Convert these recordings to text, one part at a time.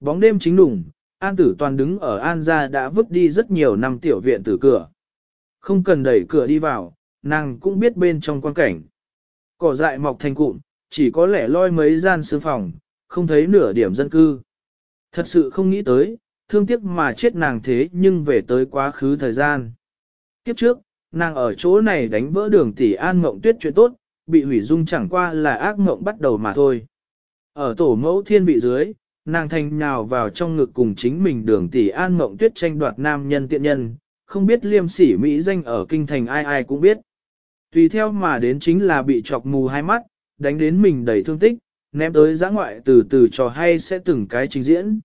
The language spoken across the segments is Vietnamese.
Bóng đêm chính đủng, An Tử Toàn đứng ở An gia đã vứt đi rất nhiều năm tiểu viện từ cửa. Không cần đẩy cửa đi vào, nàng cũng biết bên trong quan cảnh. Cỏ dại mọc thành cụm, chỉ có lẻ loi mấy gian sương phòng, không thấy nửa điểm dân cư. Thật sự không nghĩ tới, thương tiếc mà chết nàng thế nhưng về tới quá khứ thời gian. Kiếp trước, nàng ở chỗ này đánh vỡ đường tỷ an mộng tuyết chuyện tốt, bị hủy dung chẳng qua là ác mộng bắt đầu mà thôi. Ở tổ mẫu thiên vị dưới, nàng thành nhào vào trong ngực cùng chính mình đường tỷ an mộng tuyết tranh đoạt nam nhân tiện nhân, không biết liêm sỉ Mỹ danh ở kinh thành ai ai cũng biết. Tùy theo mà đến chính là bị chọc mù hai mắt, đánh đến mình đầy thương tích, ném tới giã ngoại từ từ trò hay sẽ từng cái trình diễn.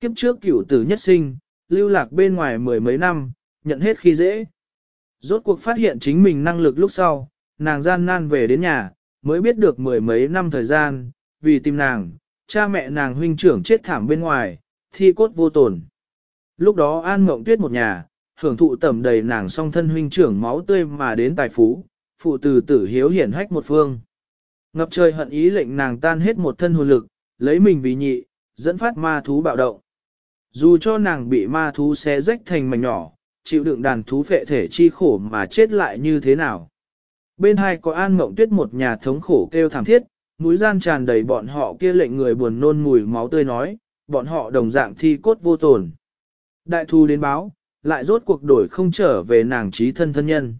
Kiếp trước cửu tử nhất sinh, lưu lạc bên ngoài mười mấy năm, nhận hết khi dễ. Rốt cuộc phát hiện chính mình năng lực lúc sau, nàng gian nan về đến nhà, mới biết được mười mấy năm thời gian, vì tìm nàng, cha mẹ nàng huynh trưởng chết thảm bên ngoài, thi cốt vô tổn. Lúc đó An Mộng Tuyết một nhà, hưởng thụ tẩm đầy nàng song thân huynh trưởng máu tươi mà đến tài phú, phụ từ tử hiếu hiển hách một phương. Ngập trời hận ý lệnh nàng tan hết một thân hồn lực, lấy mình vì nhị, dẫn phát ma thú bạo động. Dù cho nàng bị ma thú xé rách thành mảnh nhỏ, chịu đựng đàn thú phệ thể chi khổ mà chết lại như thế nào. Bên hai có an mộng tuyết một nhà thống khổ kêu thảm thiết, mũi gian tràn đầy bọn họ kia lệnh người buồn nôn mùi máu tươi nói, bọn họ đồng dạng thi cốt vô tổn. Đại thu đến báo, lại rốt cuộc đổi không trở về nàng trí thân thân nhân.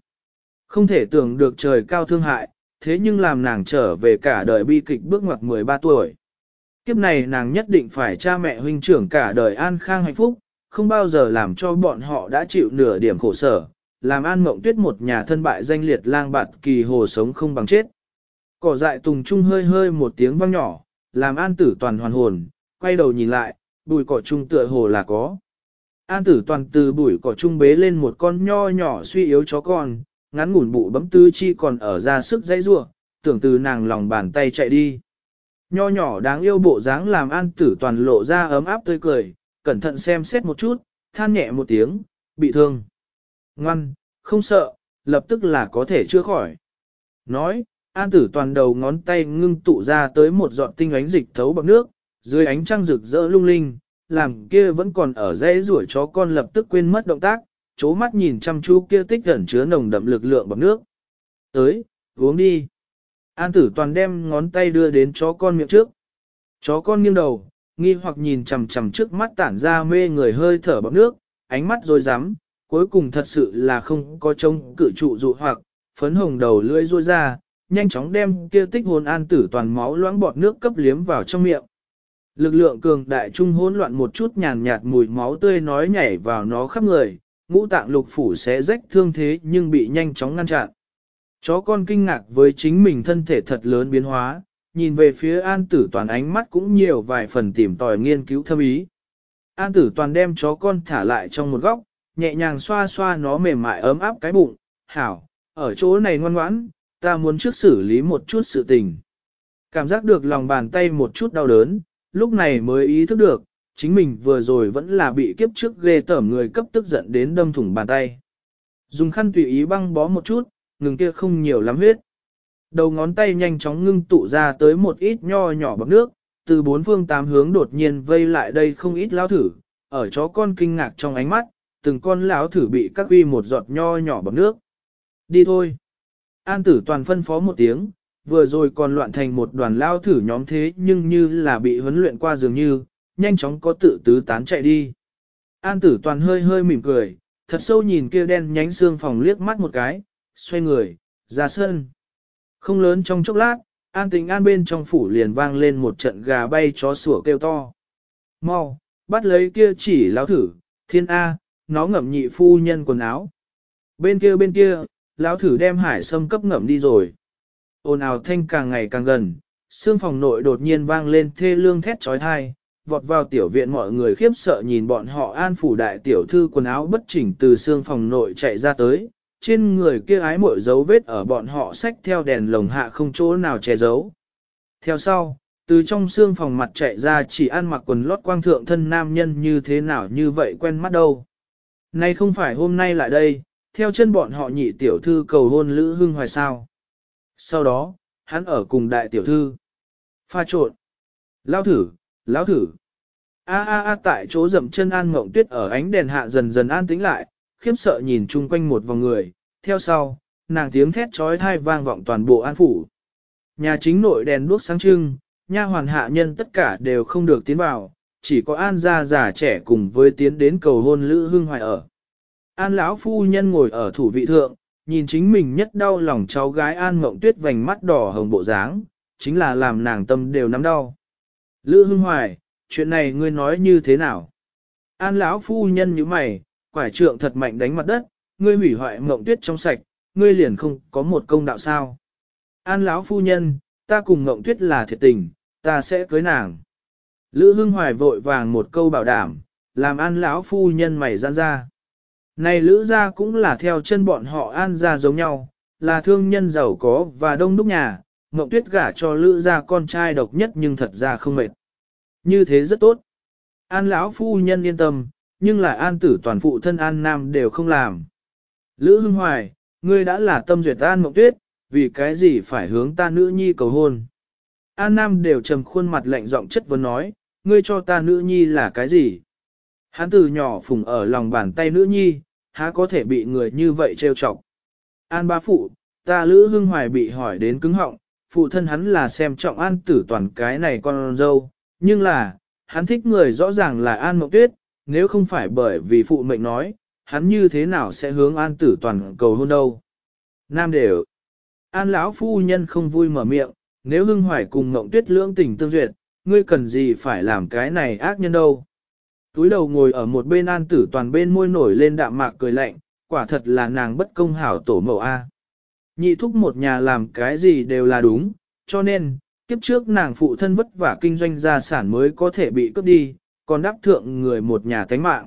Không thể tưởng được trời cao thương hại, thế nhưng làm nàng trở về cả đời bi kịch bước ngoặt 13 tuổi. Kiếp này nàng nhất định phải cha mẹ huynh trưởng cả đời an khang hạnh phúc, không bao giờ làm cho bọn họ đã chịu nửa điểm khổ sở, làm an mộng tuyết một nhà thân bại danh liệt lang bạt kỳ hồ sống không bằng chết. Cỏ dại tùng trung hơi hơi một tiếng vang nhỏ, làm an tử toàn hoàn hồn, quay đầu nhìn lại, bụi cỏ trung tựa hồ là có. An tử toàn từ bụi cỏ trung bế lên một con nho nhỏ suy yếu chó con, ngắn ngủn bụ bấm tư chi còn ở ra sức dãy rua, tưởng từ nàng lòng bàn tay chạy đi. Nho nhỏ đáng yêu bộ dáng làm an tử toàn lộ ra ấm áp tươi cười, cẩn thận xem xét một chút, than nhẹ một tiếng, bị thương. Ngoan, không sợ, lập tức là có thể chữa khỏi. Nói, an tử toàn đầu ngón tay ngưng tụ ra tới một giọt tinh ánh dịch thấu bằng nước, dưới ánh trăng rực rỡ lung linh, làm kia vẫn còn ở dãy rủi chó con lập tức quên mất động tác, chố mắt nhìn chăm chú kia tích gần chứa nồng đậm lực lượng bằng nước. Tới, uống đi. An tử toàn đem ngón tay đưa đến chó con miệng trước. Chó con nghiêng đầu, nghi hoặc nhìn chằm chằm trước mắt tản ra mê người hơi thở bằng nước, ánh mắt rồi rắm cuối cùng thật sự là không có trông cự trụ dụ hoặc, phấn hồng đầu lưỡi ruôi ra, nhanh chóng đem kia tích hồn an tử toàn máu loãng bọt nước cấp liếm vào trong miệng. Lực lượng cường đại trung hỗn loạn một chút nhàn nhạt mùi máu tươi nói nhảy vào nó khắp người, ngũ tạng lục phủ sẽ rách thương thế nhưng bị nhanh chóng ngăn chặn. Chó con kinh ngạc với chính mình thân thể thật lớn biến hóa, nhìn về phía an tử toàn ánh mắt cũng nhiều vài phần tìm tòi nghiên cứu thâm ý. An tử toàn đem chó con thả lại trong một góc, nhẹ nhàng xoa xoa nó mềm mại ấm áp cái bụng, hảo, ở chỗ này ngoan ngoãn, ta muốn trước xử lý một chút sự tình. Cảm giác được lòng bàn tay một chút đau đớn, lúc này mới ý thức được, chính mình vừa rồi vẫn là bị kiếp trước ghê tởm người cấp tức giận đến đâm thủng bàn tay. Dùng khăn tùy ý băng bó một chút, ngừng kia không nhiều lắm huyết. Đầu ngón tay nhanh chóng ngưng tụ ra tới một ít nho nhỏ bọc nước, từ bốn phương tám hướng đột nhiên vây lại đây không ít lao thử, ở chó con kinh ngạc trong ánh mắt, từng con lão thử bị các uy một giọt nho nhỏ bọc nước. Đi thôi. An tử toàn phân phó một tiếng, vừa rồi còn loạn thành một đoàn lao thử nhóm thế nhưng như là bị huấn luyện qua dường như, nhanh chóng có tự tứ tán chạy đi. An tử toàn hơi hơi mỉm cười, thật sâu nhìn kia đen nhánh xương phòng liếc mắt một cái, xoay người, ra sân. Không lớn trong chốc lát, an tình an bên trong phủ liền vang lên một trận gà bay chó sủa kêu to. Mau, bắt lấy kia chỉ lao thử, thiên A, nó ngậm nhị phu nhân quần áo. Bên kia bên kia, lão thử đem hải sâm cấp ngậm đi rồi. Ồn ào thanh càng ngày càng gần, xương phòng nội đột nhiên vang lên thê lương thét trói thai, vọt vào tiểu viện mọi người khiếp sợ nhìn bọn họ an phủ đại tiểu thư quần áo bất chỉnh từ xương phòng nội chạy ra tới, trên người kia ái mội dấu vết ở bọn họ xách theo đèn lồng hạ không chỗ nào che giấu. Theo sau, từ trong xương phòng mặt chạy ra chỉ ăn mặc quần lót quang thượng thân nam nhân như thế nào như vậy quen mắt đâu. Nay không phải hôm nay lại đây, theo chân bọn họ nhị tiểu thư cầu hôn lữ hưng hoài sao. Sau đó, hắn ở cùng đại tiểu thư. Pha trộn. Lao thử, lao thử. A a a tại chỗ dậm chân An Mộng Tuyết ở ánh đèn hạ dần dần an tĩnh lại, khiếp sợ nhìn chung quanh một vòng người, theo sau, nàng tiếng thét trói thai vang vọng toàn bộ an phủ. Nhà chính nội đèn đuốc sáng trưng, nha hoàn hạ nhân tất cả đều không được tiến vào, chỉ có An gia già trẻ cùng với tiến đến cầu hôn Lữ Hưng Hoài ở. An lão phu nhân ngồi ở thủ vị thượng, nhìn chính mình nhất đau lòng cháu gái An Mộng Tuyết vành mắt đỏ hồng bộ dáng, chính là làm nàng tâm đều nắm đau. Lữ Hưng Hoài, chuyện này ngươi nói như thế nào? An lão phu nhân như mày, quải trượng thật mạnh đánh mặt đất, ngươi hủy hoại Mộng Tuyết trong sạch, ngươi liền không có một công đạo sao? An lão phu nhân, ta cùng Mộng Tuyết là thiệt tình, ta sẽ cưới nàng. Lữ Hưng Hoài vội vàng một câu bảo đảm, làm An lão phu nhân mày giãn ra. Này Lữ gia cũng là theo chân bọn họ An gia giống nhau, là thương nhân giàu có và đông đúc nhà, Ngọc Tuyết gả cho Lữ gia con trai độc nhất nhưng thật ra không mệt. Như thế rất tốt. An lão phu nhân yên tâm, nhưng lại An tử toàn phụ thân An Nam đều không làm. Lữ Hưng Hoài, ngươi đã là tâm duyệt An Ngọc Tuyết, vì cái gì phải hướng ta nữ nhi cầu hôn. An Nam đều trầm khuôn mặt lạnh giọng chất vấn nói, ngươi cho ta nữ nhi là cái gì? Hắn từ nhỏ phùng ở lòng bàn tay nữ nhi, há có thể bị người như vậy trêu chọc. An ba phụ, ta Lữ Hưng Hoài bị hỏi đến cứng họng, phụ thân hắn là xem trọng an tử toàn cái này con dâu, nhưng là, hắn thích người rõ ràng là An Mộng Tuyết, nếu không phải bởi vì phụ mệnh nói, hắn như thế nào sẽ hướng an tử toàn cầu hôn đâu. Nam đều, an lão phu nhân không vui mở miệng, nếu Hưng Hoài cùng Mộng Tuyết lưỡng tình tương duyệt, ngươi cần gì phải làm cái này ác nhân đâu. Túi đầu ngồi ở một bên an tử toàn bên môi nổi lên đạm mạc cười lạnh, quả thật là nàng bất công hảo tổ mẫu A. Nhị thúc một nhà làm cái gì đều là đúng, cho nên, kiếp trước nàng phụ thân vất vả kinh doanh gia sản mới có thể bị cướp đi, còn đáp thượng người một nhà tánh mạng.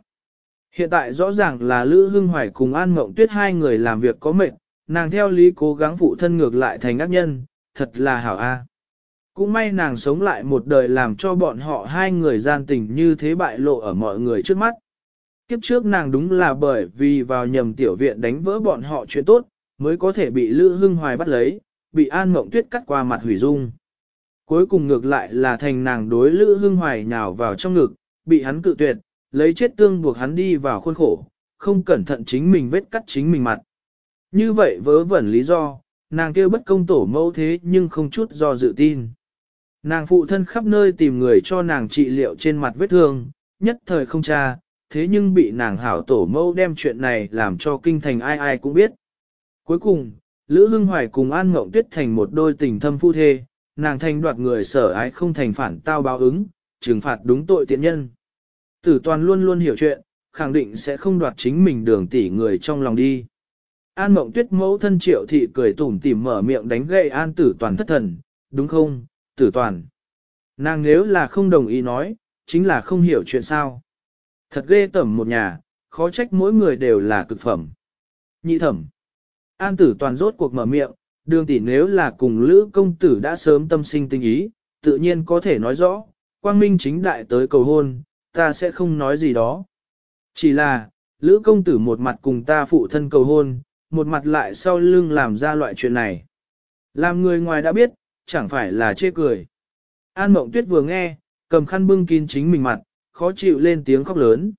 Hiện tại rõ ràng là Lữ Hưng Hoài cùng An Mộng Tuyết hai người làm việc có mệt, nàng theo lý cố gắng phụ thân ngược lại thành ác nhân, thật là hảo a. Cũng may nàng sống lại một đời làm cho bọn họ hai người gian tình như thế bại lộ ở mọi người trước mắt. Kiếp trước nàng đúng là bởi vì vào nhầm tiểu viện đánh vỡ bọn họ chuyện tốt, mới có thể bị Lữ Hưng Hoài bắt lấy, bị An Mộng Tuyết cắt qua mặt hủy dung. Cuối cùng ngược lại là thành nàng đối Lữ Hưng Hoài nhào vào trong ngực, bị hắn cự tuyệt, lấy chết tương buộc hắn đi vào khuôn khổ, không cẩn thận chính mình vết cắt chính mình mặt. Như vậy vớ vẩn lý do, nàng kêu bất công tổ mẫu thế nhưng không chút do dự tin. Nàng phụ thân khắp nơi tìm người cho nàng trị liệu trên mặt vết thương, nhất thời không cha, thế nhưng bị nàng hảo tổ mẫu đem chuyện này làm cho kinh thành ai ai cũng biết. Cuối cùng, Lữ Hưng Hoài cùng An Ngộng Tuyết thành một đôi tình thâm phu thê, nàng thành đoạt người sở ái không thành phản tao báo ứng, trừng phạt đúng tội tiện nhân. Tử toàn luôn luôn hiểu chuyện, khẳng định sẽ không đoạt chính mình đường tỷ người trong lòng đi. An Mộng Tuyết mẫu thân triệu thị cười tủm tỉm mở miệng đánh gậy An Tử toàn thất thần, đúng không, Tử toàn. Nàng nếu là không đồng ý nói, chính là không hiểu chuyện sao. Thật ghê tẩm một nhà, khó trách mỗi người đều là cực phẩm. Nhị thẩm. An tử toàn rốt cuộc mở miệng, đường tỷ nếu là cùng lữ công tử đã sớm tâm sinh tình ý, tự nhiên có thể nói rõ, quang minh chính đại tới cầu hôn, ta sẽ không nói gì đó. Chỉ là, lữ công tử một mặt cùng ta phụ thân cầu hôn, một mặt lại sau lưng làm ra loại chuyện này. Làm người ngoài đã biết, chẳng phải là chê cười. An mộng tuyết vừa nghe, cầm khăn bưng kín chính mình mặt, khó chịu lên tiếng khóc lớn.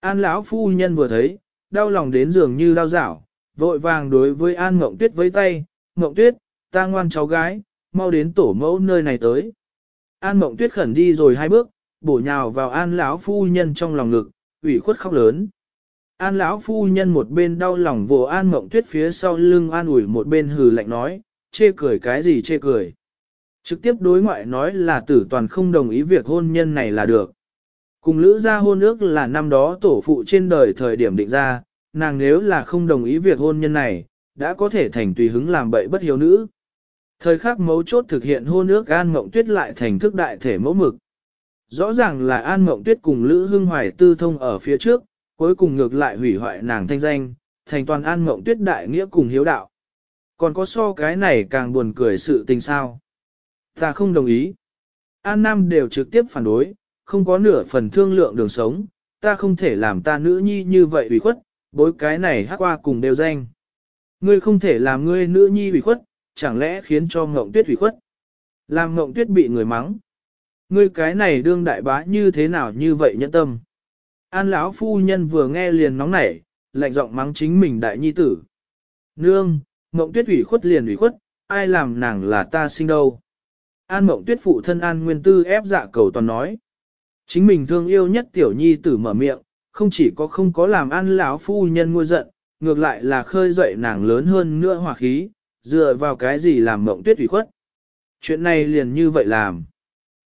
An lão phu nhân vừa thấy, đau lòng đến dường như đau dảo, vội vàng đối với An Ngộng Tuyết với tay, Ngộng Tuyết, ta ngoan cháu gái, mau đến tổ mẫu nơi này tới. An Ngộng Tuyết khẩn đi rồi hai bước, bổ nhào vào An lão phu nhân trong lòng ngực, ủy khuất khóc lớn. An lão phu nhân một bên đau lòng vồ An Ngộng Tuyết phía sau lưng An ủi một bên hừ lạnh nói, chê cười cái gì chê cười. Trực tiếp đối ngoại nói là tử toàn không đồng ý việc hôn nhân này là được. Cùng lữ ra hôn ước là năm đó tổ phụ trên đời thời điểm định ra, nàng nếu là không đồng ý việc hôn nhân này, đã có thể thành tùy hứng làm bậy bất hiếu nữ. Thời khắc mấu chốt thực hiện hôn ước An Mộng Tuyết lại thành thức đại thể mẫu mực. Rõ ràng là An Mộng Tuyết cùng Lữ Hưng Hoài tư thông ở phía trước, cuối cùng ngược lại hủy hoại nàng thanh danh, thành toàn An Mộng Tuyết đại nghĩa cùng hiếu đạo. Còn có so cái này càng buồn cười sự tình sao. Ta không đồng ý. An Nam đều trực tiếp phản đối, không có nửa phần thương lượng đường sống, ta không thể làm ta nữ nhi như vậy ủy khuất, bối cái này hát qua cùng đều danh. Ngươi không thể làm ngươi nữ nhi ủy khuất, chẳng lẽ khiến cho ngộng tuyết ủy khuất. Làm ngộng tuyết bị người mắng. Ngươi cái này đương đại bá như thế nào như vậy nhẫn tâm. An lão phu nhân vừa nghe liền nóng nảy, lạnh giọng mắng chính mình đại nhi tử. Nương, ngộng tuyết ủy khuất liền ủy khuất, ai làm nàng là ta sinh đâu. An mộng tuyết phụ thân an nguyên tư ép dạ cầu toàn nói. Chính mình thương yêu nhất tiểu nhi tử mở miệng, không chỉ có không có làm an lão phu nhân ngu giận, ngược lại là khơi dậy nàng lớn hơn nữa hỏa khí, dựa vào cái gì làm mộng tuyết ủy khuất. Chuyện này liền như vậy làm.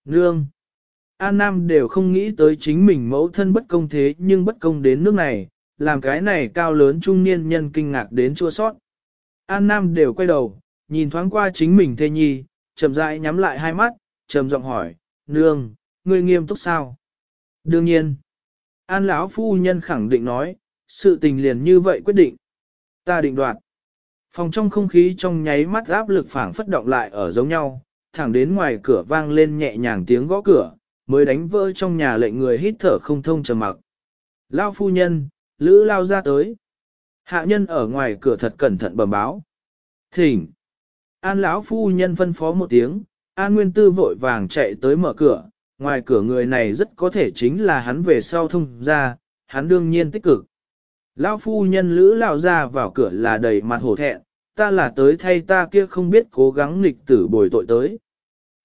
Nương. An Nam đều không nghĩ tới chính mình mẫu thân bất công thế nhưng bất công đến nước này, làm cái này cao lớn trung niên nhân kinh ngạc đến chua sót. An Nam đều quay đầu, nhìn thoáng qua chính mình thê nhi, chậm rãi nhắm lại hai mắt, trầm giọng hỏi, nương, ngươi nghiêm túc sao? Đương nhiên. An lão phu nhân khẳng định nói, sự tình liền như vậy quyết định. Ta định đoạt. Phòng trong không khí trong nháy mắt áp lực phảng phất động lại ở giống nhau, thẳng đến ngoài cửa vang lên nhẹ nhàng tiếng gõ cửa, mới đánh vỡ trong nhà lệnh người hít thở không thông trầm mặc. Lao phu nhân, lữ lao ra tới. Hạ nhân ở ngoài cửa thật cẩn thận bẩm báo. Thỉnh. An lão phu nhân phân phó một tiếng, An Nguyên Tư vội vàng chạy tới mở cửa, ngoài cửa người này rất có thể chính là hắn về sau thông ra, hắn đương nhiên tích cực. Lão phu nhân lữ lão ra vào cửa là đầy mặt hổ thẹn, ta là tới thay ta kia không biết cố gắng nghịch tử bồi tội tới.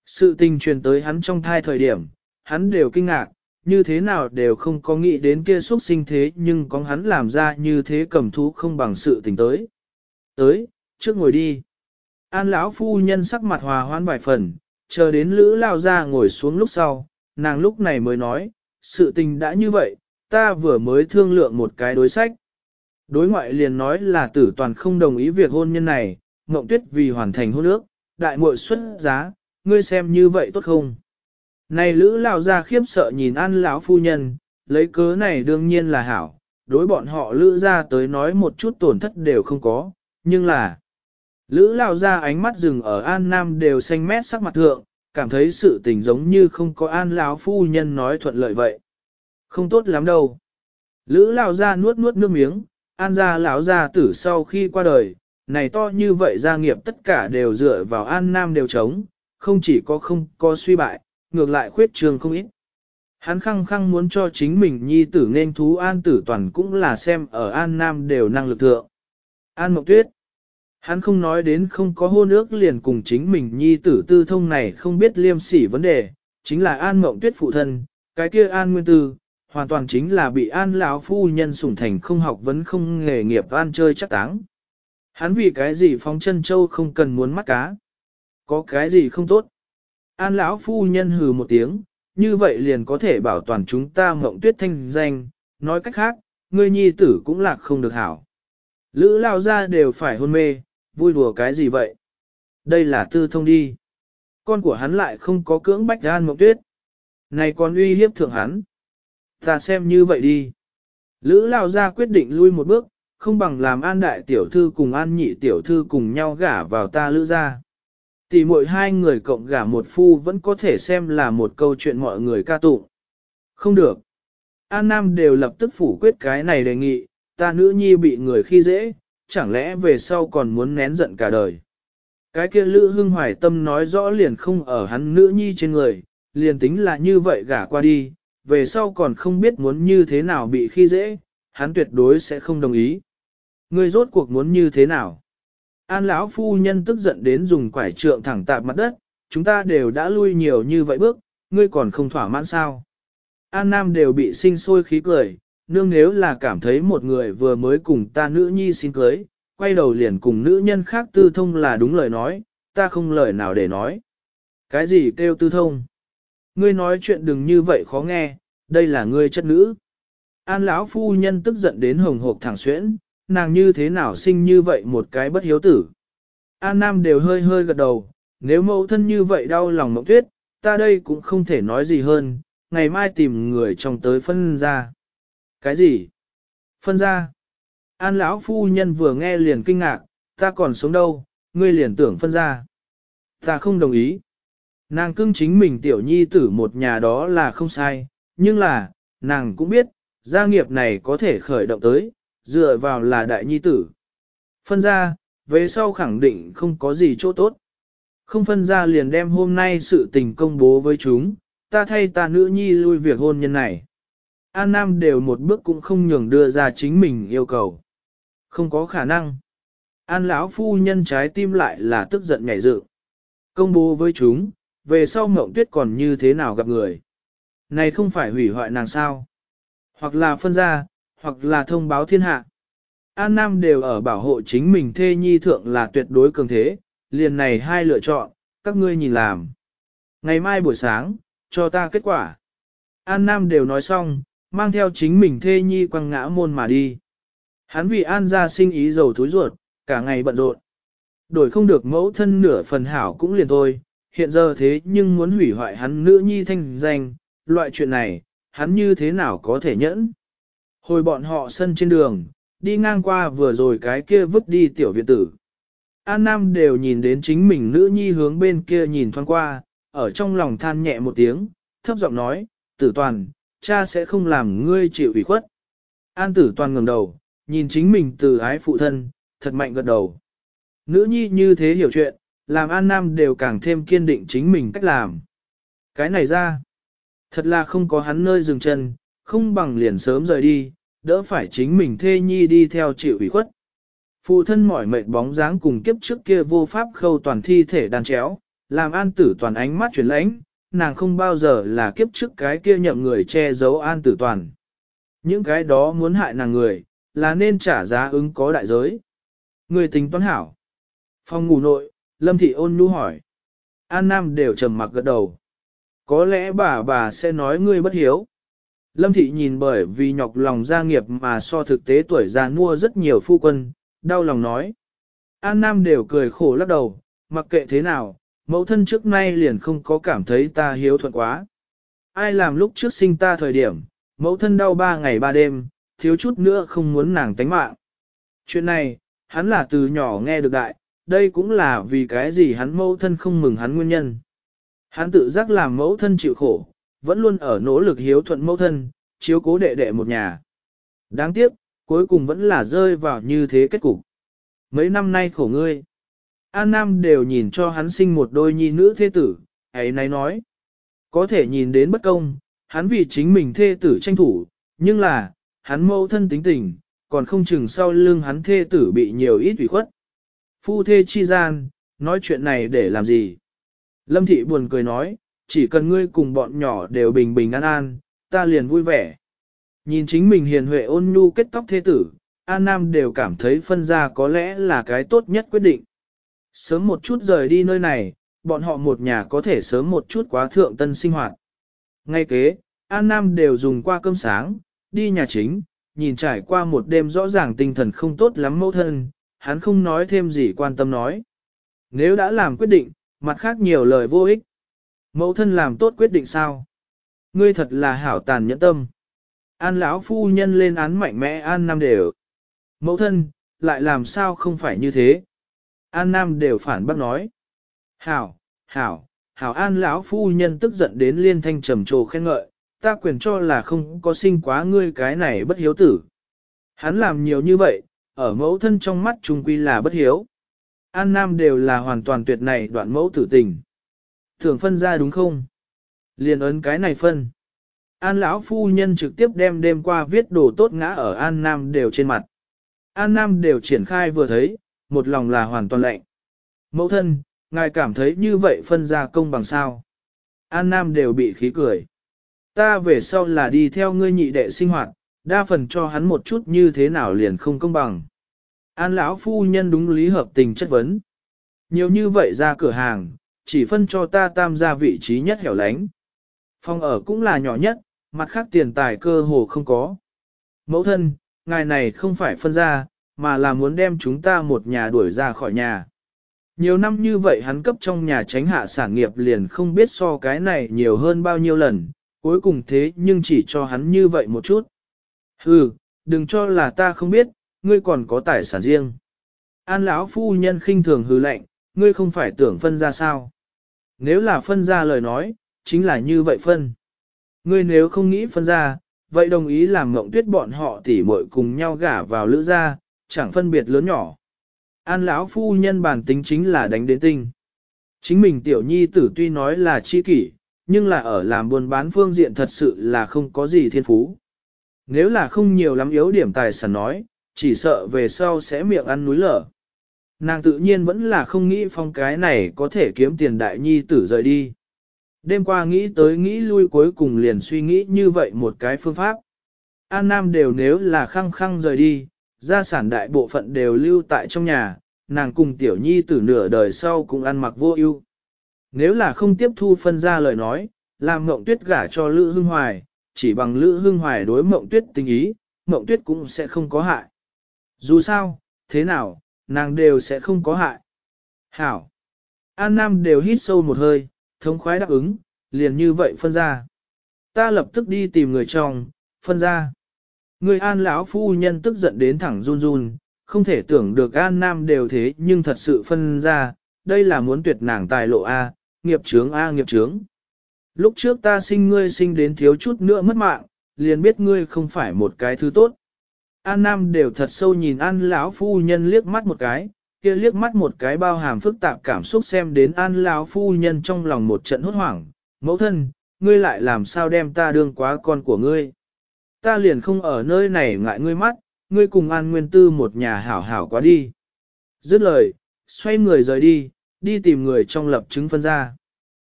Sự tình truyền tới hắn trong thai thời điểm, hắn đều kinh ngạc, như thế nào đều không có nghĩ đến kia xuất sinh thế nhưng có hắn làm ra như thế cầm thú không bằng sự tình tới. Tới, trước ngồi đi. An lão phu nhân sắc mặt hòa hoãn vài phần, chờ đến lữ lao ra ngồi xuống lúc sau, nàng lúc này mới nói, sự tình đã như vậy, ta vừa mới thương lượng một cái đối sách. Đối ngoại liền nói là tử toàn không đồng ý việc hôn nhân này, mộng tuyết vì hoàn thành hôn ước, đại muội xuất giá, ngươi xem như vậy tốt không? Này lữ lao ra khiếp sợ nhìn an lão phu nhân, lấy cớ này đương nhiên là hảo, đối bọn họ lữ ra tới nói một chút tổn thất đều không có, nhưng là lữ lao ra ánh mắt rừng ở an nam đều xanh mét sắc mặt thượng, cảm thấy sự tình giống như không có an lão phu nhân nói thuận lợi vậy. Không tốt lắm đâu. Lữ lao ra nuốt nuốt nước miếng, an gia lão gia tử sau khi qua đời, này to như vậy gia nghiệp tất cả đều dựa vào an nam đều chống, không chỉ có không có suy bại, ngược lại khuyết trường không ít. Hắn khăng khăng muốn cho chính mình nhi tử nên thú an tử toàn cũng là xem ở an nam đều năng lực thượng. An Mộc tuyết. Hắn không nói đến không có hôn ước liền cùng chính mình nhi tử tư thông này không biết liêm sỉ vấn đề, chính là an mộng tuyết phụ thân, cái kia an nguyên tư, hoàn toàn chính là bị an lão phu nhân sủng thành không học vấn không nghề nghiệp an chơi chắc táng. Hắn vì cái gì phóng chân châu không cần muốn mắt cá. Có cái gì không tốt. An lão phu nhân hừ một tiếng, như vậy liền có thể bảo toàn chúng ta mộng tuyết thanh danh, nói cách khác, ngươi nhi tử cũng lạc không được hảo. Lữ lao ra đều phải hôn mê, vui đùa cái gì vậy? Đây là tư thông đi. Con của hắn lại không có cưỡng bách an mộng tuyết. Này còn uy hiếp thượng hắn. Ta xem như vậy đi. Lữ lao ra quyết định lui một bước, không bằng làm an đại tiểu thư cùng an nhị tiểu thư cùng nhau gả vào ta lữ ra. Tỷ mỗi hai người cộng gả một phu vẫn có thể xem là một câu chuyện mọi người ca tụng. Không được. An Nam đều lập tức phủ quyết cái này đề nghị, ta nữ nhi bị người khi dễ, chẳng lẽ về sau còn muốn nén giận cả đời. Cái kia Lữ Hưng Hoài Tâm nói rõ liền không ở hắn nữ nhi trên người, liền tính là như vậy gả qua đi, về sau còn không biết muốn như thế nào bị khi dễ, hắn tuyệt đối sẽ không đồng ý. Ngươi rốt cuộc muốn như thế nào? An lão phu nhân tức giận đến dùng quải trượng thẳng tạp mặt đất, chúng ta đều đã lui nhiều như vậy bước, ngươi còn không thỏa mãn sao? An Nam đều bị sinh sôi khí cười, nương nếu là cảm thấy một người vừa mới cùng ta nữ nhi xin cưới, quay đầu liền cùng nữ nhân khác tư thông là đúng lời nói, ta không lời nào để nói. Cái gì kêu tư thông? Ngươi nói chuyện đừng như vậy khó nghe, đây là ngươi chất nữ. An lão phu nhân tức giận đến hồng hộp thẳng xuyễn, nàng như thế nào sinh như vậy một cái bất hiếu tử. An Nam đều hơi hơi gật đầu, nếu mẫu thân như vậy đau lòng mộng tuyết, ta đây cũng không thể nói gì hơn, ngày mai tìm người chồng tới phân ra. Cái gì? Phân ra? An lão phu nhân vừa nghe liền kinh ngạc, ta còn sống đâu, ngươi liền tưởng phân ra. Ta không đồng ý. Nàng cưng chính mình tiểu nhi tử một nhà đó là không sai, nhưng là, nàng cũng biết, gia nghiệp này có thể khởi động tới, dựa vào là đại nhi tử. Phân ra, về sau khẳng định không có gì chỗ tốt. Không phân ra liền đem hôm nay sự tình công bố với chúng, ta thay ta nữ nhi lui việc hôn nhân này. An Nam đều một bước cũng không nhường đưa ra chính mình yêu cầu. Không có khả năng. An lão phu nhân trái tim lại là tức giận nhảy dự. Công bố với chúng, về sau mộng tuyết còn như thế nào gặp người. Này không phải hủy hoại nàng sao. Hoặc là phân ra, hoặc là thông báo thiên hạ. An Nam đều ở bảo hộ chính mình thê nhi thượng là tuyệt đối cường thế, liền này hai lựa chọn, các ngươi nhìn làm. Ngày mai buổi sáng, cho ta kết quả. An Nam đều nói xong, mang theo chính mình thê nhi quăng ngã môn mà đi. Hắn vì An gia sinh ý dầu thối ruột, cả ngày bận rộn. Đổi không được mẫu thân nửa phần hảo cũng liền thôi, hiện giờ thế nhưng muốn hủy hoại hắn nữ nhi thanh danh, loại chuyện này, hắn như thế nào có thể nhẫn. Hồi bọn họ sân trên đường, đi ngang qua vừa rồi cái kia vứt đi tiểu viện tử. An Nam đều nhìn đến chính mình nữ nhi hướng bên kia nhìn thoáng qua, ở trong lòng than nhẹ một tiếng, thấp giọng nói, tử toàn, cha sẽ không làm ngươi chịu ủy khuất. An tử toàn ngẩng đầu, nhìn chính mình từ ái phụ thân, thật mạnh gật đầu. Nữ nhi như thế hiểu chuyện, làm An Nam đều càng thêm kiên định chính mình cách làm. Cái này ra, thật là không có hắn nơi dừng chân, không bằng liền sớm rời đi, đỡ phải chính mình thê nhi đi theo chịu ủy khuất. Phụ thân mỏi mệt bóng dáng cùng kiếp trước kia vô pháp khâu toàn thi thể đàn chéo, làm an tử toàn ánh mắt chuyển lãnh, nàng không bao giờ là kiếp trước cái kia nhậm người che giấu an tử toàn. Những cái đó muốn hại nàng người, là nên trả giá ứng có đại giới. Người tính toán hảo. Phòng ngủ nội, Lâm Thị ôn nhu hỏi. An Nam đều trầm mặc gật đầu. Có lẽ bà bà sẽ nói ngươi bất hiếu. Lâm Thị nhìn bởi vì nhọc lòng gia nghiệp mà so thực tế tuổi già mua rất nhiều phu quân, đau lòng nói. An Nam đều cười khổ lắc đầu, mặc kệ thế nào, mẫu thân trước nay liền không có cảm thấy ta hiếu thuận quá. Ai làm lúc trước sinh ta thời điểm, mẫu thân đau ba ngày ba đêm, thiếu chút nữa không muốn nàng tánh mạng. Chuyện này, hắn là từ nhỏ nghe được đại, đây cũng là vì cái gì hắn mẫu thân không mừng hắn nguyên nhân. Hắn tự giác làm mẫu thân chịu khổ, vẫn luôn ở nỗ lực hiếu thuận mẫu thân, chiếu cố đệ đệ một nhà. Đáng tiếc, cuối cùng vẫn là rơi vào như thế kết cục. Mấy năm nay khổ ngươi. An Nam đều nhìn cho hắn sinh một đôi nhi nữ thế tử, ấy này nói. Có thể nhìn đến bất công, hắn vì chính mình thê tử tranh thủ, nhưng là, hắn mâu thân tính tình, còn không chừng sau lưng hắn thê tử bị nhiều ít ủy khuất. Phu thê chi gian, nói chuyện này để làm gì? Lâm thị buồn cười nói, chỉ cần ngươi cùng bọn nhỏ đều bình bình an an, ta liền vui vẻ. Nhìn chính mình hiền huệ ôn nhu kết tóc thế tử, An Nam đều cảm thấy phân ra có lẽ là cái tốt nhất quyết định. Sớm một chút rời đi nơi này, bọn họ một nhà có thể sớm một chút quá thượng tân sinh hoạt. Ngay kế, An Nam đều dùng qua cơm sáng, đi nhà chính, nhìn trải qua một đêm rõ ràng tinh thần không tốt lắm mẫu thân, hắn không nói thêm gì quan tâm nói. Nếu đã làm quyết định, mặt khác nhiều lời vô ích. Mẫu thân làm tốt quyết định sao? Ngươi thật là hảo tàn nhẫn tâm. An lão phu nhân lên án mạnh mẽ An Nam đều. Mẫu thân, lại làm sao không phải như thế? An Nam đều phản bác nói. Hảo, hảo, hảo An lão phu nhân tức giận đến liên thanh trầm trồ khen ngợi, ta quyền cho là không có sinh quá ngươi cái này bất hiếu tử. Hắn làm nhiều như vậy, ở mẫu thân trong mắt trung quy là bất hiếu. An Nam đều là hoàn toàn tuyệt này đoạn mẫu tử tình. Thường phân ra đúng không? Liền ấn cái này phân. An lão phu nhân trực tiếp đem đêm qua viết đồ tốt ngã ở An Nam đều trên mặt. An Nam đều triển khai vừa thấy, một lòng là hoàn toàn lạnh. Mẫu thân, ngài cảm thấy như vậy phân ra công bằng sao? An Nam đều bị khí cười. Ta về sau là đi theo ngươi nhị đệ sinh hoạt, đa phần cho hắn một chút như thế nào liền không công bằng. An lão phu nhân đúng lý hợp tình chất vấn. Nhiều như vậy ra cửa hàng, chỉ phân cho ta tam gia vị trí nhất hẻo lánh. Phòng ở cũng là nhỏ nhất, mặt khác tiền tài cơ hồ không có. Mẫu thân, ngài này không phải phân ra, mà là muốn đem chúng ta một nhà đuổi ra khỏi nhà. Nhiều năm như vậy hắn cấp trong nhà tránh hạ sản nghiệp liền không biết so cái này nhiều hơn bao nhiêu lần, cuối cùng thế nhưng chỉ cho hắn như vậy một chút. Hừ, đừng cho là ta không biết, ngươi còn có tài sản riêng. An lão phu nhân khinh thường hừ lạnh, ngươi không phải tưởng phân ra sao. Nếu là phân ra lời nói, chính là như vậy phân. Ngươi nếu không nghĩ phân ra, vậy đồng ý làm mộng tuyết bọn họ tỉ muội cùng nhau gả vào lữ gia, chẳng phân biệt lớn nhỏ. An lão phu nhân bản tính chính là đánh đến tinh. Chính mình tiểu nhi tử tuy nói là chi kỷ, nhưng là ở làm buôn bán phương diện thật sự là không có gì thiên phú. Nếu là không nhiều lắm yếu điểm tài sản nói, chỉ sợ về sau sẽ miệng ăn núi lở. Nàng tự nhiên vẫn là không nghĩ phong cái này có thể kiếm tiền đại nhi tử rời đi. Đêm qua nghĩ tới nghĩ lui cuối cùng liền suy nghĩ như vậy một cái phương pháp. An Nam đều nếu là khăng khăng rời đi, gia sản đại bộ phận đều lưu tại trong nhà, nàng cùng tiểu nhi tử nửa đời sau cũng ăn mặc vô ưu. Nếu là không tiếp thu phân ra lời nói, làm mộng tuyết gả cho Lữ Hưng Hoài, chỉ bằng Lữ Hưng Hoài đối mộng tuyết tình ý, mộng tuyết cũng sẽ không có hại. Dù sao, thế nào, nàng đều sẽ không có hại. Hảo! An Nam đều hít sâu một hơi, thống khoái đáp ứng, liền như vậy phân ra. Ta lập tức đi tìm người chồng, phân ra. Người An lão phu nhân tức giận đến thẳng run run, không thể tưởng được An Nam đều thế nhưng thật sự phân ra, đây là muốn tuyệt nàng tài lộ A, nghiệp chướng A nghiệp chướng. Lúc trước ta sinh ngươi sinh đến thiếu chút nữa mất mạng, liền biết ngươi không phải một cái thứ tốt. An Nam đều thật sâu nhìn An lão phu nhân liếc mắt một cái, kia liếc mắt một cái bao hàm phức tạp cảm xúc xem đến An lão phu nhân trong lòng một trận hốt hoảng, mẫu thân, ngươi lại làm sao đem ta đương quá con của ngươi. Ta liền không ở nơi này ngại ngươi mắt, ngươi cùng An Nguyên Tư một nhà hảo hảo quá đi. Dứt lời, xoay người rời đi, đi tìm người trong lập chứng phân ra.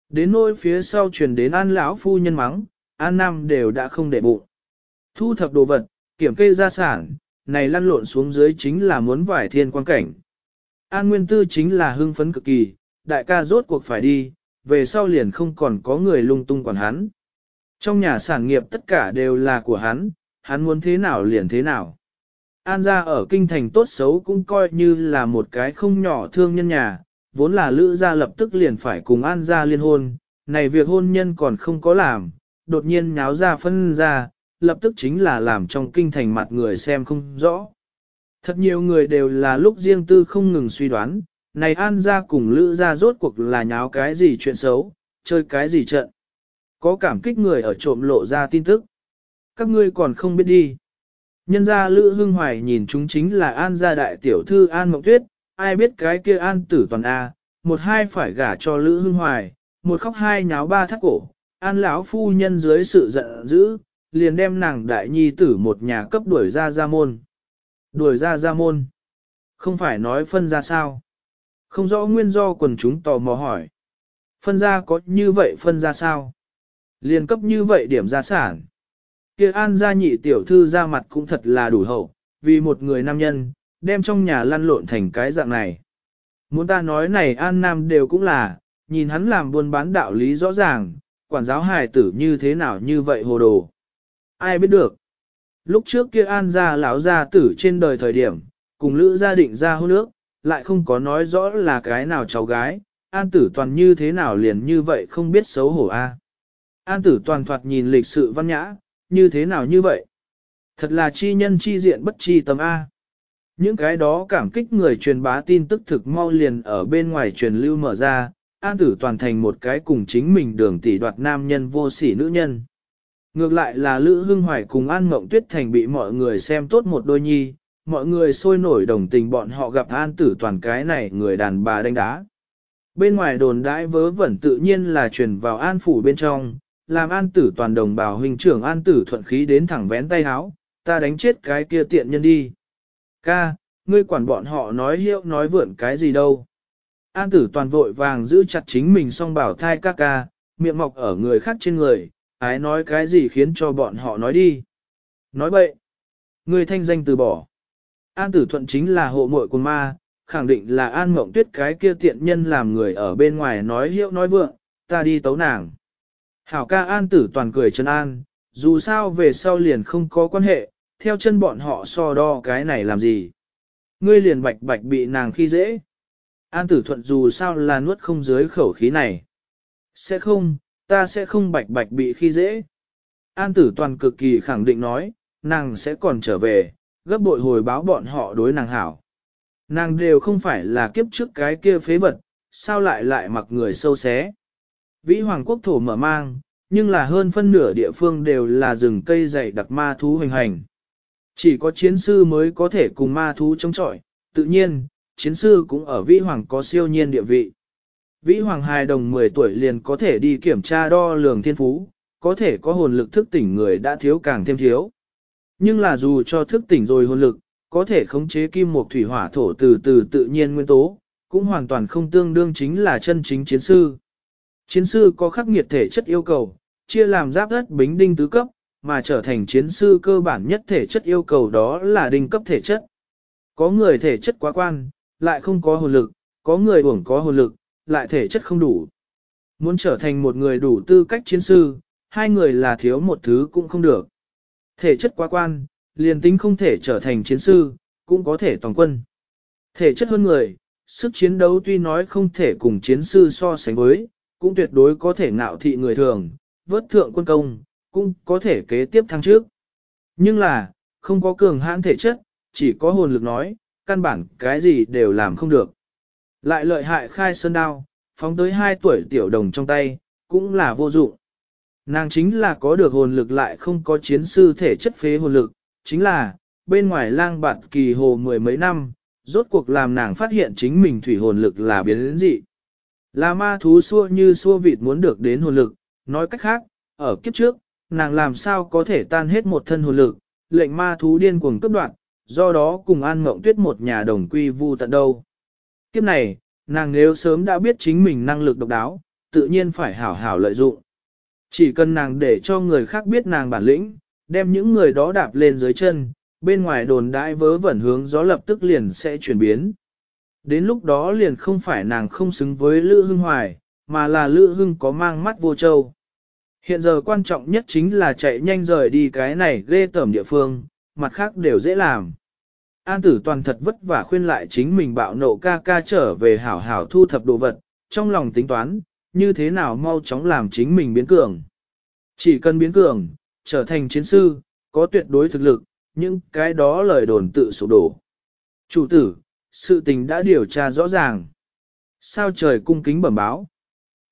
Đến nỗi phía sau truyền đến An lão phu nhân mắng, An Nam đều đã không để bụng. Thu thập đồ vật, kiểm kê gia sản, này lăn lộn xuống dưới chính là muốn vải thiên quan cảnh. An Nguyên Tư chính là hưng phấn cực kỳ, đại ca rốt cuộc phải đi, về sau liền không còn có người lung tung quản hắn. Trong nhà sản nghiệp tất cả đều là của hắn, hắn muốn thế nào liền thế nào. An gia ở kinh thành tốt xấu cũng coi như là một cái không nhỏ thương nhân nhà, vốn là lữ gia lập tức liền phải cùng An gia liên hôn, này việc hôn nhân còn không có làm, đột nhiên nháo ra phân ra, lập tức chính là làm trong kinh thành mặt người xem không rõ. Thật nhiều người đều là lúc riêng tư không ngừng suy đoán, này An gia cùng Lữ gia rốt cuộc là nháo cái gì chuyện xấu, chơi cái gì trận. Có cảm kích người ở trộm lộ ra tin tức. Các ngươi còn không biết đi. Nhân gia Lữ Hưng Hoài nhìn chúng chính là An gia đại tiểu thư An Mộng Tuyết, ai biết cái kia An tử toàn A, một hai phải gả cho Lữ Hưng Hoài, một khóc hai nháo ba thắt cổ. An lão phu nhân dưới sự giận dữ, liền đem nàng đại nhi tử một nhà cấp đuổi ra ra môn. Đuổi ra ra môn. Không phải nói phân ra sao. Không rõ nguyên do quần chúng tò mò hỏi. Phân ra có như vậy phân ra sao? Liền cấp như vậy điểm gia sản. kia an gia nhị tiểu thư ra mặt cũng thật là đủ hậu, vì một người nam nhân, đem trong nhà lăn lộn thành cái dạng này. Muốn ta nói này an nam đều cũng là, nhìn hắn làm buôn bán đạo lý rõ ràng, quản giáo hài tử như thế nào như vậy hồ đồ. Ai biết được. Lúc trước kia an gia lão gia tử trên đời thời điểm, cùng lữ gia định ra hôn nước, lại không có nói rõ là cái nào cháu gái, an tử toàn như thế nào liền như vậy không biết xấu hổ a. An tử toàn thoạt nhìn lịch sự văn nhã, như thế nào như vậy? Thật là chi nhân chi diện bất chi tầm A. Những cái đó cảm kích người truyền bá tin tức thực mau liền ở bên ngoài truyền lưu mở ra, an tử toàn thành một cái cùng chính mình đường tỷ đoạt nam nhân vô sỉ nữ nhân. Ngược lại là Lữ Hưng Hoài cùng An Mộng Tuyết Thành bị mọi người xem tốt một đôi nhi, mọi người sôi nổi đồng tình bọn họ gặp An tử toàn cái này người đàn bà đánh đá. Bên ngoài đồn đãi vớ vẩn tự nhiên là truyền vào An Phủ bên trong, làm An tử toàn đồng bào huynh trưởng An tử thuận khí đến thẳng vén tay háo, ta đánh chết cái kia tiện nhân đi. Ca, ngươi quản bọn họ nói hiệu nói vượn cái gì đâu. An tử toàn vội vàng giữ chặt chính mình song bảo thai ca ca, miệng mọc ở người khác trên người, ái nói cái gì khiến cho bọn họ nói đi. Nói bậy. ngươi thanh danh từ bỏ. An tử thuận chính là hộ muội của ma, khẳng định là an mộng tuyết cái kia tiện nhân làm người ở bên ngoài nói hiệu nói vượng, ta đi tấu nàng. Hảo ca an tử toàn cười chân an, dù sao về sau liền không có quan hệ, theo chân bọn họ so đo cái này làm gì. Ngươi liền bạch bạch bị nàng khi dễ. An tử thuận dù sao là nuốt không dưới khẩu khí này. Sẽ không, ta sẽ không bạch bạch bị khi dễ. An tử toàn cực kỳ khẳng định nói, nàng sẽ còn trở về, gấp bội hồi báo bọn họ đối nàng hảo. Nàng đều không phải là kiếp trước cái kia phế vật, sao lại lại mặc người sâu xé. Vĩ hoàng quốc thổ mở mang, nhưng là hơn phân nửa địa phương đều là rừng cây dày đặc ma thú hoành hành. Chỉ có chiến sư mới có thể cùng ma thú chống chọi, tự nhiên, chiến sư cũng ở vĩ hoàng có siêu nhiên địa vị. Vĩ Hoàng hài đồng 10 tuổi liền có thể đi kiểm tra đo lường thiên phú, có thể có hồn lực thức tỉnh người đã thiếu càng thêm thiếu. Nhưng là dù cho thức tỉnh rồi hồn lực, có thể khống chế kim một thủy hỏa thổ từ từ tự nhiên nguyên tố, cũng hoàn toàn không tương đương chính là chân chính chiến sư. Chiến sư có khắc nghiệt thể chất yêu cầu, chia làm giáp đất bính đinh tứ cấp, mà trở thành chiến sư cơ bản nhất thể chất yêu cầu đó là đinh cấp thể chất. Có người thể chất quá quan, lại không có hồn lực, có người uổng có hồn lực, lại thể chất không đủ. Muốn trở thành một người đủ tư cách chiến sư, hai người là thiếu một thứ cũng không được. Thể chất quá quan, liền tính không thể trở thành chiến sư, cũng có thể toàn quân. Thể chất hơn người, sức chiến đấu tuy nói không thể cùng chiến sư so sánh với, cũng tuyệt đối có thể ngạo thị người thường, vớt thượng quân công, cũng có thể kế tiếp thăng trước. Nhưng là, không có cường hãn thể chất, chỉ có hồn lực nói, căn bản cái gì đều làm không được. Lại lợi hại khai sơn đao, phóng tới 2 tuổi tiểu đồng trong tay, cũng là vô dụng. Nàng chính là có được hồn lực lại không có chiến sư thể chất phế hồn lực, chính là, bên ngoài lang bạt kỳ hồ mười mấy năm, rốt cuộc làm nàng phát hiện chính mình thủy hồn lực là biến đến dị. Là ma thú xua như xua vịt muốn được đến hồn lực, nói cách khác, ở kiếp trước, nàng làm sao có thể tan hết một thân hồn lực, lệnh ma thú điên cuồng cấp đoạn, do đó cùng an mộng tuyết một nhà đồng quy vu tận đâu. Kiếp này, nàng nếu sớm đã biết chính mình năng lực độc đáo, tự nhiên phải hảo hảo lợi dụng. Chỉ cần nàng để cho người khác biết nàng bản lĩnh, đem những người đó đạp lên dưới chân, bên ngoài đồn đại vớ vẩn hướng gió lập tức liền sẽ chuyển biến. Đến lúc đó liền không phải nàng không xứng với Lữ Hưng Hoài, mà là Lữ Hưng có mang mắt vô châu. Hiện giờ quan trọng nhất chính là chạy nhanh rời đi cái này ghê tởm địa phương, mặt khác đều dễ làm. An tử toàn thật vất vả khuyên lại chính mình bạo nộ ca ca trở về hảo hảo thu thập đồ vật, trong lòng tính toán, như thế nào mau chóng làm chính mình biến cường. Chỉ cần biến cường, trở thành chiến sư, có tuyệt đối thực lực, những cái đó lời đồn tự sụp đổ. Chủ tử, sự tình đã điều tra rõ ràng. Sao trời cung kính bẩm báo?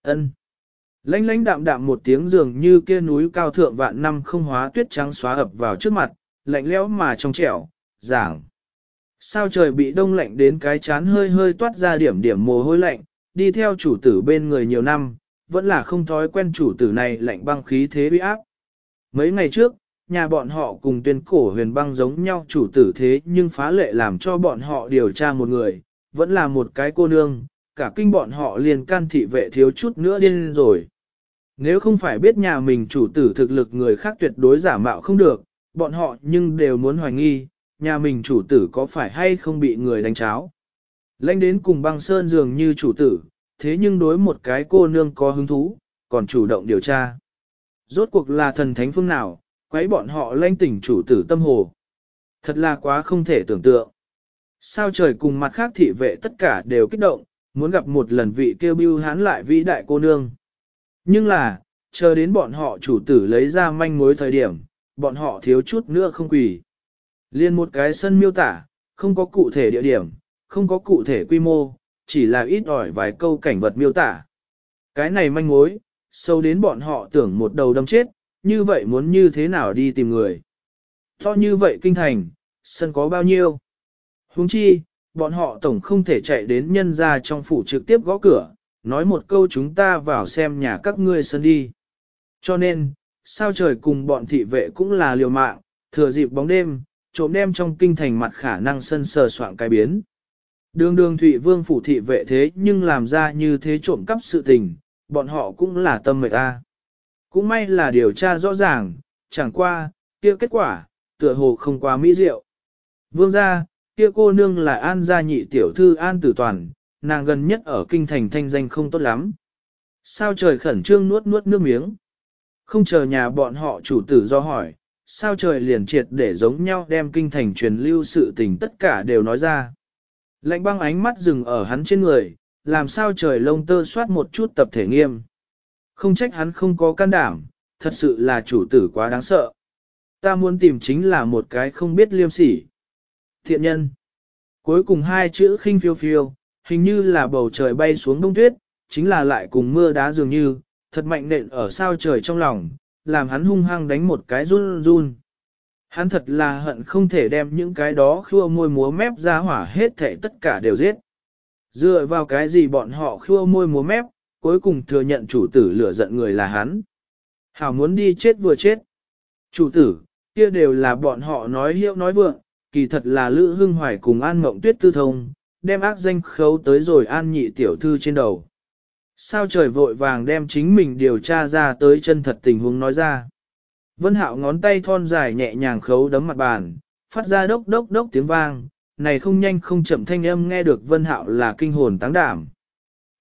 ân Lánh lánh đạm đạm một tiếng dường như kia núi cao thượng vạn năm không hóa tuyết trắng xóa ập vào trước mặt, lạnh lẽo mà trong trẻo, giảng. Sao trời bị đông lạnh đến cái chán hơi hơi toát ra điểm điểm mồ hôi lạnh, đi theo chủ tử bên người nhiều năm, vẫn là không thói quen chủ tử này lạnh băng khí thế uy áp. Mấy ngày trước, nhà bọn họ cùng tuyên cổ huyền băng giống nhau chủ tử thế nhưng phá lệ làm cho bọn họ điều tra một người, vẫn là một cái cô nương, cả kinh bọn họ liền can thị vệ thiếu chút nữa điên rồi. Nếu không phải biết nhà mình chủ tử thực lực người khác tuyệt đối giả mạo không được, bọn họ nhưng đều muốn hoài nghi, nhà mình chủ tử có phải hay không bị người đánh cháo. Lãnh đến cùng băng sơn dường như chủ tử, thế nhưng đối một cái cô nương có hứng thú, còn chủ động điều tra. Rốt cuộc là thần thánh phương nào, quấy bọn họ lanh tỉnh chủ tử tâm hồ. Thật là quá không thể tưởng tượng. Sao trời cùng mặt khác thị vệ tất cả đều kích động, muốn gặp một lần vị kêu bưu hán lại vĩ đại cô nương. Nhưng là, chờ đến bọn họ chủ tử lấy ra manh mối thời điểm, bọn họ thiếu chút nữa không quỳ. Liên một cái sân miêu tả, không có cụ thể địa điểm, không có cụ thể quy mô, chỉ là ít ỏi vài câu cảnh vật miêu tả. Cái này manh mối, sâu đến bọn họ tưởng một đầu đâm chết, như vậy muốn như thế nào đi tìm người. To như vậy kinh thành, sân có bao nhiêu? Huống chi, bọn họ tổng không thể chạy đến nhân ra trong phủ trực tiếp gõ cửa, nói một câu chúng ta vào xem nhà các ngươi sân đi. Cho nên, sao trời cùng bọn thị vệ cũng là liều mạng, thừa dịp bóng đêm, trộm đem trong kinh thành mặt khả năng sân sờ soạn cái biến. Đường đường Thụy Vương phủ thị vệ thế nhưng làm ra như thế trộm cắp sự tình, bọn họ cũng là tâm mệt ta. Cũng may là điều tra rõ ràng, chẳng qua, kia kết quả, tựa hồ không quá mỹ diệu. Vương gia, kia cô nương là An gia nhị tiểu thư An Tử Toàn, nàng gần nhất ở kinh thành thanh danh không tốt lắm. Sao trời khẩn trương nuốt nuốt nước miếng. Không chờ nhà bọn họ chủ tử do hỏi, sao trời liền triệt để giống nhau đem kinh thành truyền lưu sự tình tất cả đều nói ra. Lạnh băng ánh mắt dừng ở hắn trên người, làm sao trời lông tơ soát một chút tập thể nghiêm. Không trách hắn không có can đảm, thật sự là chủ tử quá đáng sợ. Ta muốn tìm chính là một cái không biết liêm sỉ. Thiện nhân. Cuối cùng hai chữ khinh phiêu phiêu, hình như là bầu trời bay xuống đông tuyết, chính là lại cùng mưa đá dường như, thật mạnh nện ở sao trời trong lòng, làm hắn hung hăng đánh một cái run run. Hắn thật là hận không thể đem những cái đó khua môi múa mép ra hỏa hết thể tất cả đều giết. Dựa vào cái gì bọn họ khua môi múa mép, cuối cùng thừa nhận chủ tử lửa giận người là hắn. Hảo muốn đi chết vừa chết. Chủ tử, kia đều là bọn họ nói hiệu nói vượng, kỳ thật là Lữ Hưng Hoài cùng An Mộng Tuyết tư thông, đem ác danh khấu tới rồi An nhị tiểu thư trên đầu. Sao trời vội vàng đem chính mình điều tra ra tới chân thật tình huống nói ra. Vân Hạo ngón tay thon dài nhẹ nhàng khấu đấm mặt bàn, phát ra đốc đốc đốc tiếng vang, này không nhanh không chậm thanh âm nghe được Vân Hạo là kinh hồn táng đảm.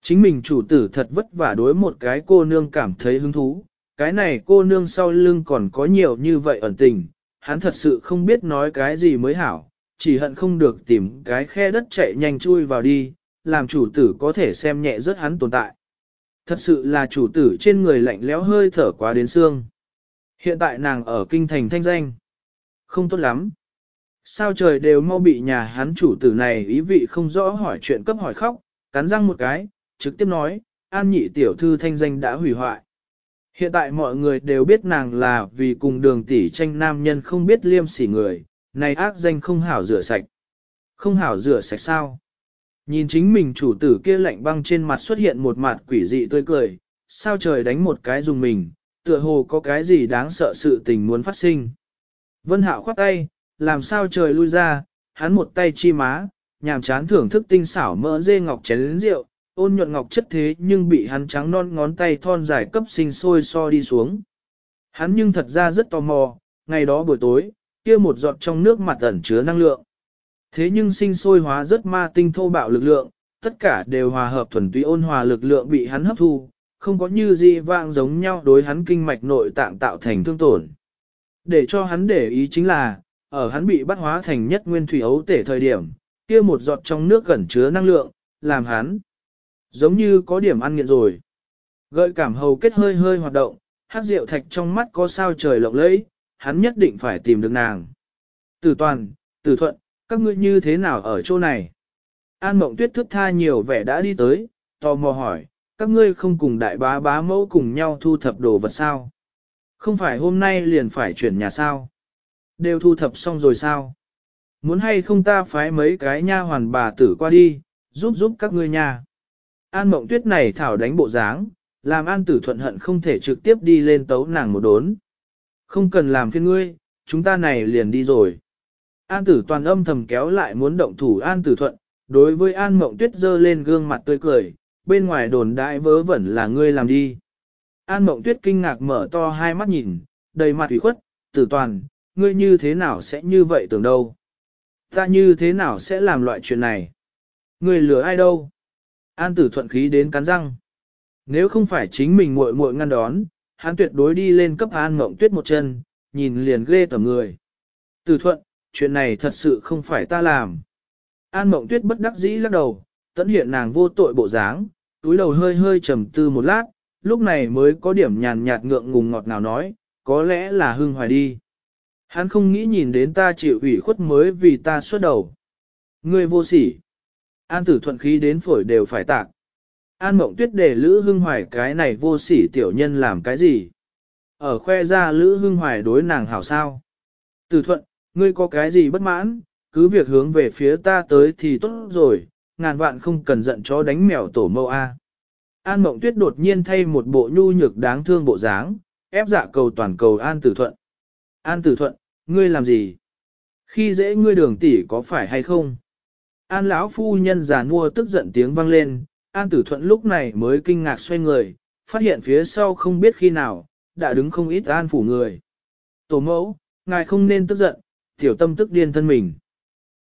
Chính mình chủ tử thật vất vả đối một cái cô nương cảm thấy hứng thú, cái này cô nương sau lưng còn có nhiều như vậy ẩn tình, hắn thật sự không biết nói cái gì mới hảo, chỉ hận không được tìm cái khe đất chạy nhanh chui vào đi, làm chủ tử có thể xem nhẹ rất hắn tồn tại. Thật sự là chủ tử trên người lạnh lẽo hơi thở quá đến xương. Hiện tại nàng ở kinh thành thanh danh. Không tốt lắm. Sao trời đều mau bị nhà hắn chủ tử này ý vị không rõ hỏi chuyện cấp hỏi khóc, cắn răng một cái, trực tiếp nói, an nhị tiểu thư thanh danh đã hủy hoại. Hiện tại mọi người đều biết nàng là vì cùng đường tỷ tranh nam nhân không biết liêm sỉ người, này ác danh không hảo rửa sạch. Không hảo rửa sạch sao? Nhìn chính mình chủ tử kia lạnh băng trên mặt xuất hiện một mặt quỷ dị tươi cười, sao trời đánh một cái dùng mình, tựa hồ có cái gì đáng sợ sự tình muốn phát sinh. Vân Hạo khoát tay, làm sao trời lui ra, hắn một tay chi má, nhàm chán thưởng thức tinh xảo mỡ dê ngọc chén lĩnh rượu, ôn nhuận ngọc chất thế nhưng bị hắn trắng non ngón tay thon dài cấp sinh sôi so đi xuống. Hắn nhưng thật ra rất tò mò, ngày đó buổi tối, kia một giọt trong nước mặt ẩn chứa năng lượng. Thế nhưng sinh sôi hóa rất ma tinh thô bạo lực lượng, tất cả đều hòa hợp thuần túy ôn hòa lực lượng bị hắn hấp thu, không có như gì vang giống nhau đối hắn kinh mạch nội tạng tạo thành thương tổn. Để cho hắn để ý chính là, ở hắn bị bắt hóa thành nhất nguyên thủy ấu tể thời điểm, kia một giọt trong nước gần chứa năng lượng, làm hắn giống như có điểm ăn nghiện rồi. Gợi cảm hầu kết hơi hơi hoạt động, hát rượu thạch trong mắt có sao trời lộng lẫy, hắn nhất định phải tìm được nàng. Tử toàn, tử thuận, các ngươi như thế nào ở chỗ này? An mộng tuyết thức tha nhiều vẻ đã đi tới, tò mò hỏi, các ngươi không cùng đại bá bá mẫu cùng nhau thu thập đồ vật sao? Không phải hôm nay liền phải chuyển nhà sao? Đều thu thập xong rồi sao? Muốn hay không ta phái mấy cái nha hoàn bà tử qua đi, giúp giúp các ngươi nha. An mộng tuyết này thảo đánh bộ dáng, làm an tử thuận hận không thể trực tiếp đi lên tấu nàng một đốn. Không cần làm phiên ngươi, chúng ta này liền đi rồi. An tử toàn âm thầm kéo lại muốn động thủ an tử thuận, đối với an mộng tuyết dơ lên gương mặt tươi cười, bên ngoài đồn đại vớ vẩn là ngươi làm đi. An mộng tuyết kinh ngạc mở to hai mắt nhìn, đầy mặt ủy khuất, tử toàn, ngươi như thế nào sẽ như vậy tưởng đâu? Ta như thế nào sẽ làm loại chuyện này? Ngươi lừa ai đâu? An tử thuận khí đến cắn răng. Nếu không phải chính mình muội muội ngăn đón, hắn tuyệt đối đi lên cấp an mộng tuyết một chân, nhìn liền ghê tầm người. Tử thuận, chuyện này thật sự không phải ta làm. An mộng tuyết bất đắc dĩ lắc đầu, tận hiện nàng vô tội bộ dáng, túi đầu hơi hơi trầm tư một lát, lúc này mới có điểm nhàn nhạt ngượng ngùng ngọt nào nói, có lẽ là hưng hoài đi. Hắn không nghĩ nhìn đến ta chịu ủy khuất mới vì ta xuất đầu. Ngươi vô sỉ. An tử thuận khí đến phổi đều phải tạc. An mộng tuyết để Lữ Hưng Hoài cái này vô sỉ tiểu nhân làm cái gì? Ở khoe ra Lữ Hưng Hoài đối nàng hảo sao? Tử thuận, ngươi có cái gì bất mãn, cứ việc hướng về phía ta tới thì tốt rồi, ngàn vạn không cần giận chó đánh mèo tổ mâu A. An mộng tuyết đột nhiên thay một bộ nhu nhược đáng thương bộ dáng, ép dạ cầu toàn cầu An tử thuận. An tử thuận, ngươi làm gì? Khi dễ ngươi đường tỷ có phải hay không? An lão phu nhân già nua tức giận tiếng vang lên, An tử thuận lúc này mới kinh ngạc xoay người, phát hiện phía sau không biết khi nào, đã đứng không ít an phủ người. Tổ mẫu, ngài không nên tức giận, tiểu tâm tức điên thân mình.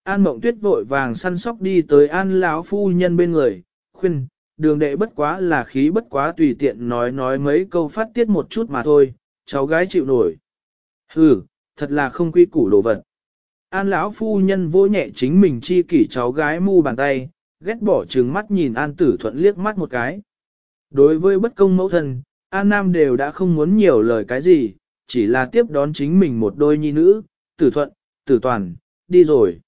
An mộng tuyết vội vàng săn sóc đi tới an lão phu nhân bên người, khuyên, đường đệ bất quá là khí bất quá tùy tiện nói nói mấy câu phát tiết một chút mà thôi, cháu gái chịu nổi. Hừ, thật là không quy củ đồ vật. An lão phu nhân vỗ nhẹ chính mình chi kỷ cháu gái mu bàn tay, ghét bỏ trừng mắt nhìn An tử thuận liếc mắt một cái. Đối với bất công mẫu thân, An Nam đều đã không muốn nhiều lời cái gì, chỉ là tiếp đón chính mình một đôi nhi nữ, tử thuận, tử toàn, đi rồi.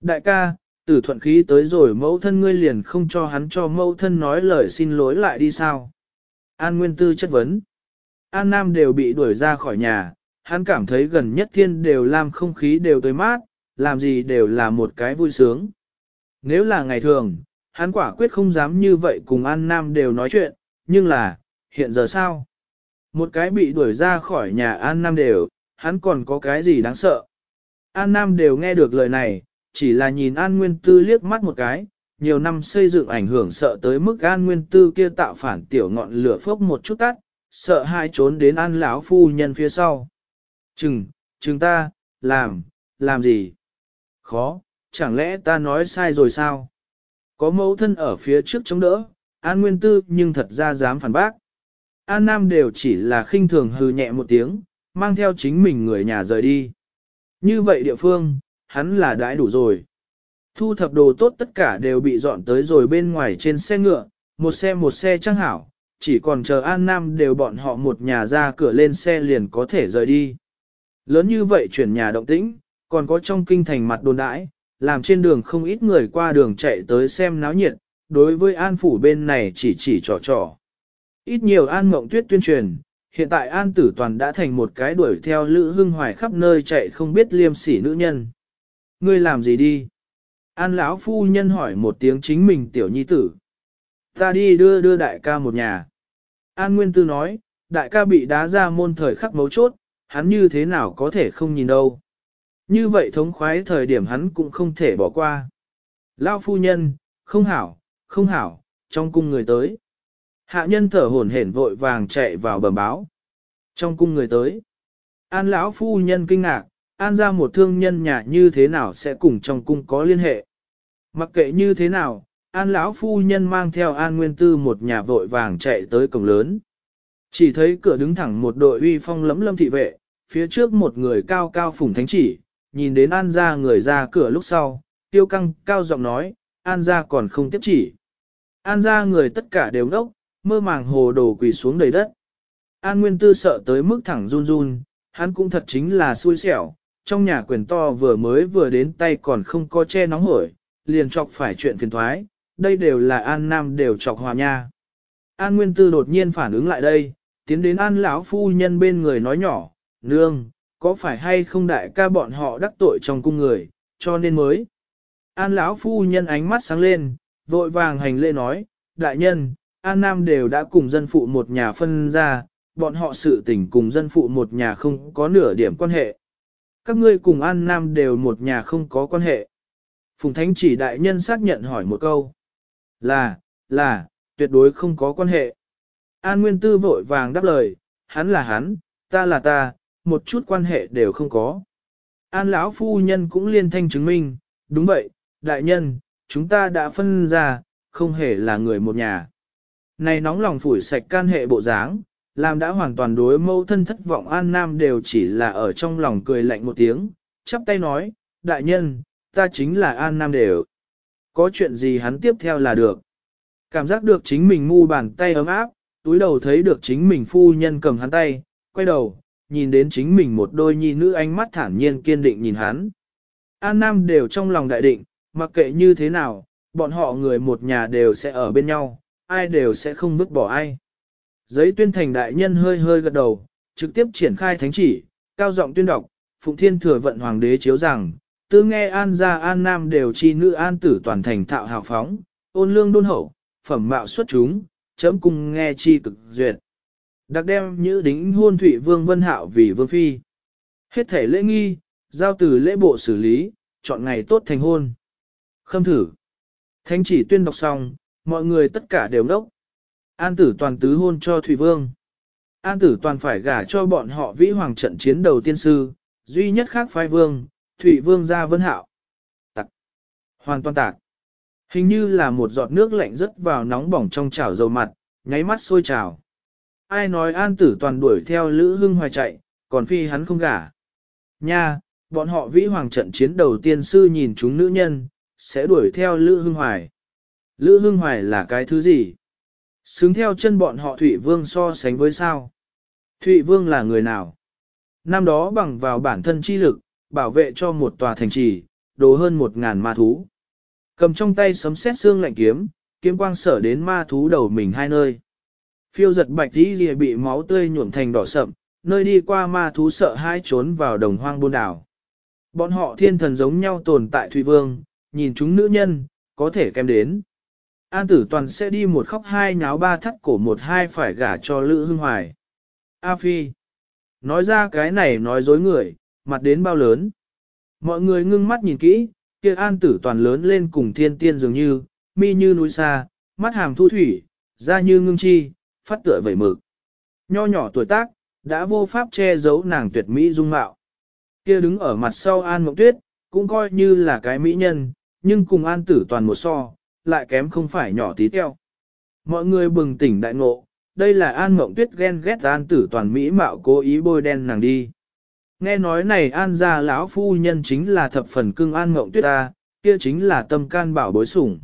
Đại ca, tử thuận khí tới rồi mẫu thân ngươi liền không cho hắn cho mẫu thân nói lời xin lỗi lại đi sao. An Nguyên Tư chất vấn. An Nam đều bị đuổi ra khỏi nhà, hắn cảm thấy gần nhất thiên đều làm không khí đều tới mát, làm gì đều là một cái vui sướng. Nếu là ngày thường, hắn quả quyết không dám như vậy cùng An Nam đều nói chuyện, nhưng là, hiện giờ sao? Một cái bị đuổi ra khỏi nhà An Nam đều, hắn còn có cái gì đáng sợ? An Nam đều nghe được lời này, chỉ là nhìn An Nguyên Tư liếc mắt một cái, nhiều năm xây dựng ảnh hưởng sợ tới mức An Nguyên Tư kia tạo phản tiểu ngọn lửa phốc một chút tắt, sợ hai trốn đến An lão phu nhân phía sau. Chừng, chừng ta, làm, làm gì? Khó, chẳng lẽ ta nói sai rồi sao? Có mẫu thân ở phía trước chống đỡ, An Nguyên Tư nhưng thật ra dám phản bác. An Nam đều chỉ là khinh thường hừ nhẹ một tiếng, mang theo chính mình người nhà rời đi. Như vậy địa phương, hắn là đãi đủ rồi. Thu thập đồ tốt tất cả đều bị dọn tới rồi bên ngoài trên xe ngựa, một xe một xe trăng hảo, chỉ còn chờ An Nam đều bọn họ một nhà ra cửa lên xe liền có thể rời đi. Lớn như vậy chuyển nhà động tĩnh, còn có trong kinh thành mặt đồn đãi, làm trên đường không ít người qua đường chạy tới xem náo nhiệt, đối với An Phủ bên này chỉ chỉ trò trò. Ít nhiều An Mộng Tuyết tuyên truyền, hiện tại An Tử Toàn đã thành một cái đuổi theo Lữ Hưng Hoài khắp nơi chạy không biết liêm sỉ nữ nhân. Ngươi làm gì đi? An lão phu nhân hỏi một tiếng chính mình tiểu nhi tử. Ta đi đưa đưa đại ca một nhà. An Nguyên Tư nói, đại ca bị đá ra môn thời khắc mấu chốt, hắn như thế nào có thể không nhìn đâu. Như vậy thống khoái thời điểm hắn cũng không thể bỏ qua. Lão phu nhân, không hảo, không hảo, trong cung người tới. Hạ nhân thở hổn hển vội vàng chạy vào bẩm báo. Trong cung người tới. An lão phu nhân kinh ngạc, an ra một thương nhân nhà như thế nào sẽ cùng trong cung có liên hệ. Mặc kệ như thế nào, an lão phu nhân mang theo an nguyên tư một nhà vội vàng chạy tới cổng lớn. Chỉ thấy cửa đứng thẳng một đội uy phong lẫm lâm thị vệ, phía trước một người cao cao phủng thánh chỉ, nhìn đến an ra người ra cửa lúc sau, tiêu căng cao giọng nói, an ra còn không tiếp chỉ. An ra người tất cả đều ngốc, mơ màng hồ đồ quỳ xuống đầy đất. An Nguyên Tư sợ tới mức thẳng run run, hắn cũng thật chính là xui xẻo, trong nhà quyền to vừa mới vừa đến tay còn không có che nóng hổi, liền chọc phải chuyện phiền thoái, đây đều là An Nam đều chọc hòa nha. An Nguyên Tư đột nhiên phản ứng lại đây, tiến đến An lão phu nhân bên người nói nhỏ, nương, có phải hay không đại ca bọn họ đắc tội trong cung người, cho nên mới. An lão phu nhân ánh mắt sáng lên, vội vàng hành lễ nói, đại nhân, An Nam đều đã cùng dân phụ một nhà phân ra, bọn họ sự tình cùng dân phụ một nhà không có nửa điểm quan hệ. Các ngươi cùng An Nam đều một nhà không có quan hệ. Phùng Thánh chỉ đại nhân xác nhận hỏi một câu. Là, là, tuyệt đối không có quan hệ. An Nguyên Tư vội vàng đáp lời, hắn là hắn, ta là ta, một chút quan hệ đều không có. An lão phu nhân cũng liên thanh chứng minh, đúng vậy, đại nhân, chúng ta đã phân ra, không hề là người một nhà. Này nóng lòng phủi sạch can hệ bộ dáng, làm đã hoàn toàn đối mâu thân thất vọng An Nam đều chỉ là ở trong lòng cười lạnh một tiếng, chắp tay nói, đại nhân, ta chính là An Nam đều. Có chuyện gì hắn tiếp theo là được. Cảm giác được chính mình mu bàn tay ấm áp, túi đầu thấy được chính mình phu nhân cầm hắn tay, quay đầu, nhìn đến chính mình một đôi nhi nữ ánh mắt thản nhiên kiên định nhìn hắn. An Nam đều trong lòng đại định, mặc kệ như thế nào, bọn họ người một nhà đều sẽ ở bên nhau, ai đều sẽ không vứt bỏ ai. Giấy tuyên thành đại nhân hơi hơi gật đầu, trực tiếp triển khai thánh chỉ, cao giọng tuyên đọc, Phụng Thiên thừa vận hoàng đế chiếu rằng, tư nghe an gia an nam đều chi nữ an tử toàn thành thạo hào phóng, ôn lương đôn hậu, phẩm mạo xuất chúng, chấm cung nghe chi cực duyệt. Đặc đem như đính hôn thụy vương vân hạo vì vương phi. Hết thể lễ nghi, giao từ lễ bộ xử lý, chọn ngày tốt thành hôn. Khâm thử. Thánh chỉ tuyên đọc xong, mọi người tất cả đều đốc. An tử toàn tứ hôn cho Thủy Vương. An tử toàn phải gả cho bọn họ vĩ hoàng trận chiến đầu tiên sư, duy nhất khác phái vương, Thủy Vương ra vân hạo. Tạc. Hoàn toàn tạc. Hình như là một giọt nước lạnh rớt vào nóng bỏng trong chảo dầu mặt, nháy mắt sôi trào. Ai nói an tử toàn đuổi theo Lữ Hưng Hoài chạy, còn phi hắn không gả. Nha, bọn họ vĩ hoàng trận chiến đầu tiên sư nhìn chúng nữ nhân, sẽ đuổi theo Lữ Hưng Hoài. Lữ Hưng Hoài là cái thứ gì? Xứng theo chân bọn họ Thụy Vương so sánh với sao? Thụy Vương là người nào? Năm đó bằng vào bản thân chi lực, bảo vệ cho một tòa thành trì, đồ hơn một ngàn ma thú. Cầm trong tay sấm sét xương lạnh kiếm, kiếm quang sở đến ma thú đầu mình hai nơi. Phiêu giật bạch tí lìa bị máu tươi nhuộm thành đỏ sậm, nơi đi qua ma thú sợ hai trốn vào đồng hoang buôn đảo. Bọn họ thiên thần giống nhau tồn tại Thụy Vương, nhìn chúng nữ nhân, có thể kem đến. An tử toàn sẽ đi một khóc hai nháo ba thắt cổ một hai phải gả cho Lữ Hưng Hoài. A Phi. Nói ra cái này nói dối người, mặt đến bao lớn. Mọi người ngưng mắt nhìn kỹ, kia an tử toàn lớn lên cùng thiên tiên dường như, mi như núi xa, mắt hàm thu thủy, da như ngưng chi, phát tựa vẩy mực. Nho nhỏ tuổi tác, đã vô pháp che giấu nàng tuyệt mỹ dung mạo. Kia đứng ở mặt sau An Mộng Tuyết, cũng coi như là cái mỹ nhân, nhưng cùng An Tử Toàn một so, lại kém không phải nhỏ tí teo. Mọi người bừng tỉnh đại ngộ, đây là An Mộng Tuyết ghen ghét An Tử Toàn mỹ mạo cố ý bôi đen nàng đi. Nghe nói này An gia lão phu nhân chính là thập phần cưng An Mộng Tuyết ta, kia chính là tâm can bảo bối sủng.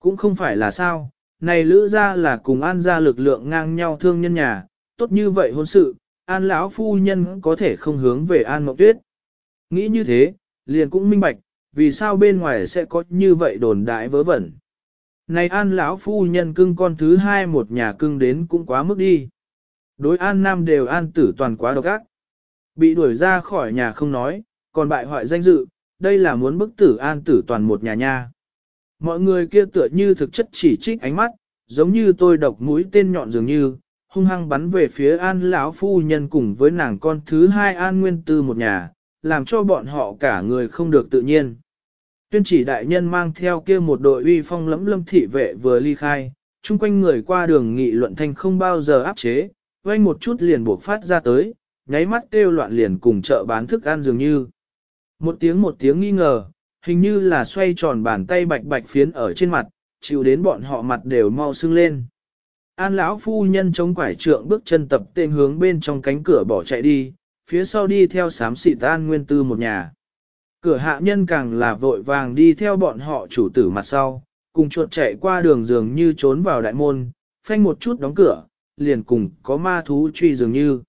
Cũng không phải là sao, này lữ gia là cùng An gia lực lượng ngang nhau thương nhân nhà, tốt như vậy hôn sự, An lão phu nhân có thể không hướng về An Mộng Tuyết. Nghĩ như thế, liền cũng minh bạch, vì sao bên ngoài sẽ có như vậy đồn đại vớ vẩn. Này An lão phu nhân cưng con thứ hai một nhà cưng đến cũng quá mức đi. Đối An Nam đều An tử toàn quá độc ác. Bị đuổi ra khỏi nhà không nói, còn bại hoại danh dự, đây là muốn bức tử An tử toàn một nhà nha. Mọi người kia tựa như thực chất chỉ trích ánh mắt, giống như tôi độc mũi tên nhọn dường như, hung hăng bắn về phía An lão phu nhân cùng với nàng con thứ hai An Nguyên Tư một nhà, làm cho bọn họ cả người không được tự nhiên. Tuyên chỉ đại nhân mang theo kia một đội uy phong lẫm lâm thị vệ vừa ly khai, chung quanh người qua đường nghị luận thanh không bao giờ áp chế, quanh một chút liền buộc phát ra tới, nháy mắt kêu loạn liền cùng chợ bán thức ăn dường như. Một tiếng một tiếng nghi ngờ, hình như là xoay tròn bàn tay bạch bạch phiến ở trên mặt, chịu đến bọn họ mặt đều mau sưng lên. An lão phu nhân chống quải trượng bước chân tập tên hướng bên trong cánh cửa bỏ chạy đi, phía sau đi theo sám xịt tan nguyên tư một nhà. Cửa hạ nhân càng là vội vàng đi theo bọn họ chủ tử mặt sau, cùng chuột chạy qua đường dường như trốn vào đại môn, phanh một chút đóng cửa, liền cùng có ma thú truy dường như.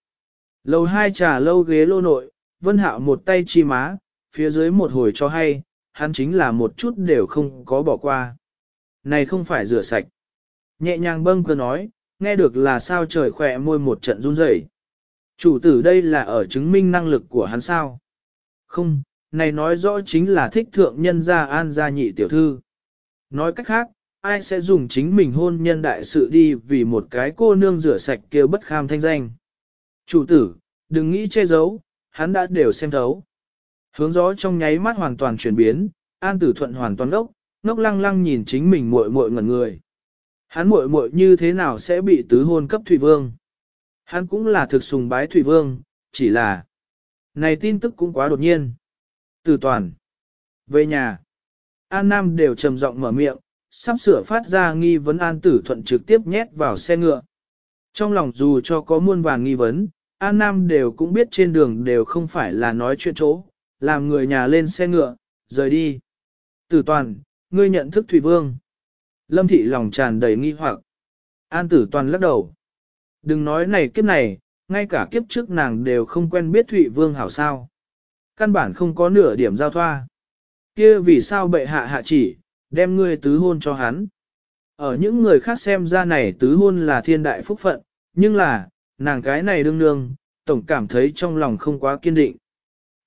Lầu hai trà lâu ghế lô nội, vân hạo một tay chi má, phía dưới một hồi cho hay, hắn chính là một chút đều không có bỏ qua. Này không phải rửa sạch. Nhẹ nhàng bâng cơ nói, nghe được là sao trời khỏe môi một trận run rẩy. Chủ tử đây là ở chứng minh năng lực của hắn sao? Không, này nói rõ chính là thích thượng nhân gia an gia nhị tiểu thư. Nói cách khác, ai sẽ dùng chính mình hôn nhân đại sự đi vì một cái cô nương rửa sạch kia bất kham thanh danh. Chủ tử, đừng nghĩ che giấu, hắn đã đều xem thấu. Hướng gió trong nháy mắt hoàn toàn chuyển biến, an tử thuận hoàn toàn đốc, ngốc lăng lăng nhìn chính mình muội muội ngẩn người. Hắn muội muội như thế nào sẽ bị tứ hôn cấp Thủy Vương? Hắn cũng là thực sùng bái Thủy Vương, chỉ là... Này tin tức cũng quá đột nhiên. Từ toàn. Về nhà. An Nam đều trầm giọng mở miệng, sắp sửa phát ra nghi vấn An Tử Thuận trực tiếp nhét vào xe ngựa. Trong lòng dù cho có muôn vàng nghi vấn, An Nam đều cũng biết trên đường đều không phải là nói chuyện chỗ, làm người nhà lên xe ngựa, rời đi. Tử Toàn, ngươi nhận thức Thủy Vương. Lâm Thị lòng tràn đầy nghi hoặc. An Tử Toàn lắc đầu. Đừng nói này kiếp này, ngay cả kiếp trước nàng đều không quen biết Thụy Vương hảo sao. Căn bản không có nửa điểm giao thoa. kia vì sao bệ hạ hạ chỉ, đem ngươi tứ hôn cho hắn. Ở những người khác xem ra này tứ hôn là thiên đại phúc phận, nhưng là, nàng cái này đương nương, tổng cảm thấy trong lòng không quá kiên định.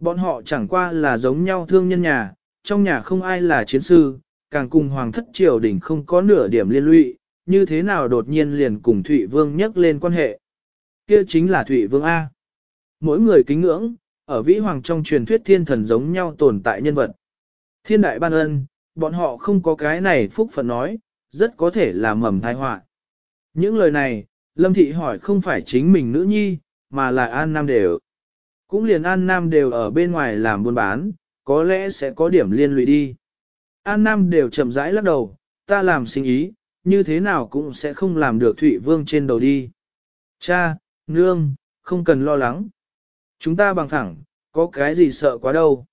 Bọn họ chẳng qua là giống nhau thương nhân nhà, trong nhà không ai là chiến sư, càng cùng hoàng thất triều đình không có nửa điểm liên lụy, như thế nào đột nhiên liền cùng Thụy Vương nhắc lên quan hệ. Kia chính là Thụy Vương A. Mỗi người kính ngưỡng, ở vĩ hoàng trong truyền thuyết thiên thần giống nhau tồn tại nhân vật. Thiên đại ban ân, bọn họ không có cái này phúc phận nói, rất có thể là mầm tai họa. Những lời này, Lâm Thị hỏi không phải chính mình nữ nhi, mà là An Nam đều. Cũng liền An Nam đều ở bên ngoài làm buôn bán, có lẽ sẽ có điểm liên lụy đi. An Nam đều chậm rãi lắc đầu, ta làm sinh ý, như thế nào cũng sẽ không làm được Thụy Vương trên đầu đi. Cha, nương, không cần lo lắng. Chúng ta bằng thẳng, có cái gì sợ quá đâu.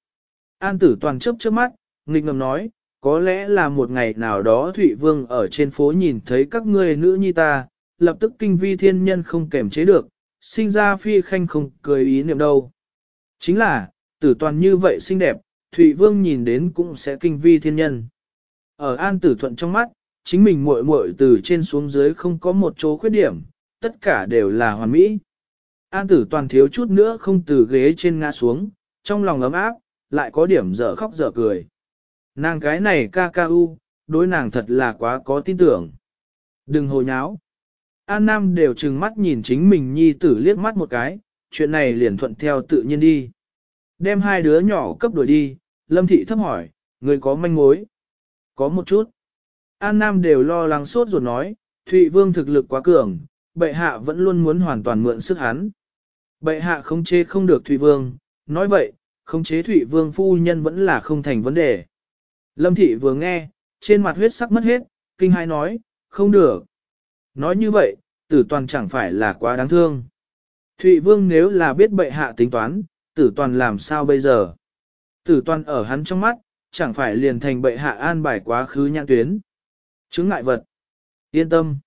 An tử toàn chấp trước mắt, nghịch ngầm nói, có lẽ là một ngày nào đó Thụy Vương ở trên phố nhìn thấy các ngươi nữ nhi ta, lập tức kinh vi thiên nhân không kềm chế được, sinh ra phi khanh không cười ý niệm đâu. Chính là, tử toàn như vậy xinh đẹp, Thụy Vương nhìn đến cũng sẽ kinh vi thiên nhân. Ở An Tử Thuận trong mắt, chính mình muội muội từ trên xuống dưới không có một chỗ khuyết điểm, tất cả đều là hoàn mỹ. An Tử Toàn thiếu chút nữa không từ ghế trên ngã xuống, trong lòng ấm áp, lại có điểm dở khóc dở cười. Nàng cái này ca ca u, đối nàng thật là quá có tin tưởng. Đừng hồ nháo. An Nam đều trừng mắt nhìn chính mình nhi tử liếc mắt một cái, chuyện này liền thuận theo tự nhiên đi. Đem hai đứa nhỏ cấp đuổi đi, Lâm Thị thấp hỏi, người có manh mối? Có một chút. An Nam đều lo lắng sốt ruột nói, Thụy Vương thực lực quá cường, bệ hạ vẫn luôn muốn hoàn toàn mượn sức hắn. Bệ hạ không chế không được Thụy Vương, nói vậy, không chế Thụy Vương phu nhân vẫn là không thành vấn đề. Lâm Thị vừa nghe, trên mặt huyết sắc mất hết, kinh hai nói, không được. Nói như vậy, tử toàn chẳng phải là quá đáng thương. Thụy Vương nếu là biết bệ hạ tính toán, tử toàn làm sao bây giờ? Tử toàn ở hắn trong mắt, chẳng phải liền thành bệ hạ an bài quá khứ nhãn tuyến. Chứng ngại vật. Yên tâm.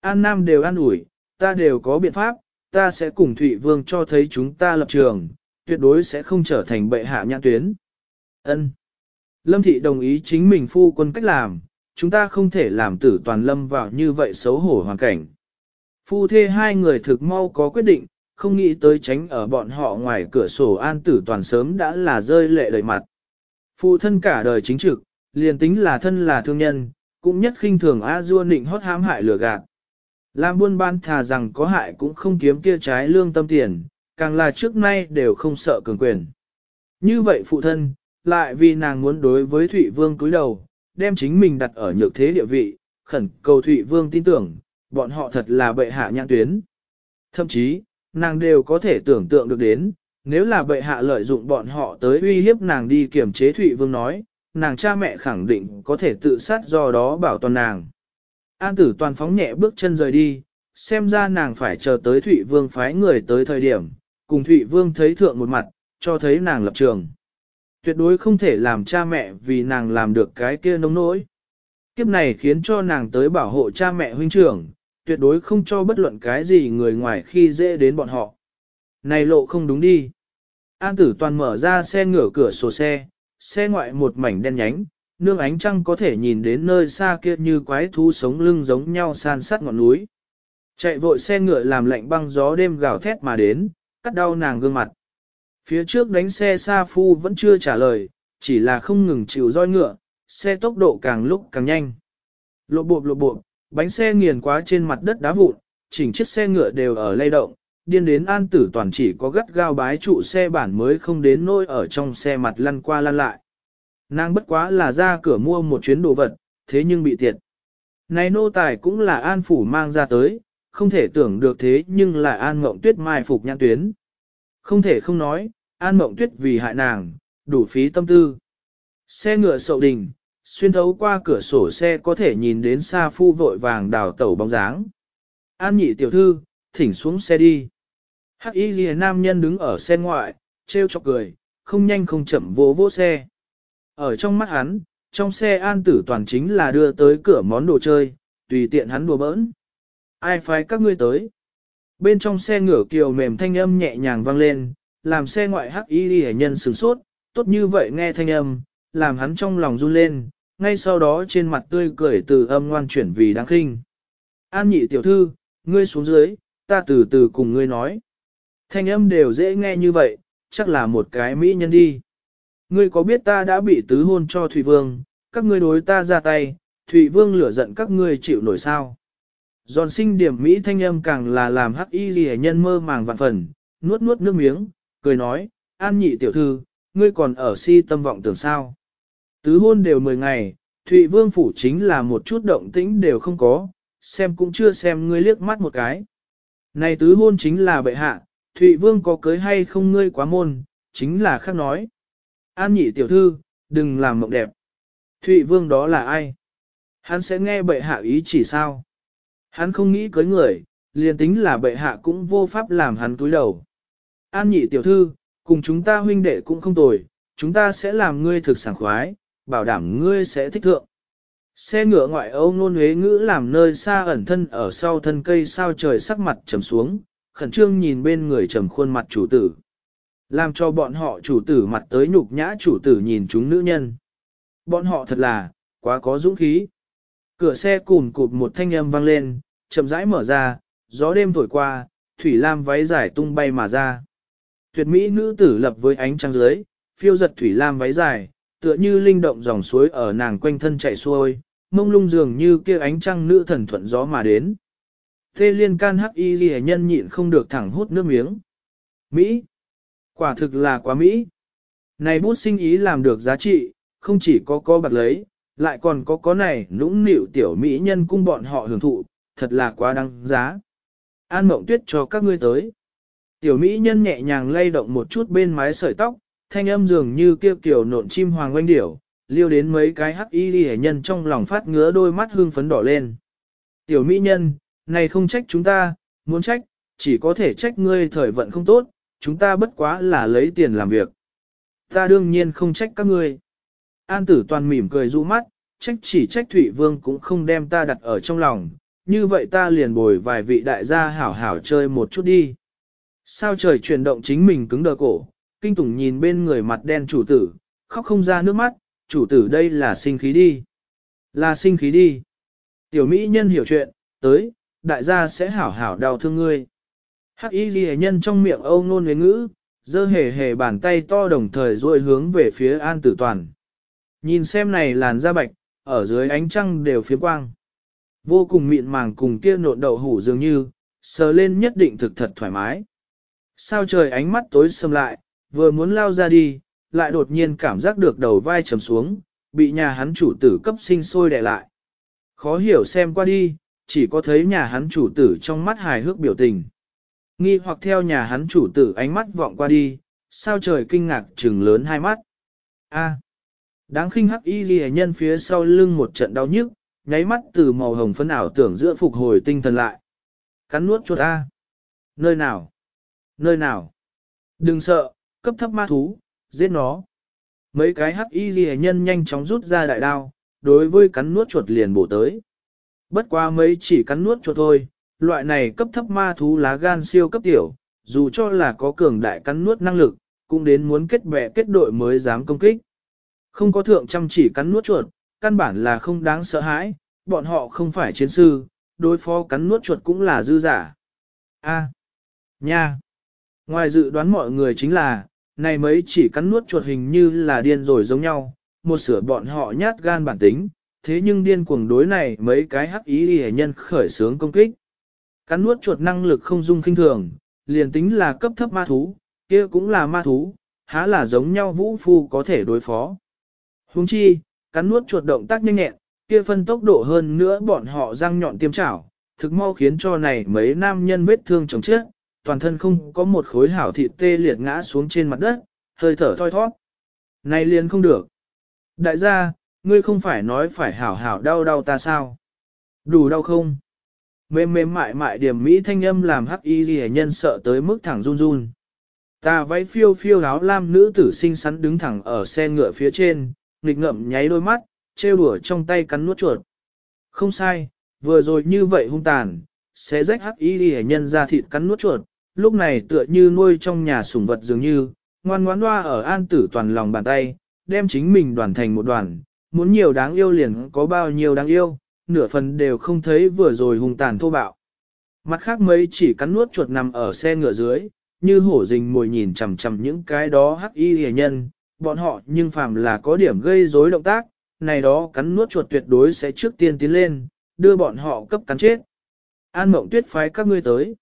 An Nam đều an ủi, ta đều có biện pháp, ta sẽ cùng Thụy Vương cho thấy chúng ta lập trường, tuyệt đối sẽ không trở thành bệ hạ nhãn tuyến. Ân. Lâm Thị đồng ý chính mình phu quân cách làm, chúng ta không thể làm tử toàn lâm vào như vậy xấu hổ hoàn cảnh. Phu thê hai người thực mau có quyết định, không nghĩ tới tránh ở bọn họ ngoài cửa sổ an tử toàn sớm đã là rơi lệ đầy mặt. Phụ thân cả đời chính trực, liền tính là thân là thương nhân, cũng nhất khinh thường A Dua nịnh hót hãm hại lừa gạt. Làm buôn ban thà rằng có hại cũng không kiếm kia trái lương tâm tiền, càng là trước nay đều không sợ cường quyền. Như vậy phụ thân, lại vì nàng muốn đối với Thụy Vương cúi đầu, đem chính mình đặt ở nhược thế địa vị, khẩn cầu Thụy Vương tin tưởng, bọn họ thật là bệ hạ nhãn tuyến. Thậm chí, nàng đều có thể tưởng tượng được đến, nếu là bệ hạ lợi dụng bọn họ tới uy hiếp nàng đi kiểm chế Thụy Vương nói, nàng cha mẹ khẳng định có thể tự sát do đó bảo toàn nàng. An tử toàn phóng nhẹ bước chân rời đi, xem ra nàng phải chờ tới Thụy Vương phái người tới thời điểm, cùng Thụy Vương thấy thượng một mặt, cho thấy nàng lập trường. Tuyệt đối không thể làm cha mẹ vì nàng làm được cái kia nông nỗi. Kiếp này khiến cho nàng tới bảo hộ cha mẹ huynh trưởng, tuyệt đối không cho bất luận cái gì người ngoài khi dễ đến bọn họ. Này lộ không đúng đi. An tử toàn mở ra xe ngửa cửa sổ xe, xe ngoại một mảnh đen nhánh, nương ánh trăng có thể nhìn đến nơi xa kia như quái thú sống lưng giống nhau san sát ngọn núi. Chạy vội xe ngựa làm lạnh băng gió đêm gào thét mà đến, cắt đau nàng gương mặt. Phía trước đánh xe xa phu vẫn chưa trả lời, chỉ là không ngừng chịu roi ngựa, xe tốc độ càng lúc càng nhanh. Lộ bộ lộ bộ, bánh xe nghiền quá trên mặt đất đá vụn, chỉnh chiếc xe ngựa đều ở lay động, điên đến an tử toàn chỉ có gắt gao bái trụ xe bản mới không đến nôi ở trong xe mặt lăn qua lăn lại. Nàng bất quá là ra cửa mua một chuyến đồ vật, thế nhưng bị tiệt. Này nô tài cũng là an phủ mang ra tới, không thể tưởng được thế nhưng là an ngộng tuyết mai phục nhãn tuyến. Không thể không nói, an mộng tuyết vì hại nàng, đủ phí tâm tư. Xe ngựa sậu đình, xuyên thấu qua cửa sổ xe có thể nhìn đến xa phu vội vàng đào tẩu bóng dáng. An nhị tiểu thư, thỉnh xuống xe đi. Hắc y ghi nam nhân đứng ở xe ngoại, treo chọc cười, không nhanh không chậm vỗ vỗ xe. Ở trong mắt hắn, trong xe an tử toàn chính là đưa tới cửa món đồ chơi, tùy tiện hắn đùa bỡn. Ai phái các ngươi tới? Bên trong xe ngửa kiều mềm thanh âm nhẹ nhàng vang lên, làm xe ngoại hắc y đi nhân sửng sốt, tốt như vậy nghe thanh âm, làm hắn trong lòng run lên, ngay sau đó trên mặt tươi cười từ âm ngoan chuyển vì đáng khinh. An nhị tiểu thư, ngươi xuống dưới, ta từ từ cùng ngươi nói. Thanh âm đều dễ nghe như vậy, chắc là một cái mỹ nhân đi. Ngươi có biết ta đã bị tứ hôn cho Thủy Vương, các ngươi đối ta ra tay, Thủy Vương lửa giận các ngươi chịu nổi sao. Giòn sinh điểm Mỹ thanh âm càng là làm hắc y ghi nhân mơ màng vạn phần, nuốt nuốt nước miếng, cười nói, an nhị tiểu thư, ngươi còn ở si tâm vọng tưởng sao. Tứ hôn đều 10 ngày, Thụy Vương phủ chính là một chút động tĩnh đều không có, xem cũng chưa xem ngươi liếc mắt một cái. Này tứ hôn chính là bệ hạ, Thụy Vương có cưới hay không ngươi quá môn, chính là khác nói. An nhị tiểu thư, đừng làm mộng đẹp. Thụy Vương đó là ai? Hắn sẽ nghe bệ hạ ý chỉ sao? Hắn không nghĩ cưới người, liền tính là bệ hạ cũng vô pháp làm hắn túi đầu. An nhị tiểu thư, cùng chúng ta huynh đệ cũng không tồi, chúng ta sẽ làm ngươi thực sảng khoái, bảo đảm ngươi sẽ thích thượng. Xe ngựa ngoại Âu nôn huế ngữ làm nơi xa ẩn thân ở sau thân cây sao trời sắc mặt trầm xuống, khẩn trương nhìn bên người trầm khuôn mặt chủ tử. Làm cho bọn họ chủ tử mặt tới nhục nhã chủ tử nhìn chúng nữ nhân. Bọn họ thật là, quá có dũng khí. Cửa xe cùn cụt một thanh âm vang lên, chậm rãi mở ra, gió đêm thổi qua, thủy lam váy dài tung bay mà ra. Tuyệt mỹ nữ tử lập với ánh trăng dưới, phiêu giật thủy lam váy dài, tựa như linh động dòng suối ở nàng quanh thân chạy xuôi, mông lung dường như kia ánh trăng nữ thần thuận gió mà đến. Tê liên can hắc y ghi nhân nhịn không được thẳng hút nước miếng. Mỹ! Quả thực là quá Mỹ! Này bút sinh ý làm được giá trị, không chỉ có có bạc lấy, lại còn có có này nũng nịu tiểu Mỹ nhân cung bọn họ hưởng thụ, thật là quá đáng giá. An mộng tuyết cho các ngươi tới. Tiểu Mỹ nhân nhẹ nhàng lay động một chút bên mái sợi tóc, thanh âm dường như kêu kiểu nộn chim hoàng oanh điểu, liêu đến mấy cái hắc y ghi nhân trong lòng phát ngứa đôi mắt hương phấn đỏ lên. Tiểu Mỹ nhân, này không trách chúng ta, muốn trách, chỉ có thể trách ngươi thời vận không tốt, chúng ta bất quá là lấy tiền làm việc. Ta đương nhiên không trách các ngươi. An tử toàn mỉm cười rũ mắt, trách chỉ trách Thụy Vương cũng không đem ta đặt ở trong lòng, như vậy ta liền bồi vài vị đại gia hảo hảo chơi một chút đi. Sao trời chuyển động chính mình cứng đờ cổ, kinh tủng nhìn bên người mặt đen chủ tử, khóc không ra nước mắt, chủ tử đây là sinh khí đi. Là sinh khí đi. Tiểu Mỹ nhân hiểu chuyện, tới, đại gia sẽ hảo hảo đau thương ngươi. Hắc y ghi nhân trong miệng âu nôn với ngữ, dơ hề hề bàn tay to đồng thời rồi hướng về phía an tử toàn. Nhìn xem này làn da bạch, ở dưới ánh trăng đều phía quang. Vô cùng mịn màng cùng kia nộn đậu hủ dường như, sờ lên nhất định thực thật thoải mái. Sao trời ánh mắt tối sầm lại, vừa muốn lao ra đi, lại đột nhiên cảm giác được đầu vai trầm xuống, bị nhà hắn chủ tử cấp sinh sôi đè lại. Khó hiểu xem qua đi, chỉ có thấy nhà hắn chủ tử trong mắt hài hước biểu tình. Nghi hoặc theo nhà hắn chủ tử ánh mắt vọng qua đi, sao trời kinh ngạc trừng lớn hai mắt. A đáng khinh hắc y ghi nhân phía sau lưng một trận đau nhức, nháy mắt từ màu hồng phấn ảo tưởng giữa phục hồi tinh thần lại. Cắn nuốt chuột A. Nơi nào? Nơi nào? Đừng sợ, cấp thấp ma thú, giết nó. Mấy cái hắc y ghi nhân nhanh chóng rút ra đại đao, đối với cắn nuốt chuột liền bổ tới. Bất quá mấy chỉ cắn nuốt chuột thôi, loại này cấp thấp ma thú lá gan siêu cấp tiểu, dù cho là có cường đại cắn nuốt năng lực, cũng đến muốn kết bè kết đội mới dám công kích. Không có thượng chăm chỉ cắn nuốt chuột, căn bản là không đáng sợ hãi, bọn họ không phải chiến sư, đối phó cắn nuốt chuột cũng là dư giả. A. Nha. Ngoài dự đoán mọi người chính là, này mấy chỉ cắn nuốt chuột hình như là điên rồi giống nhau, một sửa bọn họ nhát gan bản tính, thế nhưng điên cuồng đối này mấy cái hắc ý hề nhân khởi sướng công kích. Cắn nuốt chuột năng lực không dung kinh thường, liền tính là cấp thấp ma thú, kia cũng là ma thú, há là giống nhau vũ phu có thể đối phó. Huống chi, cắn nuốt chuột động tác nhanh nhẹn, kia phân tốc độ hơn nữa bọn họ răng nhọn tiêm chảo, thực mau khiến cho này mấy nam nhân vết thương chồng chết, toàn thân không có một khối hảo thịt tê liệt ngã xuống trên mặt đất, hơi thở thoi thoát. Này liền không được. Đại gia, ngươi không phải nói phải hảo hảo đau đau ta sao? Đủ đau không? Mềm mềm mại mại điểm mỹ thanh âm làm hắc y ghi nhân sợ tới mức thẳng run run. Ta váy phiêu phiêu áo lam nữ tử xinh xắn đứng thẳng ở xe ngựa phía trên, nghịch ngậm nháy đôi mắt, trêu đùa trong tay cắn nuốt chuột. Không sai, vừa rồi như vậy hung tàn, sẽ rách hắc y đi nhân ra thịt cắn nuốt chuột, lúc này tựa như nuôi trong nhà sủng vật dường như, ngoan ngoãn loa ở an tử toàn lòng bàn tay, đem chính mình đoàn thành một đoàn, muốn nhiều đáng yêu liền có bao nhiêu đáng yêu, nửa phần đều không thấy vừa rồi hung tàn thô bạo. Mặt khác mấy chỉ cắn nuốt chuột nằm ở xe ngựa dưới, như hổ rình mồi nhìn chằm chằm những cái đó hắc y hề nhân, bọn họ nhưng phàm là có điểm gây rối động tác, này đó cắn nuốt chuột tuyệt đối sẽ trước tiên tiến lên, đưa bọn họ cấp cắn chết. An mộng tuyết phái các ngươi tới.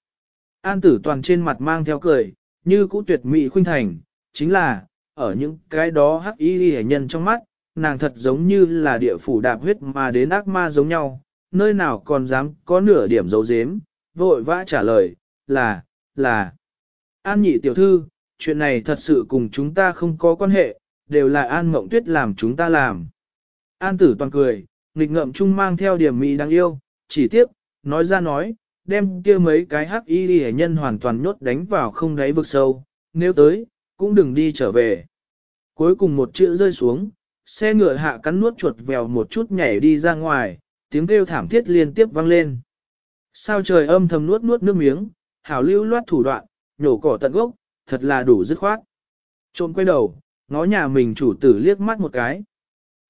An tử toàn trên mặt mang theo cười, như cũ tuyệt mỹ khuynh thành, chính là, ở những cái đó hắc y hệ nhân trong mắt, nàng thật giống như là địa phủ đạp huyết mà đến ác ma giống nhau, nơi nào còn dám có nửa điểm dấu dếm, vội vã trả lời, là, là. An nhị tiểu thư, chuyện này thật sự cùng chúng ta không có quan hệ, đều là An Mộng Tuyết làm chúng ta làm. An tử toàn cười, nghịch ngậm chung mang theo điểm mỹ đáng yêu, chỉ tiếp, nói ra nói, đem kia mấy cái hắc y đi nhân hoàn toàn nhốt đánh vào không đáy vực sâu, nếu tới, cũng đừng đi trở về. Cuối cùng một chữ rơi xuống, xe ngựa hạ cắn nuốt chuột vèo một chút nhảy đi ra ngoài, tiếng kêu thảm thiết liên tiếp vang lên. Sao trời âm thầm nuốt nuốt nước miếng, hảo lưu loát thủ đoạn, nhổ cỏ tận gốc, thật là đủ dứt khoát. Trộm quay đầu, ngó nhà mình chủ tử liếc mắt một cái.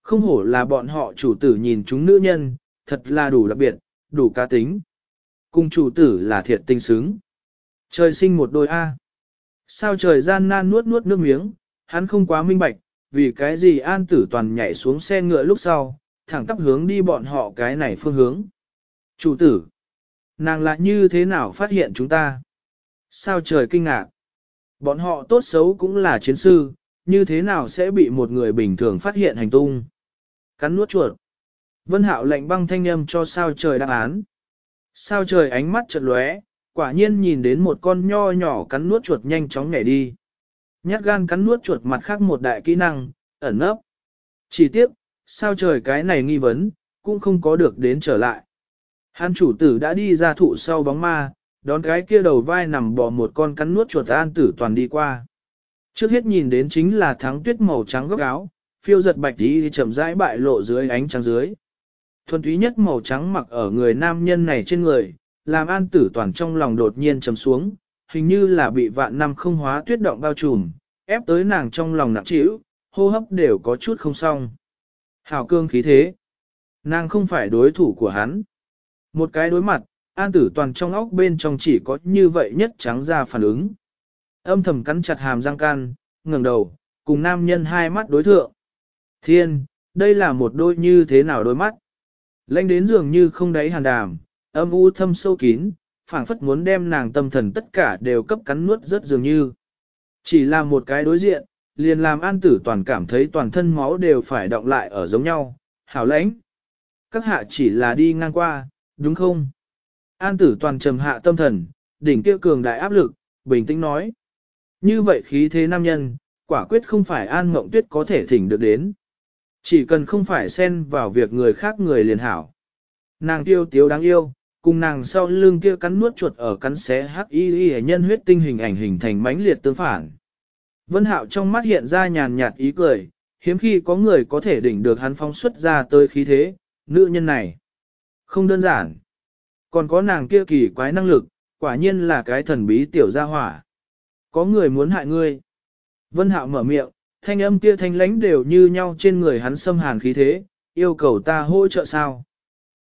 Không hổ là bọn họ chủ tử nhìn chúng nữ nhân, thật là đủ đặc biệt, đủ cá tính. Cùng chủ tử là thiệt tình xứng. Trời sinh một đôi A. Sao trời gian nan nuốt nuốt nước miếng, hắn không quá minh bạch, vì cái gì an tử toàn nhảy xuống xe ngựa lúc sau, thẳng tắp hướng đi bọn họ cái này phương hướng. Chủ tử, nàng lại như thế nào phát hiện chúng ta? Sao trời kinh ngạc? Bọn họ tốt xấu cũng là chiến sư, như thế nào sẽ bị một người bình thường phát hiện hành tung? Cắn nuốt chuột. Vân hạo lệnh băng thanh âm cho sao trời đáp án. Sao trời ánh mắt chợt lóe, quả nhiên nhìn đến một con nho nhỏ cắn nuốt chuột nhanh chóng nhảy đi. Nhát gan cắn nuốt chuột mặt khác một đại kỹ năng, ẩn nấp. Chỉ tiếp, sao trời cái này nghi vấn, cũng không có được đến trở lại. Hàn chủ tử đã đi ra thụ sau bóng ma, đón cái kia đầu vai nằm bò một con cắn nuốt chuột an tử toàn đi qua. Trước hết nhìn đến chính là thắng tuyết màu trắng góc áo, phiêu giật bạch đi chậm rãi bại lộ dưới ánh trăng dưới. Thuần túy nhất màu trắng mặc ở người nam nhân này trên người, làm an tử toàn trong lòng đột nhiên trầm xuống, hình như là bị vạn năm không hóa tuyết động bao trùm, ép tới nàng trong lòng nặng trĩu, hô hấp đều có chút không xong. Hảo cương khí thế. Nàng không phải đối thủ của hắn. Một cái đối mặt, an tử toàn trong óc bên trong chỉ có như vậy nhất trắng ra phản ứng. Âm thầm cắn chặt hàm răng can, ngẩng đầu, cùng nam nhân hai mắt đối thượng. Thiên, đây là một đôi như thế nào đôi mắt? Lênh đến dường như không đáy hàn đàm, âm u thâm sâu kín, phảng phất muốn đem nàng tâm thần tất cả đều cấp cắn nuốt rất dường như. Chỉ là một cái đối diện, liền làm an tử toàn cảm thấy toàn thân máu đều phải động lại ở giống nhau, hảo lãnh. Các hạ chỉ là đi ngang qua, đúng không? An tử toàn trầm hạ tâm thần, đỉnh kia cường đại áp lực, bình tĩnh nói. Như vậy khí thế nam nhân, quả quyết không phải an mộng tuyết có thể thỉnh được đến. Chỉ cần không phải xen vào việc người khác người liền hảo. Nàng tiêu tiếu đáng yêu, cùng nàng sau lưng kia cắn nuốt chuột ở cắn xé hắc y y nhân huyết tinh hình ảnh hình thành mãnh liệt tương phản. Vân Hạo trong mắt hiện ra nhàn nhạt ý cười, hiếm khi có người có thể đỉnh được hắn phóng xuất ra tới khí thế, nữ nhân này. Không đơn giản. Còn có nàng kia kỳ quái năng lực, quả nhiên là cái thần bí tiểu gia hỏa. Có người muốn hại ngươi. Vân Hạo mở miệng, thanh âm kia thanh lãnh đều như nhau trên người hắn xâm hàn khí thế, yêu cầu ta hỗ trợ sao.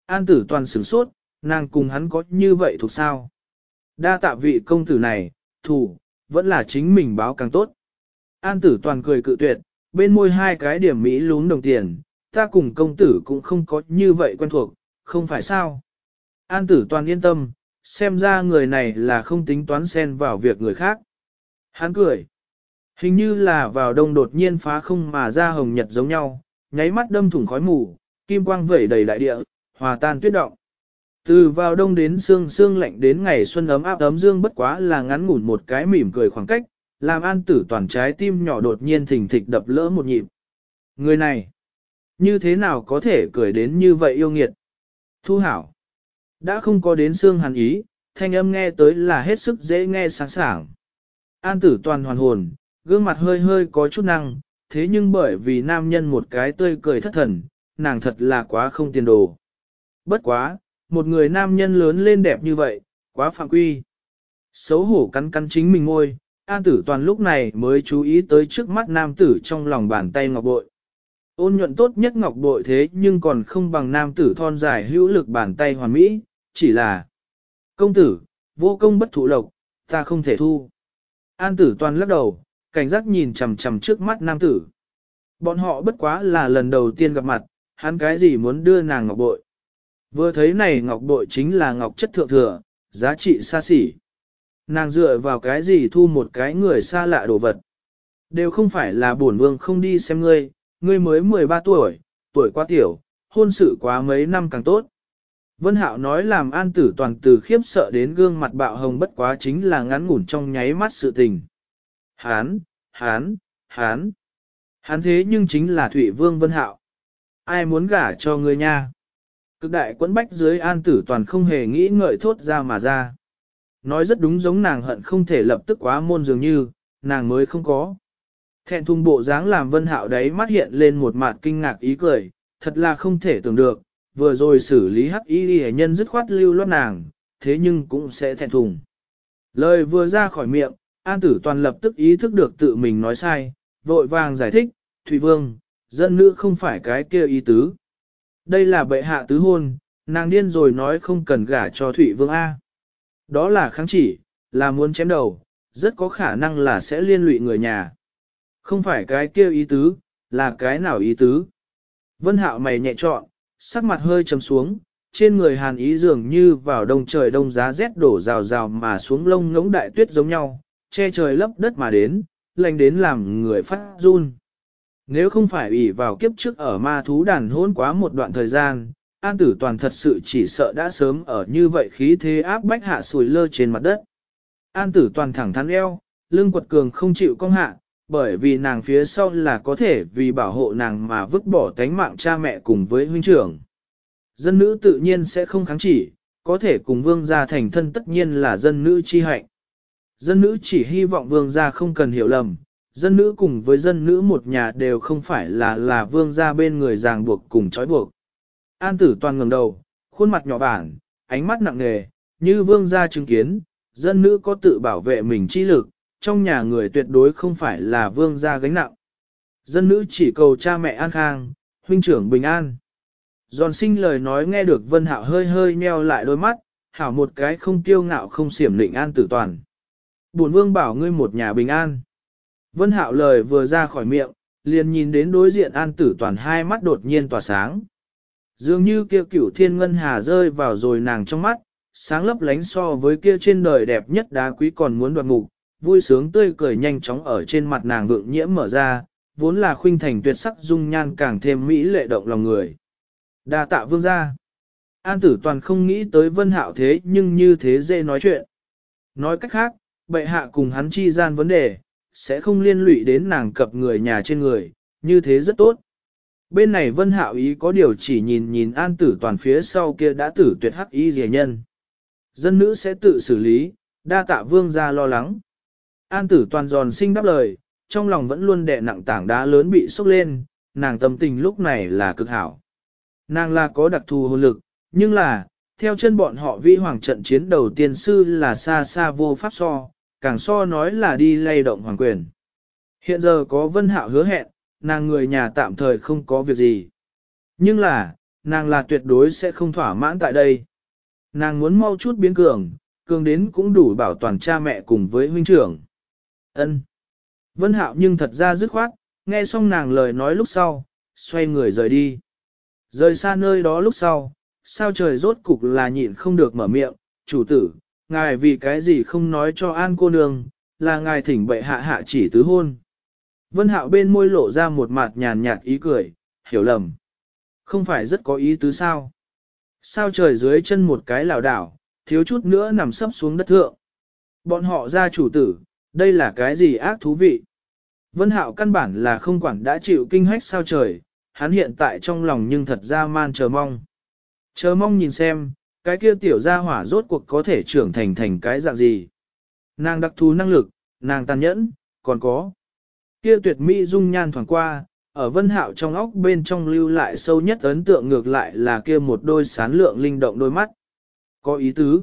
An tử toàn sửng sốt, nàng cùng hắn có như vậy thuộc sao. Đa tạ vị công tử này, thủ, vẫn là chính mình báo càng tốt. An tử toàn cười cự tuyệt, bên môi hai cái điểm Mỹ lún đồng tiền, ta cùng công tử cũng không có như vậy quen thuộc, không phải sao. An tử toàn yên tâm, xem ra người này là không tính toán xen vào việc người khác. Hắn cười. Hình như là vào đông đột nhiên phá không mà ra hồng nhật giống nhau, nháy mắt đâm thủng khói mù, kim quang vẩy đầy đại địa, hòa tan tuyết động. Từ vào đông đến sương sương lạnh đến ngày xuân ấm áp ấm dương bất quá là ngắn ngủn một cái mỉm cười khoảng cách, làm an tử toàn trái tim nhỏ đột nhiên thình thịch đập lỡ một nhịp. Người này, như thế nào có thể cười đến như vậy yêu nghiệt? Thu hảo, đã không có đến xương hàn ý, thanh âm nghe tới là hết sức dễ nghe sáng sảng. An tử toàn hoàn hồn, gương mặt hơi hơi có chút năng, thế nhưng bởi vì nam nhân một cái tươi cười thất thần, nàng thật là quá không tiền đồ. Bất quá, một người nam nhân lớn lên đẹp như vậy, quá phạm quy. Xấu hổ cắn cắn chính mình ngôi, An tử toàn lúc này mới chú ý tới trước mắt nam tử trong lòng bàn tay ngọc bội. Ôn nhuận tốt nhất ngọc bội thế nhưng còn không bằng nam tử thon dài hữu lực bàn tay hoàn mỹ, chỉ là Công tử, vô công bất thụ lộc, ta không thể thu. An tử toàn lắc đầu, cảnh giác nhìn chằm chằm trước mắt nam tử. Bọn họ bất quá là lần đầu tiên gặp mặt, hắn cái gì muốn đưa nàng ngọc bội. Vừa thấy này ngọc bội chính là ngọc chất thượng thừa, giá trị xa xỉ. Nàng dựa vào cái gì thu một cái người xa lạ đồ vật. Đều không phải là bổn vương không đi xem ngươi, ngươi mới 13 tuổi, tuổi quá tiểu, hôn sự quá mấy năm càng tốt. Vân Hạo nói làm an tử toàn từ khiếp sợ đến gương mặt bạo hồng bất quá chính là ngắn ngủn trong nháy mắt sự tình. Hán, hán, hán. Hán thế nhưng chính là Thụy Vương Vân Hạo. Ai muốn gả cho ngươi nha? Cực đại quấn bách dưới an tử toàn không hề nghĩ ngợi thốt ra mà ra. Nói rất đúng giống nàng hận không thể lập tức quá môn dường như, nàng mới không có. Thẹn thùng bộ dáng làm vân hạo đấy mắt hiện lên một mặt kinh ngạc ý cười, thật là không thể tưởng được, vừa rồi xử lý hắc y hệ nhân dứt khoát lưu loát nàng, thế nhưng cũng sẽ thẹn thùng. Lời vừa ra khỏi miệng, an tử toàn lập tức ý thức được tự mình nói sai, vội vàng giải thích, Thủy Vương, dân nữ không phải cái kia ý tứ. Đây là bệ hạ tứ hôn, nàng điên rồi nói không cần gả cho Thủy Vương A. Đó là kháng chỉ, là muốn chém đầu, rất có khả năng là sẽ liên lụy người nhà. Không phải cái kia ý tứ, là cái nào ý tứ. Vân hạo mày nhẹ trọn, sắc mặt hơi trầm xuống, trên người hàn ý dường như vào đông trời đông giá rét đổ rào rào mà xuống lông ngỗng đại tuyết giống nhau, che trời lấp đất mà đến, lạnh đến làm người phát run. Nếu không phải ủy vào kiếp trước ở ma thú đàn hôn quá một đoạn thời gian, An Tử Toàn thật sự chỉ sợ đã sớm ở như vậy khí thế áp bách hạ sùi lơ trên mặt đất. An Tử Toàn thẳng thắn eo, lưng quật cường không chịu cong hạ, bởi vì nàng phía sau là có thể vì bảo hộ nàng mà vứt bỏ tánh mạng cha mẹ cùng với huynh trưởng. Dân nữ tự nhiên sẽ không kháng chỉ, có thể cùng vương gia thành thân tất nhiên là dân nữ chi hạnh. Dân nữ chỉ hy vọng vương gia không cần hiểu lầm, dân nữ cùng với dân nữ một nhà đều không phải là là vương gia bên người ràng buộc cùng trói buộc. An tử toàn ngẩng đầu, khuôn mặt nhỏ bản, ánh mắt nặng nề, như vương gia chứng kiến, dân nữ có tự bảo vệ mình chi lực, trong nhà người tuyệt đối không phải là vương gia gánh nặng. Dân nữ chỉ cầu cha mẹ an khang, huynh trưởng bình an. Giòn sinh lời nói nghe được Vân Hạo hơi hơi nheo lại đôi mắt, hảo một cái không kiêu ngạo không xiểm định an tử toàn. Bổn vương bảo ngươi một nhà bình an. Vân Hạo lời vừa ra khỏi miệng, liền nhìn đến đối diện an tử toàn hai mắt đột nhiên tỏa sáng. Dường như kia cửu thiên ngân hà rơi vào rồi nàng trong mắt, sáng lấp lánh so với kia trên đời đẹp nhất đá quý còn muốn đoạt ngục, vui sướng tươi cười nhanh chóng ở trên mặt nàng vượng nhiễm mở ra, vốn là khuynh thành tuyệt sắc dung nhan càng thêm mỹ lệ động lòng người. Đa tạ vương gia. An tử toàn không nghĩ tới vân hạo thế nhưng như thế dễ nói chuyện. Nói cách khác, bệ hạ cùng hắn chi gian vấn đề, sẽ không liên lụy đến nàng cập người nhà trên người, như thế rất tốt. Bên này vân hạo ý có điều chỉ nhìn nhìn an tử toàn phía sau kia đã tử tuyệt hắc ý rẻ nhân. Dân nữ sẽ tự xử lý, đa tạ vương gia lo lắng. An tử toàn giòn sinh đáp lời, trong lòng vẫn luôn đè nặng tảng đá lớn bị sốc lên, nàng tâm tình lúc này là cực hảo. Nàng là có đặc thù hồn lực, nhưng là, theo chân bọn họ vi hoàng trận chiến đầu tiên sư là xa xa vô pháp so, càng so nói là đi lay động hoàng quyền. Hiện giờ có vân hạo hứa hẹn, nàng người nhà tạm thời không có việc gì. Nhưng là, nàng là tuyệt đối sẽ không thỏa mãn tại đây. Nàng muốn mau chút biến cường, cường đến cũng đủ bảo toàn cha mẹ cùng với huynh trưởng. Ân. Vân hạo nhưng thật ra dứt khoát, nghe xong nàng lời nói lúc sau, xoay người rời đi. Rời xa nơi đó lúc sau, sao trời rốt cục là nhịn không được mở miệng, chủ tử, ngài vì cái gì không nói cho an cô nương, là ngài thỉnh bệ hạ hạ chỉ tứ hôn. Vân hạo bên môi lộ ra một mặt nhàn nhạt ý cười, hiểu lầm. Không phải rất có ý tứ sao. Sao trời dưới chân một cái lảo đảo, thiếu chút nữa nằm sấp xuống đất thượng. Bọn họ ra chủ tử, đây là cái gì ác thú vị. Vân hạo căn bản là không quản đã chịu kinh hách sao trời, hắn hiện tại trong lòng nhưng thật ra man chờ mong. Chờ mong nhìn xem, cái kia tiểu gia hỏa rốt cuộc có thể trưởng thành thành cái dạng gì. Nàng đặc thù năng lực, nàng tàn nhẫn, còn có. Kia tuyệt mỹ dung nhan thoảng qua, ở vân hạo trong óc bên trong lưu lại sâu nhất ấn tượng ngược lại là kia một đôi sán lượng linh động đôi mắt. Có ý tứ.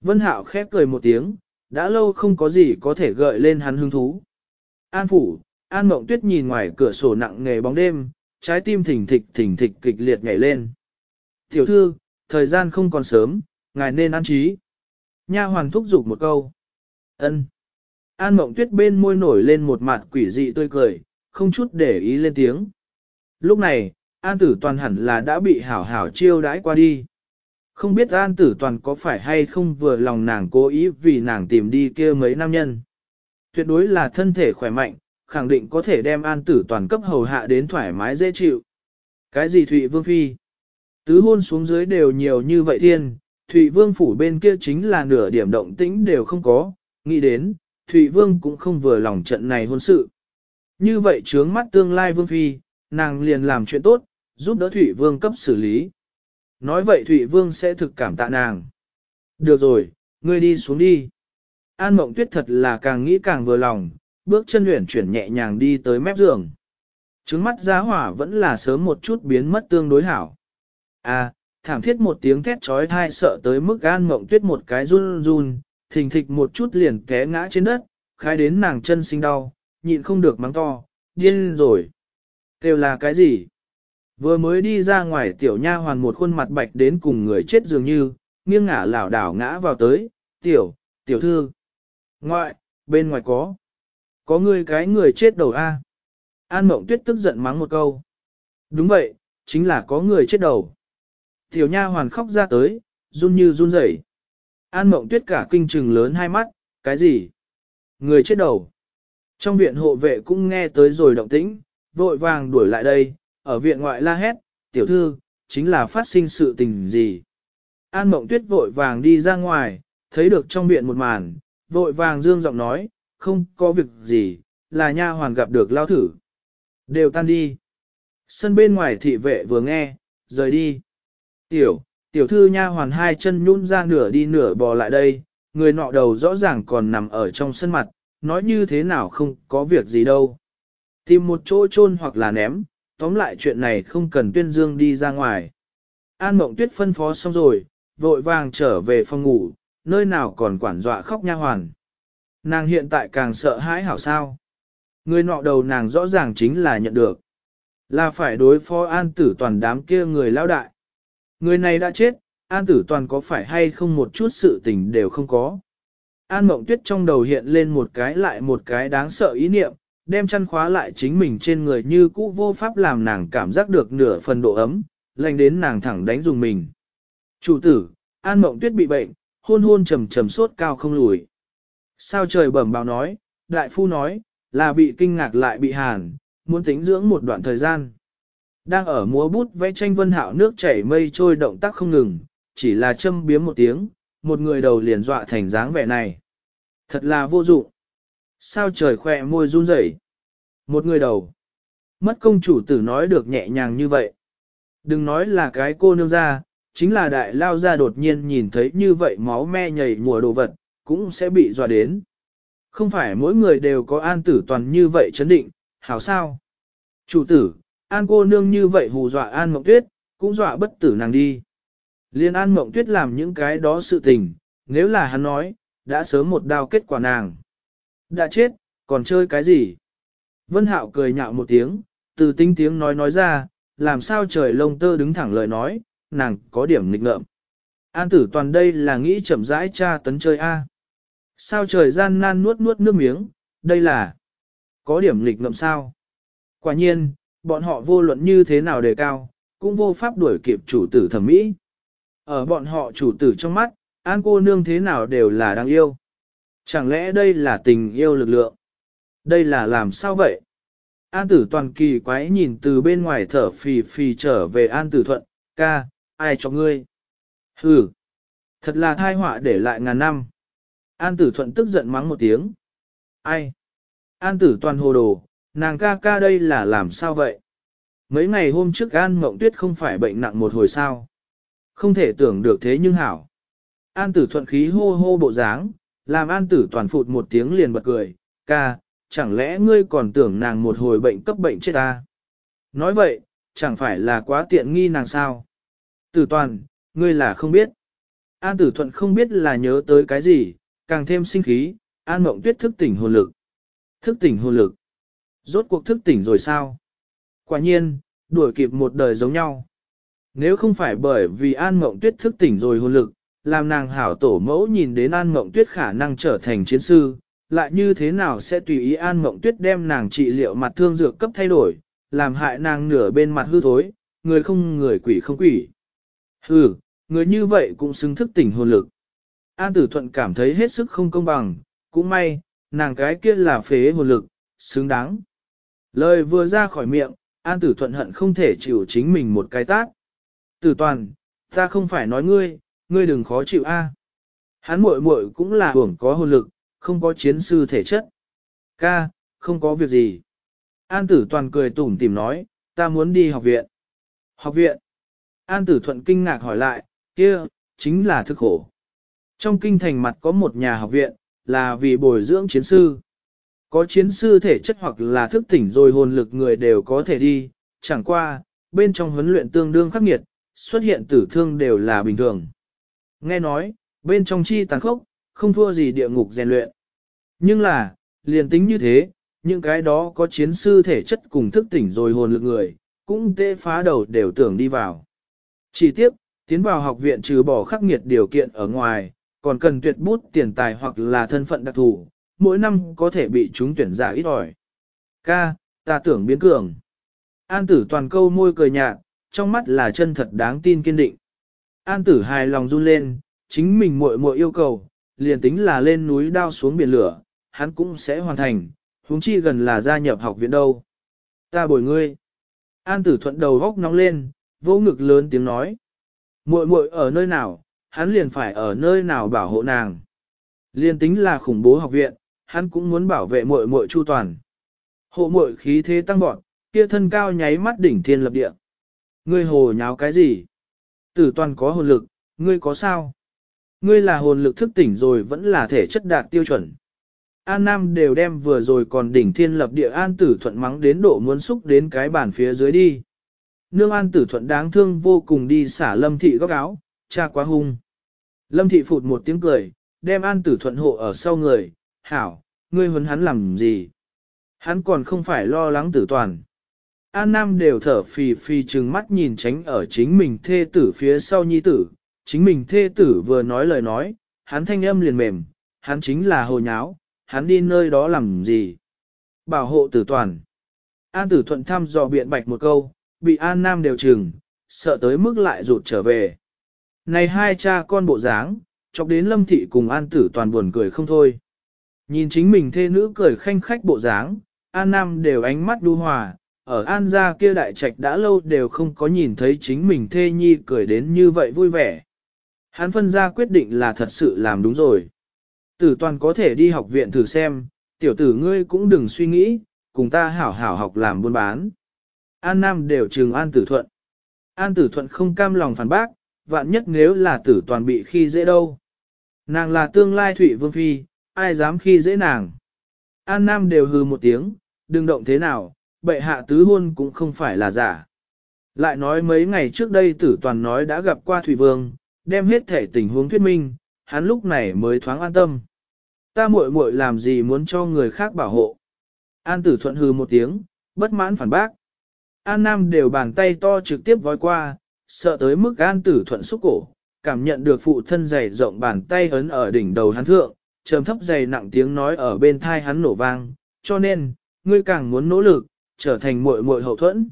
Vân hạo khép cười một tiếng, đã lâu không có gì có thể gợi lên hắn hứng thú. An phủ, An Mộng Tuyết nhìn ngoài cửa sổ nặng nghề bóng đêm, trái tim thỉnh thịch thỉnh thịch kịch liệt nhảy lên. Tiểu thư, thời gian không còn sớm, ngài nên an trí. Nha hoàn thúc giục một câu. ân An mộng tuyết bên môi nổi lên một mặt quỷ dị tươi cười, không chút để ý lên tiếng. Lúc này, an tử toàn hẳn là đã bị hảo hảo chiêu đãi qua đi. Không biết an tử toàn có phải hay không vừa lòng nàng cố ý vì nàng tìm đi kia mấy nam nhân. Tuyệt đối là thân thể khỏe mạnh, khẳng định có thể đem an tử toàn cấp hầu hạ đến thoải mái dễ chịu. Cái gì Thụy Vương Phi? Tứ hôn xuống dưới đều nhiều như vậy thiên, Thụy Vương phủ bên kia chính là nửa điểm động tĩnh đều không có, nghĩ đến, Thụy Vương cũng không vừa lòng trận này hôn sự. Như vậy trướng mắt tương lai Vương Phi, nàng liền làm chuyện tốt, giúp đỡ Thụy Vương cấp xử lý. Nói vậy Thụy Vương sẽ thực cảm tạ nàng. Được rồi, ngươi đi xuống đi. An Mộng Tuyết thật là càng nghĩ càng vừa lòng, bước chân luyện chuyển nhẹ nhàng đi tới mép giường. Trứng mắt giá hỏa vẫn là sớm một chút biến mất tương đối hảo. À, thảm thiết một tiếng thét trói thai sợ tới mức an mộng tuyết một cái run run, thình thịch một chút liền té ngã trên đất, khai đến nàng chân sinh đau, nhịn không được mắng to, điên rồi. Kêu là cái gì? Vừa mới đi ra ngoài tiểu nha hoàn một khuôn mặt bạch đến cùng người chết dường như, nghiêng ngả lảo đảo ngã vào tới, tiểu, tiểu thư. Ngoại, bên ngoài có. Có người cái người chết đầu A. An mộng tuyết tức giận mắng một câu. Đúng vậy, chính là có người chết đầu. Tiểu nha hoàn khóc ra tới, run như run rẩy. An mộng tuyết cả kinh trừng lớn hai mắt, cái gì? Người chết đầu. Trong viện hộ vệ cũng nghe tới rồi động tĩnh, vội vàng đuổi lại đây, ở viện ngoại la hét, tiểu thư, chính là phát sinh sự tình gì. An mộng tuyết vội vàng đi ra ngoài, thấy được trong viện một màn, vội vàng dương giọng nói, không có việc gì, là nha hoàn gặp được lao thử. Đều tan đi. Sân bên ngoài thị vệ vừa nghe, rời đi. Tiểu, tiểu thư nha hoàn hai chân nhún ra nửa đi nửa bò lại đây, người nọ đầu rõ ràng còn nằm ở trong sân mặt, nói như thế nào không có việc gì đâu. Tìm một chỗ chôn hoặc là ném, tóm lại chuyện này không cần tuyên dương đi ra ngoài. An mộng tuyết phân phó xong rồi, vội vàng trở về phòng ngủ, nơi nào còn quản dọa khóc nha hoàn. Nàng hiện tại càng sợ hãi hảo sao. Người nọ đầu nàng rõ ràng chính là nhận được. Là phải đối phó an tử toàn đám kia người lao đại. Người này đã chết, an tử toàn có phải hay không một chút sự tình đều không có. An mộng tuyết trong đầu hiện lên một cái lại một cái đáng sợ ý niệm, đem chăn khóa lại chính mình trên người như cũ vô pháp làm nàng cảm giác được nửa phần độ ấm, lành đến nàng thẳng đánh dùng mình. Chủ tử, An Mộng Tuyết bị bệnh, hôn hôn trầm trầm sốt cao không lùi. Sao trời bẩm báo nói, đại phu nói, là bị kinh ngạc lại bị hàn, muốn tính dưỡng một đoạn thời gian. Đang ở múa bút vẽ tranh vân hạo nước chảy mây trôi động tác không ngừng, chỉ là châm biếm một tiếng, một người đầu liền dọa thành dáng vẻ này. Thật là vô dụng. Sao trời khỏe môi run rẩy. Một người đầu. Mất công chủ tử nói được nhẹ nhàng như vậy. Đừng nói là cái cô nương ra, chính là đại lao ra đột nhiên nhìn thấy như vậy máu me nhảy mùa đồ vật, cũng sẽ bị dọa đến. Không phải mỗi người đều có an tử toàn như vậy chấn định, hảo sao? Chủ tử, an cô nương như vậy hù dọa an mộng tuyết, cũng dọa bất tử nàng đi. Liên an mộng tuyết làm những cái đó sự tình, nếu là hắn nói, đã sớm một đao kết quả nàng. Đã chết, còn chơi cái gì? Vân Hạo cười nhạo một tiếng, từ tinh tiếng nói nói ra, làm sao trời lông tơ đứng thẳng lời nói, nàng có điểm nghịch ngợm. An tử toàn đây là nghĩ chậm rãi tra tấn chơi A. Sao trời gian nan nuốt nuốt nước miếng, đây là có điểm nghịch ngợm sao? Quả nhiên, bọn họ vô luận như thế nào đề cao, cũng vô pháp đuổi kịp chủ tử thẩm mỹ. Ở bọn họ chủ tử trong mắt, an cô nương thế nào đều là đáng yêu. Chẳng lẽ đây là tình yêu lực lượng? Đây là làm sao vậy? An tử toàn kỳ quái nhìn từ bên ngoài thở phì phì trở về an tử thuận, ca, ai cho ngươi? Hừ, thật là thai họa để lại ngàn năm. An tử thuận tức giận mắng một tiếng. Ai? An tử toàn hồ đồ, nàng ca ca đây là làm sao vậy? Mấy ngày hôm trước An Mộng Tuyết không phải bệnh nặng một hồi sao? Không thể tưởng được thế nhưng hảo. An tử thuận khí hô hô bộ dáng, làm an tử toàn phụt một tiếng liền bật cười, ca, chẳng lẽ ngươi còn tưởng nàng một hồi bệnh cấp bệnh chết ta? Nói vậy, chẳng phải là quá tiện nghi nàng sao? Tử toàn, ngươi là không biết. An tử thuận không biết là nhớ tới cái gì, càng thêm sinh khí, an mộng tuyết thức tỉnh hồn lực. Thức tỉnh hồn lực. Rốt cuộc thức tỉnh rồi sao? Quả nhiên, đuổi kịp một đời giống nhau. Nếu không phải bởi vì an mộng tuyết thức tỉnh rồi hồn lực, làm nàng hảo tổ mẫu nhìn đến an mộng tuyết khả năng trở thành chiến sư, lại như thế nào sẽ tùy ý an mộng tuyết đem nàng trị liệu mặt thương dược cấp thay đổi, làm hại nàng nửa bên mặt hư thối, người không người quỷ không quỷ. Hừ, người như vậy cũng xứng thức tỉnh hồn lực. An tử thuận cảm thấy hết sức không công bằng, cũng may, nàng cái kia là phế hồn lực, xứng đáng. Lời vừa ra khỏi miệng, an tử thuận hận không thể chịu chính mình một cái tát. Tử toàn, ta không phải nói ngươi, ngươi đừng khó chịu a. Hắn muội muội cũng là hưởng có hồn lực, không có chiến sư thể chất. Ca, không có việc gì. An tử toàn cười tủm tìm nói, ta muốn đi học viện. Học viện. An tử thuận kinh ngạc hỏi lại, kia, chính là thức khổ. Trong kinh thành mặt có một nhà học viện, là vì bồi dưỡng chiến sư. Có chiến sư thể chất hoặc là thức tỉnh rồi hồn lực người đều có thể đi, chẳng qua, bên trong huấn luyện tương đương khắc nghiệt, xuất hiện tử thương đều là bình thường. Nghe nói, bên trong chi tàn khốc, không thua gì địa ngục rèn luyện. Nhưng là, liền tính như thế, những cái đó có chiến sư thể chất cùng thức tỉnh rồi hồn lực người, cũng tê phá đầu đều tưởng đi vào. Chỉ tiếp, tiến vào học viện trừ bỏ khắc nghiệt điều kiện ở ngoài, còn cần tuyệt bút tiền tài hoặc là thân phận đặc thù, mỗi năm có thể bị chúng tuyển giả ít ỏi. Ca, ta tưởng biến cường. An tử toàn câu môi cười nhạt, trong mắt là chân thật đáng tin kiên định. An tử hài lòng run lên, chính mình muội muội yêu cầu, liền tính là lên núi đao xuống biển lửa, hắn cũng sẽ hoàn thành, huống chi gần là gia nhập học viện đâu. Ta bồi ngươi. An tử thuận đầu góc nóng lên, vô ngực lớn tiếng nói. muội muội ở nơi nào, hắn liền phải ở nơi nào bảo hộ nàng. Liên tính là khủng bố học viện, hắn cũng muốn bảo vệ muội muội chu toàn. Hộ muội khí thế tăng vọt, kia thân cao nháy mắt đỉnh thiên lập địa. Ngươi hồ nháo cái gì? Tử toàn có hồn lực, ngươi có sao? Ngươi là hồn lực thức tỉnh rồi vẫn là thể chất đạt tiêu chuẩn. An Nam đều đem vừa rồi còn đỉnh thiên lập địa An Tử Thuận mắng đến độ muốn xúc đến cái bàn phía dưới đi. Nương An Tử Thuận đáng thương vô cùng đi xả Lâm Thị góc áo, cha quá hung. Lâm Thị phụt một tiếng cười, đem An Tử Thuận hộ ở sau người, hảo, ngươi huấn hắn làm gì? Hắn còn không phải lo lắng tử toàn. An Nam đều thở phì phì trừng mắt nhìn tránh ở chính mình thê tử phía sau nhi tử, chính mình thê tử vừa nói lời nói, hắn thanh âm liền mềm, hắn chính là hồ nháo, hắn đi nơi đó làm gì? Bảo hộ tử toàn. An tử thuận thăm dò biện bạch một câu, bị An Nam đều chừng, sợ tới mức lại rụt trở về. Này hai cha con bộ dáng, chọc đến lâm thị cùng An tử toàn buồn cười không thôi. Nhìn chính mình thê nữ cười khanh khách bộ dáng, An Nam đều ánh mắt đu hòa, ở An gia kia đại trạch đã lâu đều không có nhìn thấy chính mình thê nhi cười đến như vậy vui vẻ. Hắn phân ra quyết định là thật sự làm đúng rồi. Tử toàn có thể đi học viện thử xem, tiểu tử ngươi cũng đừng suy nghĩ, cùng ta hảo hảo học làm buôn bán. An Nam đều trừng An Tử Thuận. An Tử Thuận không cam lòng phản bác, vạn nhất nếu là tử toàn bị khi dễ đâu. Nàng là tương lai Thụy Vương Phi, ai dám khi dễ nàng. An Nam đều hừ một tiếng, đừng động thế nào, bệ hạ tứ hôn cũng không phải là giả. Lại nói mấy ngày trước đây tử toàn nói đã gặp qua Thủy Vương, đem hết thể tình huống thuyết minh, hắn lúc này mới thoáng an tâm. Ta muội muội làm gì muốn cho người khác bảo hộ. An tử thuận hừ một tiếng, bất mãn phản bác. An Nam đều bàn tay to trực tiếp vói qua, sợ tới mức an tử thuận xúc cổ, cảm nhận được phụ thân dày rộng bàn tay ấn ở đỉnh đầu hắn thượng, trầm thấp dày nặng tiếng nói ở bên thai hắn nổ vang, cho nên, ngươi càng muốn nỗ lực, trở thành muội muội hậu thuẫn.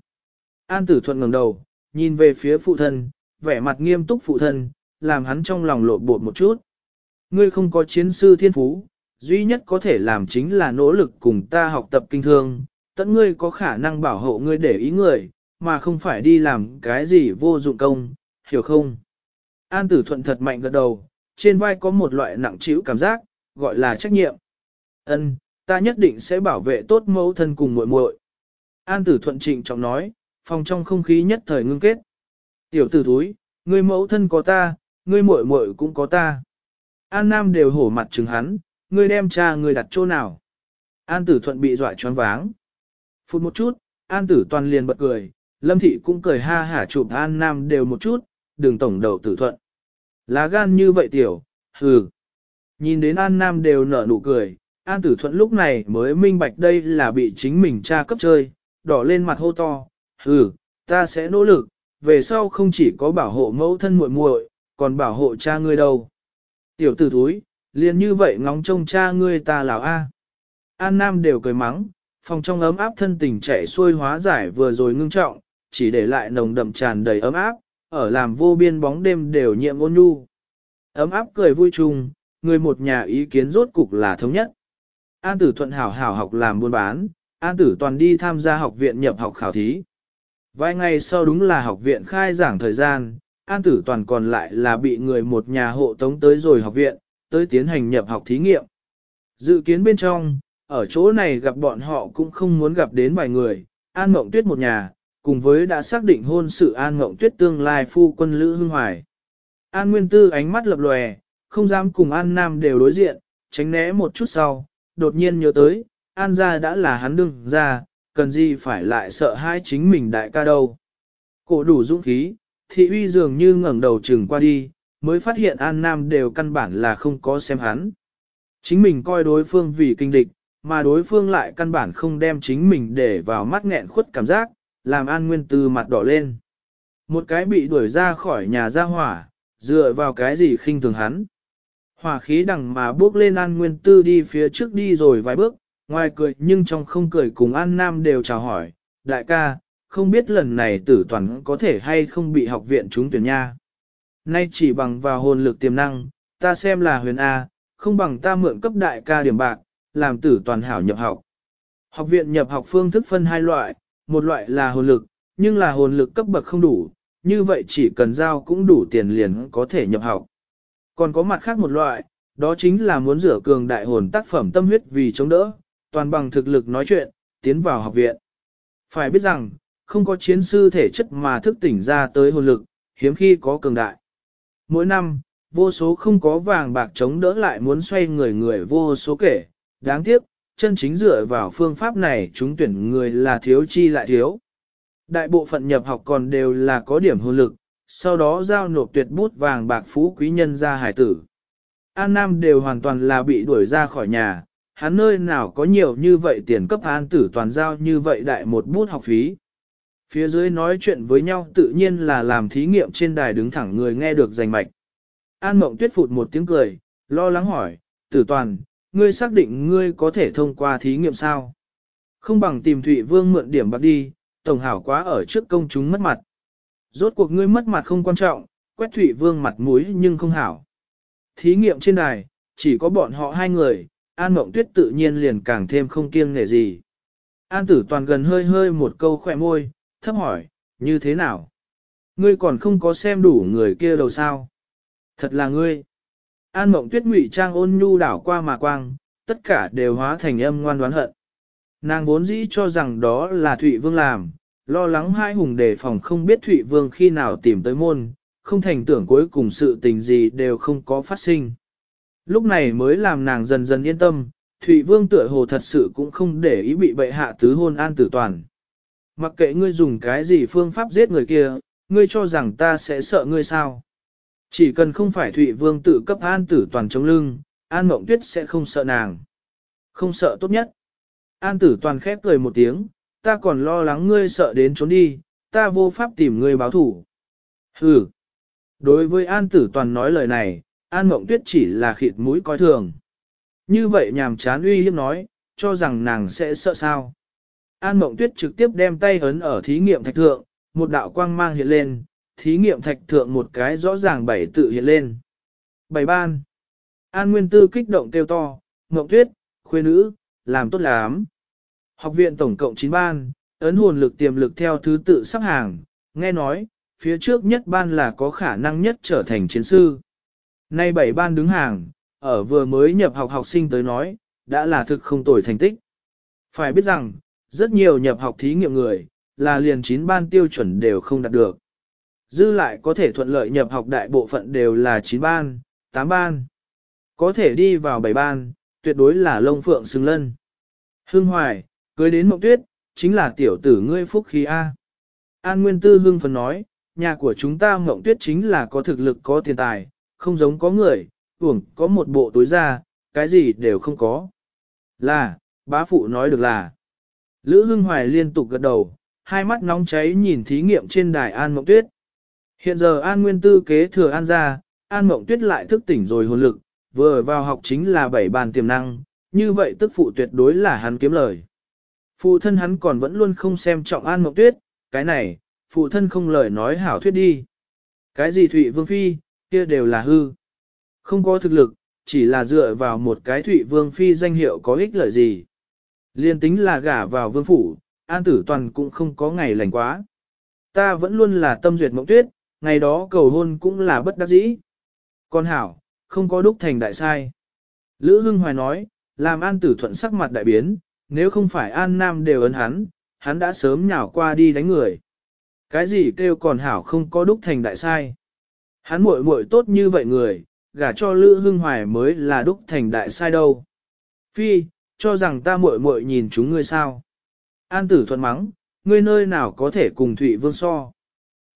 An tử thuận ngẩng đầu, nhìn về phía phụ thân, vẻ mặt nghiêm túc phụ thân, làm hắn trong lòng lộ bột một chút. Ngươi không có chiến sư thiên phú, duy nhất có thể làm chính là nỗ lực cùng ta học tập kinh thương, tận ngươi có khả năng bảo hộ ngươi để ý người, mà không phải đi làm cái gì vô dụng công, hiểu không? An tử thuận thật mạnh gật đầu, trên vai có một loại nặng trĩu cảm giác, gọi là trách nhiệm. Ân, ta nhất định sẽ bảo vệ tốt mẫu thân cùng muội muội. An tử thuận trịnh trọng nói, phòng trong không khí nhất thời ngưng kết. Tiểu tử thúi, ngươi mẫu thân có ta, ngươi muội muội cũng có ta. An Nam đều hổ mặt chừng hắn, ngươi đem cha ngươi đặt chỗ nào. An tử thuận bị dọa choáng váng. Phút một chút, An tử toàn liền bật cười, Lâm thị cũng cười ha hả chụp An Nam đều một chút, đường tổng đầu tử thuận. Lá gan như vậy tiểu, hừ. Nhìn đến An Nam đều nở nụ cười, An tử thuận lúc này mới minh bạch đây là bị chính mình cha cấp chơi, đỏ lên mặt hô to, hừ, ta sẽ nỗ lực, về sau không chỉ có bảo hộ mẫu thân muội muội, còn bảo hộ cha ngươi đâu. Tiểu tử thúi, liền như vậy ngóng trông cha ngươi ta lào a. An Nam đều cười mắng, phòng trong ấm áp thân tình chạy xuôi hóa giải vừa rồi ngưng trọng, chỉ để lại nồng đậm tràn đầy ấm áp, ở làm vô biên bóng đêm đều nhiệm ôn nhu. Ấm áp cười vui chung, người một nhà ý kiến rốt cục là thống nhất. An tử thuận hảo hảo học làm buôn bán, An tử toàn đi tham gia học viện nhập học khảo thí. Vài ngày sau đúng là học viện khai giảng thời gian, An tử toàn còn lại là bị người một nhà hộ tống tới rồi học viện, tới tiến hành nhập học thí nghiệm. Dự kiến bên trong, ở chỗ này gặp bọn họ cũng không muốn gặp đến vài người, An Mộng Tuyết một nhà, cùng với đã xác định hôn sự An Mộng Tuyết tương lai phu quân Lữ Hưng Hoài. An Nguyên Tư ánh mắt lập lòe, không dám cùng An Nam đều đối diện, tránh né một chút sau, đột nhiên nhớ tới, An gia đã là hắn đương ra, cần gì phải lại sợ hai chính mình đại ca đâu. Cổ đủ dũng khí, thị uy dường như ngẩng đầu chừng qua đi, mới phát hiện An Nam đều căn bản là không có xem hắn. Chính mình coi đối phương vì kinh địch, mà đối phương lại căn bản không đem chính mình để vào mắt nghẹn khuất cảm giác, làm An Nguyên Tư mặt đỏ lên. Một cái bị đuổi ra khỏi nhà ra hỏa, dựa vào cái gì khinh thường hắn. Hỏa khí đằng mà bước lên An Nguyên Tư đi phía trước đi rồi vài bước, ngoài cười nhưng trong không cười cùng An Nam đều chào hỏi, đại ca, không biết lần này tử toàn có thể hay không bị học viện trúng tuyển nha. Nay chỉ bằng vào hồn lực tiềm năng, ta xem là huyền A, không bằng ta mượn cấp đại ca điểm bạc, làm tử toàn hảo nhập học. Học viện nhập học phương thức phân hai loại, một loại là hồn lực, nhưng là hồn lực cấp bậc không đủ, như vậy chỉ cần giao cũng đủ tiền liền có thể nhập học. Còn có mặt khác một loại, đó chính là muốn rửa cường đại hồn tác phẩm tâm huyết vì chống đỡ, toàn bằng thực lực nói chuyện, tiến vào học viện. Phải biết rằng, không có chiến sư thể chất mà thức tỉnh ra tới hồn lực, hiếm khi có cường đại. Mỗi năm, vô số không có vàng bạc chống đỡ lại muốn xoay người người vô số kể, đáng tiếc, chân chính dựa vào phương pháp này chúng tuyển người là thiếu chi lại thiếu. Đại bộ phận nhập học còn đều là có điểm hồn lực, sau đó giao nộp tuyệt bút vàng bạc phú quý nhân ra hải tử. An Nam đều hoàn toàn là bị đuổi ra khỏi nhà, hắn nơi nào có nhiều như vậy tiền cấp an tử toàn giao như vậy đại một bút học phí. Phía dưới nói chuyện với nhau tự nhiên là làm thí nghiệm trên đài đứng thẳng người nghe được rành mạch. An mộng tuyết phụt một tiếng cười, lo lắng hỏi, tử toàn, ngươi xác định ngươi có thể thông qua thí nghiệm sao? Không bằng tìm Thụy Vương mượn điểm bạc đi, tổng hảo quá ở trước công chúng mất mặt. Rốt cuộc ngươi mất mặt không quan trọng, quét Thụy Vương mặt mũi nhưng không hảo. Thí nghiệm trên đài, chỉ có bọn họ hai người, An Mộng Tuyết tự nhiên liền càng thêm không kiêng nể gì. An Tử Toàn gần hơi hơi một câu khỏe môi, thấp hỏi, như thế nào? Ngươi còn không có xem đủ người kia đầu sao? Thật là ngươi. An Mộng Tuyết ngụy trang ôn nhu đảo qua mà quang, tất cả đều hóa thành âm ngoan đoán hận. Nàng vốn dĩ cho rằng đó là Thụy Vương làm, lo lắng hai hùng đề phòng không biết Thụy Vương khi nào tìm tới môn, không thành tưởng cuối cùng sự tình gì đều không có phát sinh. Lúc này mới làm nàng dần dần yên tâm, Thụy Vương tựa hồ thật sự cũng không để ý bị bệ hạ tứ hôn an tử toàn. Mặc kệ ngươi dùng cái gì phương pháp giết người kia, ngươi cho rằng ta sẽ sợ ngươi sao. Chỉ cần không phải Thụy Vương tự cấp an tử toàn chống lưng, an mộng tuyết sẽ không sợ nàng. Không sợ tốt nhất. An tử toàn khép cười một tiếng, ta còn lo lắng ngươi sợ đến trốn đi, ta vô pháp tìm ngươi báo thủ. Hừ. Đối với An tử toàn nói lời này, An mộng tuyết chỉ là khịt mũi coi thường. Như vậy nhàm chán uy hiếp nói, cho rằng nàng sẽ sợ sao. An mộng tuyết trực tiếp đem tay ấn ở thí nghiệm thạch thượng, một đạo quang mang hiện lên, thí nghiệm thạch thượng một cái rõ ràng bảy tự hiện lên. Bảy ban. An Nguyên Tư kích động kêu to, Ngọc Tuyết, khuê nữ, làm tốt lắm. Học viện tổng cộng 9 ban, ấn hồn lực tiềm lực theo thứ tự sắp hàng, nghe nói, phía trước nhất ban là có khả năng nhất trở thành chiến sư. Nay bảy ban đứng hàng, ở vừa mới nhập học học sinh tới nói, đã là thực không tồi thành tích. Phải biết rằng, rất nhiều nhập học thí nghiệm người, là liền 9 ban tiêu chuẩn đều không đạt được. Dư lại có thể thuận lợi nhập học đại bộ phận đều là 9 ban, 8 ban. Có thể đi vào 7 ban, tuyệt đối là lông phượng xứng lân. Hương Hoài, cưới đến mộng tuyết, chính là tiểu tử ngươi phúc khí A. An Nguyên Tư hương phần nói, nhà của chúng ta mộng tuyết chính là có thực lực có tiền tài, không giống có người, uổng có một bộ túi ra, cái gì đều không có. Là, bá phụ nói được là. Lữ Hưng Hoài liên tục gật đầu, hai mắt nóng cháy nhìn thí nghiệm trên đài An Mộng Tuyết. Hiện giờ An Nguyên Tư kế thừa An ra, An Mộng Tuyết lại thức tỉnh rồi hồn lực, vừa vào học chính là bảy bàn tiềm năng, như vậy tức phụ tuyệt đối là hắn kiếm lời. Phụ thân hắn còn vẫn luôn không xem trọng An Mộng Tuyết, cái này, phụ thân không lời nói hảo thuyết đi. Cái gì Thụy Vương Phi, kia đều là hư. Không có thực lực, chỉ là dựa vào một cái Thụy Vương Phi danh hiệu có ích lợi gì. Liên tính là gả vào vương phủ, An Tử Toàn cũng không có ngày lành quá. Ta vẫn luôn là tâm duyệt mộng tuyết, ngày đó cầu hôn cũng là bất đắc dĩ. Con hảo, không có đúc thành đại sai. Lữ Hưng Hoài nói, làm An Tử Thuận sắc mặt đại biến, nếu không phải An Nam đều ấn hắn, hắn đã sớm nhào qua đi đánh người. Cái gì kêu còn hảo không có đúc thành đại sai. Hắn muội muội tốt như vậy người, gả cho Lữ Hưng Hoài mới là đúc thành đại sai đâu. Phi, cho rằng ta muội muội nhìn chúng ngươi sao. An tử thuận mắng, ngươi nơi nào có thể cùng Thụy Vương so.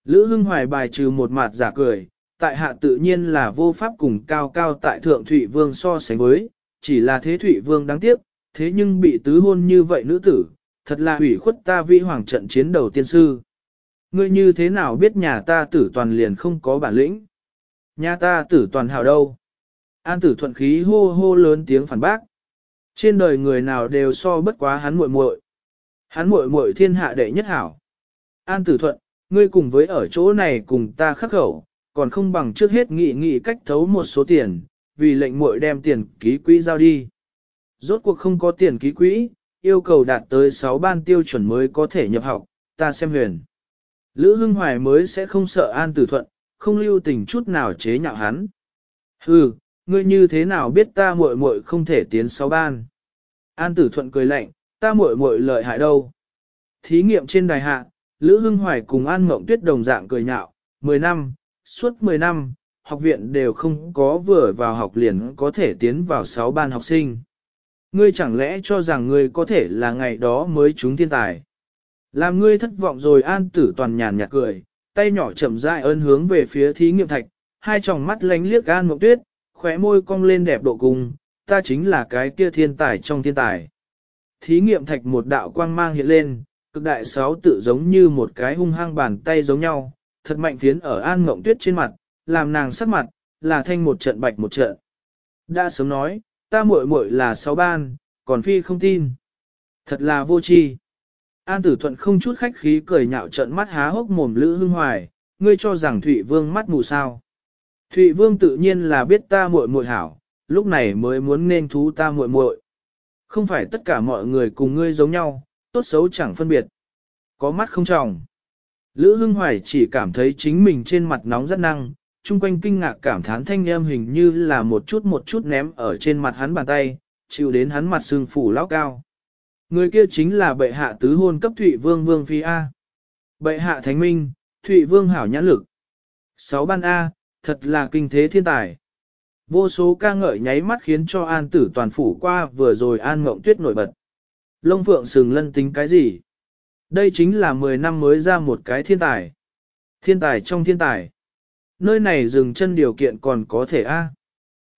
Lữ Hưng Hoài bài trừ một mặt giả cười, tại hạ tự nhiên là vô pháp cùng cao cao tại thượng Thụy Vương so sánh với, chỉ là thế Thụy Vương đáng tiếc, thế nhưng bị tứ hôn như vậy nữ tử, thật là hủy khuất ta vĩ hoàng trận chiến đầu tiên sư. Ngươi như thế nào biết nhà ta tử toàn liền không có bản lĩnh? Nhà ta tử toàn hào đâu? An tử thuận khí hô hô lớn tiếng phản bác. Trên đời người nào đều so bất quá hắn muội muội. Hắn muội muội thiên hạ đệ nhất hảo. An tử thuận, ngươi cùng với ở chỗ này cùng ta khắc khẩu, còn không bằng trước hết nghị nghị cách thấu một số tiền, vì lệnh muội đem tiền ký quỹ giao đi. Rốt cuộc không có tiền ký quỹ, yêu cầu đạt tới 6 ban tiêu chuẩn mới có thể nhập học, ta xem huyền. Lữ Hưng Hoài mới sẽ không sợ An Tử Thuận, không lưu tình chút nào chế nhạo hắn. Hừ, ngươi như thế nào biết ta muội muội không thể tiến sáu ban? An Tử Thuận cười lạnh, ta muội muội lợi hại đâu? Thí nghiệm trên đài hạ, Lữ Hưng Hoài cùng An Ngộng Tuyết đồng dạng cười nhạo, 10 năm, suốt 10 năm, học viện đều không có vừa vào học liền có thể tiến vào sáu ban học sinh. Ngươi chẳng lẽ cho rằng ngươi có thể là ngày đó mới trúng thiên tài. Làm ngươi thất vọng rồi an tử toàn nhàn nhạt cười, tay nhỏ chậm rãi ơn hướng về phía thí nghiệm thạch, hai tròng mắt lánh liếc an mộng tuyết, khóe môi cong lên đẹp độ cùng, ta chính là cái kia thiên tài trong thiên tài. Thí nghiệm thạch một đạo quang mang hiện lên, cực đại sáu tự giống như một cái hung hăng bàn tay giống nhau, thật mạnh phiến ở an mộng tuyết trên mặt, làm nàng sắc mặt, là thanh một trận bạch một trận. Đã sớm nói, ta muội muội là sáu ban, còn phi không tin. Thật là vô tri. An tử thuận không chút khách khí cười nhạo trận mắt há hốc mồm lữ hưng hoài, ngươi cho rằng Thụy Vương mắt mù sao. Thụy Vương tự nhiên là biết ta muội muội hảo, lúc này mới muốn nên thú ta muội muội. Không phải tất cả mọi người cùng ngươi giống nhau, tốt xấu chẳng phân biệt. Có mắt không tròng. Lữ Hưng Hoài chỉ cảm thấy chính mình trên mặt nóng rất năng, chung quanh kinh ngạc cảm thán thanh em hình như là một chút một chút ném ở trên mặt hắn bàn tay, chịu đến hắn mặt sưng phủ lão cao. Người kia chính là bệ hạ tứ hôn cấp Thụy Vương Vương Phi A. Bệ hạ Thánh Minh, Thụy Vương hảo nhãn lực. Sáu ban A, thật là kinh thế thiên tài. Vô số ca ngợi nháy mắt khiến cho an tử toàn phủ qua vừa rồi an ngộng tuyết nổi bật. Lông Phượng sừng lân tính cái gì? Đây chính là 10 năm mới ra một cái thiên tài. Thiên tài trong thiên tài. Nơi này dừng chân điều kiện còn có thể A.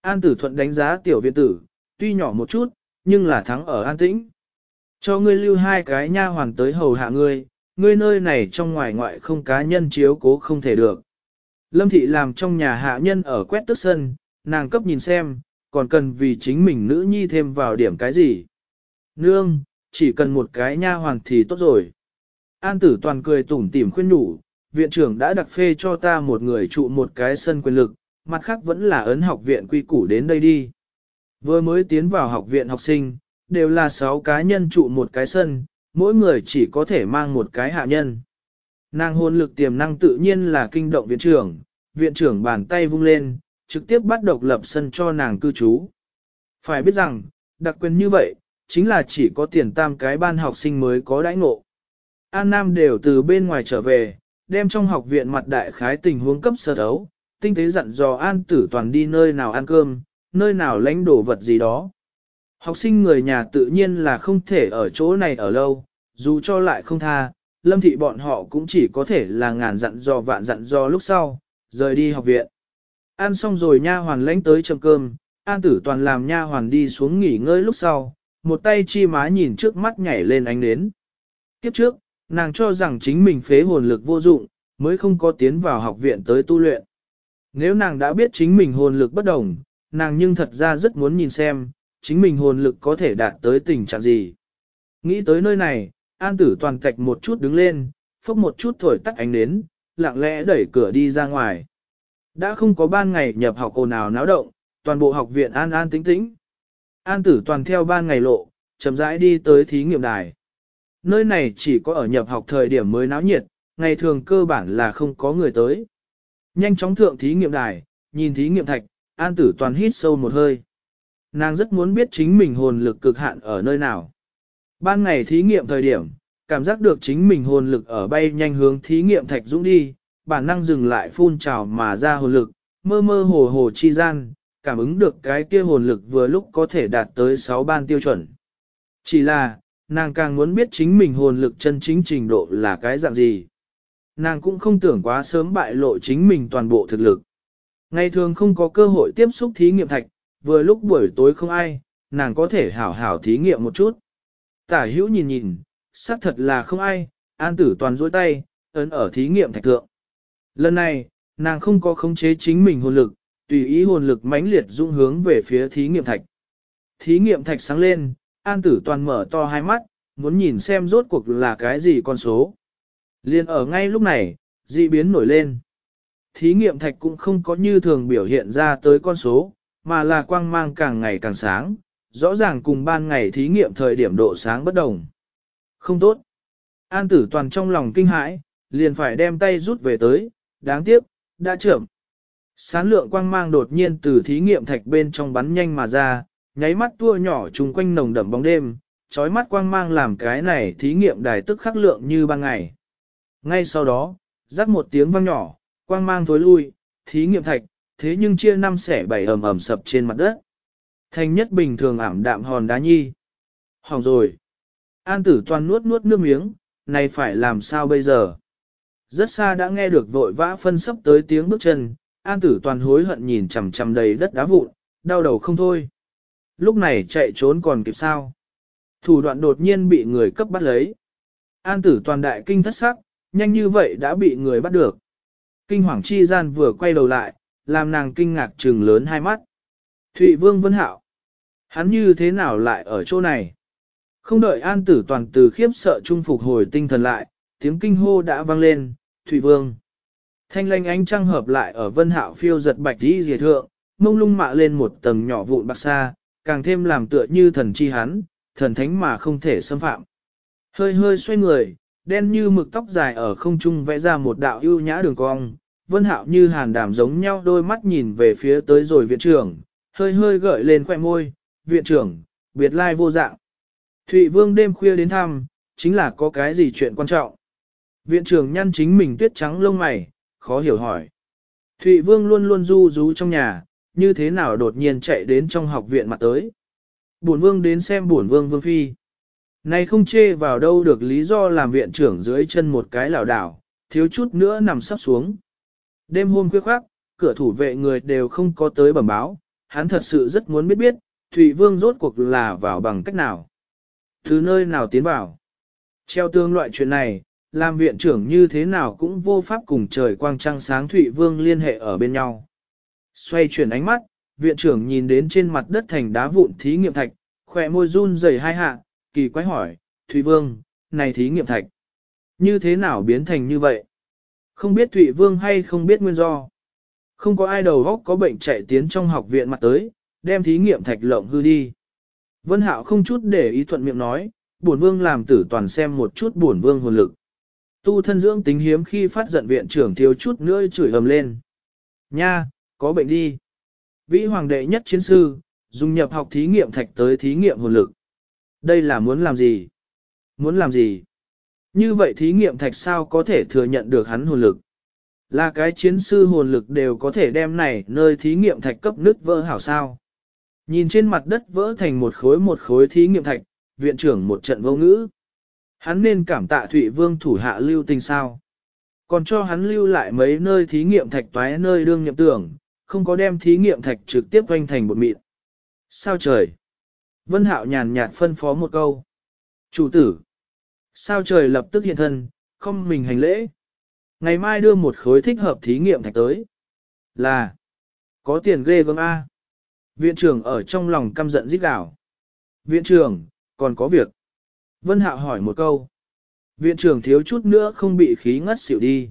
An tử thuận đánh giá tiểu viện tử, tuy nhỏ một chút, nhưng là thắng ở an tĩnh. Cho ngươi lưu hai cái nha hoàn tới hầu hạ ngươi, ngươi nơi này trong ngoài ngoại không cá nhân chiếu cố không thể được. Lâm thị làm trong nhà hạ nhân ở quét tức sân, nàng cấp nhìn xem, còn cần vì chính mình nữ nhi thêm vào điểm cái gì. Nương, chỉ cần một cái nha hoàn thì tốt rồi. An tử toàn cười tủm tỉm khuyên nhủ, viện trưởng đã đặc phê cho ta một người trụ một cái sân quyền lực, mặt khác vẫn là ấn học viện quy củ đến đây đi. Vừa mới tiến vào học viện học sinh, đều là 6 cá nhân trụ một cái sân, mỗi người chỉ có thể mang một cái hạ nhân. Nàng hồn lực tiềm năng tự nhiên là kinh động viện trưởng, viện trưởng bàn tay vung lên, trực tiếp bắt độc lập sân cho nàng cư trú. Phải biết rằng, đặc quyền như vậy, chính là chỉ có tiền tam cái ban học sinh mới có đãi ngộ. An Nam đều từ bên ngoài trở về, đem trong học viện mặt đại khái tình huống cấp sơ đấu, tinh tế dặn dò An Tử Toàn đi nơi nào ăn cơm, nơi nào lãnh đổ vật gì đó. Học sinh người nhà tự nhiên là không thể ở chỗ này ở lâu, dù cho lại không tha, lâm thị bọn họ cũng chỉ có thể là ngàn dặn dò vạn dặn dò lúc sau, rời đi học viện. Ăn xong rồi nha hoàn lãnh tới chầm cơm, An Tử Toàn làm nha hoàn đi xuống nghỉ ngơi lúc sau, một tay chi má nhìn trước mắt nhảy lên ánh nến. Kiếp trước, nàng cho rằng chính mình phế hồn lực vô dụng, mới không có tiến vào học viện tới tu luyện. Nếu nàng đã biết chính mình hồn lực bất đồng, nàng nhưng thật ra rất muốn nhìn xem, chính mình hồn lực có thể đạt tới tình trạng gì. Nghĩ tới nơi này, an tử toàn tạch một chút đứng lên, phốc một chút thổi tắt ánh nến, lặng lẽ đẩy cửa đi ra ngoài. Đã không có ban ngày nhập học ồn ào náo động, toàn bộ học viện an an tĩnh tĩnh. An tử toàn theo ban ngày lộ, chậm rãi đi tới thí nghiệm đài. Nơi này chỉ có ở nhập học thời điểm mới náo nhiệt, ngày thường cơ bản là không có người tới. Nhanh chóng thượng thí nghiệm đài, nhìn thí nghiệm thạch, an tử toàn hít sâu một hơi. Nàng rất muốn biết chính mình hồn lực cực hạn ở nơi nào. Ban ngày thí nghiệm thời điểm, cảm giác được chính mình hồn lực ở bay nhanh hướng thí nghiệm thạch dũng đi, bản năng dừng lại phun trào mà ra hồn lực, mơ mơ hồ hồ chi gian, cảm ứng được cái kia hồn lực vừa lúc có thể đạt tới 6 ban tiêu chuẩn. Chỉ là, nàng càng muốn biết chính mình hồn lực chân chính trình độ là cái dạng gì. Nàng cũng không tưởng quá sớm bại lộ chính mình toàn bộ thực lực. Ngày thường không có cơ hội tiếp xúc thí nghiệm thạch, vừa lúc buổi tối không ai, nàng có thể hảo hảo thí nghiệm một chút. Tả hữu nhìn nhìn, xác thật là không ai, an tử toàn dối tay, ấn ở thí nghiệm thạch thượng. Lần này, nàng không có khống chế chính mình hồn lực, tùy ý hồn lực mãnh liệt dung hướng về phía thí nghiệm thạch. Thí nghiệm thạch sáng lên, an tử toàn mở to hai mắt, muốn nhìn xem rốt cuộc là cái gì con số. Liên ở ngay lúc này, dị biến nổi lên. thí nghiệm thạch cũng không có như thường biểu hiện ra tới con số, mà là quang mang càng ngày càng sáng, rõ ràng cùng ban ngày thí nghiệm thời điểm độ sáng bất đồng. Không tốt. An tử toàn trong lòng kinh hãi, liền phải đem tay rút về tới, đáng tiếc, đã trưởng. Sán lượng quang mang đột nhiên từ thí nghiệm thạch bên trong bắn nhanh mà ra, nháy mắt tua nhỏ chung quanh nồng đậm bóng đêm, trói mắt quang mang làm cái này thí nghiệm đài tức khắc lượng như ban ngày. Ngay sau đó, rắc một tiếng vang nhỏ, quang mang thối lui, thí nghiệm thạch, thế nhưng chia năm xẻ bảy ầm ầm sập trên mặt đất. Thành nhất bình thường ảm đạm hòn đá nhi. Hỏng rồi. An tử toàn nuốt nuốt nước miếng, này phải làm sao bây giờ? Rất xa đã nghe được vội vã phân sắp tới tiếng bước chân, an tử toàn hối hận nhìn chằm chằm đầy đất đá vụn, đau đầu không thôi. Lúc này chạy trốn còn kịp sao? Thủ đoạn đột nhiên bị người cấp bắt lấy. An tử toàn đại kinh thất sắc, nhanh như vậy đã bị người bắt được. Kinh hoàng chi gian vừa quay đầu lại, làm nàng kinh ngạc trừng lớn hai mắt. Thụy Vương Vân Hạo. Hắn như thế nào lại ở chỗ này? Không đợi an tử toàn từ khiếp sợ trung phục hồi tinh thần lại, tiếng kinh hô đã vang lên, Thụy Vương. Thanh lanh ánh trăng hợp lại ở Vân Hạo phiêu giật bạch đi dìa thượng, mông lung mạ lên một tầng nhỏ vụn bạc xa, càng thêm làm tựa như thần chi hắn, thần thánh mà không thể xâm phạm. Hơi hơi xoay người, đen như mực tóc dài ở không trung vẽ ra một đạo ưu nhã đường cong, vân hạo như hàn đảm giống nhau đôi mắt nhìn về phía tới rồi viện trưởng, hơi hơi gợi lên khoẻ môi, viện trưởng, biệt lai vô dạng. Thụy vương đêm khuya đến thăm, chính là có cái gì chuyện quan trọng. Viện trưởng nhăn chính mình tuyết trắng lông mày, khó hiểu hỏi. Thụy vương luôn luôn du rú trong nhà, như thế nào đột nhiên chạy đến trong học viện mặt tới. Bổn vương đến xem bổn vương vương phi. Này không chê vào đâu được lý do làm viện trưởng dưới chân một cái lảo đảo, thiếu chút nữa nằm sắp xuống. Đêm hôm khuya khoác, cửa thủ vệ người đều không có tới bẩm báo, hắn thật sự rất muốn biết biết, Thụy Vương rốt cuộc là vào bằng cách nào. Từ nơi nào tiến vào. Treo tương loại chuyện này, làm viện trưởng như thế nào cũng vô pháp cùng trời quang trăng sáng Thụy Vương liên hệ ở bên nhau. Xoay chuyển ánh mắt, viện trưởng nhìn đến trên mặt đất thành đá vụn thí nghiệm thạch, khỏe môi run rẩy hai hạ, kỳ quái hỏi, Thụy Vương, này thí nghiệm thạch, như thế nào biến thành như vậy? Không biết Thụy Vương hay không biết nguyên do. Không có ai đầu góc có bệnh chạy tiến trong học viện mặt tới, đem thí nghiệm thạch lộng hư đi. Vân Hạo không chút để ý thuận miệng nói, bổn vương làm tử toàn xem một chút bổn vương hồn lực. Tu thân dưỡng tính hiếm khi phát giận viện trưởng thiếu chút nữa chửi ầm lên. Nha, có bệnh đi. Vĩ hoàng đệ nhất chiến sư, dùng nhập học thí nghiệm thạch tới thí nghiệm hồn lực. Đây là muốn làm gì? Muốn làm gì? Như vậy thí nghiệm thạch sao có thể thừa nhận được hắn hồn lực? Là cái chiến sư hồn lực đều có thể đem này nơi thí nghiệm thạch cấp nứt vỡ hảo sao. Nhìn trên mặt đất vỡ thành một khối một khối thí nghiệm thạch, viện trưởng một trận vô ngữ. Hắn nên cảm tạ Thụy Vương thủ hạ lưu tình sao. Còn cho hắn lưu lại mấy nơi thí nghiệm thạch toái nơi đương nhậm tưởng, không có đem thí nghiệm thạch trực tiếp quanh thành bột mịn. Sao trời? Vân Hạo nhàn nhạt phân phó một câu. Chủ tử. Sao trời lập tức hiện thân, không mình hành lễ. Ngày mai đưa một khối thích hợp thí nghiệm thạch tới. Là. Có tiền ghê gớm A. Viện trưởng ở trong lòng căm giận rít gào. Viện trưởng, còn có việc. Vân Hạo hỏi một câu. Viện trưởng thiếu chút nữa không bị khí ngất xỉu đi.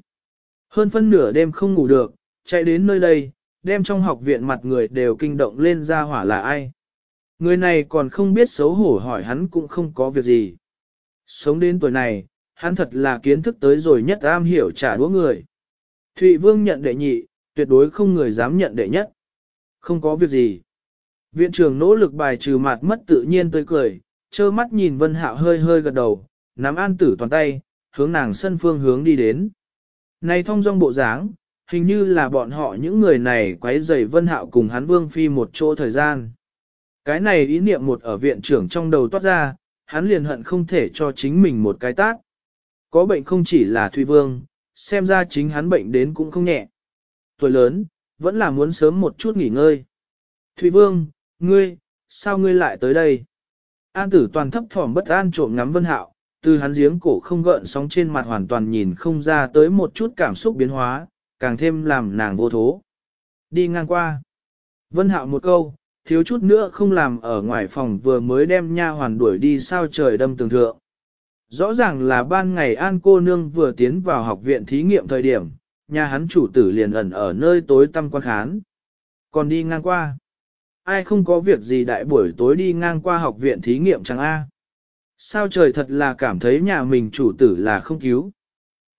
Hơn phân nửa đêm không ngủ được, chạy đến nơi đây, đem trong học viện mặt người đều kinh động lên ra hỏa là ai. Người này còn không biết xấu hổ hỏi hắn cũng không có việc gì. Sống đến tuổi này, hắn thật là kiến thức tới rồi nhất am hiểu trả đũa người. Thụy Vương nhận đệ nhị, tuyệt đối không người dám nhận đệ nhất. Không có việc gì. Viện trưởng nỗ lực bài trừ mặt mất tự nhiên tươi cười, trơ mắt nhìn Vân Hạo hơi hơi gật đầu, nắm an tử toàn tay, hướng nàng sân phương hướng đi đến. Này thông dong bộ dáng, hình như là bọn họ những người này quấy rầy Vân Hạo cùng hắn Vương Phi một chỗ thời gian. Cái này ý niệm một ở viện trưởng trong đầu toát ra, hắn liền hận không thể cho chính mình một cái tát. Có bệnh không chỉ là thủy Vương, xem ra chính hắn bệnh đến cũng không nhẹ. Tuổi lớn, vẫn là muốn sớm một chút nghỉ ngơi. thủy Vương, ngươi, sao ngươi lại tới đây? An tử toàn thấp thỏm bất an trộm ngắm Vân Hạo, từ hắn giếng cổ không gợn sóng trên mặt hoàn toàn nhìn không ra tới một chút cảm xúc biến hóa, càng thêm làm nàng vô thố. Đi ngang qua. Vân Hạo một câu, thiếu chút nữa không làm ở ngoài phòng vừa mới đem nha hoàn đuổi đi sao trời đâm tường thượng. Rõ ràng là ban ngày An cô nương vừa tiến vào học viện thí nghiệm thời điểm, nhà hắn chủ tử liền ẩn ở nơi tối tăm quan khán. Còn đi ngang qua. Ai không có việc gì đại buổi tối đi ngang qua học viện thí nghiệm chẳng A. Sao trời thật là cảm thấy nhà mình chủ tử là không cứu.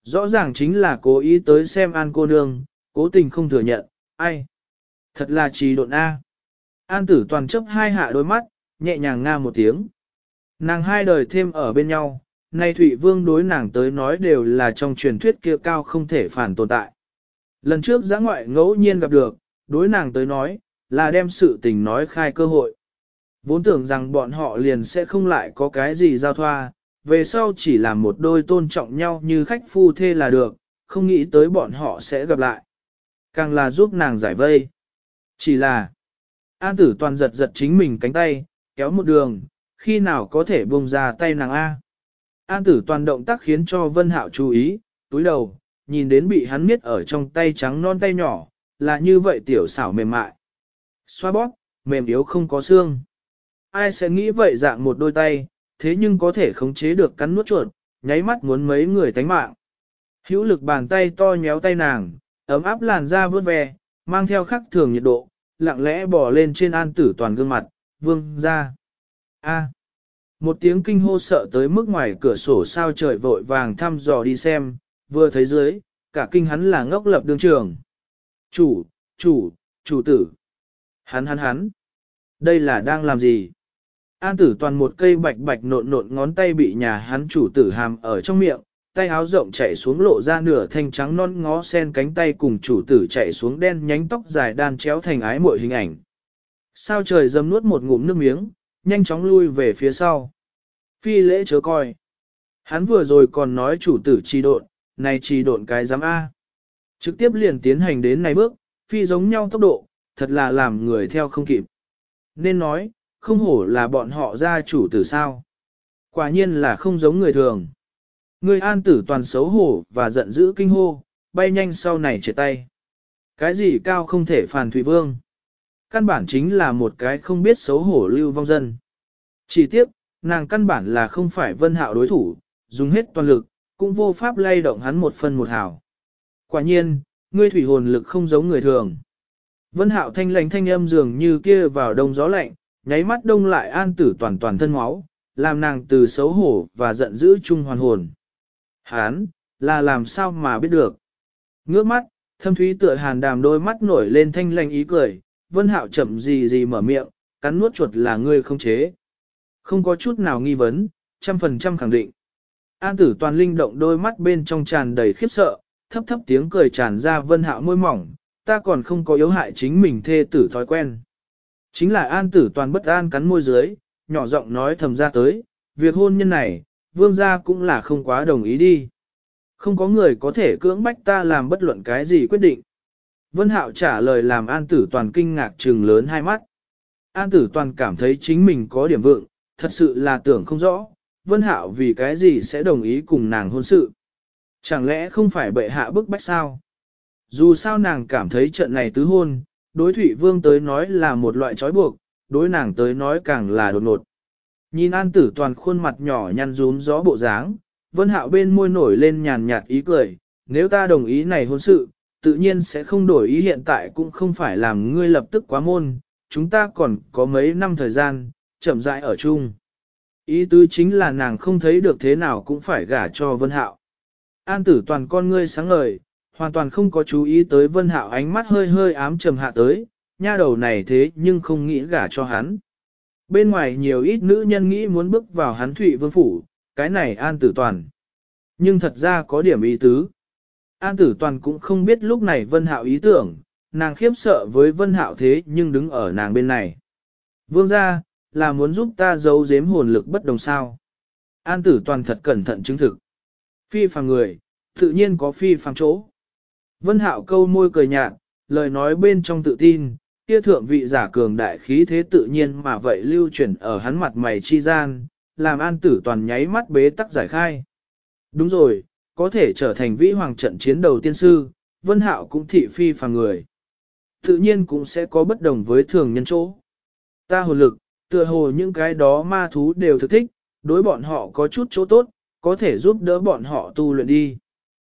Rõ ràng chính là cố ý tới xem an cô nương, cố tình không thừa nhận, ai. Thật là trì độn A. An tử toàn chấp hai hạ đôi mắt, nhẹ nhàng nga một tiếng. Nàng hai đời thêm ở bên nhau, nay Thụy Vương đối nàng tới nói đều là trong truyền thuyết kia cao không thể phản tồn tại. Lần trước giã ngoại ngẫu nhiên gặp được, đối nàng tới nói, là đem sự tình nói khai cơ hội. Vốn tưởng rằng bọn họ liền sẽ không lại có cái gì giao thoa, về sau chỉ là một đôi tôn trọng nhau như khách phu thê là được, không nghĩ tới bọn họ sẽ gặp lại. Càng là giúp nàng giải vây. Chỉ là, An tử toàn giật giật chính mình cánh tay, kéo một đường, khi nào có thể buông ra tay nàng A. An tử toàn động tác khiến cho Vân Hạo chú ý, túi đầu, nhìn đến bị hắn miết ở trong tay trắng non tay nhỏ, là như vậy tiểu xảo mềm mại. Xoa bóp, mềm yếu không có xương. Ai sẽ nghĩ vậy dạng một đôi tay, thế nhưng có thể khống chế được cắn nuốt chuột, nháy mắt muốn mấy người tánh mạng. Hữu lực bàn tay to nhéo tay nàng, ấm áp làn da vớt ve, mang theo khắc thường nhiệt độ, lặng lẽ bò lên trên an tử toàn gương mặt, vương ra. A. Một tiếng kinh hô sợ tới mức ngoài cửa sổ sao trời vội vàng thăm dò đi xem, vừa thấy dưới, cả kinh hắn là ngốc lập đương trường. Chủ, chủ, chủ tử. Hắn hắn hắn. Đây là đang làm gì? An tử toàn một cây bạch bạch nộn nộn ngón tay bị nhà hắn chủ tử hàm ở trong miệng, tay áo rộng chạy xuống lộ ra nửa thanh trắng non ngó sen cánh tay cùng chủ tử chạy xuống đen nhánh tóc dài đan chéo thành ái muội hình ảnh. Sao trời dầm nuốt một ngụm nước miếng, nhanh chóng lui về phía sau. Phi lễ chớ coi. Hắn vừa rồi còn nói chủ tử trì độn, này trì độn cái giám A. Trực tiếp liền tiến hành đến này bước, phi giống nhau tốc độ, thật là làm người theo không kịp. Nên nói, không hổ là bọn họ ra chủ tử sao. Quả nhiên là không giống người thường. Người an tử toàn xấu hổ và giận dữ kinh hô, bay nhanh sau này chia tay. Cái gì cao không thể phàn thủy vương. Căn bản chính là một cái không biết xấu hổ lưu vong dân. Chỉ tiếc, nàng căn bản là không phải vân hạo đối thủ, dùng hết toàn lực, cũng vô pháp lay động hắn một phân một hào. Quả nhiên, ngươi thủy hồn lực không giống người thường. Vân hạo thanh lãnh thanh âm dường như kia vào đông gió lạnh, nháy mắt đông lại an tử toàn toàn thân máu, làm nàng từ xấu hổ và giận dữ chung hoàn hồn. Hán, là làm sao mà biết được. Ngước mắt, thâm thúy tựa hàn đàm đôi mắt nổi lên thanh lành ý cười, vân hạo chậm gì gì mở miệng, cắn nuốt chuột là ngươi không chế. Không có chút nào nghi vấn, trăm phần trăm khẳng định. An tử toàn linh động đôi mắt bên trong tràn đầy khiếp sợ, thấp thấp tiếng cười tràn ra vân hạo môi mỏng, ta còn không có yếu hại chính mình thê tử thói quen. Chính là an tử toàn bất an cắn môi dưới, nhỏ giọng nói thầm ra tới, việc hôn nhân này, vương gia cũng là không quá đồng ý đi. Không có người có thể cưỡng bách ta làm bất luận cái gì quyết định. Vân Hạo trả lời làm An Tử Toàn kinh ngạc trừng lớn hai mắt. An Tử Toàn cảm thấy chính mình có điểm vượng, thật sự là tưởng không rõ, Vân Hạo vì cái gì sẽ đồng ý cùng nàng hôn sự. Chẳng lẽ không phải bệ hạ bức bách sao? Dù sao nàng cảm thấy trận này tứ hôn, đối Thụy Vương tới nói là một loại trói buộc, đối nàng tới nói càng là đột ngột. Nhìn An Tử Toàn khuôn mặt nhỏ nhăn rúm gió bộ dáng, Vân Hạo bên môi nổi lên nhàn nhạt ý cười, nếu ta đồng ý này hôn sự, tự nhiên sẽ không đổi ý hiện tại cũng không phải làm ngươi lập tức quá môn, chúng ta còn có mấy năm thời gian, chậm rãi ở chung. Ý tứ chính là nàng không thấy được thế nào cũng phải gả cho Vân Hạo. An tử toàn con ngươi sáng ngời, hoàn toàn không có chú ý tới Vân Hạo ánh mắt hơi hơi ám trầm hạ tới, nha đầu này thế nhưng không nghĩ gả cho hắn. Bên ngoài nhiều ít nữ nhân nghĩ muốn bước vào hắn thụy vương phủ, cái này an tử toàn. Nhưng thật ra có điểm ý tứ. An tử toàn cũng không biết lúc này Vân Hạo ý tưởng, nàng khiếp sợ với Vân Hạo thế nhưng đứng ở nàng bên này. Vương gia, là muốn giúp ta giấu giếm hồn lực bất đồng sao. An tử toàn thật cẩn thận chứng thực. Phi phàm người, tự nhiên có phi phàm chỗ. Vân Hạo câu môi cười nhạt, lời nói bên trong tự tin, kia thượng vị giả cường đại khí thế tự nhiên mà vậy lưu chuyển ở hắn mặt mày chi gian, làm an tử toàn nháy mắt bế tắc giải khai. Đúng rồi, có thể trở thành vĩ hoàng trận chiến đầu tiên sư, Vân Hạo cũng thị phi phàm người. Tự nhiên cũng sẽ có bất đồng với thường nhân chỗ. Ta hồn lực, tựa hồ những cái đó ma thú đều thực thích, đối bọn họ có chút chỗ tốt, có thể giúp đỡ bọn họ tu luyện đi.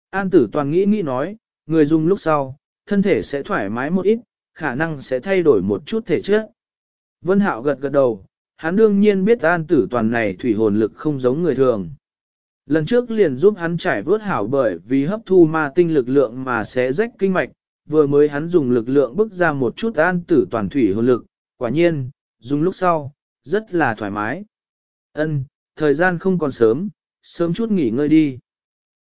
An tử toàn nghĩ nghĩ nói, người dùng lúc sau, thân thể sẽ thoải mái một ít, khả năng sẽ thay đổi một chút thể chất. Vân Hạo gật gật đầu, hắn đương nhiên biết an tử toàn này thủy hồn lực không giống người thường. Lần trước liền giúp hắn trải vớt hảo bởi vì hấp thu ma tinh lực lượng mà sẽ rách kinh mạch, vừa mới hắn dùng lực lượng bức ra một chút an tử toàn thủy hồn lực, quả nhiên, dùng lúc sau, rất là thoải mái. Ân, thời gian không còn sớm, sớm chút nghỉ ngơi đi.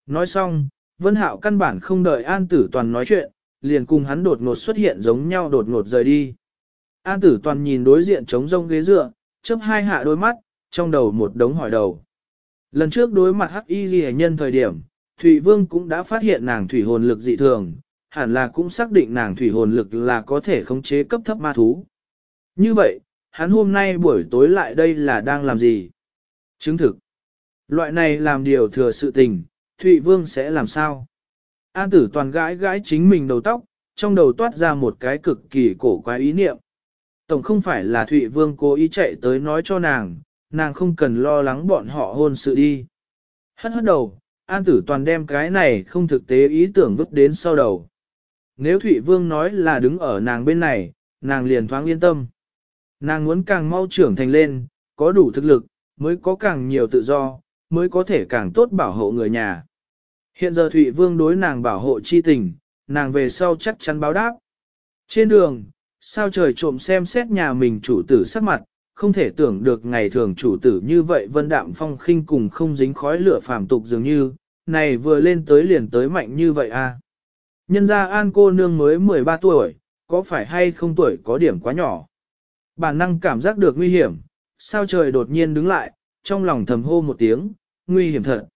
Nói xong, Vân Hạo căn bản không đợi An Tử Toàn nói chuyện, liền cùng hắn đột ngột xuất hiện giống nhau đột ngột rời đi. An Tử Toàn nhìn đối diện trống rông ghế dựa, chớp hai hạ đôi mắt, trong đầu một đống hỏi đầu. Lần trước đối mặt hắc y ghi nhân thời điểm, Thủy Vương cũng đã phát hiện nàng thủy hồn lực dị thường, hẳn là cũng xác định nàng thủy hồn lực là có thể khống chế cấp thấp ma thú. Như vậy, hắn hôm nay buổi tối lại đây là đang làm gì? Chứng thực. Loại này làm điều thừa sự tình, Thụy Vương sẽ làm sao? An tử toàn gãi gãi chính mình đầu tóc, trong đầu toát ra một cái cực kỳ cổ quái ý niệm. Tổng không phải là Thụy Vương cố ý chạy tới nói cho nàng, nàng không cần lo lắng bọn họ hôn sự đi. Hất hất đầu, An tử toàn đem cái này không thực tế ý tưởng vứt đến sau đầu. Nếu Thụy Vương nói là đứng ở nàng bên này, nàng liền thoáng yên tâm. Nàng muốn càng mau trưởng thành lên, có đủ thực lực, mới có càng nhiều tự do, mới có thể càng tốt bảo hộ người nhà. Hiện giờ Thụy Vương đối nàng bảo hộ chi tình, nàng về sau chắc chắn báo đáp. Trên đường, sao trời trộm xem xét nhà mình chủ tử sắc mặt, không thể tưởng được ngày thường chủ tử như vậy vân đạm phong khinh cùng không dính khói lửa phàm tục dường như, này vừa lên tới liền tới mạnh như vậy à. Nhân ra an cô nương mới 13 tuổi, có phải hay không tuổi có điểm quá nhỏ. Bản năng cảm giác được nguy hiểm, sao trời đột nhiên đứng lại, trong lòng thầm hô một tiếng, nguy hiểm thật.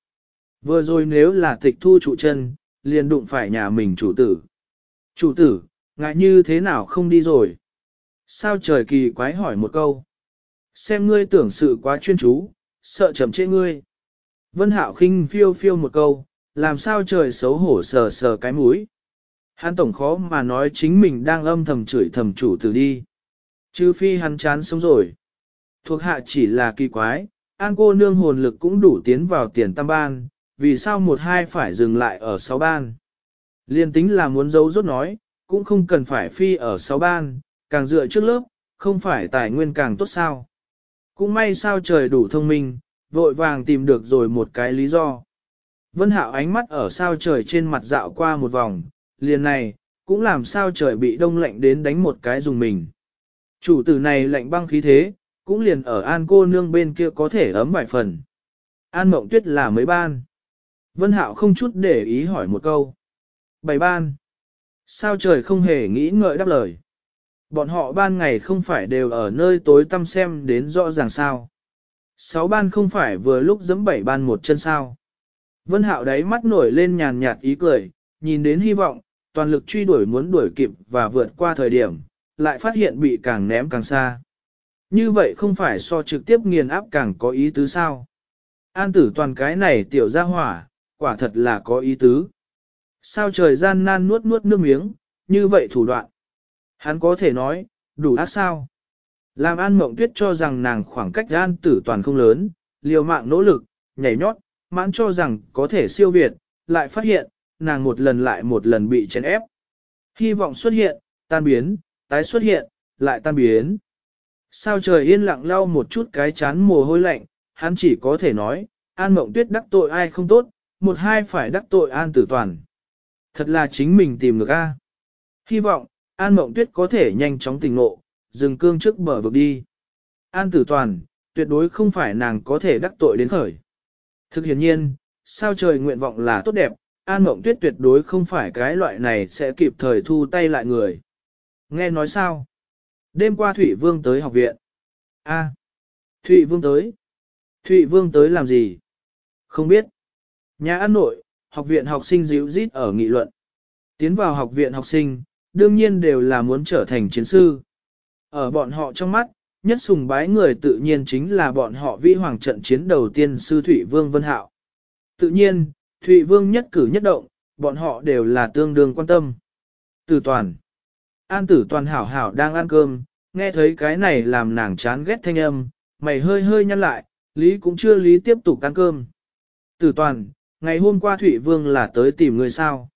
Vừa rồi nếu là tịch thu trụ chân, liền đụng phải nhà mình chủ tử. Chủ tử, ngại như thế nào không đi rồi? Sao trời kỳ quái hỏi một câu? Xem ngươi tưởng sự quá chuyên chú, sợ chậm trễ ngươi. Vân Hạo khinh phiêu phiêu một câu, làm sao trời xấu hổ sờ sờ cái mũi. Hắn tổng khó mà nói chính mình đang âm thầm chửi thầm chủ tử đi. Chứ phi hắn chán sống rồi. Thuộc hạ chỉ là kỳ quái, an cô nương hồn lực cũng đủ tiến vào tiền tam ban, vì sao một hai phải dừng lại ở sáu ban. Liên tính là muốn giấu rốt nói, cũng không cần phải phi ở sáu ban, càng dựa trước lớp, không phải tài nguyên càng tốt sao. Cũng may sao trời đủ thông minh, vội vàng tìm được rồi một cái lý do. Vân hạo ánh mắt ở sao trời trên mặt dạo qua một vòng, liền này, cũng làm sao trời bị đông lạnh đến đánh một cái dùng mình. Chủ tử này lạnh băng khí thế, cũng liền ở an cô nương bên kia có thể ấm vài phần. An mộng tuyết là mấy ban. Vân Hạo không chút để ý hỏi một câu. Bảy ban. Sao trời không hề nghĩ ngợi đáp lời. Bọn họ ban ngày không phải đều ở nơi tối tăm xem đến rõ ràng sao. Sáu ban không phải vừa lúc giẫm bảy ban một chân sao. Vân Hạo đáy mắt nổi lên nhàn nhạt ý cười, nhìn đến hy vọng, toàn lực truy đuổi muốn đuổi kịp và vượt qua thời điểm, lại phát hiện bị càng ném càng xa. Như vậy không phải so trực tiếp nghiền áp càng có ý tứ sao. An tử toàn cái này tiểu ra hỏa, quả thật là có ý tứ. Sao trời gian nan nuốt nuốt nước miếng, như vậy thủ đoạn. Hắn có thể nói, đủ ác sao. Làm an mộng tuyết cho rằng nàng khoảng cách an tử toàn không lớn, liều mạng nỗ lực, nhảy nhót, mãn cho rằng có thể siêu việt, lại phát hiện, nàng một lần lại một lần bị chèn ép. Hy vọng xuất hiện, tan biến, tái xuất hiện, lại tan biến. Sao trời yên lặng lau một chút cái chán mồ hôi lạnh, hắn chỉ có thể nói, An Mộng Tuyết đắc tội ai không tốt, một hai phải đắc tội An Tử Toàn. Thật là chính mình tìm được A. Hy vọng, An Mộng Tuyết có thể nhanh chóng tỉnh ngộ, dừng cương trước bờ vực đi. An Tử Toàn, tuyệt đối không phải nàng có thể đắc tội đến khởi. Thực hiện nhiên, sao trời nguyện vọng là tốt đẹp, An Mộng Tuyết tuyệt đối không phải cái loại này sẽ kịp thời thu tay lại người. Nghe nói sao? Đêm qua Thụy Vương tới học viện. A, Thụy Vương tới. Thụy Vương tới làm gì? Không biết. Nhà ăn nội, học viện học sinh díu rít ở nghị luận. Tiến vào học viện học sinh, đương nhiên đều là muốn trở thành chiến sư. Ở bọn họ trong mắt, nhất sùng bái người tự nhiên chính là bọn họ vĩ hoàng trận chiến đầu tiên sư Thụy Vương Vân Hạo. Tự nhiên, Thụy Vương nhất cử nhất động, bọn họ đều là tương đương quan tâm. Từ toàn. An tử toàn hảo hảo đang ăn cơm, nghe thấy cái này làm nàng chán ghét thanh âm, mày hơi hơi nhăn lại, Lý cũng chưa Lý tiếp tục ăn cơm. Tử toàn, ngày hôm qua Thụy Vương là tới tìm người sao.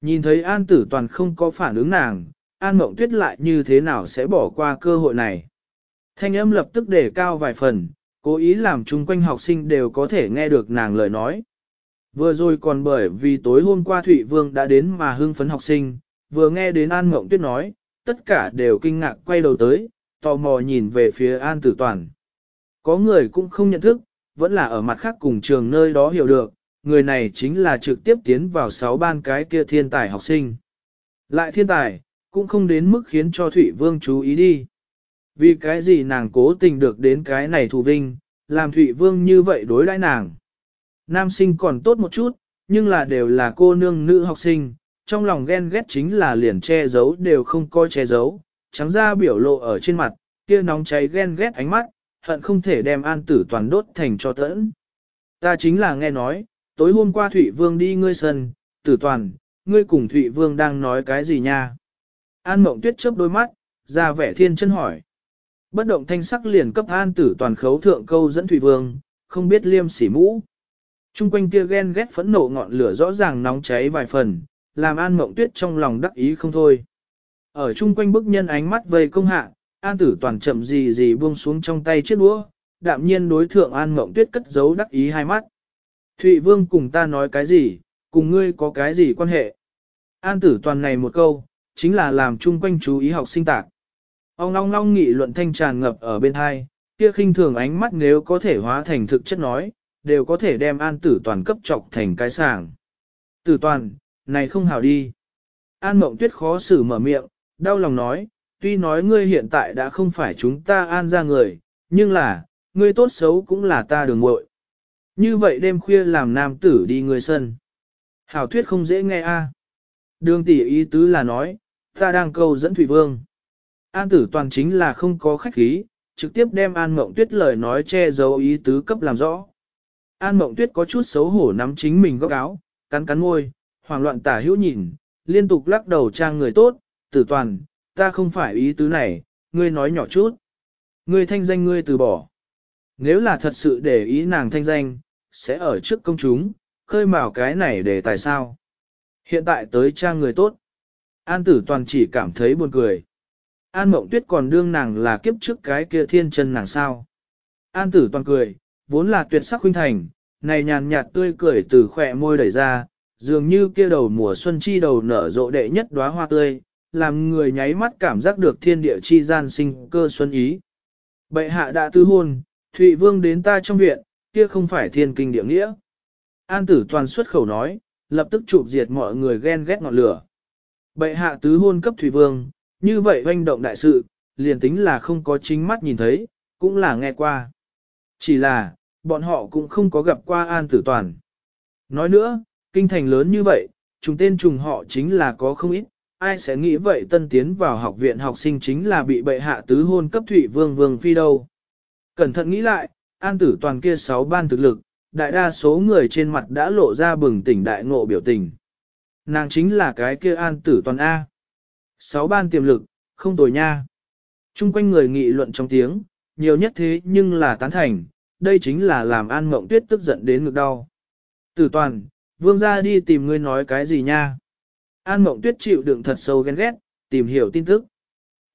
Nhìn thấy An Tử Toàn không có phản ứng nàng, An Mộng Tuyết lại như thế nào sẽ bỏ qua cơ hội này. Thanh âm lập tức đề cao vài phần, cố ý làm chung quanh học sinh đều có thể nghe được nàng lời nói. Vừa rồi còn bởi vì tối hôm qua Thụy Vương đã đến mà hưng phấn học sinh, vừa nghe đến An Mộng Tuyết nói, tất cả đều kinh ngạc quay đầu tới, tò mò nhìn về phía An Tử Toàn. Có người cũng không nhận thức, vẫn là ở mặt khác cùng trường nơi đó hiểu được, người này chính là trực tiếp tiến vào sáu ban cái kia thiên tài học sinh. Lại thiên tài, cũng không đến mức khiến cho Thụy Vương chú ý đi. Vì cái gì nàng cố tình được đến cái này thù vinh, làm Thụy Vương như vậy đối đãi nàng. Nam sinh còn tốt một chút, nhưng là đều là cô nương nữ học sinh, trong lòng ghen ghét chính là liền che giấu đều không coi che giấu, trắng ra biểu lộ ở trên mặt, kia nóng cháy ghen ghét ánh mắt, hận không thể đem an tử toàn đốt thành cho tẫn. Ta chính là nghe nói, tối hôm qua Thụy Vương đi ngươi sân, tử toàn, ngươi cùng Thụy Vương đang nói cái gì nha? An mộng tuyết chớp đôi mắt, ra vẻ thiên chân hỏi. Bất động thanh sắc liền cấp an tử toàn khấu thượng câu dẫn Thụy Vương, không biết liêm sỉ mũ. Trung quanh kia ghen ghét phẫn nộ ngọn lửa rõ ràng nóng cháy vài phần, làm an mộng tuyết trong lòng đắc ý không thôi. Ở chung quanh bức nhân ánh mắt vây công hạ, an tử toàn chậm gì gì buông xuống trong tay chiếc đũa, đạm nhiên đối thượng an mộng tuyết cất giấu đắc ý hai mắt. Thụy vương cùng ta nói cái gì, cùng ngươi có cái gì quan hệ. An tử toàn này một câu, chính là làm chung quanh chú ý học sinh tạc. Ông long long nghị luận thanh tràn ngập ở bên hai, kia khinh thường ánh mắt nếu có thể hóa thành thực chất nói, đều có thể đem an tử toàn cấp trọc thành cái sàng. Tử toàn, này không hảo đi. An mộng tuyết khó xử mở miệng, đau lòng nói, tuy nói ngươi hiện tại đã không phải chúng ta an ra người, nhưng là, ngươi tốt xấu cũng là ta đường muội. Như vậy đêm khuya làm nam tử đi người sân. Hảo thuyết không dễ nghe a. Đường tỷ ý tứ là nói, ta đang câu dẫn Thủy Vương. An tử toàn chính là không có khách khí, trực tiếp đem An Mộng Tuyết lời nói che giấu ý tứ cấp làm rõ. An Mộng Tuyết có chút xấu hổ nắm chính mình góc áo, cắn cắn môi, hoảng loạn tả hữu nhìn, liên tục lắc đầu trang người tốt, tử toàn, ta không phải ý tứ này, ngươi nói nhỏ chút. Ngươi thanh danh ngươi từ bỏ. Nếu là thật sự để ý nàng thanh danh, sẽ ở trước công chúng, khơi mào cái này để tại sao. Hiện tại tới cha người tốt. An tử toàn chỉ cảm thấy buồn cười. An mộng tuyết còn đương nàng là kiếp trước cái kia thiên chân nàng sao. An tử toàn cười, vốn là tuyệt sắc huynh thành, này nhàn nhạt tươi cười từ khỏe môi đẩy ra, dường như kia đầu mùa xuân chi đầu nở rộ đệ nhất đóa hoa tươi, làm người nháy mắt cảm giác được thiên địa chi gian sinh cơ xuân ý. Bệ hạ đã tư hôn, Thụy Vương đến ta trong viện, kia không phải thiên kinh địa nghĩa. An tử toàn xuất khẩu nói, lập tức chụp diệt mọi người ghen ghét ngọn lửa. Bệ hạ tứ hôn cấp Thụy Vương, như vậy hoành động đại sự, liền tính là không có chính mắt nhìn thấy, cũng là nghe qua. Chỉ là, bọn họ cũng không có gặp qua An tử toàn. Nói nữa, kinh thành lớn như vậy, trùng tên trùng họ chính là có không ít, ai sẽ nghĩ vậy tân tiến vào học viện học sinh chính là bị bệ hạ tứ hôn cấp thủy vương vương phi đâu. Cẩn thận nghĩ lại, an tử toàn kia sáu ban thực lực, đại đa số người trên mặt đã lộ ra bừng tỉnh đại ngộ biểu tình. Nàng chính là cái kia an tử toàn A. Sáu ban tiềm lực, không tồi nha. Trung quanh người nghị luận trong tiếng, nhiều nhất thế nhưng là tán thành, đây chính là làm an mộng tuyết tức giận đến ngực đau. Tử toàn, vương ra đi tìm ngươi nói cái gì nha. An mộng tuyết chịu đựng thật sâu ghen ghét, tìm hiểu tin tức.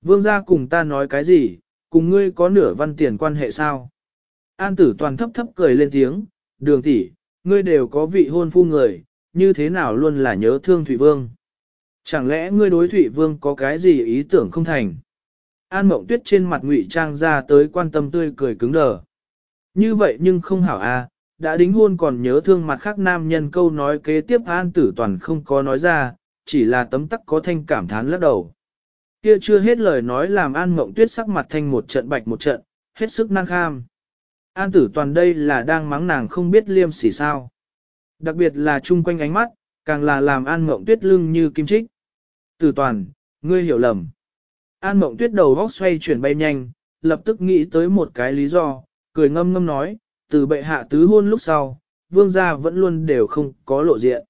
Vương gia cùng ta nói cái gì, cùng ngươi có nửa văn tiền quan hệ sao? An tử toàn thấp thấp cười lên tiếng, đường tỷ, ngươi đều có vị hôn phu người, như thế nào luôn là nhớ thương Thụy Vương? Chẳng lẽ ngươi đối Thụy Vương có cái gì ý tưởng không thành? An mộng tuyết trên mặt ngụy trang ra tới quan tâm tươi cười cứng đờ. Như vậy nhưng không hảo à, đã đính hôn còn nhớ thương mặt khác nam nhân câu nói kế tiếp An tử toàn không có nói ra, chỉ là tấm tắc có thanh cảm thán lắc đầu. Kia chưa hết lời nói làm An Mộng Tuyết sắc mặt thành một trận bạch một trận, hết sức năng kham. An tử toàn đây là đang mắng nàng không biết liêm sỉ sao. Đặc biệt là chung quanh ánh mắt, càng là làm An Mộng Tuyết lưng như kim trích. Tử toàn, ngươi hiểu lầm. An Mộng Tuyết đầu góc xoay chuyển bay nhanh, lập tức nghĩ tới một cái lý do, cười ngâm ngâm nói, từ bệ hạ tứ hôn lúc sau, vương gia vẫn luôn đều không có lộ diện.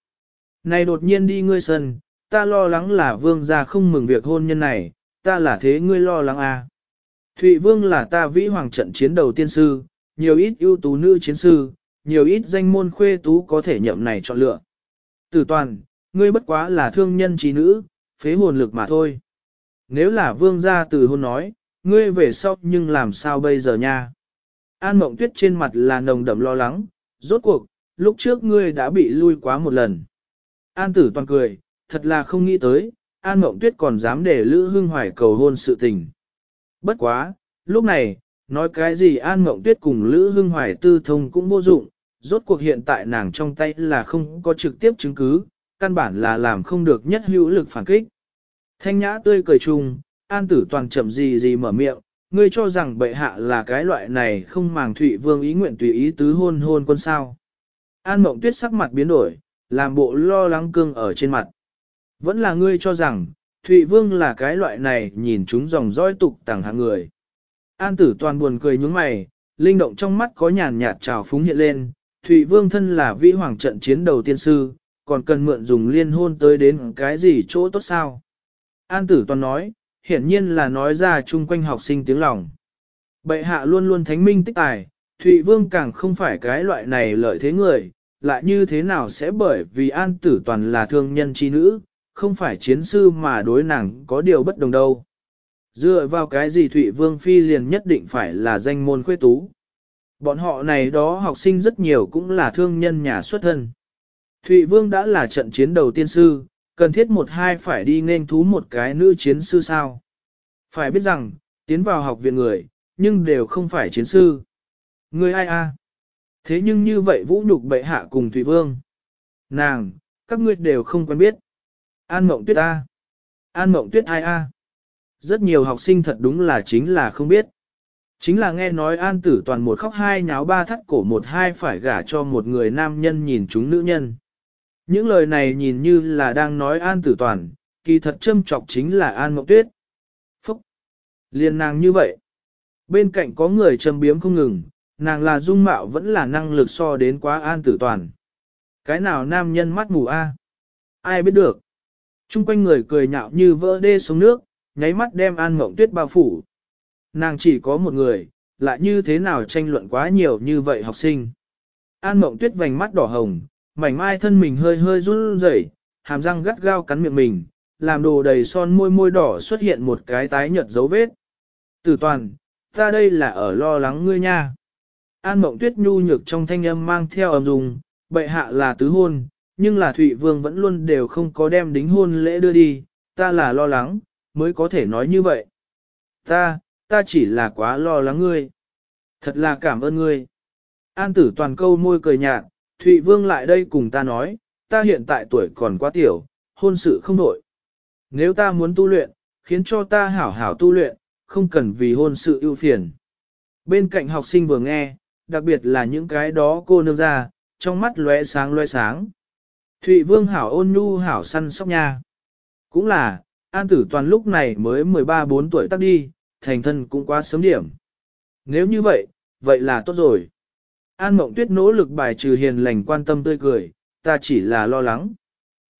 Này đột nhiên đi ngươi sân, ta lo lắng là vương gia không mừng việc hôn nhân này, ta là thế ngươi lo lắng à. Thụy vương là ta vĩ hoàng trận chiến đầu tiên sư, nhiều ít ưu tú nữ chiến sư, nhiều ít danh môn khuê tú có thể nhậm này chọn lựa. Tử toàn, ngươi bất quá là thương nhân trí nữ, phế hồn lực mà thôi. Nếu là vương gia từ hôn nói, ngươi về sau nhưng làm sao bây giờ nha? An mộng tuyết trên mặt là nồng đậm lo lắng, rốt cuộc, lúc trước ngươi đã bị lui quá một lần. An tử toàn cười, thật là không nghĩ tới, An mộng tuyết còn dám để Lữ Hưng Hoài cầu hôn sự tình. Bất quá, lúc này, nói cái gì An mộng tuyết cùng Lữ Hưng Hoài tư thông cũng vô dụng, rốt cuộc hiện tại nàng trong tay là không có trực tiếp chứng cứ, căn bản là làm không được nhất hữu lực phản kích. Thanh nhã tươi cười chung, an tử toàn chậm gì gì mở miệng, ngươi cho rằng bệ hạ là cái loại này không màng thụy vương ý nguyện tùy ý tứ hôn hôn quân sao. An mộng tuyết sắc mặt biến đổi, làm bộ lo lắng cương ở trên mặt. Vẫn là ngươi cho rằng, Thụy Vương là cái loại này nhìn chúng dòng dõi tục tàng hạng người. An tử toàn buồn cười nhúng mày, linh động trong mắt có nhàn nhạt trào phúng hiện lên, Thụy Vương thân là vĩ hoàng trận chiến đầu tiên sư, còn cần mượn dùng liên hôn tới đến cái gì chỗ tốt sao? An tử toàn nói, hiển nhiên là nói ra chung quanh học sinh tiếng lòng. Bệ hạ luôn luôn thánh minh tích tài, Thụy Vương càng không phải cái loại này lợi thế người, lại như thế nào sẽ bởi vì an tử toàn là thương nhân chi nữ, không phải chiến sư mà đối nàng có điều bất đồng đâu. Dựa vào cái gì Thụy Vương Phi liền nhất định phải là danh môn khuê tú. Bọn họ này đó học sinh rất nhiều cũng là thương nhân nhà xuất thân. Thụy Vương đã là trận chiến đầu tiên sư, cần thiết một hai phải đi nên thú một cái nữ chiến sư sao. Phải biết rằng, tiến vào học viện người, nhưng đều không phải chiến sư. Người ai a? Thế nhưng như vậy vũ nhục bệ hạ cùng Thụy Vương. Nàng, các ngươi đều không quen biết. An Mộng Tuyết A. An Mộng Tuyết ai A. Rất nhiều học sinh thật đúng là chính là không biết. Chính là nghe nói An Tử Toàn một khóc hai nháo ba thắt cổ một hai phải gả cho một người nam nhân nhìn chúng nữ nhân. Những lời này nhìn như là đang nói An Tử Toàn, kỳ thật châm trọc chính là An Mộng Tuyết. Phúc! Liên nàng như vậy. Bên cạnh có người châm biếm không ngừng, nàng là dung mạo vẫn là năng lực so đến quá An Tử Toàn. Cái nào nam nhân mắt mù a? Ai biết được? Trung quanh người cười nhạo như vỡ đê xuống nước, nháy mắt đem An Mộng Tuyết bao phủ. Nàng chỉ có một người, lại như thế nào tranh luận quá nhiều như vậy học sinh. An Mộng Tuyết vành mắt đỏ hồng, mảnh mai thân mình hơi hơi run rẩy, hàm răng gắt gao cắn miệng mình, làm đồ đầy son môi môi đỏ xuất hiện một cái tái nhợt dấu vết. Tử toàn, ta đây là ở lo lắng ngươi nha. An Mộng Tuyết nhu nhược trong thanh âm mang theo ầm dùng, bệ hạ là tứ hôn, nhưng là Thụy Vương vẫn luôn đều không có đem đính hôn lễ đưa đi, ta là lo lắng, mới có thể nói như vậy. Ta, ta chỉ là quá lo lắng ngươi. Thật là cảm ơn ngươi. An tử toàn câu môi cười nhạt, Thụy Vương lại đây cùng ta nói, ta hiện tại tuổi còn quá tiểu, hôn sự không nổi. Nếu ta muốn tu luyện, khiến cho ta hảo hảo tu luyện, không cần vì hôn sự ưu phiền. Bên cạnh học sinh vừa nghe, đặc biệt là những cái đó cô nương ra, trong mắt lóe sáng lóe sáng. Thụy Vương hảo ôn nhu hảo săn sóc nha. Cũng là, An tử toàn lúc này mới 13-4 tuổi tắt đi, thành thân cũng quá sớm điểm. Nếu như vậy, vậy là tốt rồi. An mộng tuyết nỗ lực bài trừ hiền lành quan tâm tươi cười, ta chỉ là lo lắng.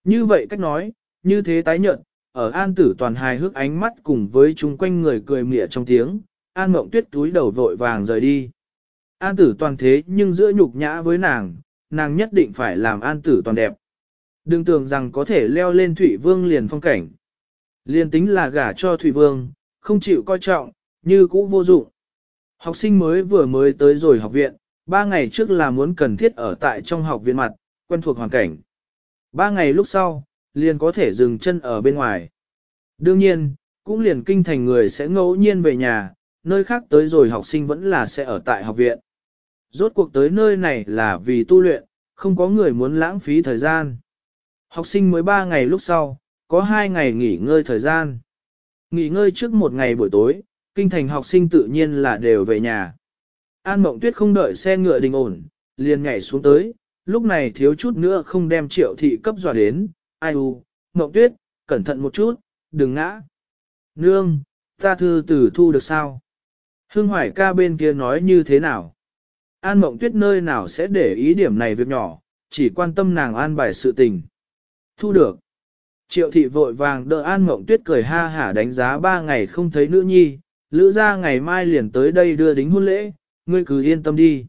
Như vậy cách nói, như thế tái nhận, ở an tử toàn hài hước ánh mắt cùng với chung quanh người cười mỉa trong tiếng, an mộng tuyết túi đầu vội vàng rời đi. An tử toàn thế nhưng giữa nhục nhã với nàng, nàng nhất định phải làm an tử toàn đẹp. Đừng tưởng rằng có thể leo lên Thủy Vương liền phong cảnh. Liền tính là gả cho Thủy Vương, không chịu coi trọng, như cũ vô dụng. Học sinh mới vừa mới tới rồi học viện, ba ngày trước là muốn cần thiết ở tại trong học viện mặt, quen thuộc hoàn cảnh. Ba ngày lúc sau, liền có thể dừng chân ở bên ngoài. Đương nhiên, cũng liền kinh thành người sẽ ngẫu nhiên về nhà, nơi khác tới rồi học sinh vẫn là sẽ ở tại học viện. Rốt cuộc tới nơi này là vì tu luyện, không có người muốn lãng phí thời gian. Học sinh mới 3 ngày lúc sau, có 2 ngày nghỉ ngơi thời gian. Nghỉ ngơi trước một ngày buổi tối, kinh thành học sinh tự nhiên là đều về nhà. An Mộng Tuyết không đợi xe ngựa đình ổn, liền nhảy xuống tới, lúc này thiếu chút nữa không đem triệu thị cấp dọa đến. Ai u, Mộng Tuyết, cẩn thận một chút, đừng ngã. Nương, ta thư tử thu được sao? Hương Hoài ca bên kia nói như thế nào? An Mộng Tuyết nơi nào sẽ để ý điểm này việc nhỏ, chỉ quan tâm nàng an bài sự tình. Thu được. Triệu thị vội vàng đỡ An Mộng Tuyết cười ha hả đánh giá ba ngày không thấy nữ nhi, lữ ra ngày mai liền tới đây đưa đính hôn lễ, ngươi cứ yên tâm đi.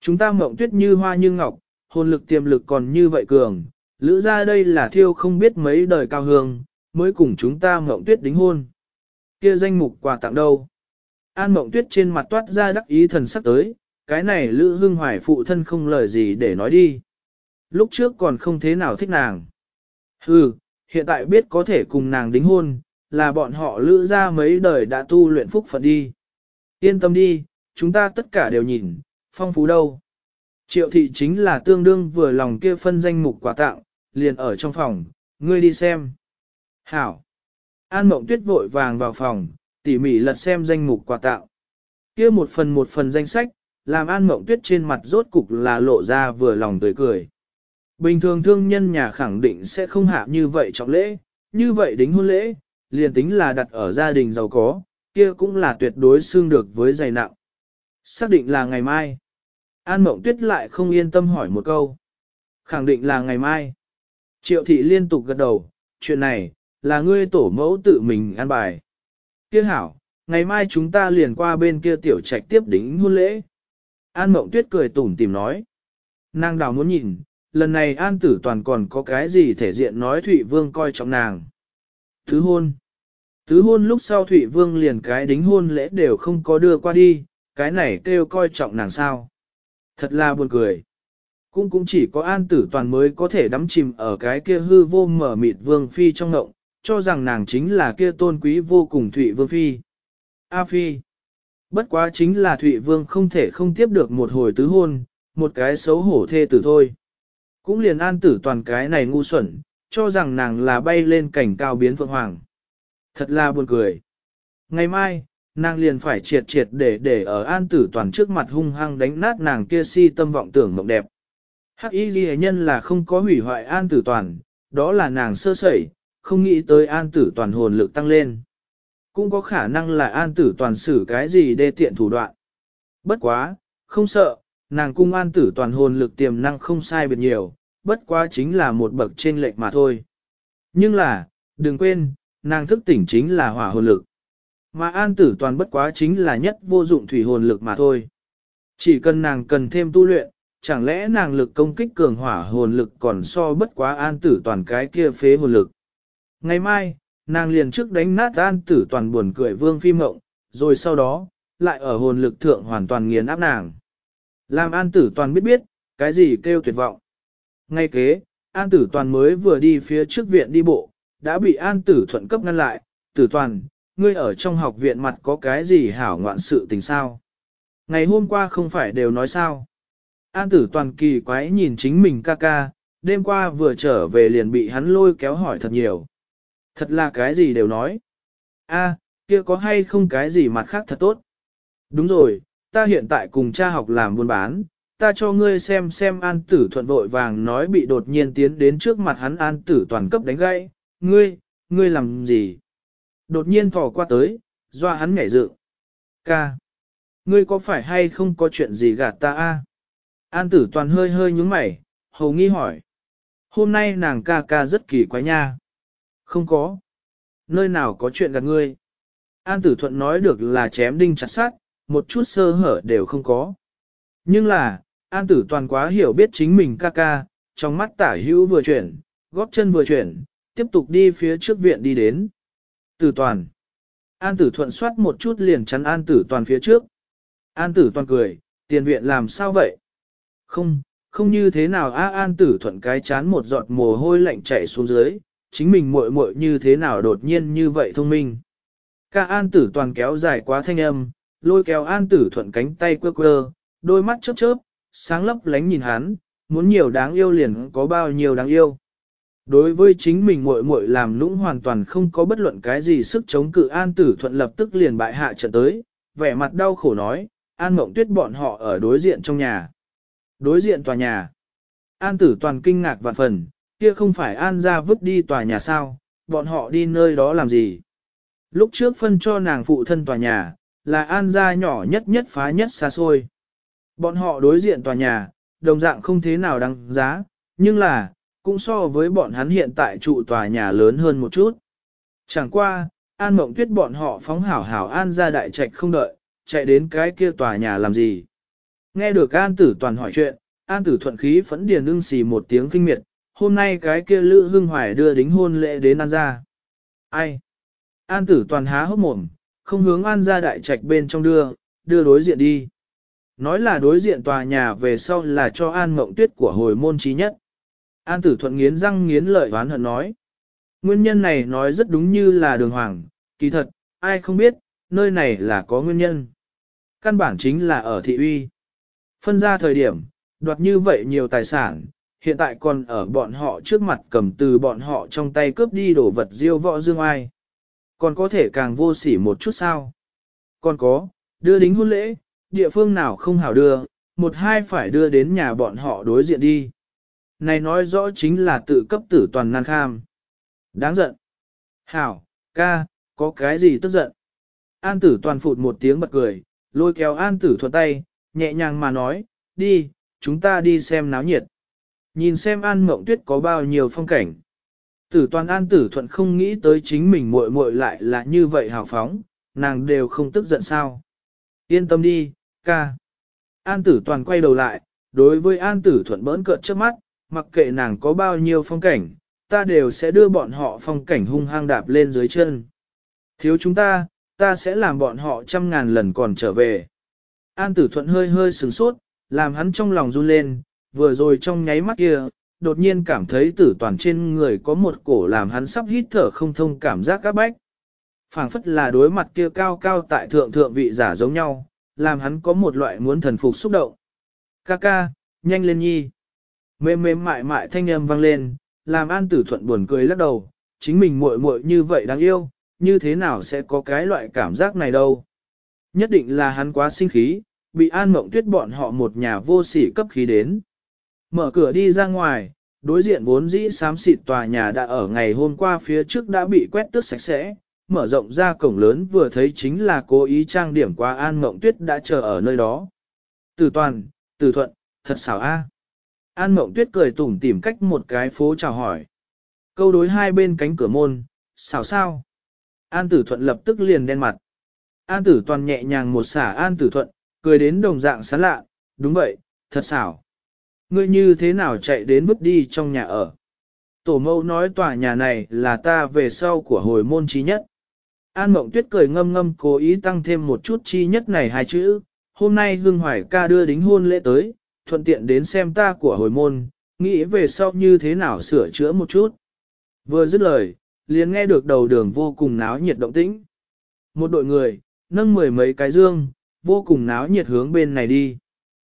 Chúng ta Mộng Tuyết như hoa như ngọc, hồn lực tiềm lực còn như vậy cường, Lữ ra đây là thiêu không biết mấy đời cao hương, mới cùng chúng ta mộng tuyết đính hôn. Kia danh mục quà tặng đâu? An mộng tuyết trên mặt toát ra đắc ý thần sắc tới, cái này Lữ Hưng Hoài phụ thân không lời gì để nói đi. Lúc trước còn không thế nào thích nàng. Hừ, hiện tại biết có thể cùng nàng đính hôn, là bọn họ lữ ra mấy đời đã tu luyện phúc phận đi. Yên tâm đi, chúng ta tất cả đều nhìn, phong phú đâu. Triệu thị chính là tương đương vừa lòng kia phân danh mục quà tặng, liền ở trong phòng, ngươi đi xem. Hảo. An mộng tuyết vội vàng vào phòng, tỉ mỉ lật xem danh mục quà tặng. Kia một phần một phần danh sách, làm an mộng tuyết trên mặt rốt cục là lộ ra vừa lòng tươi cười. Bình thường thương nhân nhà khẳng định sẽ không hạ như vậy trọng lễ, như vậy đính hôn lễ, liền tính là đặt ở gia đình giàu có, kia cũng là tuyệt đối xương được với dày nặng. Xác định là ngày mai. An Mộng Tuyết lại không yên tâm hỏi một câu. Khẳng định là ngày mai. Triệu thị liên tục gật đầu, chuyện này, là ngươi tổ mẫu tự mình an bài. Kia hảo, ngày mai chúng ta liền qua bên kia tiểu trạch tiếp đính hôn lễ. An Mộng Tuyết cười tủm tìm nói. Nàng đào muốn nhìn, lần này An Tử Toàn còn có cái gì thể diện nói Thụy Vương coi trọng nàng. Thứ hôn. Tứ hôn lúc sau Thụy Vương liền cái đính hôn lễ đều không có đưa qua đi, cái này kêu coi trọng nàng sao. Thật là buồn cười. Cũng cũng chỉ có an tử toàn mới có thể đắm chìm ở cái kia hư vô mở mịt Vương Phi trong ngộng, cho rằng nàng chính là kia tôn quý vô cùng Thụy Vương Phi. A Phi. Bất quá chính là Thụy Vương không thể không tiếp được một hồi tứ hôn, một cái xấu hổ thê tử thôi. Cũng liền an tử toàn cái này ngu xuẩn, cho rằng nàng là bay lên cảnh cao biến phượng hoàng. Thật là buồn cười. Ngày mai, nàng liền phải triệt triệt để để ở an tử toàn trước mặt hung hăng đánh nát nàng kia si tâm vọng tưởng mộng đẹp. Hắc y ghi nhân là không có hủy hoại an tử toàn, đó là nàng sơ sẩy, không nghĩ tới an tử toàn hồn lực tăng lên. Cũng có khả năng là an tử toàn xử cái gì đê tiện thủ đoạn. Bất quá, không sợ, nàng cung an tử toàn hồn lực tiềm năng không sai biệt nhiều, bất quá chính là một bậc trên lệch mà thôi. Nhưng là, đừng quên, nàng thức tỉnh chính là hỏa hồn lực. Mà an tử toàn bất quá chính là nhất vô dụng thủy hồn lực mà thôi. Chỉ cần nàng cần thêm tu luyện, chẳng lẽ nàng lực công kích cường hỏa hồn lực còn so bất quá an tử toàn cái kia phế hồn lực. Ngày mai, nàng liền trước đánh nát an tử toàn buồn cười vương phi mộng, rồi sau đó, lại ở hồn lực thượng hoàn toàn nghiền áp nàng. Làm an tử toàn biết biết, cái gì kêu tuyệt vọng. Ngay kế, an tử toàn mới vừa đi phía trước viện đi bộ, đã bị an tử thuận cấp ngăn lại, tử toàn, ngươi ở trong học viện mặt có cái gì hảo ngoạn sự tình sao? Ngày hôm qua không phải đều nói sao? An tử toàn kỳ quái nhìn chính mình ca ca, đêm qua vừa trở về liền bị hắn lôi kéo hỏi thật nhiều. Thật là cái gì đều nói. a kia có hay không cái gì mặt khác thật tốt? Đúng rồi, ta hiện tại cùng cha học làm buôn bán, ta cho ngươi xem xem an tử thuận vội vàng nói bị đột nhiên tiến đến trước mặt hắn an tử toàn cấp đánh gãy, ngươi, ngươi làm gì? Đột nhiên thò qua tới, doa hắn nhảy dựng. Ca, ngươi có phải hay không có chuyện gì gạt ta a? An tử toàn hơi hơi nhúng mày, hầu nghi hỏi. Hôm nay nàng ca ca rất kỳ quái nha. Không có. Nơi nào có chuyện gạt ngươi? An tử thuận nói được là chém đinh chặt sát, một chút sơ hở đều không có. Nhưng là, an tử toàn quá hiểu biết chính mình ca ca, trong mắt tả hữu vừa chuyển, góp chân vừa chuyển, tiếp tục đi phía trước viện đi đến. Tử toàn. An tử thuận soát một chút liền chắn an tử toàn phía trước. An tử toàn cười, tiền viện làm sao vậy? Không, không như thế nào a an tử thuận cái chán một giọt mồ hôi lạnh chảy xuống dưới, chính mình muội muội như thế nào đột nhiên như vậy thông minh. Ca an tử toàn kéo dài quá thanh âm, lôi kéo an tử thuận cánh tay quơ quơ, đôi mắt chớp chớp, sáng lấp lánh nhìn hắn, muốn nhiều đáng yêu liền có bao nhiêu đáng yêu. Đối với chính mình muội muội làm nũng hoàn toàn không có bất luận cái gì sức chống cự an tử thuận lập tức liền bại hạ trận tới, vẻ mặt đau khổ nói, an mộng tuyết bọn họ ở đối diện trong nhà. Đối diện tòa nhà. An tử toàn kinh ngạc vạn phần, kia không phải an ra vứt đi tòa nhà sao, bọn họ đi nơi đó làm gì. Lúc trước phân cho nàng phụ thân tòa nhà, là an gia nhỏ nhất nhất phá nhất xa xôi. Bọn họ đối diện tòa nhà, đồng dạng không thế nào đáng giá, nhưng là, cũng so với bọn hắn hiện tại trụ tòa nhà lớn hơn một chút. Chẳng qua, An Mộng Tuyết bọn họ phóng hảo hảo An ra đại trạch không đợi, chạy đến cái kia tòa nhà làm gì. Nghe được An Tử Toàn hỏi chuyện, An Tử thuận khí phẫn điền ưng xì một tiếng kinh miệt, hôm nay cái kia Lữ Hưng Hoài đưa đính hôn lễ đến An gia. Ai? An tử toàn há hốc mồm, không hướng An gia đại trạch bên trong đưa, đưa đối diện đi. Nói là đối diện tòa nhà về sau là cho An Mộng Tuyết của hồi môn trí nhất. An tử thuận nghiến răng nghiến lợi oán hận nói. Nguyên nhân này nói rất đúng như là đường hoàng, kỳ thật, ai không biết, nơi này là có nguyên nhân. Căn bản chính là ở thị uy. Phân ra thời điểm, đoạt như vậy nhiều tài sản, hiện tại còn ở bọn họ trước mặt cầm từ bọn họ trong tay cướp đi đổ vật diêu võ dương ai. Còn có thể càng vô sỉ một chút sao. Còn có, đưa đính hôn lễ, địa phương nào không hảo đưa, một hai phải đưa đến nhà bọn họ đối diện đi. Này nói rõ chính là tự cấp tử toàn nan kham. Đáng giận. Hảo, ca, có cái gì tức giận? An tử toàn phụt một tiếng bật cười, lôi kéo an tử thuận tay, nhẹ nhàng mà nói, đi, chúng ta đi xem náo nhiệt. Nhìn xem an mộng tuyết có bao nhiêu phong cảnh. Tử toàn an tử thuận không nghĩ tới chính mình muội muội lại là như vậy hào phóng, nàng đều không tức giận sao. Yên tâm đi, ca. An tử toàn quay đầu lại, đối với an tử thuận bỡn cợt trước mắt, mặc kệ nàng có bao nhiêu phong cảnh, ta đều sẽ đưa bọn họ phong cảnh hung hăng đạp lên dưới chân. Thiếu chúng ta, ta sẽ làm bọn họ trăm ngàn lần còn trở về. An tử thuận hơi hơi sửng sốt, làm hắn trong lòng run lên, vừa rồi trong nháy mắt kia, đột nhiên cảm thấy tử toàn trên người có một cổ làm hắn sắp hít thở không thông cảm giác các bách. phảng phất là đối mặt kia cao cao tại thượng thượng vị giả giống nhau, làm hắn có một loại muốn thần phục xúc động. Ca ca, nhanh lên nhi. Mềm mềm mại mại thanh âm vang lên, làm an tử thuận buồn cười lắc đầu, chính mình muội muội như vậy đáng yêu, như thế nào sẽ có cái loại cảm giác này đâu. Nhất định là hắn quá sinh khí, bị an mộng tuyết bọn họ một nhà vô sỉ cấp khí đến. Mở cửa đi ra ngoài, đối diện vốn dĩ xám xịt tòa nhà đã ở ngày hôm qua phía trước đã bị quét tước sạch sẽ, mở rộng ra cổng lớn vừa thấy chính là cố ý trang điểm qua an mộng tuyết đã chờ ở nơi đó. Từ toàn, từ thuận, thật xảo a. An mộng tuyết cười tủm tỉm cách một cái phố chào hỏi. Câu đối hai bên cánh cửa môn, xảo sao? An tử thuận lập tức liền đen mặt. An tử toàn nhẹ nhàng một xả an tử thuận, cười đến đồng dạng sán lạ, đúng vậy, thật xảo. Ngươi như thế nào chạy đến vứt đi trong nhà ở? Tổ mẫu nói tòa nhà này là ta về sau của hồi môn trí nhất. An mộng tuyết cười ngâm ngâm cố ý tăng thêm một chút chi nhất này hai chữ. Hôm nay Hương Hoài ca đưa đính hôn lễ tới, thuận tiện đến xem ta của hồi môn, nghĩ về sau như thế nào sửa chữa một chút. Vừa dứt lời, liền nghe được đầu đường vô cùng náo nhiệt động tĩnh. Một đội người, nâng mười mấy cái dương, vô cùng náo nhiệt hướng bên này đi.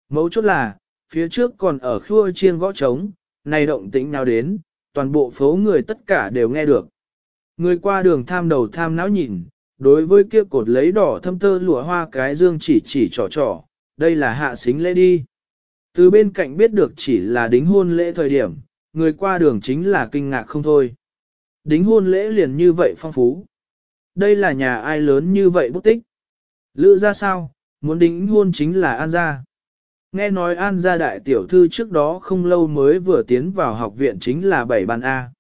Mấu chốt là, phía trước còn ở khua chiên gõ trống, này động tĩnh nào đến, toàn bộ phố người tất cả đều nghe được. Người qua đường tham đầu tham não nhìn, đối với kia cột lấy đỏ thâm tơ lụa hoa cái dương chỉ chỉ trò trò, đây là hạ xính lễ đi. Từ bên cạnh biết được chỉ là đính hôn lễ thời điểm, người qua đường chính là kinh ngạc không thôi. Đính hôn lễ liền như vậy phong phú. Đây là nhà ai lớn như vậy bút tích. Lữ ra sao, muốn đính hôn chính là An gia. Nghe nói An gia đại tiểu thư trước đó không lâu mới vừa tiến vào học viện chính là bảy ban A.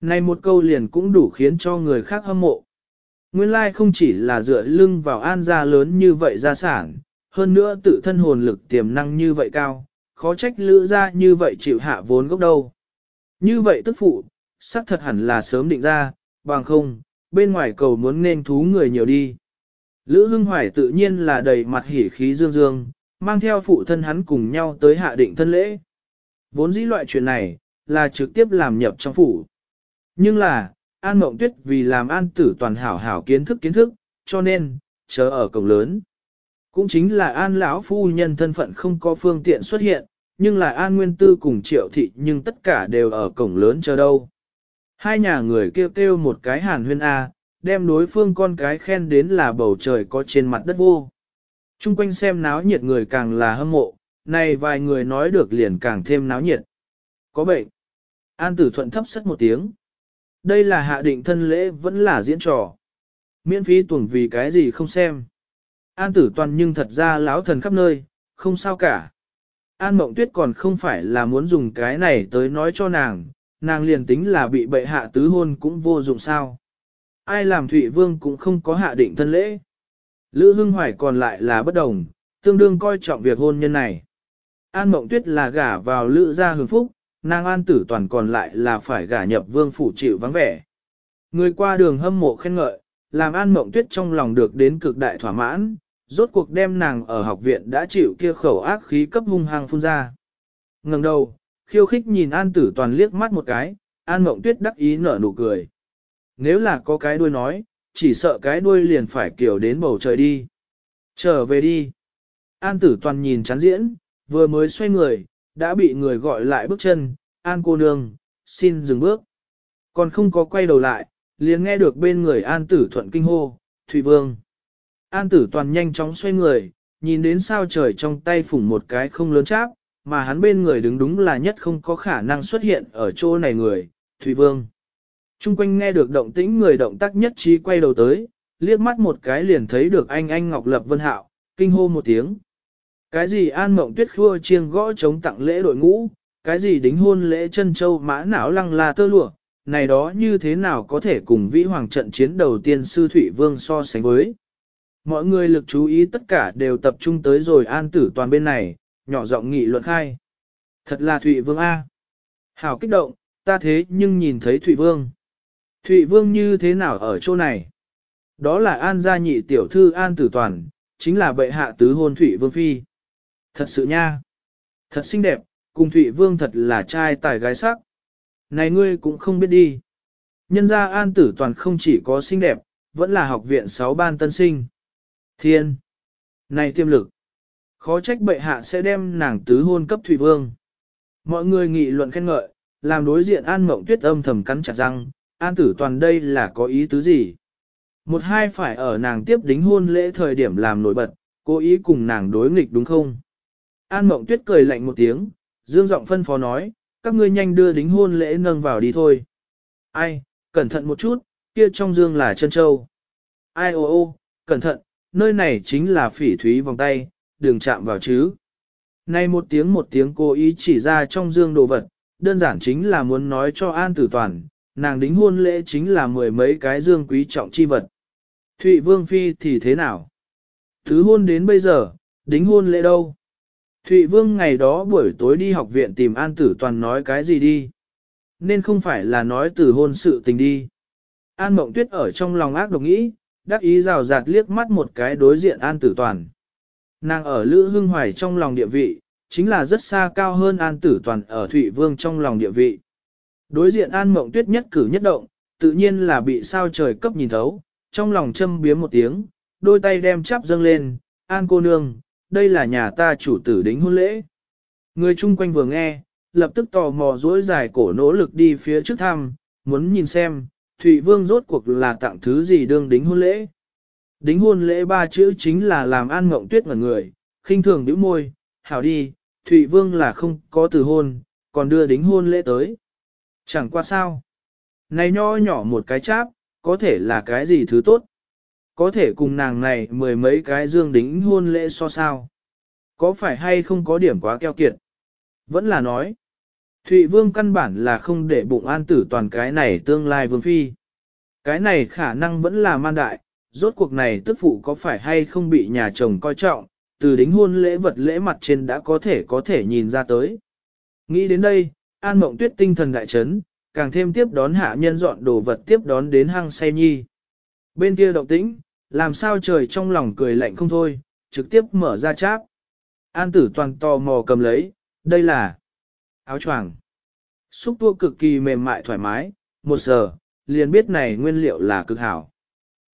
Này một câu liền cũng đủ khiến cho người khác hâm mộ. Nguyên lai like không chỉ là dựa lưng vào An gia lớn như vậy gia sản, hơn nữa tự thân hồn lực tiềm năng như vậy cao, khó trách lữ ra như vậy chịu hạ vốn gốc đâu. Như vậy tức phụ, xác thật hẳn là sớm định ra, bằng không, bên ngoài cầu muốn nên thú người nhiều đi. Lữ Hưng Hoài tự nhiên là đầy mặt hỉ khí dương dương, mang theo phụ thân hắn cùng nhau tới hạ định thân lễ. Vốn dĩ loại chuyện này, là trực tiếp làm nhập trong phủ. Nhưng là, An Mộng Tuyết vì làm an tử toàn hảo hảo kiến thức kiến thức, cho nên, chờ ở cổng lớn. Cũng chính là An lão phu nhân thân phận không có phương tiện xuất hiện, nhưng là An Nguyên Tư cùng Triệu Thị nhưng tất cả đều ở cổng lớn chờ đâu. Hai nhà người kêu kêu một cái hàn huyên A, đem đối phương con cái khen đến là bầu trời có trên mặt đất vô. Trung quanh xem náo nhiệt người càng là hâm mộ, này vài người nói được liền càng thêm náo nhiệt. Có bệnh. An tử thuận thấp sất một tiếng. Đây là hạ định thân lễ vẫn là diễn trò. Miễn phí tuồng vì cái gì không xem. An tử toàn nhưng thật ra lão thần khắp nơi, không sao cả. An mộng tuyết còn không phải là muốn dùng cái này tới nói cho nàng, nàng liền tính là bị bệ hạ tứ hôn cũng vô dụng sao. Ai làm Thụy Vương cũng không có hạ định thân lễ. Lữ Hưng Hoài còn lại là bất đồng, tương đương coi trọng việc hôn nhân này. An Mộng Tuyết là gả vào Lữ gia hưởng phúc, nàng an tử toàn còn lại là phải gả nhập vương phủ chịu vắng vẻ. Người qua đường hâm mộ khen ngợi, làm an mộng tuyết trong lòng được đến cực đại thỏa mãn, rốt cuộc đem nàng ở học viện đã chịu kia khẩu ác khí cấp hung hăng phun ra. ngẩng đầu, khiêu khích nhìn an tử toàn liếc mắt một cái, an mộng tuyết đắc ý nở nụ cười. Nếu là có cái đuôi nói, chỉ sợ cái đuôi liền phải kiểu đến bầu trời đi. Trở về đi. An tử toàn nhìn chán diễn, vừa mới xoay người, đã bị người gọi lại bước chân, an cô nương, xin dừng bước. Còn không có quay đầu lại, liền nghe được bên người an tử thuận kinh hô, Thủy Vương. An tử toàn nhanh chóng xoay người, nhìn đến sao trời trong tay phủng một cái không lớn cháp, mà hắn bên người đứng đúng là nhất không có khả năng xuất hiện ở chỗ này người, Thủy Vương. Trung quanh nghe được động tĩnh người động tác nhất trí quay đầu tới, liếc mắt một cái liền thấy được anh anh Ngọc Lập Vân Hạo, kinh hô một tiếng. Cái gì an mộng tuyết khua chiêng gõ chống tặng lễ đội ngũ, cái gì đính hôn lễ chân châu mã não lăng là tơ lụa, này đó như thế nào có thể cùng vĩ hoàng trận chiến đầu tiên sư thủy Vương so sánh với. Mọi người lực chú ý tất cả đều tập trung tới rồi an tử toàn bên này, nhỏ giọng nghị luận khai. Thật là Thụy Vương A. Hảo kích động, ta thế nhưng nhìn thấy Thụy Vương. Thụy Vương như thế nào ở chỗ này? Đó là An gia nhị tiểu thư An tử toàn, chính là bệ hạ tứ hôn Thụy Vương Phi. Thật sự nha. Thật xinh đẹp, cùng Thụy Vương thật là trai tài gái sắc. Này ngươi cũng không biết đi. Nhân gia An tử toàn không chỉ có xinh đẹp, vẫn là học viện sáu ban tân sinh. Thiên! Này tiêm lực! Khó trách bệ hạ sẽ đem nàng tứ hôn cấp Thụy Vương. Mọi người nghị luận khen ngợi, làm đối diện An Mộng Tuyết âm thầm cắn chặt răng, An tử toàn đây là có ý tứ gì? Một hai phải ở nàng tiếp đính hôn lễ thời điểm làm nổi bật, cố ý cùng nàng đối nghịch đúng không? An Mộng Tuyết cười lạnh một tiếng, dương giọng phân phó nói, các ngươi nhanh đưa đính hôn lễ nâng vào đi thôi. Ai, cẩn thận một chút, kia trong dương là chân châu. Ai ô ô, cẩn thận, nơi này chính là phỉ thúy vòng tay, đừng chạm vào chứ. Này một tiếng một tiếng cố ý chỉ ra trong dương đồ vật, đơn giản chính là muốn nói cho An Tử Toàn, nàng đính hôn lễ chính là mười mấy cái dương quý trọng chi vật. Thụy Vương Phi thì thế nào? Thứ hôn đến bây giờ, đính hôn lễ đâu? Thụy Vương ngày đó buổi tối đi học viện tìm An Tử Toàn nói cái gì đi? Nên không phải là nói từ hôn sự tình đi. An Mộng Tuyết ở trong lòng ác độc nghĩ, đắc ý rào rạt liếc mắt một cái đối diện An Tử Toàn. Nàng ở Lữ Hưng Hoài trong lòng địa vị, chính là rất xa cao hơn An Tử Toàn ở Thụy Vương trong lòng địa vị. Đối diện An Mộng Tuyết nhất cử nhất động, tự nhiên là bị sao trời cấp nhìn thấu, trong lòng châm biếm một tiếng, đôi tay đem chắp dâng lên, An cô nương, đây là nhà ta chủ tử đính hôn lễ. Người chung quanh vừa nghe, lập tức tò mò dối dài cổ nỗ lực đi phía trước thăm, muốn nhìn xem, Thụy Vương rốt cuộc là tặng thứ gì đương đính hôn lễ. Đính hôn lễ ba chữ chính là làm an mộng tuyết ngẩn người, khinh thường bĩu môi, hảo đi, Thụy Vương là không có từ hôn, còn đưa đính hôn lễ tới. Chẳng qua sao. Này nho nhỏ một cái cháp, có thể là cái gì thứ tốt. Có thể cùng nàng này mười mấy cái dương đính hôn lễ so sao. Có phải hay không có điểm quá keo kiệt? Vẫn là nói. Thụy Vương căn bản là không để bụng an tử toàn cái này tương lai vương phi. Cái này khả năng vẫn là man đại, rốt cuộc này tức phụ có phải hay không bị nhà chồng coi trọng, từ đính hôn lễ vật lễ mặt trên đã có thể có thể nhìn ra tới. Nghĩ đến đây, An Mộng Tuyết tinh thần đại chấn, càng thêm tiếp đón hạ nhân dọn đồ vật tiếp đón đến hang say nhi. Bên kia động tĩnh, làm sao trời trong lòng cười lạnh không thôi, trực tiếp mở ra cháp. An tử toàn tò mò cầm lấy, đây là áo choàng. Xúc tua cực kỳ mềm mại thoải mái, một giờ, liền biết này nguyên liệu là cực hảo.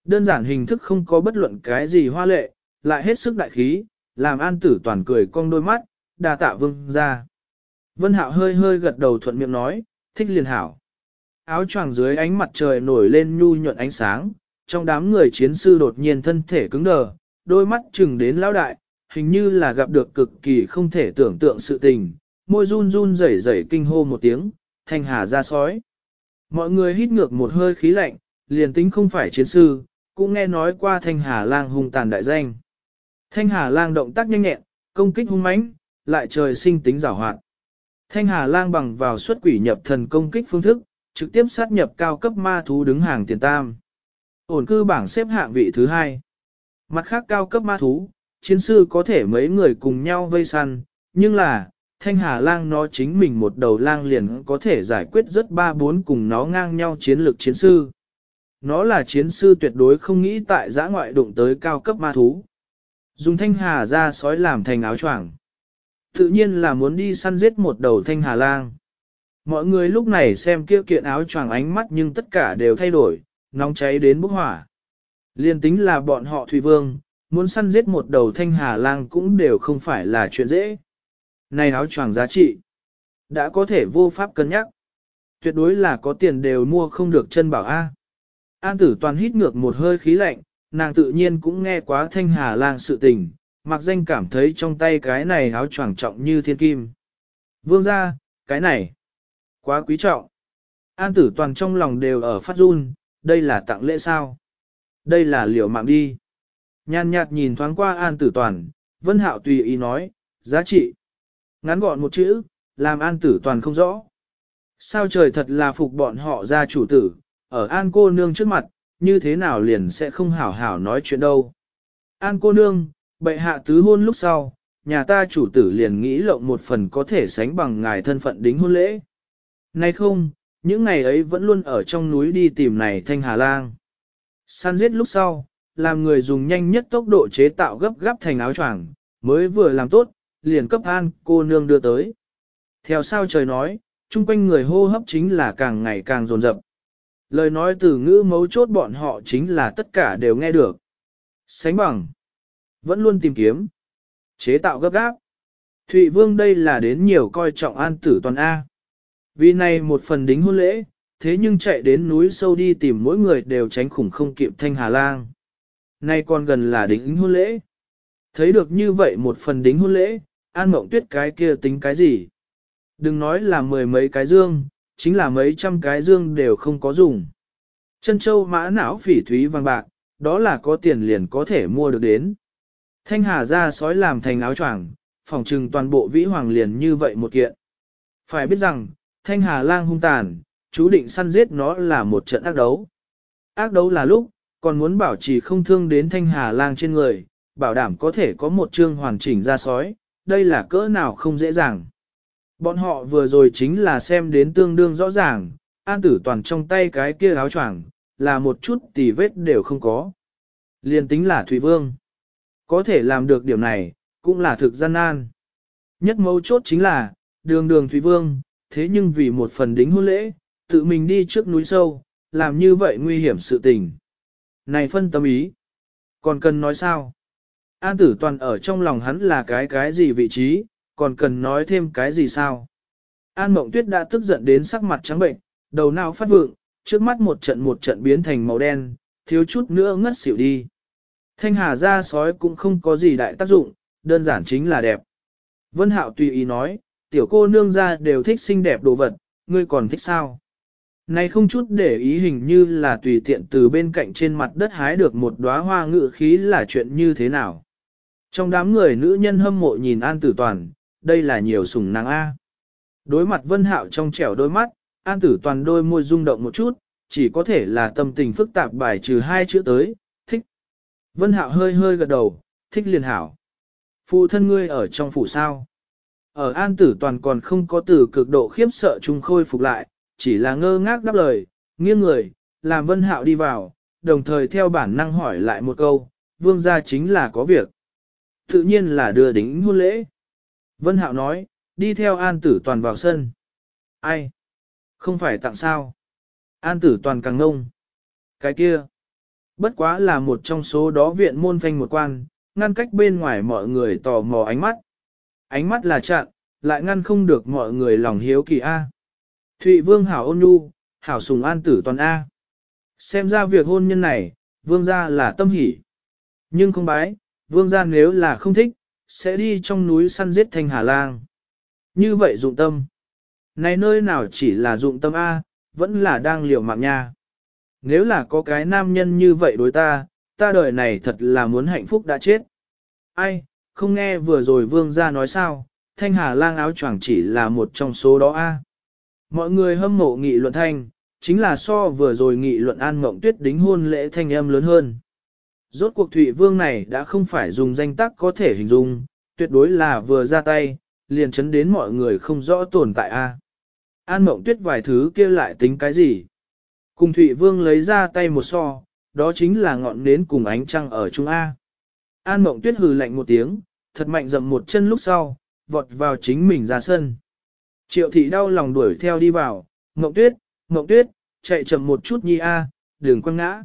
Đơn giản hình thức không có bất luận cái gì hoa lệ, lại hết sức đại khí, làm an tử toàn cười cong đôi mắt, đà tạ vương ra. Vân hạo hơi hơi gật đầu thuận miệng nói, thích liền hảo. Áo choàng dưới ánh mặt trời nổi lên nhu nhuận ánh sáng, trong đám người chiến sư đột nhiên thân thể cứng đờ, đôi mắt chừng đến lão đại, hình như là gặp được cực kỳ không thể tưởng tượng sự tình, môi run run rẩy rẩy kinh hô một tiếng, thanh hà ra sói. Mọi người hít ngược một hơi khí lạnh, liền tính không phải chiến sư, cũng nghe nói qua thanh hà lang hung tàn đại danh. Thanh hà lang động tác nhanh nhẹn, công kích hung mãnh, lại trời sinh tính giảo hoạt. Thanh hà lang bằng vào xuất quỷ nhập thần công kích phương thức, trực tiếp sát nhập cao cấp ma thú đứng hàng tiền tam. Ổn cư bảng xếp hạng vị thứ hai. Mặt khác cao cấp ma thú, chiến sư có thể mấy người cùng nhau vây săn, nhưng là, thanh hà lang nó chính mình một đầu lang liền có thể giải quyết rất ba bốn cùng nó ngang nhau chiến lược chiến sư. Nó là chiến sư tuyệt đối không nghĩ tại giã ngoại đụng tới cao cấp ma thú. Dùng thanh hà ra sói làm thành áo choàng. Tự nhiên là muốn đi săn giết một đầu thanh hà lang. Mọi người lúc này xem kia kiện áo choàng ánh mắt nhưng tất cả đều thay đổi, nóng cháy đến bốc hỏa. Liên tính là bọn họ Thủy Vương, muốn săn giết một đầu thanh hà lang cũng đều không phải là chuyện dễ. Này áo choàng giá trị, đã có thể vô pháp cân nhắc. Tuyệt đối là có tiền đều mua không được chân bảo A. An tử toàn hít ngược một hơi khí lạnh, nàng tự nhiên cũng nghe quá thanh hà lang sự tình, mặc danh cảm thấy trong tay cái này áo choàng trọng như thiên kim. Vương ra, cái này, quá quý trọng. An tử toàn trong lòng đều ở phát run, đây là tặng lễ sao? Đây là liều mạng đi. Nhàn nhạt nhìn thoáng qua an tử toàn, vân hạo tùy ý nói, giá trị. Ngắn gọn một chữ, làm an tử toàn không rõ. Sao trời thật là phục bọn họ ra chủ tử, ở an cô nương trước mặt, như thế nào liền sẽ không hảo hảo nói chuyện đâu. An cô nương, bệ hạ tứ hôn lúc sau, nhà ta chủ tử liền nghĩ lộng một phần có thể sánh bằng ngài thân phận đính hôn lễ. Nay không, những ngày ấy vẫn luôn ở trong núi đi tìm này thanh hà lang. Săn giết lúc sau, làm người dùng nhanh nhất tốc độ chế tạo gấp gáp thành áo choàng, mới vừa làm tốt, liền cấp an cô nương đưa tới. Theo sao trời nói, chung quanh người hô hấp chính là càng ngày càng rồn rập Lời nói từ ngữ mấu chốt bọn họ chính là tất cả đều nghe được. Sánh bằng. Vẫn luôn tìm kiếm. Chế tạo gấp gáp. Thụy Vương đây là đến nhiều coi trọng an tử toàn A. Vì này một phần đính hôn lễ, thế nhưng chạy đến núi sâu đi tìm mỗi người đều tránh khủng không kịp thanh hà lang. Nay còn gần là đính hôn lễ. Thấy được như vậy một phần đính hôn lễ, an mộng tuyết cái kia tính cái gì. Đừng nói là mười mấy cái dương, chính là mấy trăm cái dương đều không có dùng. Chân châu mã não phỉ thúy vàng bạc, đó là có tiền liền có thể mua được đến. Thanh hà ra sói làm thành áo choàng, phòng trừng toàn bộ vĩ hoàng liền như vậy một kiện. Phải biết rằng, thanh hà lang hung tàn, chú định săn giết nó là một trận ác đấu. Ác đấu là lúc, còn muốn bảo trì không thương đến thanh hà lang trên người, bảo đảm có thể có một chương hoàn chỉnh ra sói, đây là cỡ nào không dễ dàng. Bọn họ vừa rồi chính là xem đến tương đương rõ ràng, an tử toàn trong tay cái kia áo choàng là một chút tì vết đều không có. Liên tính là Thủy Vương. Có thể làm được điểm này, cũng là thực gian nan. Nhất mấu chốt chính là, đường đường Thủy Vương, thế nhưng vì một phần đính hôn lễ, tự mình đi trước núi sâu, làm như vậy nguy hiểm sự tình. Này phân tâm ý. Còn cần nói sao? An tử toàn ở trong lòng hắn là cái cái gì vị trí, còn cần nói thêm cái gì sao? An mộng tuyết đã tức giận đến sắc mặt trắng bệnh, đầu não phát vượng, trước mắt một trận một trận biến thành màu đen, thiếu chút nữa ngất xỉu đi. Thanh hà ra sói cũng không có gì đại tác dụng, đơn giản chính là đẹp. Vân Hạo tùy ý nói, tiểu cô nương ra đều thích xinh đẹp đồ vật, ngươi còn thích sao? Này không chút để ý hình như là tùy tiện từ bên cạnh trên mặt đất hái được một đóa hoa ngự khí là chuyện như thế nào. Trong đám người nữ nhân hâm mộ nhìn An Tử Toàn, đây là nhiều sủng nàng A. Đối mặt Vân Hạo trong trẻo đôi mắt, An Tử Toàn đôi môi rung động một chút, chỉ có thể là tâm tình phức tạp bài trừ hai chữ tới. Vân Hạo hơi hơi gật đầu, thích liền hảo. Phụ thân ngươi ở trong phủ sao? Ở An Tử Toàn còn không có từ cực độ khiếp sợ chung khôi phục lại, chỉ là ngơ ngác đáp lời, nghiêng người, làm Vân Hạo đi vào, đồng thời theo bản năng hỏi lại một câu, vương gia chính là có việc. Tự nhiên là đưa đính hôn lễ. Vân Hạo nói, đi theo An Tử Toàn vào sân. Ai? Không phải tặng sao? An Tử Toàn càng ngông. Cái kia. Bất quá là một trong số đó viện môn phanh một quan, ngăn cách bên ngoài mọi người tò mò ánh mắt. Ánh mắt là chặn, lại ngăn không được mọi người lòng hiếu kỳ A. Thụy Vương hảo ôn nhu, hảo sùng an tử toàn A. Xem ra việc hôn nhân này, Vương gia là tâm hỷ. Nhưng không bái, Vương gia nếu là không thích, sẽ đi trong núi săn giết thanh hà lang. Như vậy dụng tâm. Này nơi nào chỉ là dụng tâm A, vẫn là đang liều mạng nha. Nếu là có cái nam nhân như vậy đối ta, ta đời này thật là muốn hạnh phúc đã chết. Ai, không nghe vừa rồi vương gia nói sao, thanh hà lang áo choàng chỉ là một trong số đó a. Mọi người hâm mộ nghị luận thanh, chính là so vừa rồi nghị luận an mộng tuyết đính hôn lễ thanh âm lớn hơn. Rốt cuộc Thụy Vương này đã không phải dùng danh tác có thể hình dung, tuyệt đối là vừa ra tay, liền chấn đến mọi người không rõ tồn tại a. An mộng tuyết vài thứ kia lại tính cái gì? Cùng Thụy Vương lấy ra tay một so, đó chính là ngọn nến cùng ánh trăng ở Trung A. An mộng tuyết hừ lạnh một tiếng, thật mạnh dậm một chân lúc sau, vọt vào chính mình ra sân. Triệu thị đau lòng đuổi theo đi vào, mộng tuyết, mộng tuyết, chạy chậm một chút nhi A, đường quăng ngã.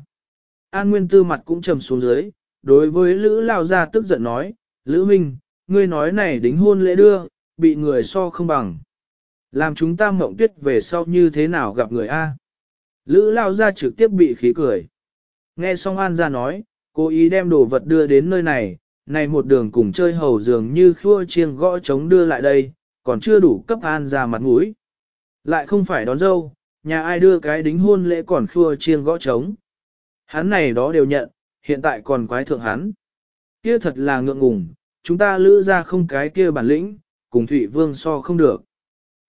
An Nguyên Tư mặt cũng trầm xuống dưới, đối với Lữ Lao Gia tức giận nói, Lữ Minh, ngươi nói này đính hôn lễ đưa, bị người so không bằng. Làm chúng ta mộng tuyết về sau như thế nào gặp người A. Lữ Lao ra trực tiếp bị khí cười. Nghe xong An Gia nói, cố ý đem đồ vật đưa đến nơi này, này một đường cùng chơi hầu dường như khua chiêng gõ trống đưa lại đây, còn chưa đủ cấp An Gia mặt mũi. Lại không phải đón dâu, nhà ai đưa cái đính hôn lễ còn khua chiêng gõ trống. Hắn này đó đều nhận, hiện tại còn quái thượng hắn. Kia thật là ngượng ngùng, chúng ta lữ ra không cái kia bản lĩnh, cùng Thụy Vương so không được.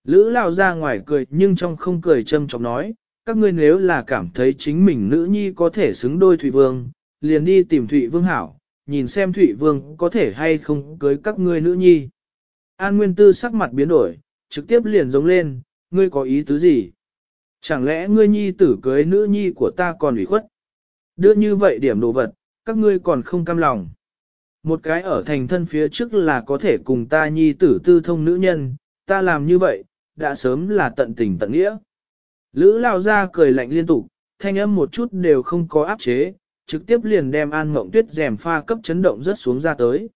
Lữ lao ra ngoài cười nhưng trong không cười châm chọc nói, các ngươi nếu là cảm thấy chính mình nữ nhi có thể xứng đôi Thụy Vương, liền đi tìm Thụy Vương hảo, nhìn xem Thụy Vương có thể hay không cưới các ngươi nữ nhi. An Nguyên Tư sắc mặt biến đổi, trực tiếp liền giống lên, ngươi có ý tứ gì? Chẳng lẽ ngươi nhi tử cưới nữ nhi của ta còn ủy khuất? Đưa như vậy điểm đồ vật, các ngươi còn không cam lòng. Một cái ở thành thân phía trước là có thể cùng ta nhi tử tư thông nữ nhân, ta làm như vậy, đã sớm là tận tình tận nghĩa. Lữ lao ra cười lạnh liên tục, thanh âm một chút đều không có áp chế, trực tiếp liền đem an mộng tuyết rèm pha cấp chấn động rất xuống ra tới.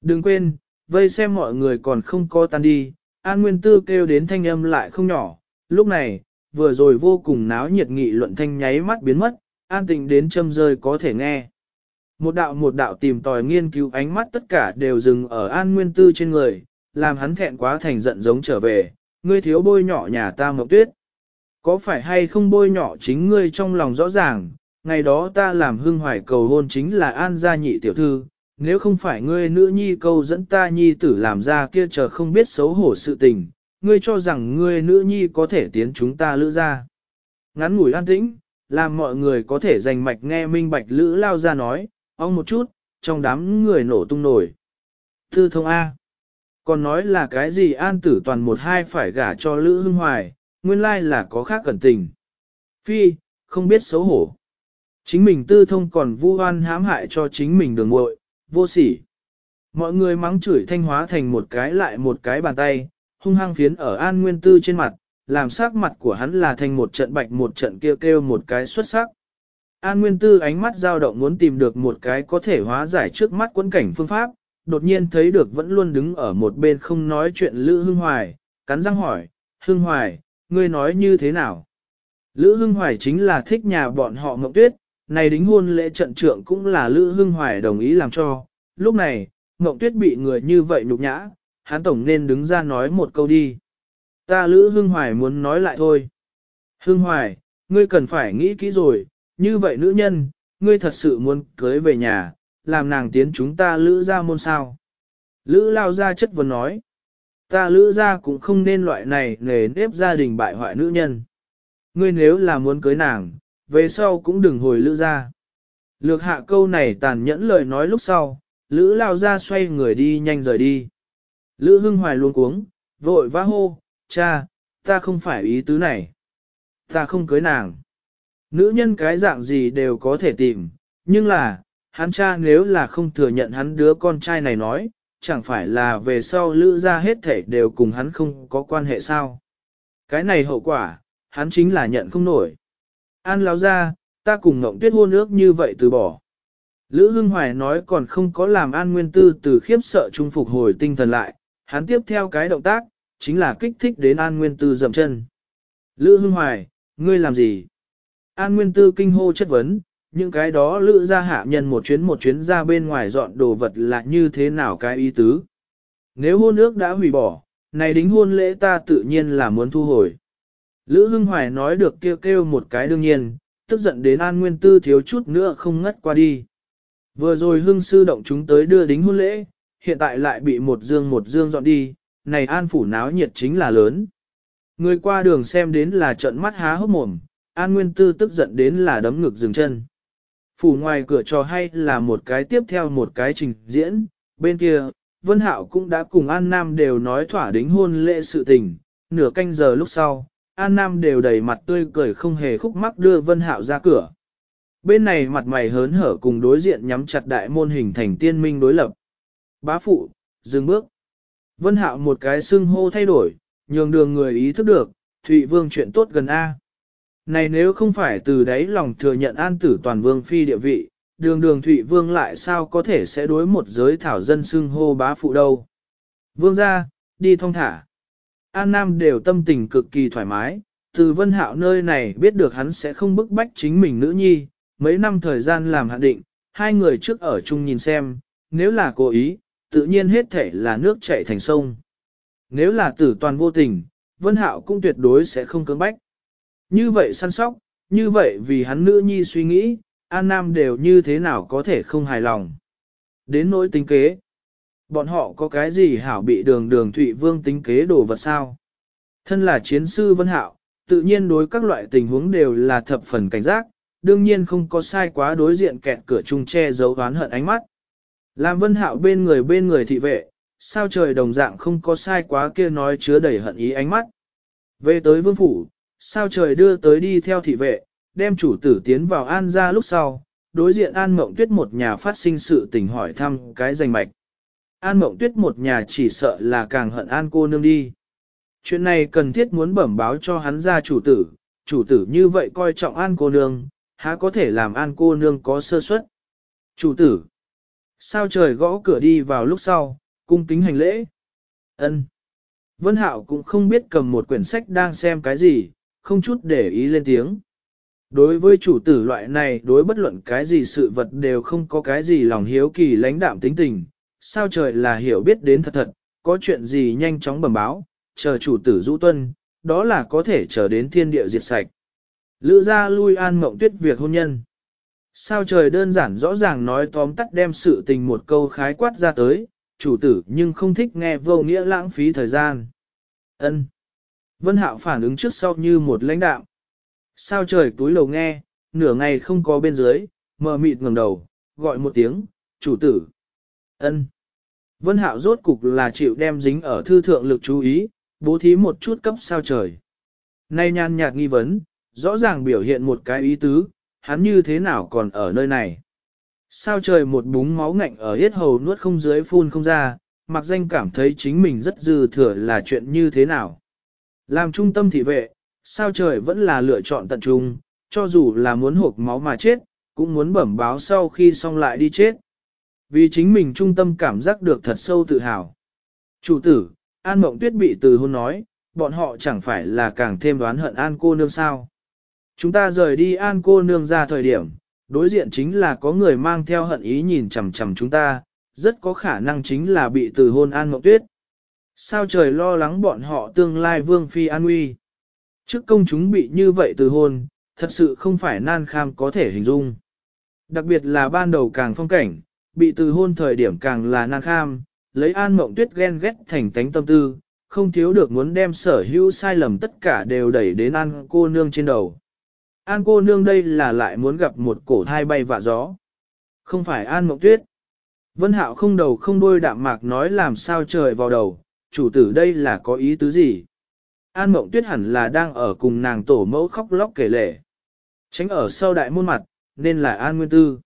Đừng quên, vây xem mọi người còn không có tan đi, an nguyên tư kêu đến thanh âm lại không nhỏ, lúc này, vừa rồi vô cùng náo nhiệt nghị luận thanh nháy mắt biến mất, an tịnh đến châm rơi có thể nghe. Một đạo một đạo tìm tòi nghiên cứu ánh mắt tất cả đều dừng ở an nguyên tư trên người, làm hắn thẹn quá thành giận giống trở về, ngươi thiếu bôi nhỏ nhà ta mộng tuyết. Có phải hay không bôi nhỏ chính ngươi trong lòng rõ ràng, ngày đó ta làm hương hoài cầu hôn chính là an gia nhị tiểu thư, nếu không phải ngươi nữ nhi câu dẫn ta nhi tử làm ra kia chờ không biết xấu hổ sự tình, ngươi cho rằng ngươi nữ nhi có thể tiến chúng ta lữ ra. Ngắn ngủi an tĩnh, làm mọi người có thể dành mạch nghe minh bạch lữ lao ra nói, ông một chút, trong đám người nổ tung nổi. Tư thông A. Còn nói là cái gì an tử toàn một hai phải gả cho lữ hưng hoài, nguyên lai là có khác cẩn tình. Phi, không biết xấu hổ. Chính mình tư thông còn vu oan hãm hại cho chính mình đường muội vô sỉ. Mọi người mắng chửi thanh hóa thành một cái lại một cái bàn tay, hung hăng phiến ở an nguyên tư trên mặt, làm sắc mặt của hắn là thành một trận bạch một trận kêu kêu một cái xuất sắc. An Nguyên Tư ánh mắt dao động muốn tìm được một cái có thể hóa giải trước mắt quẫn cảnh phương pháp, đột nhiên thấy được vẫn luôn đứng ở một bên không nói chuyện Lữ Hưng Hoài, cắn răng hỏi, Hưng Hoài, ngươi nói như thế nào? Lữ Hưng Hoài chính là thích nhà bọn họ Ngọc Tuyết, này đính hôn lễ trận trưởng cũng là Lữ Hưng Hoài đồng ý làm cho. Lúc này, Ngọc Tuyết bị người như vậy nhục nhã, hắn tổng nên đứng ra nói một câu đi. Ta Lữ Hưng Hoài muốn nói lại thôi. Hưng Hoài, ngươi cần phải nghĩ kỹ rồi, như vậy nữ nhân, ngươi thật sự muốn cưới về nhà, làm nàng tiến chúng ta Lữ ra môn sao. Lữ lao ra chất vấn nói. Ta Lữ ra cũng không nên loại này nghề nếp gia đình bại hoại nữ nhân. Ngươi nếu là muốn cưới nàng, về sau cũng đừng hồi Lữ ra. Lược hạ câu này tàn nhẫn lời nói lúc sau, Lữ lao ra xoay người đi nhanh rời đi. Lữ Hưng Hoài luôn cuống, vội vã hô, cha, ta không phải ý tứ này. Ta không cưới nàng. Nữ nhân cái dạng gì đều có thể tìm, nhưng là, hắn cha nếu là không thừa nhận hắn đứa con trai này nói, chẳng phải là về sau lữ ra hết thể đều cùng hắn không có quan hệ sao. Cái này hậu quả, hắn chính là nhận không nổi. An lão ra, ta cùng ngộng tuyết hôn ước như vậy từ bỏ. Lữ Hưng Hoài nói còn không có làm An Nguyên Tư từ khiếp sợ trung phục hồi tinh thần lại, hắn tiếp theo cái động tác, chính là kích thích đến An Nguyên Tư dậm chân. Lữ Hưng Hoài, ngươi làm gì? An Nguyên Tư kinh hô chất vấn, những cái đó lữ ra hạ nhân một chuyến một chuyến ra bên ngoài dọn đồ vật là như thế nào cái ý tứ? Nếu hôn ước đã hủy bỏ, này đính hôn lễ ta tự nhiên là muốn thu hồi. Lữ Hưng Hoài nói được kêu kêu một cái đương nhiên, tức giận đến An Nguyên Tư thiếu chút nữa không ngất qua đi. Vừa rồi Hưng Sư động chúng tới đưa đính hôn lễ, hiện tại lại bị một dương một dương dọn đi, này an phủ náo nhiệt chính là lớn. Người qua đường xem đến là trận mắt há hốc mồm, an nguyên tư tức giận đến là đấm ngực dừng chân. Phủ ngoài cửa trò hay là một cái tiếp theo một cái trình diễn, bên kia, Vân Hạo cũng đã cùng An Nam đều nói thỏa đính hôn lễ sự tình, nửa canh giờ lúc sau, An Nam đều đầy mặt tươi cười không hề khúc mắc đưa Vân Hạo ra cửa. Bên này mặt mày hớn hở cùng đối diện nhắm chặt đại môn hình thành tiên minh đối lập. Bá phụ, dừng bước. Vân Hạo một cái xưng hô thay đổi, nhường đường người ý thức được, Thụy Vương chuyện tốt gần A. Này nếu không phải từ đấy lòng thừa nhận an tử toàn vương phi địa vị, đường đường Thụy Vương lại sao có thể sẽ đối một giới thảo dân xưng hô bá phụ đâu. Vương ra, đi thong thả. An Nam đều tâm tình cực kỳ thoải mái, từ Vân Hạo nơi này biết được hắn sẽ không bức bách chính mình nữ nhi, mấy năm thời gian làm hạn định, hai người trước ở chung nhìn xem, nếu là cố ý, tự nhiên hết thể là nước chảy thành sông. Nếu là tử toàn vô tình, Vân Hạo cũng tuyệt đối sẽ không cưỡng bách. Như vậy săn sóc, như vậy vì hắn nữ nhi suy nghĩ, An Nam đều như thế nào có thể không hài lòng. Đến nỗi tính kế. Bọn họ có cái gì hảo bị đường đường Thụy Vương tính kế đổ vật sao? Thân là chiến sư Vân Hạo, tự nhiên đối các loại tình huống đều là thập phần cảnh giác, đương nhiên không có sai quá đối diện kẹt cửa chung che giấu oán hận ánh mắt. Làm Vân Hạo bên người bên người thị vệ, sao trời đồng dạng không có sai quá kia nói chứa đầy hận ý ánh mắt. Về tới vương phủ, sao trời đưa tới đi theo thị vệ, đem chủ tử tiến vào an ra lúc sau, đối diện an mộng tuyết một nhà phát sinh sự tình hỏi thăm cái danh mạch. An mộng tuyết một nhà chỉ sợ là càng hận an cô nương đi. Chuyện này cần thiết muốn bẩm báo cho hắn ra chủ tử, chủ tử như vậy coi trọng an cô nương, há có thể làm an cô nương có sơ suất. Chủ tử, sao trời gõ cửa đi vào lúc sau, cung kính hành lễ. ân Vân Hạo cũng không biết cầm một quyển sách đang xem cái gì, không chút để ý lên tiếng. Đối với chủ tử loại này đối bất luận cái gì sự vật đều không có cái gì lòng hiếu kỳ lãnh đạm tính tình, sao trời là hiểu biết đến thật thật, có chuyện gì nhanh chóng bẩm báo, chờ chủ tử rũ tuân, đó là có thể chờ đến thiên địa diệt sạch. Lữ ra lui an mộng tuyết việc hôn nhân. Sao trời đơn giản rõ ràng nói tóm tắt đem sự tình một câu khái quát ra tới, chủ tử nhưng không thích nghe vô nghĩa lãng phí thời gian. Ân. Vân Hạo phản ứng trước sau như một lãnh đạo. Sao trời túi lầu nghe, nửa ngày không có bên dưới, mờ mịt ngẩng đầu, gọi một tiếng, chủ tử. Ân. Vân Hạo rốt cục là chịu đem dính ở thư thượng lực chú ý, bố thí một chút cấp sao trời. Nay nhan nhạt nghi vấn, rõ ràng biểu hiện một cái ý tứ, hắn như thế nào còn ở nơi này. Sao trời một búng máu ngạnh ở hết hầu nuốt không dưới phun không ra, mặc danh cảm thấy chính mình rất dư thừa là chuyện như thế nào. Làm trung tâm thị vệ, sao trời vẫn là lựa chọn tận trung, cho dù là muốn hộp máu mà chết, cũng muốn bẩm báo sau khi xong lại đi chết. Vì chính mình trung tâm cảm giác được thật sâu tự hào. Chủ tử, An Mộng Tuyết bị từ hôn nói, bọn họ chẳng phải là càng thêm đoán hận An cô nương sao. Chúng ta rời đi An cô nương ra thời điểm, đối diện chính là có người mang theo hận ý nhìn chằm chằm chúng ta, rất có khả năng chính là bị từ hôn An Mộng Tuyết. Sao trời lo lắng bọn họ tương lai vương phi an uy. Trước công chúng bị như vậy từ hôn, thật sự không phải nan kham có thể hình dung. Đặc biệt là ban đầu càng phong cảnh, bị từ hôn thời điểm càng là nan kham, lấy an mộng tuyết ghen ghét thành tánh tâm tư, không thiếu được muốn đem sở hữu sai lầm tất cả đều đẩy đến an cô nương trên đầu. An cô nương đây là lại muốn gặp một cổ thai bay vạ gió. Không phải an mộng tuyết. Vân hạo không đầu không đuôi đạm mạc nói làm sao trời vào đầu, chủ tử đây là có ý tứ gì. An mộng tuyết hẳn là đang ở cùng nàng tổ mẫu khóc lóc kể lể. Tránh ở sau đại môn mặt, nên là an nguyên tư.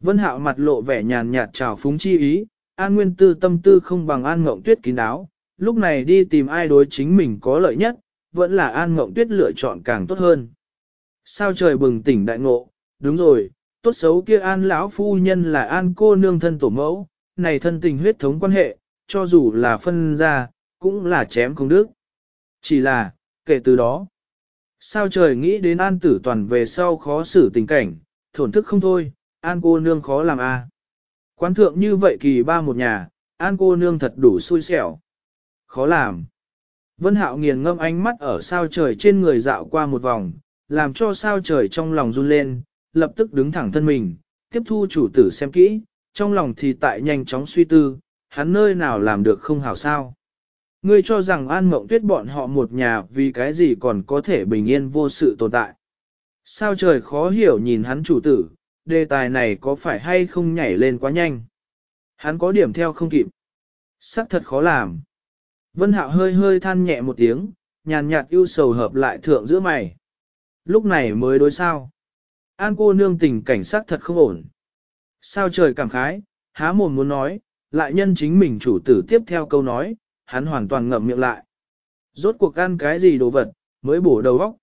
Vân hạo mặt lộ vẻ nhàn nhạt trào phúng chi ý, an nguyên tư tâm tư không bằng an mộng tuyết kín đáo, lúc này đi tìm ai đối chính mình có lợi nhất, vẫn là an mộng tuyết lựa chọn càng tốt hơn. Sao trời bừng tỉnh đại ngộ, đúng rồi, tốt xấu kia an lão phu nhân là an cô nương thân tổ mẫu, này thân tình huyết thống quan hệ, cho dù là phân ra, cũng là chém không đức. Chỉ là, kể từ đó, sao trời nghĩ đến an tử toàn về sau khó xử tình cảnh, thổn thức không thôi, an cô nương khó làm a. À. Quán thượng như vậy kỳ ba một nhà, an cô nương thật đủ xui xẻo. Khó làm. Vân hạo nghiền ngâm ánh mắt ở sao trời trên người dạo qua một vòng, làm cho sao trời trong lòng run lên, lập tức đứng thẳng thân mình, tiếp thu chủ tử xem kỹ, trong lòng thì tại nhanh chóng suy tư, hắn nơi nào làm được không hảo sao. Ngươi cho rằng an mộng tuyết bọn họ một nhà vì cái gì còn có thể bình yên vô sự tồn tại. Sao trời khó hiểu nhìn hắn chủ tử, đề tài này có phải hay không nhảy lên quá nhanh. Hắn có điểm theo không kịp. Sắc thật khó làm. Vân Hạo hơi hơi than nhẹ một tiếng, nhàn nhạt ưu sầu hợp lại thượng giữa mày. Lúc này mới đối sao. An cô nương tình cảnh sắc thật không ổn. Sao trời cảm khái, há mồm muốn nói, lại nhân chính mình chủ tử tiếp theo câu nói, hắn hoàn toàn ngậm miệng lại. Rốt cuộc ăn cái gì đồ vật, mới bổ đầu óc.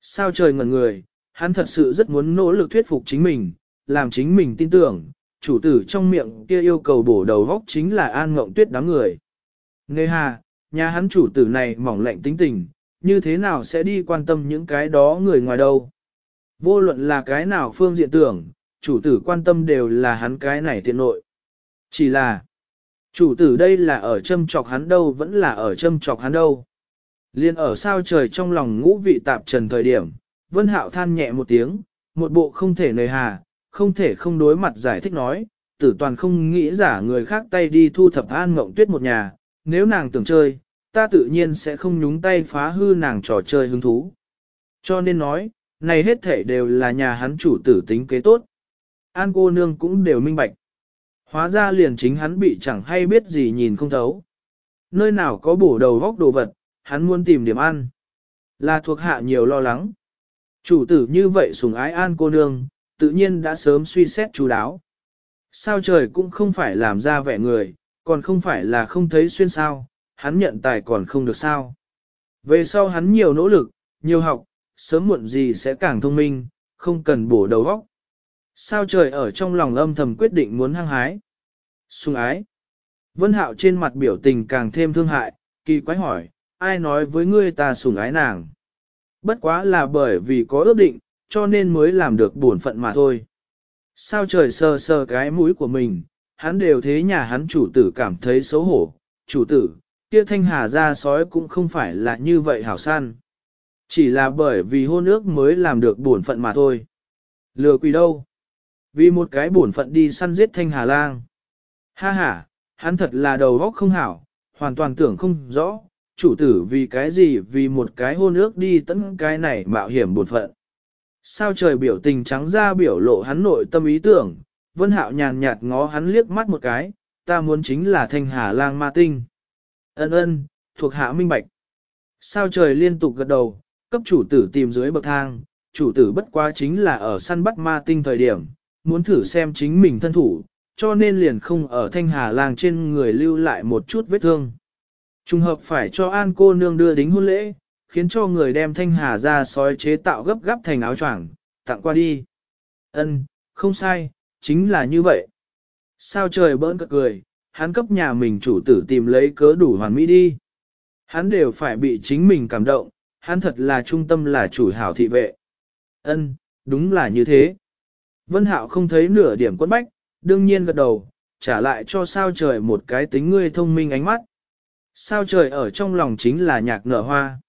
Sao trời ngẩn người, hắn thật sự rất muốn nỗ lực thuyết phục chính mình, làm chính mình tin tưởng, chủ tử trong miệng kia yêu cầu bổ đầu óc chính là an ngộng tuyết đám người. Nê hà, nhà hắn chủ tử này mỏng lạnh tính tình, như thế nào sẽ đi quan tâm những cái đó người ngoài đâu. Vô luận là cái nào phương diện tưởng, chủ tử quan tâm đều là hắn cái này tiện nội. Chỉ là, chủ tử đây là ở châm chọc hắn đâu vẫn là ở châm chọc hắn đâu. Liên ở sao trời trong lòng ngũ vị tạp trần thời điểm, Vân Hạo than nhẹ một tiếng, một bộ không thể nề hà, không thể không đối mặt giải thích nói, tử toàn không nghĩ giả người khác tay đi thu thập an mộng tuyết một nhà, nếu nàng tưởng chơi, ta tự nhiên sẽ không nhúng tay phá hư nàng trò chơi hứng thú. Cho nên nói, này hết thể đều là nhà hắn chủ tử tính kế tốt. An cô nương cũng đều minh bạch. Hóa ra liền chính hắn bị chẳng hay biết gì nhìn không thấu. Nơi nào có bổ đầu góc đồ vật, hắn muốn tìm điểm ăn. Là thuộc hạ nhiều lo lắng. Chủ tử như vậy sùng ái an cô nương, tự nhiên đã sớm suy xét chú đáo. Sao trời cũng không phải làm ra vẻ người, còn không phải là không thấy xuyên sao, hắn nhận tài còn không được sao. Về sau hắn nhiều nỗ lực, nhiều học, sớm muộn gì sẽ càng thông minh, không cần bổ đầu óc. Sao trời ở trong lòng âm thầm quyết định muốn hăng hái. Sùng ái. Vân hạo trên mặt biểu tình càng thêm thương hại, kỳ quái hỏi, ai nói với ngươi ta sùng ái nàng. Bất quá là bởi vì có ước định, cho nên mới làm được buồn phận mà thôi. Sao trời sờ sờ cái mũi của mình, hắn đều thế nhà hắn chủ tử cảm thấy xấu hổ, chủ tử, kia thanh hà ra sói cũng không phải là như vậy hảo san. Chỉ là bởi vì hôn ước mới làm được buồn phận mà thôi. Lừa quỷ đâu? Vì một cái bổn phận đi săn giết thanh hà lang. Ha ha, hắn thật là đầu óc không hảo, hoàn toàn tưởng không rõ, chủ tử vì cái gì vì một cái hôn ước đi tấn cái này mạo hiểm bổn phận. Sao trời biểu tình trắng ra biểu lộ hắn nội tâm ý tưởng, vân hạo nhàn nhạt ngó hắn liếc mắt một cái, ta muốn chính là thanh hà lang ma tinh. Ân ân, thuộc hạ minh bạch. Sao trời liên tục gật đầu, cấp chủ tử tìm dưới bậc thang, chủ tử bất quá chính là ở săn bắt ma tinh thời điểm, muốn thử xem chính mình thân thủ, cho nên liền không ở thanh hà làng trên người lưu lại một chút vết thương. Trùng hợp phải cho an cô nương đưa đính hôn lễ, khiến cho người đem thanh hà ra sói chế tạo gấp gấp thành áo choàng, tặng qua đi. Ân, không sai, chính là như vậy. Sao trời bỡn cật cười, hắn cấp nhà mình chủ tử tìm lấy cớ đủ hoàn mỹ đi. Hắn đều phải bị chính mình cảm động, hắn thật là trung tâm là chủ hảo thị vệ. Ân, đúng là như thế. Vân Hạo không thấy nửa điểm quân bách, đương nhiên gật đầu, trả lại cho sao trời một cái tính ngươi thông minh ánh mắt. Sao trời ở trong lòng chính là nhạc nở hoa.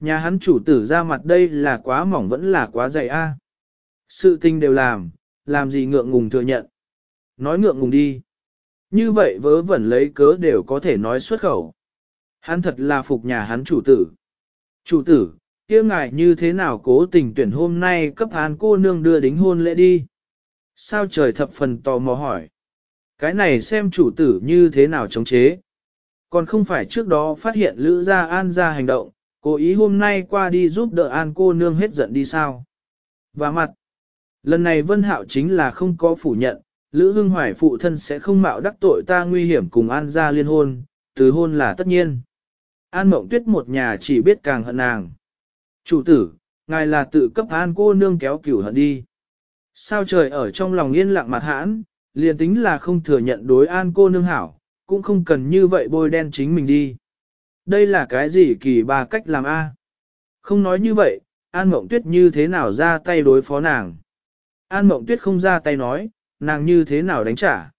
Nhà hắn chủ tử ra mặt đây là quá mỏng vẫn là quá dày a. Sự tình đều làm, làm gì ngượng ngùng thừa nhận. Nói ngượng ngùng đi. Như vậy vớ vẩn lấy cớ đều có thể nói xuất khẩu. Hắn thật là phục nhà hắn chủ tử. Chủ tử, kia ngài như thế nào cố tình tuyển hôm nay cấp án cô nương đưa đính hôn lễ đi. Sao trời thập phần tò mò hỏi. Cái này xem chủ tử như thế nào chống chế. Còn không phải trước đó phát hiện Lữ Gia An ra hành động, cố ý hôm nay qua đi giúp đỡ An cô nương hết giận đi sao. Và mặt, lần này Vân Hạo chính là không có phủ nhận, Lữ Hưng Hoài phụ thân sẽ không mạo đắc tội ta nguy hiểm cùng An gia liên hôn, từ hôn là tất nhiên. An Mộng Tuyết một nhà chỉ biết càng hận nàng. Chủ tử, ngài là tự cấp An cô nương kéo cửu hận đi. Sao trời ở trong lòng yên lặng mặt hãn, liền tính là không thừa nhận đối An cô nương hảo, cũng không cần như vậy bôi đen chính mình đi. Đây là cái gì kỳ bà cách làm a? Không nói như vậy, An Mộng Tuyết như thế nào ra tay đối phó nàng? An Mộng Tuyết không ra tay nói, nàng như thế nào đánh trả?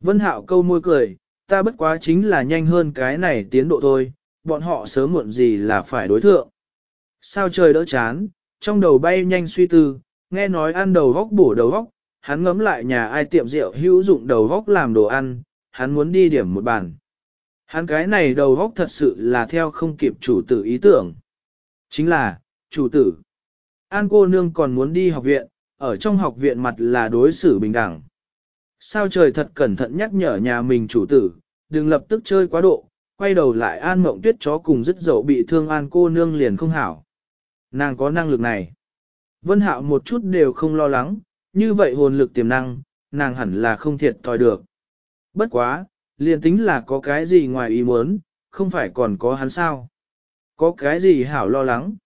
Vân Hạo câu môi cười, ta bất quá chính là nhanh hơn cái này tiến độ thôi, bọn họ sớm muộn gì là phải đối thượng. Sao trời đỡ chán, trong đầu bay nhanh suy tư, nghe nói ăn đầu góc bổ đầu góc, hắn ngấm lại nhà ai tiệm rượu hữu dụng đầu góc làm đồ ăn, hắn muốn đi điểm một bàn. Hắn cái này đầu góc thật sự là theo không kịp chủ tử ý tưởng. Chính là, chủ tử. An cô nương còn muốn đi học viện, ở trong học viện mặt là đối xử bình đẳng. Sao trời thật cẩn thận nhắc nhở nhà mình chủ tử, đừng lập tức chơi quá độ, quay đầu lại an mộng tuyết chó cùng dứt dậu bị thương an cô nương liền không hảo. Nàng có năng lực này. Vân Hạo một chút đều không lo lắng, như vậy hồn lực tiềm năng, nàng hẳn là không thiệt thòi được. Bất quá, liền tính là có cái gì ngoài ý muốn, không phải còn có hắn sao. Có cái gì hảo lo lắng.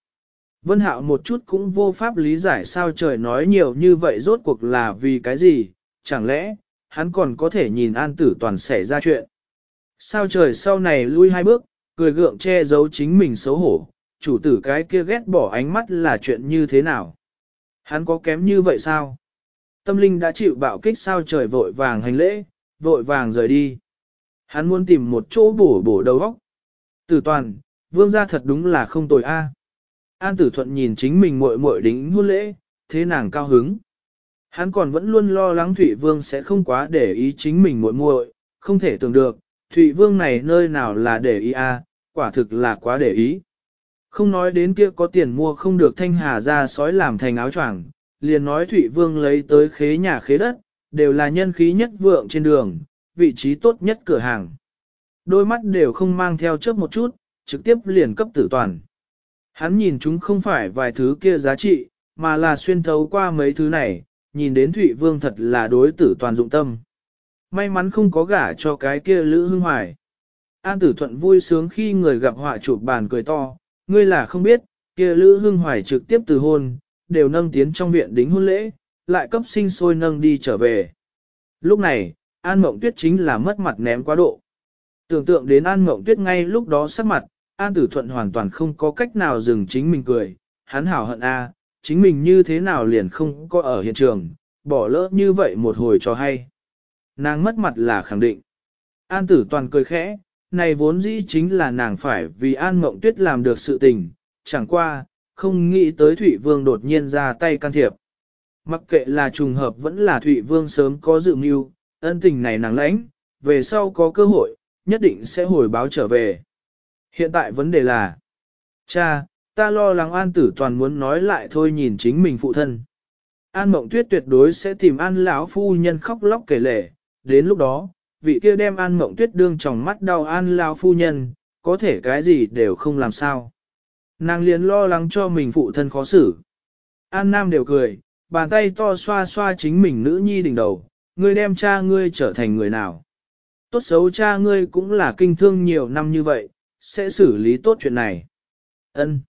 Vân Hạo một chút cũng vô pháp lý giải sao trời nói nhiều như vậy rốt cuộc là vì cái gì, chẳng lẽ, hắn còn có thể nhìn an tử toàn xảy ra chuyện. Sao trời sau này lui hai bước, cười gượng che giấu chính mình xấu hổ, chủ tử cái kia ghét bỏ ánh mắt là chuyện như thế nào. Hắn có kém như vậy sao? Tâm linh đã chịu bạo kích sao trời vội vàng hành lễ, vội vàng rời đi. Hắn muốn tìm một chỗ bổ bổ đầu óc. Tử toàn, vương gia thật đúng là không tồi a. An tử thuận nhìn chính mình muội muội đính hôn lễ, thế nàng cao hứng. Hắn còn vẫn luôn lo lắng Thụy Vương sẽ không quá để ý chính mình muội muội, không thể tưởng được, Thụy Vương này nơi nào là để ý a, quả thực là quá để ý. Không nói đến kia có tiền mua không được thanh hà ra sói làm thành áo choàng, liền nói Thụy Vương lấy tới khế nhà khế đất, đều là nhân khí nhất vượng trên đường, vị trí tốt nhất cửa hàng. Đôi mắt đều không mang theo chớp một chút, trực tiếp liền cấp tử toàn. Hắn nhìn chúng không phải vài thứ kia giá trị, mà là xuyên thấu qua mấy thứ này, nhìn đến Thụy Vương thật là đối tử toàn dụng tâm. May mắn không có gả cho cái kia Lữ Hưng Hoài. An tử thuận vui sướng khi người gặp họa chụp bàn cười to, ngươi là không biết, kia Lữ Hưng Hoài trực tiếp từ hôn, đều nâng tiến trong viện đính hôn lễ, lại cấp sinh sôi nâng đi trở về. Lúc này, An Mộng Tuyết chính là mất mặt ném quá độ. Tưởng tượng đến An Mộng Tuyết ngay lúc đó sắc mặt, An Tử Thuận hoàn toàn không có cách nào dừng chính mình cười, hắn hảo hận a, chính mình như thế nào liền không có ở hiện trường, bỏ lỡ như vậy một hồi cho hay. Nàng mất mặt là khẳng định. An Tử Toàn cười khẽ, này vốn dĩ chính là nàng phải vì An Mộng Tuyết làm được sự tình, chẳng qua, không nghĩ tới Thụy Vương đột nhiên ra tay can thiệp. Mặc kệ là trùng hợp vẫn là Thụy Vương sớm có dự mưu, ân tình này nàng lãnh, về sau có cơ hội, nhất định sẽ hồi báo trở về. Hiện tại vấn đề là, cha, ta lo lắng An Tử Toàn muốn nói lại thôi nhìn chính mình phụ thân. An Mộng Tuyết tuyệt đối sẽ tìm An lão phu nhân khóc lóc kể lể, đến lúc đó, vị kia đem An Mộng Tuyết đương trong mắt đau An lao phu nhân, có thể cái gì đều không làm sao. Nàng liền lo lắng cho mình phụ thân khó xử. An Nam đều cười, bàn tay to xoa xoa chính mình nữ nhi đỉnh đầu, ngươi đem cha ngươi trở thành người nào. Tốt xấu cha ngươi cũng là kinh thương nhiều năm như vậy, sẽ xử lý tốt chuyện này. Ân.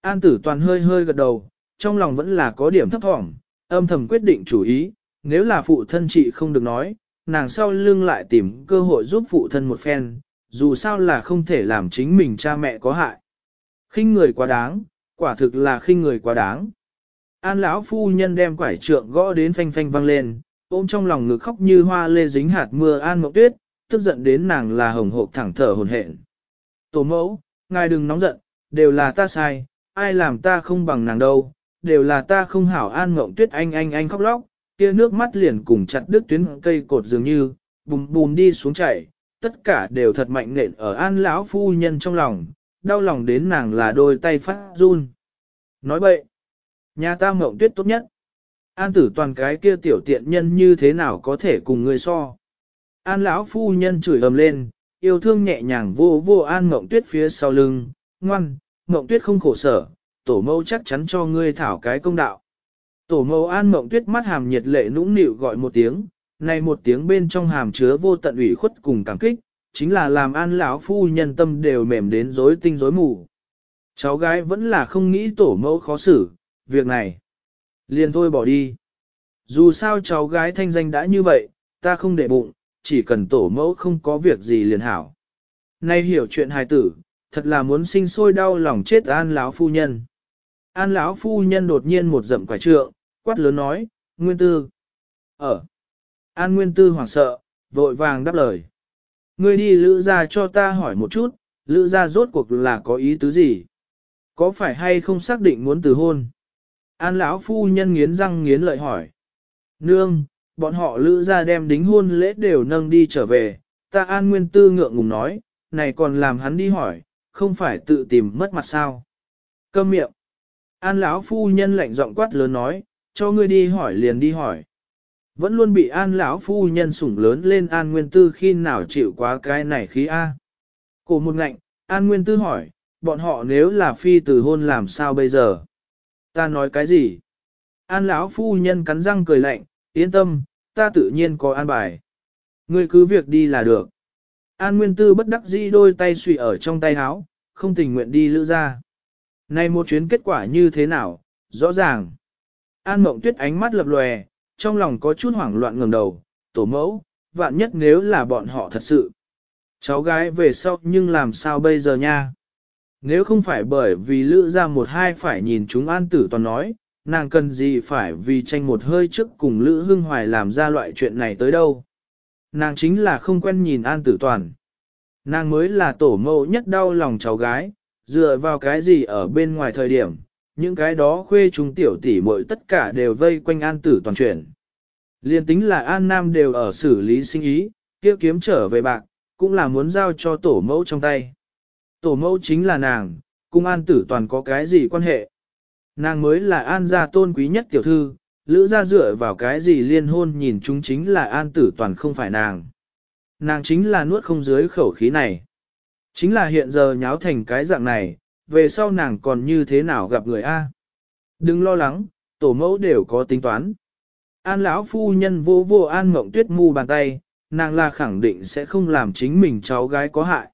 An tử toàn hơi hơi gật đầu, trong lòng vẫn là có điểm thấp thỏm, âm thầm quyết định chủ ý, nếu là phụ thân chị không được nói, nàng sau lưng lại tìm cơ hội giúp phụ thân một phen, dù sao là không thể làm chính mình cha mẹ có hại khinh người quá đáng, quả thực là khinh người quá đáng. An lão phu nhân đem quải trượng gõ đến phanh phanh vang lên, ôm trong lòng ngực khóc như hoa lê dính hạt mưa an mộng tuyết, tức giận đến nàng là hồng hộp thẳng thở hồn hển. Tổ mẫu, ngài đừng nóng giận, đều là ta sai, ai làm ta không bằng nàng đâu, đều là ta không hảo an mộng tuyết anh anh anh khóc lóc, kia nước mắt liền cùng chặt đứt tuyến cây cột dường như, bùm bùm đi xuống chảy, tất cả đều thật mạnh nện ở an lão phu nhân trong lòng, đau lòng đến nàng là đôi tay phát run. Nói bậy, nhà ta mộng tuyết tốt nhất. An tử toàn cái kia tiểu tiện nhân như thế nào có thể cùng người so. An lão phu nhân chửi ầm lên, yêu thương nhẹ nhàng vô vô an mộng tuyết phía sau lưng, ngoan, mộng tuyết không khổ sở, tổ mẫu chắc chắn cho ngươi thảo cái công đạo. Tổ mẫu an mộng tuyết mắt hàm nhiệt lệ nũng nịu gọi một tiếng, này một tiếng bên trong hàm chứa vô tận ủy khuất cùng cảm kích, chính là làm an lão phu nhân tâm đều mềm đến rối tinh rối mù. Cháu gái vẫn là không nghĩ tổ mẫu khó xử, việc này. Liền thôi bỏ đi. Dù sao cháu gái thanh danh đã như vậy, ta không để bụng, chỉ cần tổ mẫu không có việc gì liền hảo. Nay hiểu chuyện hài tử, thật là muốn sinh sôi đau lòng chết an lão phu nhân. An lão phu nhân đột nhiên một dậm quả trượng, quát lớn nói, Nguyên Tư. Ở. An Nguyên Tư hoảng sợ, vội vàng đáp lời. Ngươi đi lữ ra cho ta hỏi một chút, lữ ra rốt cuộc là có ý tứ gì? Có phải hay không xác định muốn từ hôn? An lão phu nhân nghiến răng nghiến lợi hỏi. Nương, bọn họ lữ ra đem đính hôn lễ đều nâng đi trở về, ta an nguyên tư ngượng ngùng nói, này còn làm hắn đi hỏi, không phải tự tìm mất mặt sao? Câm miệng. An lão phu nhân lạnh giọng quát lớn nói, cho ngươi đi hỏi liền đi hỏi. Vẫn luôn bị an lão phu nhân sủng lớn lên an nguyên tư khi nào chịu quá cái này khí A. Cổ một ngạnh, an nguyên tư hỏi, bọn họ nếu là phi từ hôn làm sao bây giờ? Ta nói cái gì? An lão phu nhân cắn răng cười lạnh, yên tâm, ta tự nhiên có an bài. Ngươi cứ việc đi là được. An Nguyên Tư bất đắc dĩ đôi tay suy ở trong tay áo, không tình nguyện đi lữ ra. Này một chuyến kết quả như thế nào, rõ ràng. An Mộng Tuyết ánh mắt lập lòe, trong lòng có chút hoảng loạn ngẩng đầu, tổ mẫu, vạn nhất nếu là bọn họ thật sự. Cháu gái về sau nhưng làm sao bây giờ nha? Nếu không phải bởi vì lữ ra một hai phải nhìn chúng an tử toàn nói, nàng cần gì phải vì tranh một hơi trước cùng lữ hưng hoài làm ra loại chuyện này tới đâu. Nàng chính là không quen nhìn an tử toàn. Nàng mới là tổ mẫu nhất đau lòng cháu gái, dựa vào cái gì ở bên ngoài thời điểm, những cái đó khuê chúng tiểu tỷ muội tất cả đều vây quanh an tử toàn chuyển. Liên tính là an nam đều ở xử lý sinh ý, kia kiếm trở về bạc, cũng là muốn giao cho tổ mẫu trong tay. Tổ mẫu chính là nàng, cùng an tử toàn có cái gì quan hệ. Nàng mới là an gia tôn quý nhất tiểu thư, lữ gia dựa vào cái gì liên hôn nhìn chúng chính là an tử toàn không phải nàng. Nàng chính là nuốt không dưới khẩu khí này. Chính là hiện giờ nháo thành cái dạng này, về sau nàng còn như thế nào gặp người A. Đừng lo lắng, tổ mẫu đều có tính toán. An lão phu nhân vô vô an mộng tuyết mu bàn tay, nàng là khẳng định sẽ không làm chính mình cháu gái có hại.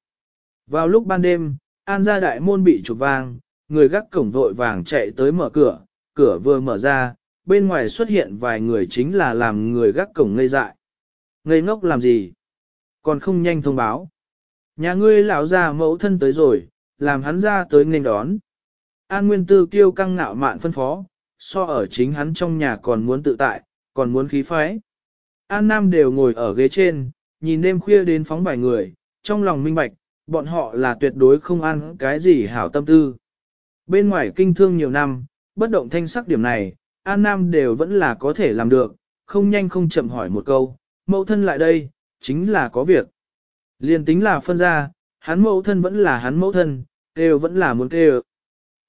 Vào lúc ban đêm, an gia đại môn bị chụp vang, người gác cổng vội vàng chạy tới mở cửa, cửa vừa mở ra, bên ngoài xuất hiện vài người chính là làm người gác cổng ngây dại. Ngây ngốc làm gì? Còn không nhanh thông báo. Nhà ngươi lão già mẫu thân tới rồi, làm hắn ra tới nghênh đón. An Nguyên Tư kiêu căng ngạo mạn phân phó, so ở chính hắn trong nhà còn muốn tự tại, còn muốn khí phái. An Nam đều ngồi ở ghế trên, nhìn đêm khuya đến phóng vài người, trong lòng minh bạch, bọn họ là tuyệt đối không ăn cái gì hảo tâm tư. Bên ngoài kinh thương nhiều năm, bất động thanh sắc điểm này, An Nam đều vẫn là có thể làm được, không nhanh không chậm hỏi một câu, mẫu thân lại đây, chính là có việc. Liên tính là phân ra, hắn mẫu thân vẫn là hắn mẫu thân, kêu vẫn là muốn kêu.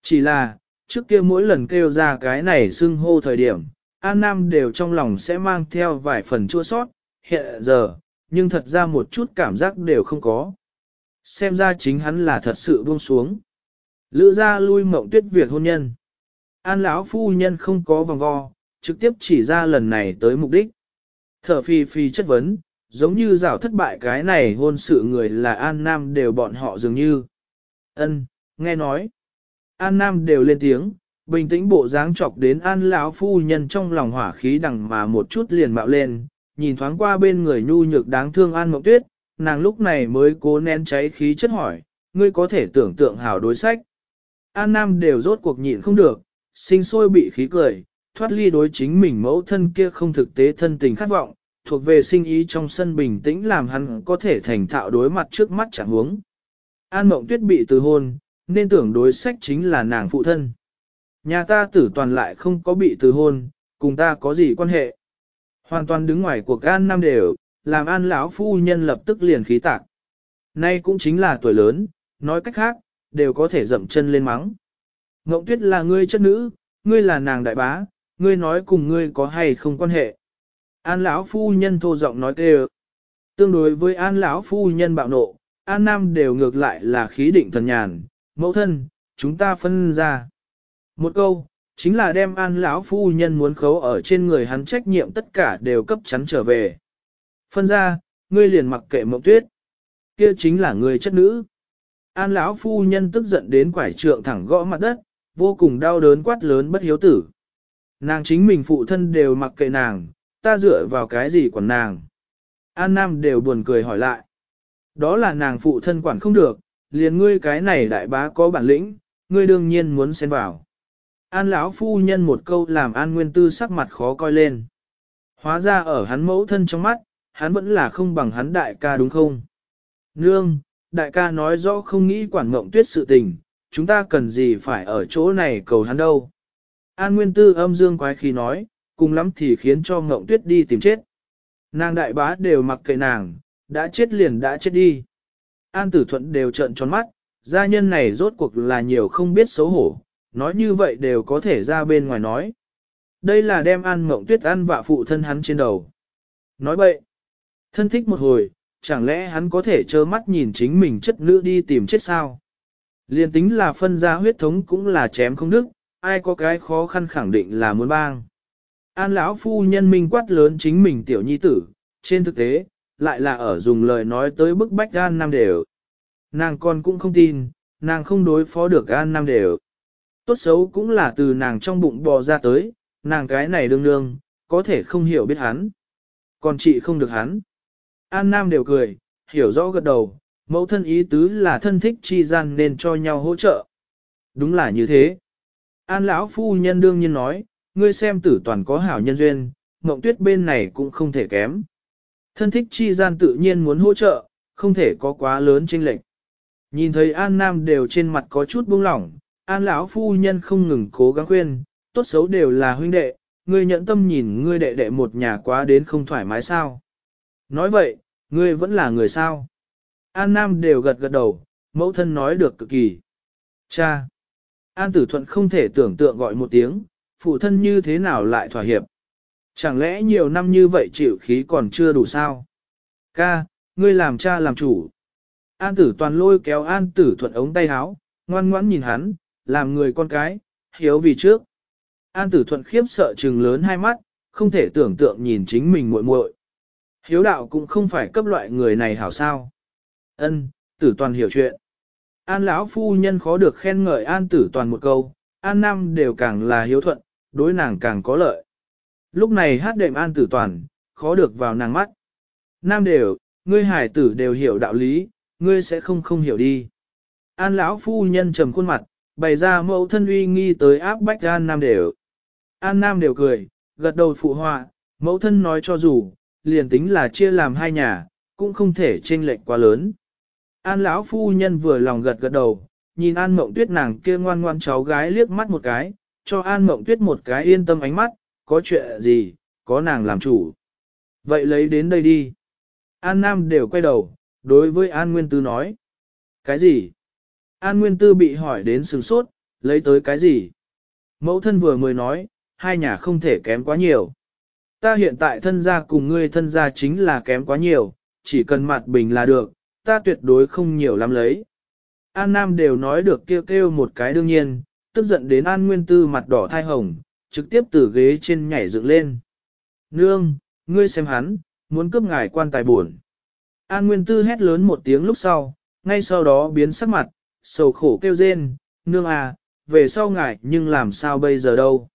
Chỉ là, trước kia mỗi lần kêu ra cái này xưng hô thời điểm, An Nam đều trong lòng sẽ mang theo vài phần chua sót, hiện giờ, nhưng thật ra một chút cảm giác đều không có. Xem ra chính hắn là thật sự buông xuống. Lữ ra lui mộng tuyết việc hôn nhân. An lão phu nhân không có vòng vo, trực tiếp chỉ ra lần này tới mục đích. Thở phì phì chất vấn, giống như rào thất bại cái này hôn sự người là An Nam đều bọn họ dường như. Ân, nghe nói. An Nam đều lên tiếng, bình tĩnh bộ dáng chọc đến An lão phu nhân trong lòng hỏa khí đằng mà một chút liền mạo lên, nhìn thoáng qua bên người nhu nhược đáng thương An Mộng Tuyết, nàng lúc này mới cố nén cháy khí chất hỏi, ngươi có thể tưởng tượng hảo đối sách. An Nam đều rốt cuộc nhịn không được, sinh sôi bị khí cười, thoát ly đối chính mình mẫu thân kia không thực tế thân tình khát vọng, thuộc về sinh ý trong sân bình tĩnh làm hắn có thể thành thạo đối mặt trước mắt chẳng huống. An mộng tuyết bị từ hôn, nên tưởng đối sách chính là nàng phụ thân. Nhà ta tử toàn lại không có bị từ hôn, cùng ta có gì quan hệ. Hoàn toàn đứng ngoài cuộc An Nam đều, làm An lão phu nhân lập tức liền khí tạc. Nay cũng chính là tuổi lớn, nói cách khác, đều có thể dậm chân lên mắng. Ngộng tuyết là ngươi chất nữ, ngươi là nàng đại bá, ngươi nói cùng ngươi có hay không quan hệ. An lão phu nhân thô giọng nói tê Tương đối với an lão phu nhân bạo nộ, an nam đều ngược lại là khí định thần nhàn, mẫu thân, chúng ta phân ra. Một câu, chính là đem an lão phu nhân muốn khấu ở trên người hắn trách nhiệm tất cả đều cấp chắn trở về. Phân ra, ngươi liền mặc kệ mộng tuyết. Kia chính là người chất nữ. An lão phu nhân tức giận đến quải trượng thẳng gõ mặt đất, vô cùng đau đớn quát lớn bất hiếu tử. Nàng chính mình phụ thân đều mặc kệ nàng, ta dựa vào cái gì quản nàng. An Nam đều buồn cười hỏi lại. Đó là nàng phụ thân quản không được, liền ngươi cái này đại bá có bản lĩnh, ngươi đương nhiên muốn xen vào. An lão phu nhân một câu làm An Nguyên Tư sắc mặt khó coi lên. Hóa ra ở hắn mẫu thân trong mắt, hắn vẫn là không bằng hắn đại ca đúng không? Nương, đại ca nói rõ không nghĩ quản mộng tuyết sự tình, chúng ta cần gì phải ở chỗ này cầu hắn đâu. An Nguyên Tư âm dương quái khí nói, cùng lắm thì khiến cho Ngộng Tuyết đi tìm chết. Nàng đại bá đều mặc kệ nàng, đã chết liền đã chết đi. An Tử Thuận đều trợn tròn mắt, gia nhân này rốt cuộc là nhiều không biết xấu hổ, nói như vậy đều có thể ra bên ngoài nói. Đây là đem An Ngộng Tuyết ăn vạ phụ thân hắn trên đầu. Nói bậy, thân thích một hồi, chẳng lẽ hắn có thể trơ mắt nhìn chính mình chất nữ đi tìm chết sao? Liên tính là phân ra huyết thống cũng là chém không đức, ai có cái khó khăn khẳng định là muốn bang. An lão phu nhân minh quát lớn chính mình tiểu nhi tử, trên thực tế, lại là ở dùng lời nói tới bức bách An Nam đều. Nàng con cũng không tin, nàng không đối phó được An Nam đều. Tốt xấu cũng là từ nàng trong bụng bò ra tới, nàng cái này đương đương, có thể không hiểu biết hắn. Còn chị không được hắn. An Nam đều cười, hiểu rõ gật đầu, mẫu thân ý tứ là thân thích chi gian nên cho nhau hỗ trợ. Đúng là như thế. An lão phu nhân đương nhiên nói, ngươi xem tử toàn có hảo nhân duyên, mộng tuyết bên này cũng không thể kém. Thân thích chi gian tự nhiên muốn hỗ trợ, không thể có quá lớn chênh lệch. Nhìn thấy An Nam đều trên mặt có chút buông lỏng, An lão phu nhân không ngừng cố gắng khuyên, tốt xấu đều là huynh đệ, ngươi nhận tâm nhìn ngươi đệ đệ một nhà quá đến không thoải mái sao. Nói vậy, ngươi vẫn là người sao. An Nam đều gật gật đầu, mẫu thân nói được cực kỳ. Cha! An Tử Thuận không thể tưởng tượng gọi một tiếng, phụ thân như thế nào lại thỏa hiệp. Chẳng lẽ nhiều năm như vậy chịu khí còn chưa đủ sao? Ca, ngươi làm cha làm chủ. An Tử Toàn lôi kéo An Tử Thuận ống tay áo, ngoan ngoãn nhìn hắn, làm người con cái, hiếu vì trước. An Tử Thuận khiếp sợ trừng lớn hai mắt, không thể tưởng tượng nhìn chính mình muội muội. Hiếu đạo cũng không phải cấp loại người này hảo sao. Ân, Tử Toàn hiểu chuyện. An lão phu nhân khó được khen ngợi An Tử Toàn một câu, An Nam đều càng là hiếu thuận, đối nàng càng có lợi. Lúc này hát đệm An Tử Toàn, khó được vào nàng mắt. Nam đều, ngươi hải tử đều hiểu đạo lý, ngươi sẽ không không hiểu đi. An lão phu nhân trầm khuôn mặt, bày ra mẫu thân uy nghi tới áp bách An Nam đều. An Nam đều cười, gật đầu phụ họa, mẫu thân nói cho dù, liền tính là chia làm hai nhà, cũng không thể chênh lệch quá lớn. An lão phu nhân vừa lòng gật gật đầu, nhìn An Mộng Tuyết nàng kia ngoan ngoan cháu gái liếc mắt một cái, cho An Mộng Tuyết một cái yên tâm ánh mắt, có chuyện gì, có nàng làm chủ. Vậy lấy đến đây đi. An Nam đều quay đầu, đối với An Nguyên Tư nói. Cái gì? An Nguyên Tư bị hỏi đến sừng sốt, lấy tới cái gì? Mẫu thân vừa mới nói, hai nhà không thể kém quá nhiều. Ta hiện tại thân gia cùng ngươi thân gia chính là kém quá nhiều, chỉ cần mặt bình là được, ta tuyệt đối không nhiều lắm lấy. An Nam đều nói được kêu kêu một cái đương nhiên, tức giận đến An Nguyên Tư mặt đỏ thai hồng, trực tiếp từ ghế trên nhảy dựng lên. Nương, ngươi xem hắn, muốn cướp ngài quan tài buồn. An Nguyên Tư hét lớn một tiếng lúc sau, ngay sau đó biến sắc mặt, sầu khổ kêu rên, nương à, về sau ngài nhưng làm sao bây giờ đâu.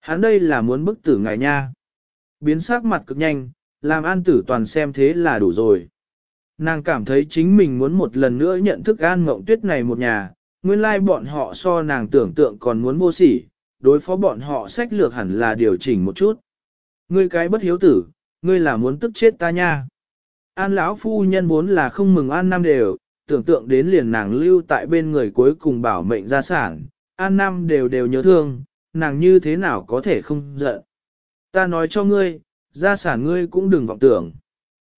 Hắn đây là muốn bức tử ngài nha. Biến sắc mặt cực nhanh, làm an tử toàn xem thế là đủ rồi. Nàng cảm thấy chính mình muốn một lần nữa nhận thức an mộng tuyết này một nhà, nguyên lai bọn họ so nàng tưởng tượng còn muốn vô sỉ, đối phó bọn họ sách lược hẳn là điều chỉnh một chút. Ngươi cái bất hiếu tử, ngươi là muốn tức chết ta nha. An lão phu nhân vốn là không mừng An Nam đều, tưởng tượng đến liền nàng lưu tại bên người cuối cùng bảo mệnh gia sản, An Nam đều đều nhớ thương, nàng như thế nào có thể không giận. Ta nói cho ngươi, gia sản ngươi cũng đừng vọng tưởng.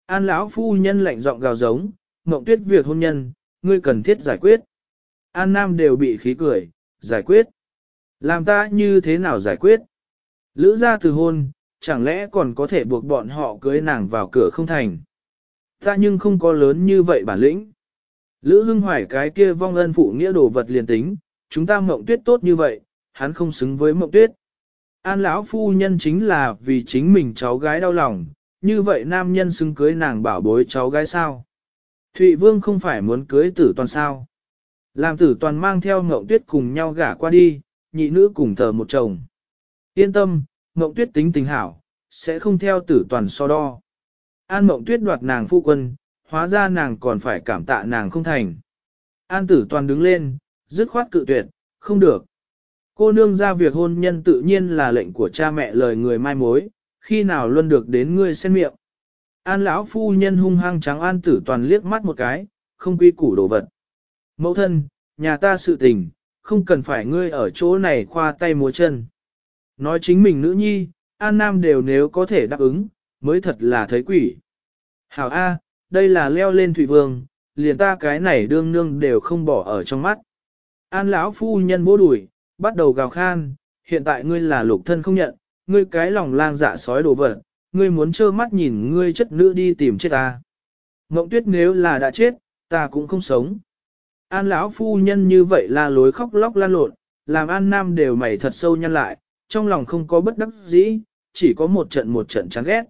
An lão phu nhân lạnh giọng gào giống, mộng tuyết việc hôn nhân, ngươi cần thiết giải quyết. An Nam đều bị khí cười, giải quyết. Làm ta như thế nào giải quyết? Lữ gia từ hôn, chẳng lẽ còn có thể buộc bọn họ cưới nàng vào cửa không thành? Ta nhưng không có lớn như vậy bản lĩnh. Lữ hưng hoài cái kia vong ân phụ nghĩa đồ vật liền tính, chúng ta mộng tuyết tốt như vậy, hắn không xứng với mộng tuyết. An lão phu nhân chính là vì chính mình cháu gái đau lòng, như vậy nam nhân xứng cưới nàng bảo bối cháu gái sao? Thụy Vương không phải muốn cưới tử toàn sao? Làm tử toàn mang theo ngộng tuyết cùng nhau gả qua đi, nhị nữ cùng thờ một chồng. Yên tâm, ngộng tuyết tính tình hảo, sẽ không theo tử toàn so đo. An ngộng tuyết đoạt nàng phu quân, hóa ra nàng còn phải cảm tạ nàng không thành. An tử toàn đứng lên, dứt khoát cự tuyệt, không được. Cô nương ra việc hôn nhân tự nhiên là lệnh của cha mẹ lời người mai mối, khi nào luôn được đến ngươi xen miệng. An lão phu nhân hung hăng trắng an tử toàn liếc mắt một cái, không quy củ đồ vật. Mẫu thân, nhà ta sự tình, không cần phải ngươi ở chỗ này khoa tay múa chân. Nói chính mình nữ nhi, An Nam đều nếu có thể đáp ứng, mới thật là thấy quỷ. Hảo A, đây là leo lên thủy vương, liền ta cái này đương nương đều không bỏ ở trong mắt. An lão phu nhân bố đuổi, bắt đầu gào khan, hiện tại ngươi là lục thân không nhận, ngươi cái lòng lang dạ sói đồ vật, ngươi muốn trơ mắt nhìn ngươi chất nữ đi tìm chết ta. Ngộng tuyết nếu là đã chết, ta cũng không sống. An lão phu nhân như vậy là lối khóc lóc lan lộn, làm An Nam đều mày thật sâu nhăn lại, trong lòng không có bất đắc dĩ, chỉ có một trận một trận chán ghét.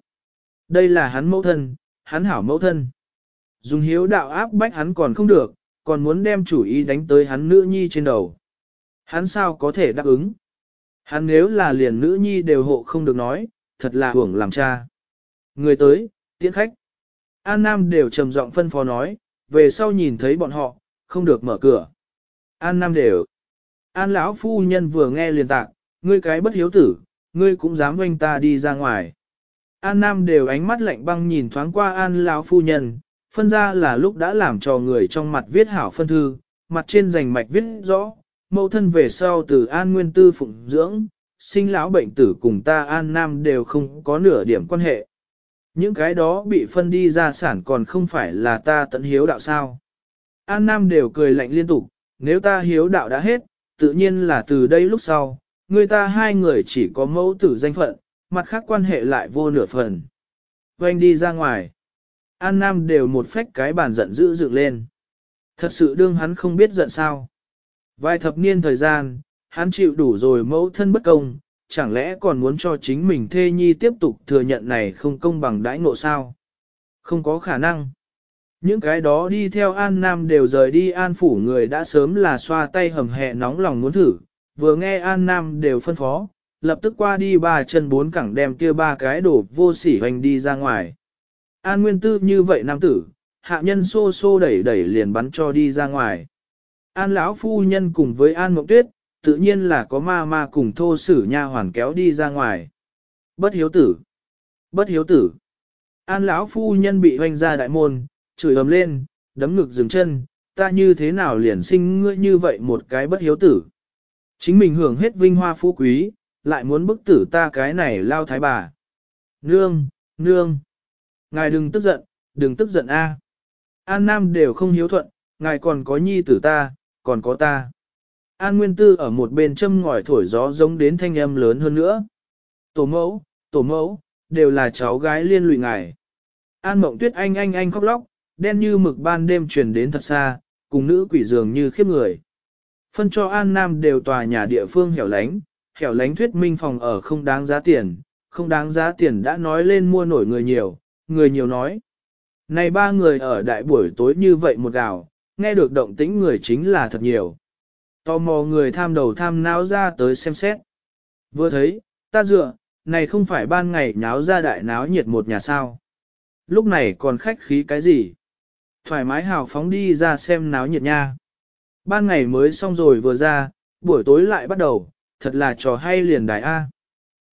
Đây là hắn mẫu thân, hắn hảo mẫu thân. Dùng hiếu đạo áp bách hắn còn không được, còn muốn đem chủ ý đánh tới hắn nữ nhi trên đầu. Hắn sao có thể đáp ứng? Hắn nếu là liền nữ nhi đều hộ không được nói, thật là hưởng làm cha. Người tới, tiễn khách. An Nam đều trầm giọng phân phó nói, về sau nhìn thấy bọn họ, không được mở cửa. An Nam đều. An lão phu nhân vừa nghe liền tạc, ngươi cái bất hiếu tử, ngươi cũng dám oanh ta đi ra ngoài. An Nam đều ánh mắt lạnh băng nhìn thoáng qua An lão phu nhân, phân ra là lúc đã làm cho người trong mặt viết hảo phân thư, mặt trên rành mạch viết rõ, mẫu thân về sau từ An Nguyên Tư phụng dưỡng, sinh lão bệnh tử cùng ta An Nam đều không có nửa điểm quan hệ. Những cái đó bị phân đi ra sản còn không phải là ta tận hiếu đạo sao. An Nam đều cười lạnh liên tục, nếu ta hiếu đạo đã hết, tự nhiên là từ đây lúc sau, người ta hai người chỉ có mẫu tử danh phận, mặt khác quan hệ lại vô nửa phần. Quanh đi ra ngoài. An Nam đều một phách cái bàn giận dữ dựng lên. Thật sự đương hắn không biết giận sao. Vài thập niên thời gian, hắn chịu đủ rồi mẫu thân bất công, chẳng lẽ còn muốn cho chính mình thê nhi tiếp tục thừa nhận này không công bằng đãi ngộ sao? Không có khả năng. Những cái đó đi theo An Nam đều rời đi An Phủ người đã sớm là xoa tay hầm hẹ nóng lòng muốn thử, vừa nghe An Nam đều phân phó, lập tức qua đi ba chân bốn cẳng đem kia ba cái đổ vô sỉ hoành đi ra ngoài. An Nguyên Tư như vậy nam tử, hạ nhân xô xô đẩy đẩy liền bắn cho đi ra ngoài. An lão phu nhân cùng với An Mộng Tuyết, tự nhiên là có ma ma cùng thô sử nha hoàn kéo đi ra ngoài. Bất hiếu tử! Bất hiếu tử! An lão phu nhân bị hoành ra đại môn, chửi ầm lên, đấm ngực dừng chân, ta như thế nào liền sinh ngươi như vậy một cái bất hiếu tử. Chính mình hưởng hết vinh hoa phú quý, lại muốn bức tử ta cái này lao thái bà. Nương, nương! Ngài đừng tức giận, đừng tức giận a. An Nam đều không hiếu thuận, ngài còn có nhi tử ta, còn có ta. An Nguyên Tư ở một bên châm ngòi thổi gió giống đến thanh âm lớn hơn nữa. Tổ mẫu, tổ mẫu, đều là cháu gái liên lụy ngài. An Mộng Tuyết anh anh anh khóc lóc, đen như mực ban đêm truyền đến thật xa, cùng nữ quỷ dường như khiếp người. Phân cho An Nam đều tòa nhà địa phương hẻo lánh, hẻo lánh thuyết minh phòng ở không đáng giá tiền, không đáng giá tiền đã nói lên mua nổi người nhiều, người nhiều nói. Này ba người ở đại buổi tối như vậy một gào, nghe được động tĩnh người chính là thật nhiều. Tò mò người tham đầu tham náo ra tới xem xét. Vừa thấy, ta dựa, này không phải ban ngày náo ra đại náo nhiệt một nhà sao. Lúc này còn khách khí cái gì? Thoải mái hào phóng đi ra xem náo nhiệt nha. Ban ngày mới xong rồi vừa ra, buổi tối lại bắt đầu, thật là trò hay liền đài A.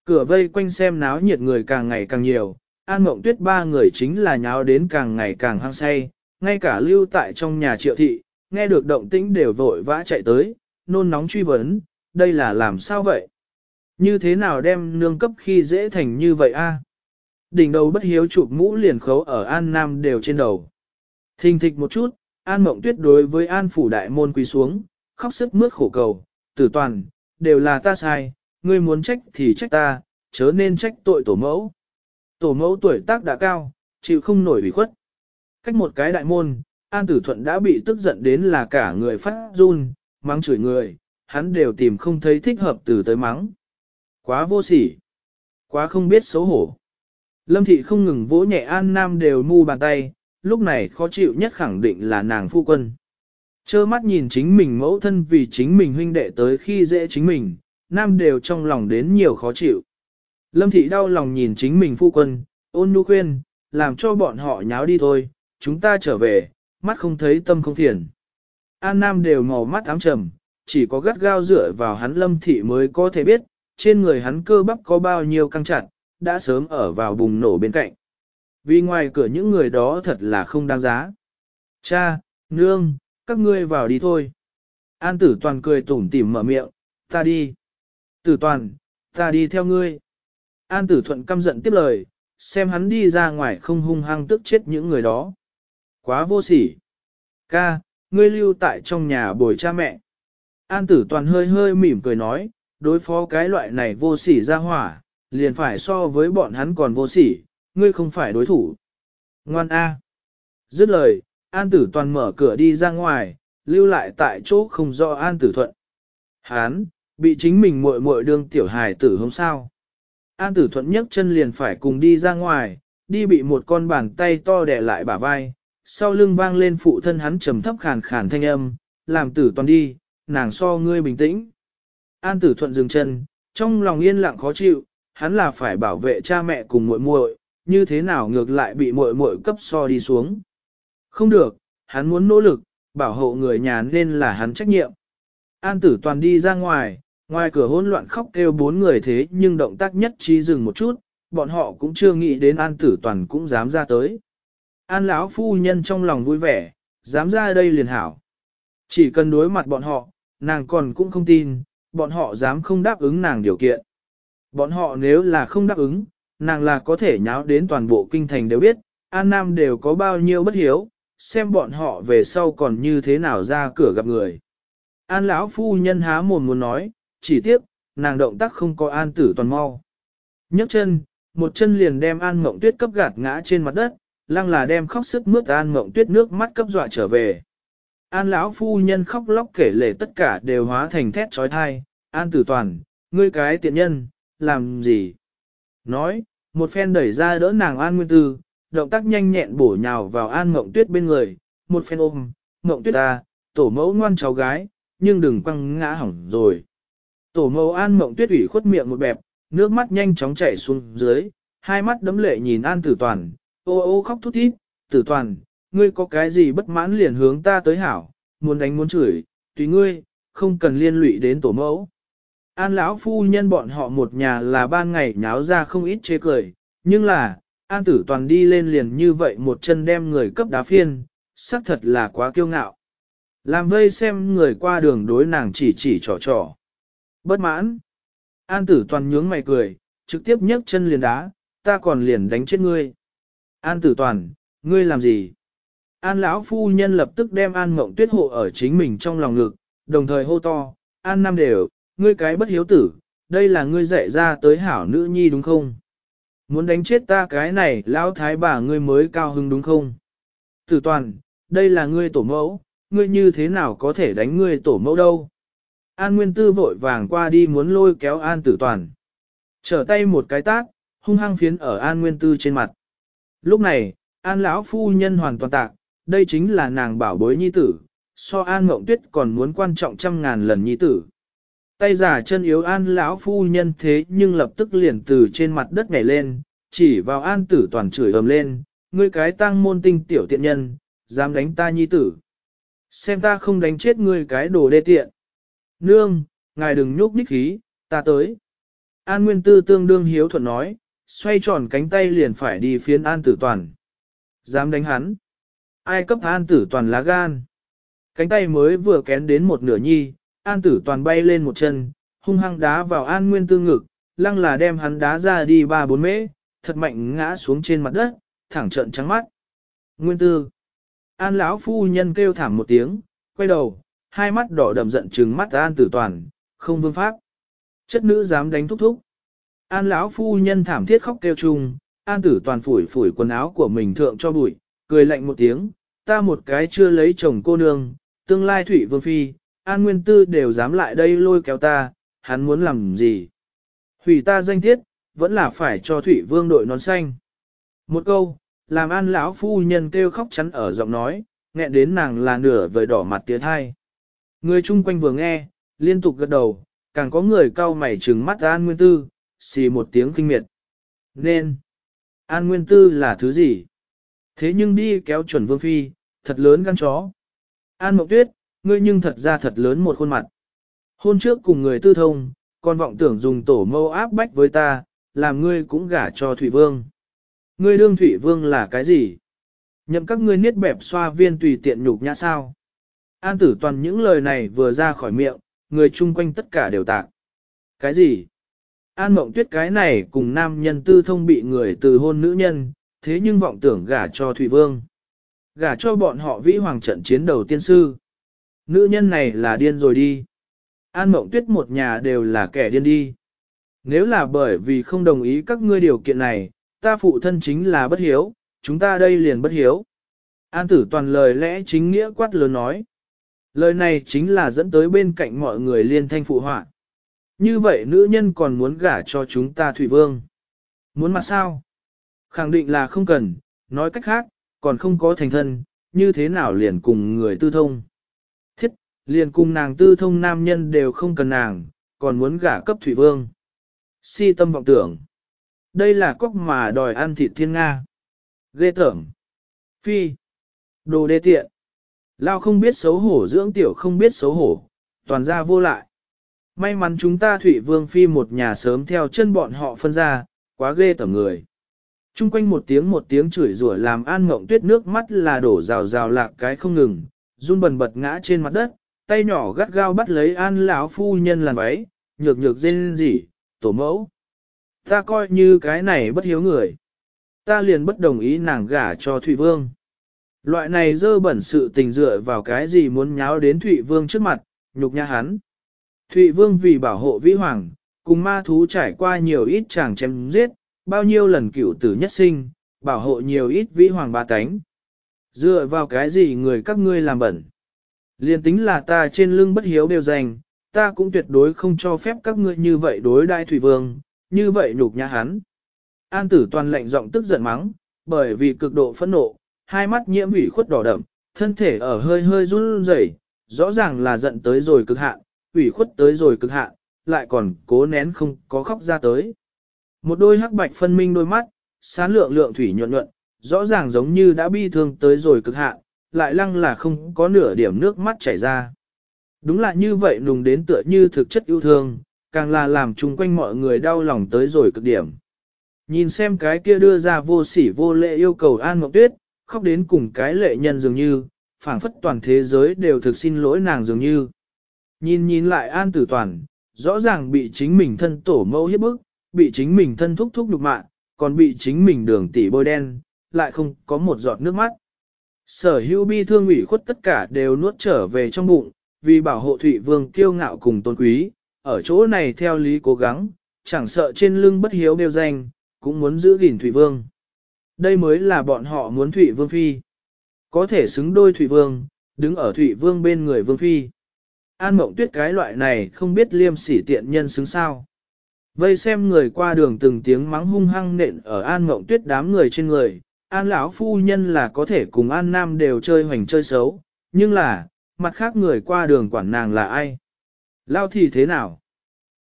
Cửa vây quanh xem náo nhiệt người càng ngày càng nhiều, An Mộng Tuyết ba người chính là nháo đến càng ngày càng hăng say, ngay cả lưu tại trong nhà triệu thị, nghe được động tĩnh đều vội vã chạy tới, nôn nóng truy vấn, đây là làm sao vậy? Như thế nào đem nương cấp khi dễ thành như vậy a? Đỉnh đầu bất hiếu chụp mũ liền khấu ở An Nam đều trên đầu. Thình thịch một chút, An Mộng Tuyết đối với An Phủ Đại Môn quỳ xuống, khóc sức mướt khổ cầu, tử toàn, đều là ta sai, ngươi muốn trách thì trách ta, chớ nên trách tội tổ mẫu. Tổ mẫu tuổi tác đã cao, chịu không nổi bị khuất. Cách một cái đại môn, An Tử Thuận đã bị tức giận đến là cả người phát run, mắng chửi người, hắn đều tìm không thấy thích hợp từ tới mắng. Quá vô sỉ, quá không biết xấu hổ. Lâm Thị không ngừng vỗ nhẹ An Nam đều mu bàn tay, lúc này khó chịu nhất khẳng định là nàng phu quân. Chơ mắt nhìn chính mình mẫu thân vì chính mình huynh đệ tới khi dễ chính mình, Nam đều trong lòng đến nhiều khó chịu. Lâm thị đau lòng nhìn chính mình phu quân, ôn nhu khuyên, làm cho bọn họ nháo đi thôi, chúng ta trở về, mắt không thấy tâm không phiền. An Nam đều màu mắt ám trầm, chỉ có gắt gao dựa vào hắn lâm thị mới có thể biết, trên người hắn cơ bắp có bao nhiêu căng chặt, đã sớm ở vào bùng nổ bên cạnh. Vì ngoài cửa những người đó thật là không đáng giá. Cha, nương, các ngươi vào đi thôi. An tử toàn cười tủm tỉm mở miệng, ta đi. Tử toàn, ta đi theo ngươi. An tử thuận căm giận tiếp lời, xem hắn đi ra ngoài không hung hăng tức chết những người đó. Quá vô sỉ. Ca, ngươi lưu tại trong nhà bồi cha mẹ. An tử toàn hơi hơi mỉm cười nói, đối phó cái loại này vô sỉ ra hỏa, liền phải so với bọn hắn còn vô sỉ, ngươi không phải đối thủ. Ngoan A. Dứt lời, An Tử Toàn mở cửa đi ra ngoài, lưu lại tại chỗ không do An Tử Thuận. Hán, bị chính mình muội muội đương tiểu hài tử hôm sao. An Tử Thuận nhấc chân liền phải cùng đi ra ngoài, đi bị một con bàn tay to đè lại bả vai, sau lưng vang lên phụ thân hắn trầm thấp khàn khàn thanh âm, làm Tử Toàn đi, nàng so ngươi bình tĩnh. An Tử Thuận dừng chân, trong lòng yên lặng khó chịu, hắn là phải bảo vệ cha mẹ cùng muội muội, như thế nào ngược lại bị muội muội cấp so đi xuống. Không được, hắn muốn nỗ lực, bảo hộ người nhà nên là hắn trách nhiệm. An tử toàn đi ra ngoài, ngoài cửa hỗn loạn khóc kêu bốn người thế nhưng động tác nhất trí dừng một chút, bọn họ cũng chưa nghĩ đến an tử toàn cũng dám ra tới. An lão phu nhân trong lòng vui vẻ, dám ra đây liền hảo. Chỉ cần đối mặt bọn họ, nàng còn cũng không tin, bọn họ dám không đáp ứng nàng điều kiện. Bọn họ nếu là không đáp ứng, nàng là có thể nháo đến toàn bộ kinh thành đều biết, An Nam đều có bao nhiêu bất hiếu, xem bọn họ về sau còn như thế nào ra cửa gặp người. An lão phu nhân há mồm muốn nói, chỉ tiếc, nàng động tác không có an tử toàn mau. nhấc chân, một chân liền đem an mộng tuyết cấp gạt ngã trên mặt đất, lăng là đem khóc sức mướt an mộng tuyết nước mắt cấp dọa trở về. An lão phu nhân khóc lóc kể lể tất cả đều hóa thành thét trói thai, an tử toàn, ngươi cái tiện nhân, làm gì? Nói, một phen đẩy ra đỡ nàng an nguyên tư, động tác nhanh nhẹn bổ nhào vào an mộng tuyết bên người, một phen ôm, mộng tuyết ta, tổ mẫu ngoan cháu gái, nhưng đừng quăng ngã hỏng rồi. Tổ mẫu an mộng tuyết ủy khuất miệng một bẹp, nước mắt nhanh chóng chảy xuống dưới, hai mắt đấm lệ nhìn an tử toàn, ô ô khóc thút thít, tử toàn, ngươi có cái gì bất mãn liền hướng ta tới hảo, muốn đánh muốn chửi, tùy ngươi, không cần liên lụy đến tổ mẫu. An lão phu nhân bọn họ một nhà là ban ngày nháo ra không ít chế cười, nhưng là, An tử toàn đi lên liền như vậy một chân đem người cấp đá phiên, xác thật là quá kiêu ngạo. Làm vây xem người qua đường đối nàng chỉ chỉ trò trò. Bất mãn. An tử toàn nhướng mày cười, trực tiếp nhấc chân liền đá, ta còn liền đánh chết ngươi. An tử toàn, ngươi làm gì? An lão phu nhân lập tức đem An mộng tuyết hộ ở chính mình trong lòng ngực, đồng thời hô to, An năm đều, ngươi cái bất hiếu tử, đây là ngươi dạy ra tới hảo nữ nhi đúng không? Muốn đánh chết ta cái này lão thái bà ngươi mới cao hứng đúng không? Tử toàn, đây là ngươi tổ mẫu, ngươi như thế nào có thể đánh ngươi tổ mẫu đâu? An Nguyên Tư vội vàng qua đi muốn lôi kéo An Tử Toàn. Trở tay một cái tác, hung hăng phiến ở An Nguyên Tư trên mặt. Lúc này, An lão phu nhân hoàn toàn tạc, đây chính là nàng bảo bối nhi tử, so An Ngộng Tuyết còn muốn quan trọng trăm ngàn lần nhi tử. Tay giả chân yếu an lão phu nhân thế nhưng lập tức liền từ trên mặt đất nhảy lên, chỉ vào an tử toàn chửi ầm lên, ngươi cái tăng môn tinh tiểu tiện nhân, dám đánh ta nhi tử. Xem ta không đánh chết ngươi cái đồ đê tiện. Nương, ngài đừng nhúc nhích khí, ta tới. An Nguyên Tư tương đương hiếu thuận nói, xoay tròn cánh tay liền phải đi phiến An Tử Toàn. Dám đánh hắn. Ai cấp An Tử Toàn lá gan. Cánh tay mới vừa kén đến một nửa nhi, An tử toàn bay lên một chân, hung hăng đá vào an nguyên tư ngực, lăng là đem hắn đá ra đi ba bốn mễ, thật mạnh ngã xuống trên mặt đất, thẳng trận trắng mắt. Nguyên tư. An lão phu nhân kêu thảm một tiếng, quay đầu, hai mắt đỏ đầm giận trừng mắt an tử toàn, không vương pháp. Chất nữ dám đánh thúc thúc. An lão phu nhân thảm thiết khóc kêu chung, an tử toàn phủi phủi quần áo của mình thượng cho bụi, cười lạnh một tiếng, ta một cái chưa lấy chồng cô nương, tương lai thủy vương phi, An Nguyên Tư đều dám lại đây lôi kéo ta, hắn muốn làm gì? Hủy ta danh thiết, vẫn là phải cho Thủy Vương đội nón xanh. Một câu, làm An lão phu nhân kêu khóc chắn ở giọng nói, nghẹn đến nàng là nửa vời đỏ mặt tiến hai. Người chung quanh vừa nghe, liên tục gật đầu, càng có người cau mày trừng mắt An Nguyên Tư, xì một tiếng kinh miệt. Nên, An Nguyên Tư là thứ gì? Thế nhưng đi kéo chuẩn vương phi, thật lớn gan chó. An Mộng Tuyết, ngươi nhưng thật ra thật lớn một khuôn mặt. Hôn trước cùng người tư thông, còn vọng tưởng dùng tổ mâu áp bách với ta, làm ngươi cũng gả cho Thủy Vương. Ngươi đương Thủy Vương là cái gì? Nhậm các ngươi niết bẹp xoa viên tùy tiện nhục nhã sao? An tử toàn những lời này vừa ra khỏi miệng, người chung quanh tất cả đều tạc. Cái gì? An mộng tuyết cái này cùng nam nhân tư thông bị người từ hôn nữ nhân, thế nhưng vọng tưởng gả cho Thủy Vương. Gả cho bọn họ vĩ hoàng trận chiến đầu tiên sư. Nữ nhân này là điên rồi đi. An mộng tuyết một nhà đều là kẻ điên đi. Nếu là bởi vì không đồng ý các ngươi điều kiện này, ta phụ thân chính là bất hiếu, chúng ta đây liền bất hiếu. An tử toàn lời lẽ chính nghĩa quát lớn nói. Lời này chính là dẫn tới bên cạnh mọi người liên thanh phụ họa. Như vậy nữ nhân còn muốn gả cho chúng ta Thủy Vương. Muốn mặt sao? Khẳng định là không cần, nói cách khác, còn không có thành thân, như thế nào liền cùng người tư thông. Liền cùng nàng tư thông nam nhân đều không cần nàng, còn muốn gả cấp Thủy Vương. Si tâm vọng tưởng. Đây là cóc mà đòi ăn thịt thiên Nga. Ghê tởm. Phi. Đồ đê tiện. Lao không biết xấu hổ dưỡng tiểu không biết xấu hổ, toàn ra vô lại. May mắn chúng ta Thủy Vương Phi một nhà sớm theo chân bọn họ phân ra, quá ghê tởm người. Trung quanh một tiếng một tiếng chửi rủa làm an ngộng tuyết nước mắt là đổ rào rào lạc cái không ngừng, run bần bật ngã trên mặt đất, tay nhỏ gắt gao bắt lấy an lão phu nhân làn váy, nhược nhược rên rỉ, tổ mẫu. Ta coi như cái này bất hiếu người. Ta liền bất đồng ý nàng gả cho Thụy Vương. Loại này dơ bẩn sự tình dựa vào cái gì muốn nháo đến Thụy Vương trước mặt, nhục nhã hắn. Thụy Vương vì bảo hộ vĩ hoàng, cùng ma thú trải qua nhiều ít chàng chém giết, bao nhiêu lần cựu tử nhất sinh, bảo hộ nhiều ít vĩ hoàng ba tánh. Dựa vào cái gì người các ngươi làm bẩn? Liên tính là ta trên lưng bất hiếu đều dành, ta cũng tuyệt đối không cho phép các ngươi như vậy đối đại thủy vương, như vậy nhục nhã hắn. An tử toàn lệnh giọng tức giận mắng, bởi vì cực độ phẫn nộ, hai mắt nhiễm ủy khuất đỏ đậm, thân thể ở hơi hơi run rẩy, rõ ràng là giận tới rồi cực hạn, ủy khuất tới rồi cực hạn, lại còn cố nén không có khóc ra tới. Một đôi hắc bạch phân minh đôi mắt, sán lượng lượng thủy nhuận nhuận, rõ ràng giống như đã bi thương tới rồi cực hạn, lại lăng là không có nửa điểm nước mắt chảy ra. Đúng là như vậy nùng đến tựa như thực chất yêu thương, càng là làm chung quanh mọi người đau lòng tới rồi cực điểm. Nhìn xem cái kia đưa ra vô sỉ vô lệ yêu cầu An Ngọc Tuyết, khóc đến cùng cái lệ nhân dường như, phảng phất toàn thế giới đều thực xin lỗi nàng dường như. Nhìn nhìn lại An Tử Toàn, rõ ràng bị chính mình thân tổ mẫu hiếp bức, bị chính mình thân thúc thúc đục mạng, còn bị chính mình đường tỉ bôi đen, lại không có một giọt nước mắt. Sở hữu bi thương ủy khuất tất cả đều nuốt trở về trong bụng, vì bảo hộ Thụy Vương kiêu ngạo cùng tôn quý, ở chỗ này theo lý cố gắng, chẳng sợ trên lưng bất hiếu đều danh, cũng muốn giữ gìn Thụy Vương. Đây mới là bọn họ muốn Thụy Vương Phi. Có thể xứng đôi Thụy Vương, đứng ở Thụy Vương bên người Vương Phi. An mộng tuyết cái loại này không biết liêm sỉ tiện nhân xứng sao. Vây xem người qua đường từng tiếng mắng hung hăng nện ở An mộng tuyết đám người trên người. An lão phu nhân là có thể cùng An Nam đều chơi hoành chơi xấu, nhưng là, mặt khác người qua đường quản nàng là ai? Lao thì thế nào?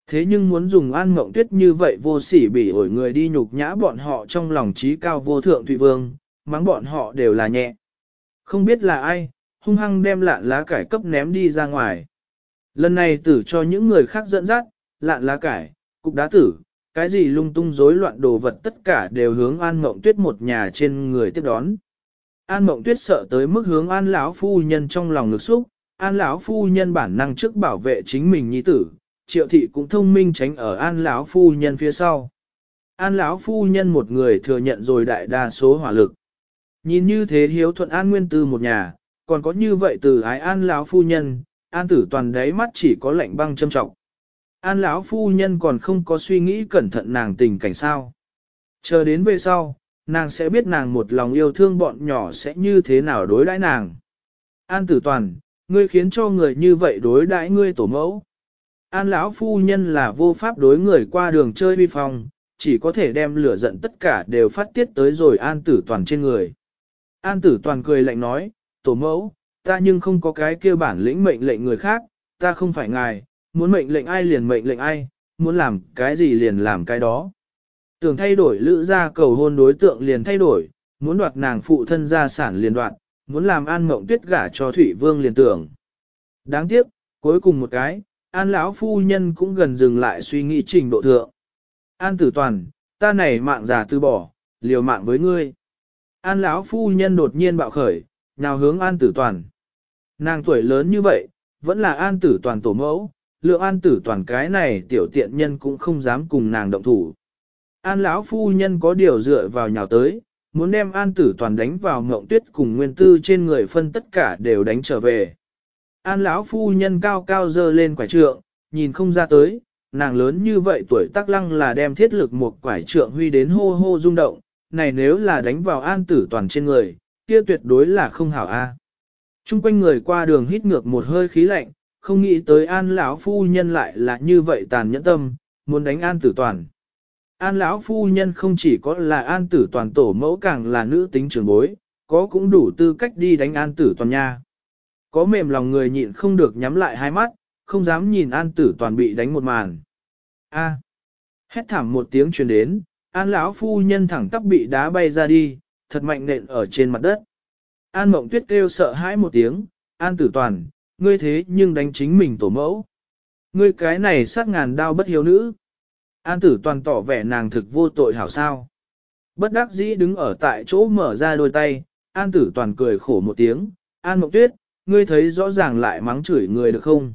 Thế nhưng muốn dùng an Ngộng tuyết như vậy vô sỉ bị ổi người đi nhục nhã bọn họ trong lòng trí cao vô thượng thụy vương, mắng bọn họ đều là nhẹ. Không biết là ai, hung hăng đem lạn lá cải cấp ném đi ra ngoài. Lần này tử cho những người khác dẫn dắt, lạn lá cải, cục đá tử, cái gì lung tung rối loạn đồ vật tất cả đều hướng an mộng tuyết một nhà trên người tiếp đón. An mộng tuyết sợ tới mức hướng an lão phu nhân trong lòng ngực xúc, an lão phu nhân bản năng trước bảo vệ chính mình nhi tử, triệu thị cũng thông minh tránh ở an lão phu nhân phía sau. An lão phu nhân một người thừa nhận rồi đại đa số hỏa lực. Nhìn như thế hiếu thuận an nguyên tư một nhà, còn có như vậy từ ái an lão phu nhân, an tử toàn đáy mắt chỉ có lạnh băng châm trọng. An lão phu nhân còn không có suy nghĩ cẩn thận nàng tình cảnh sao. Chờ đến về sau, nàng sẽ biết nàng một lòng yêu thương bọn nhỏ sẽ như thế nào đối đãi nàng. An tử toàn, ngươi khiến cho người như vậy đối đãi ngươi tổ mẫu. An lão phu nhân là vô pháp đối người qua đường chơi vi phong, chỉ có thể đem lửa giận tất cả đều phát tiết tới rồi an tử toàn trên người. An tử toàn cười lạnh nói, tổ mẫu, ta nhưng không có cái kia bản lĩnh mệnh lệnh người khác, ta không phải ngài, muốn mệnh lệnh ai liền mệnh lệnh ai, muốn làm cái gì liền làm cái đó. Tưởng thay đổi lữ gia cầu hôn đối tượng liền thay đổi, muốn đoạt nàng phụ thân gia sản liền đoạt, muốn làm an mộng tuyết gả cho Thủy Vương liền tưởng. Đáng tiếc, cuối cùng một cái, an lão phu nhân cũng gần dừng lại suy nghĩ trình độ thượng. An tử toàn, ta này mạng già từ bỏ, liều mạng với ngươi. An lão phu nhân đột nhiên bạo khởi, nào hướng an tử toàn. Nàng tuổi lớn như vậy, vẫn là an tử toàn tổ mẫu, lượng an tử toàn cái này tiểu tiện nhân cũng không dám cùng nàng động thủ. An lão phu nhân có điều dựa vào nhào tới, muốn đem an tử toàn đánh vào ngộng tuyết cùng nguyên tư trên người phân tất cả đều đánh trở về. An lão phu nhân cao cao dơ lên quải trượng, nhìn không ra tới, nàng lớn như vậy tuổi tác lăng là đem thiết lực một quải trượng huy đến hô hô rung động, này nếu là đánh vào an tử toàn trên người, kia tuyệt đối là không hảo a. À. Trung quanh người qua đường hít ngược một hơi khí lạnh, không nghĩ tới an lão phu nhân lại là như vậy tàn nhẫn tâm, muốn đánh an tử toàn. An lão phu nhân không chỉ có là an tử toàn tổ mẫu càng là nữ tính trưởng bối, có cũng đủ tư cách đi đánh an tử toàn nha. Có mềm lòng người nhịn không được nhắm lại hai mắt, không dám nhìn an tử toàn bị đánh một màn. A. Hét thảm một tiếng truyền đến, an lão phu nhân thẳng tắp bị đá bay ra đi, thật mạnh nện ở trên mặt đất. An mộng tuyết kêu sợ hãi một tiếng, an tử toàn, ngươi thế nhưng đánh chính mình tổ mẫu. Ngươi cái này sát ngàn đao bất hiếu nữ. An tử toàn tỏ vẻ nàng thực vô tội hảo sao. Bất đắc dĩ đứng ở tại chỗ mở ra đôi tay, an tử toàn cười khổ một tiếng, an mộng tuyết, ngươi thấy rõ ràng lại mắng chửi người được không?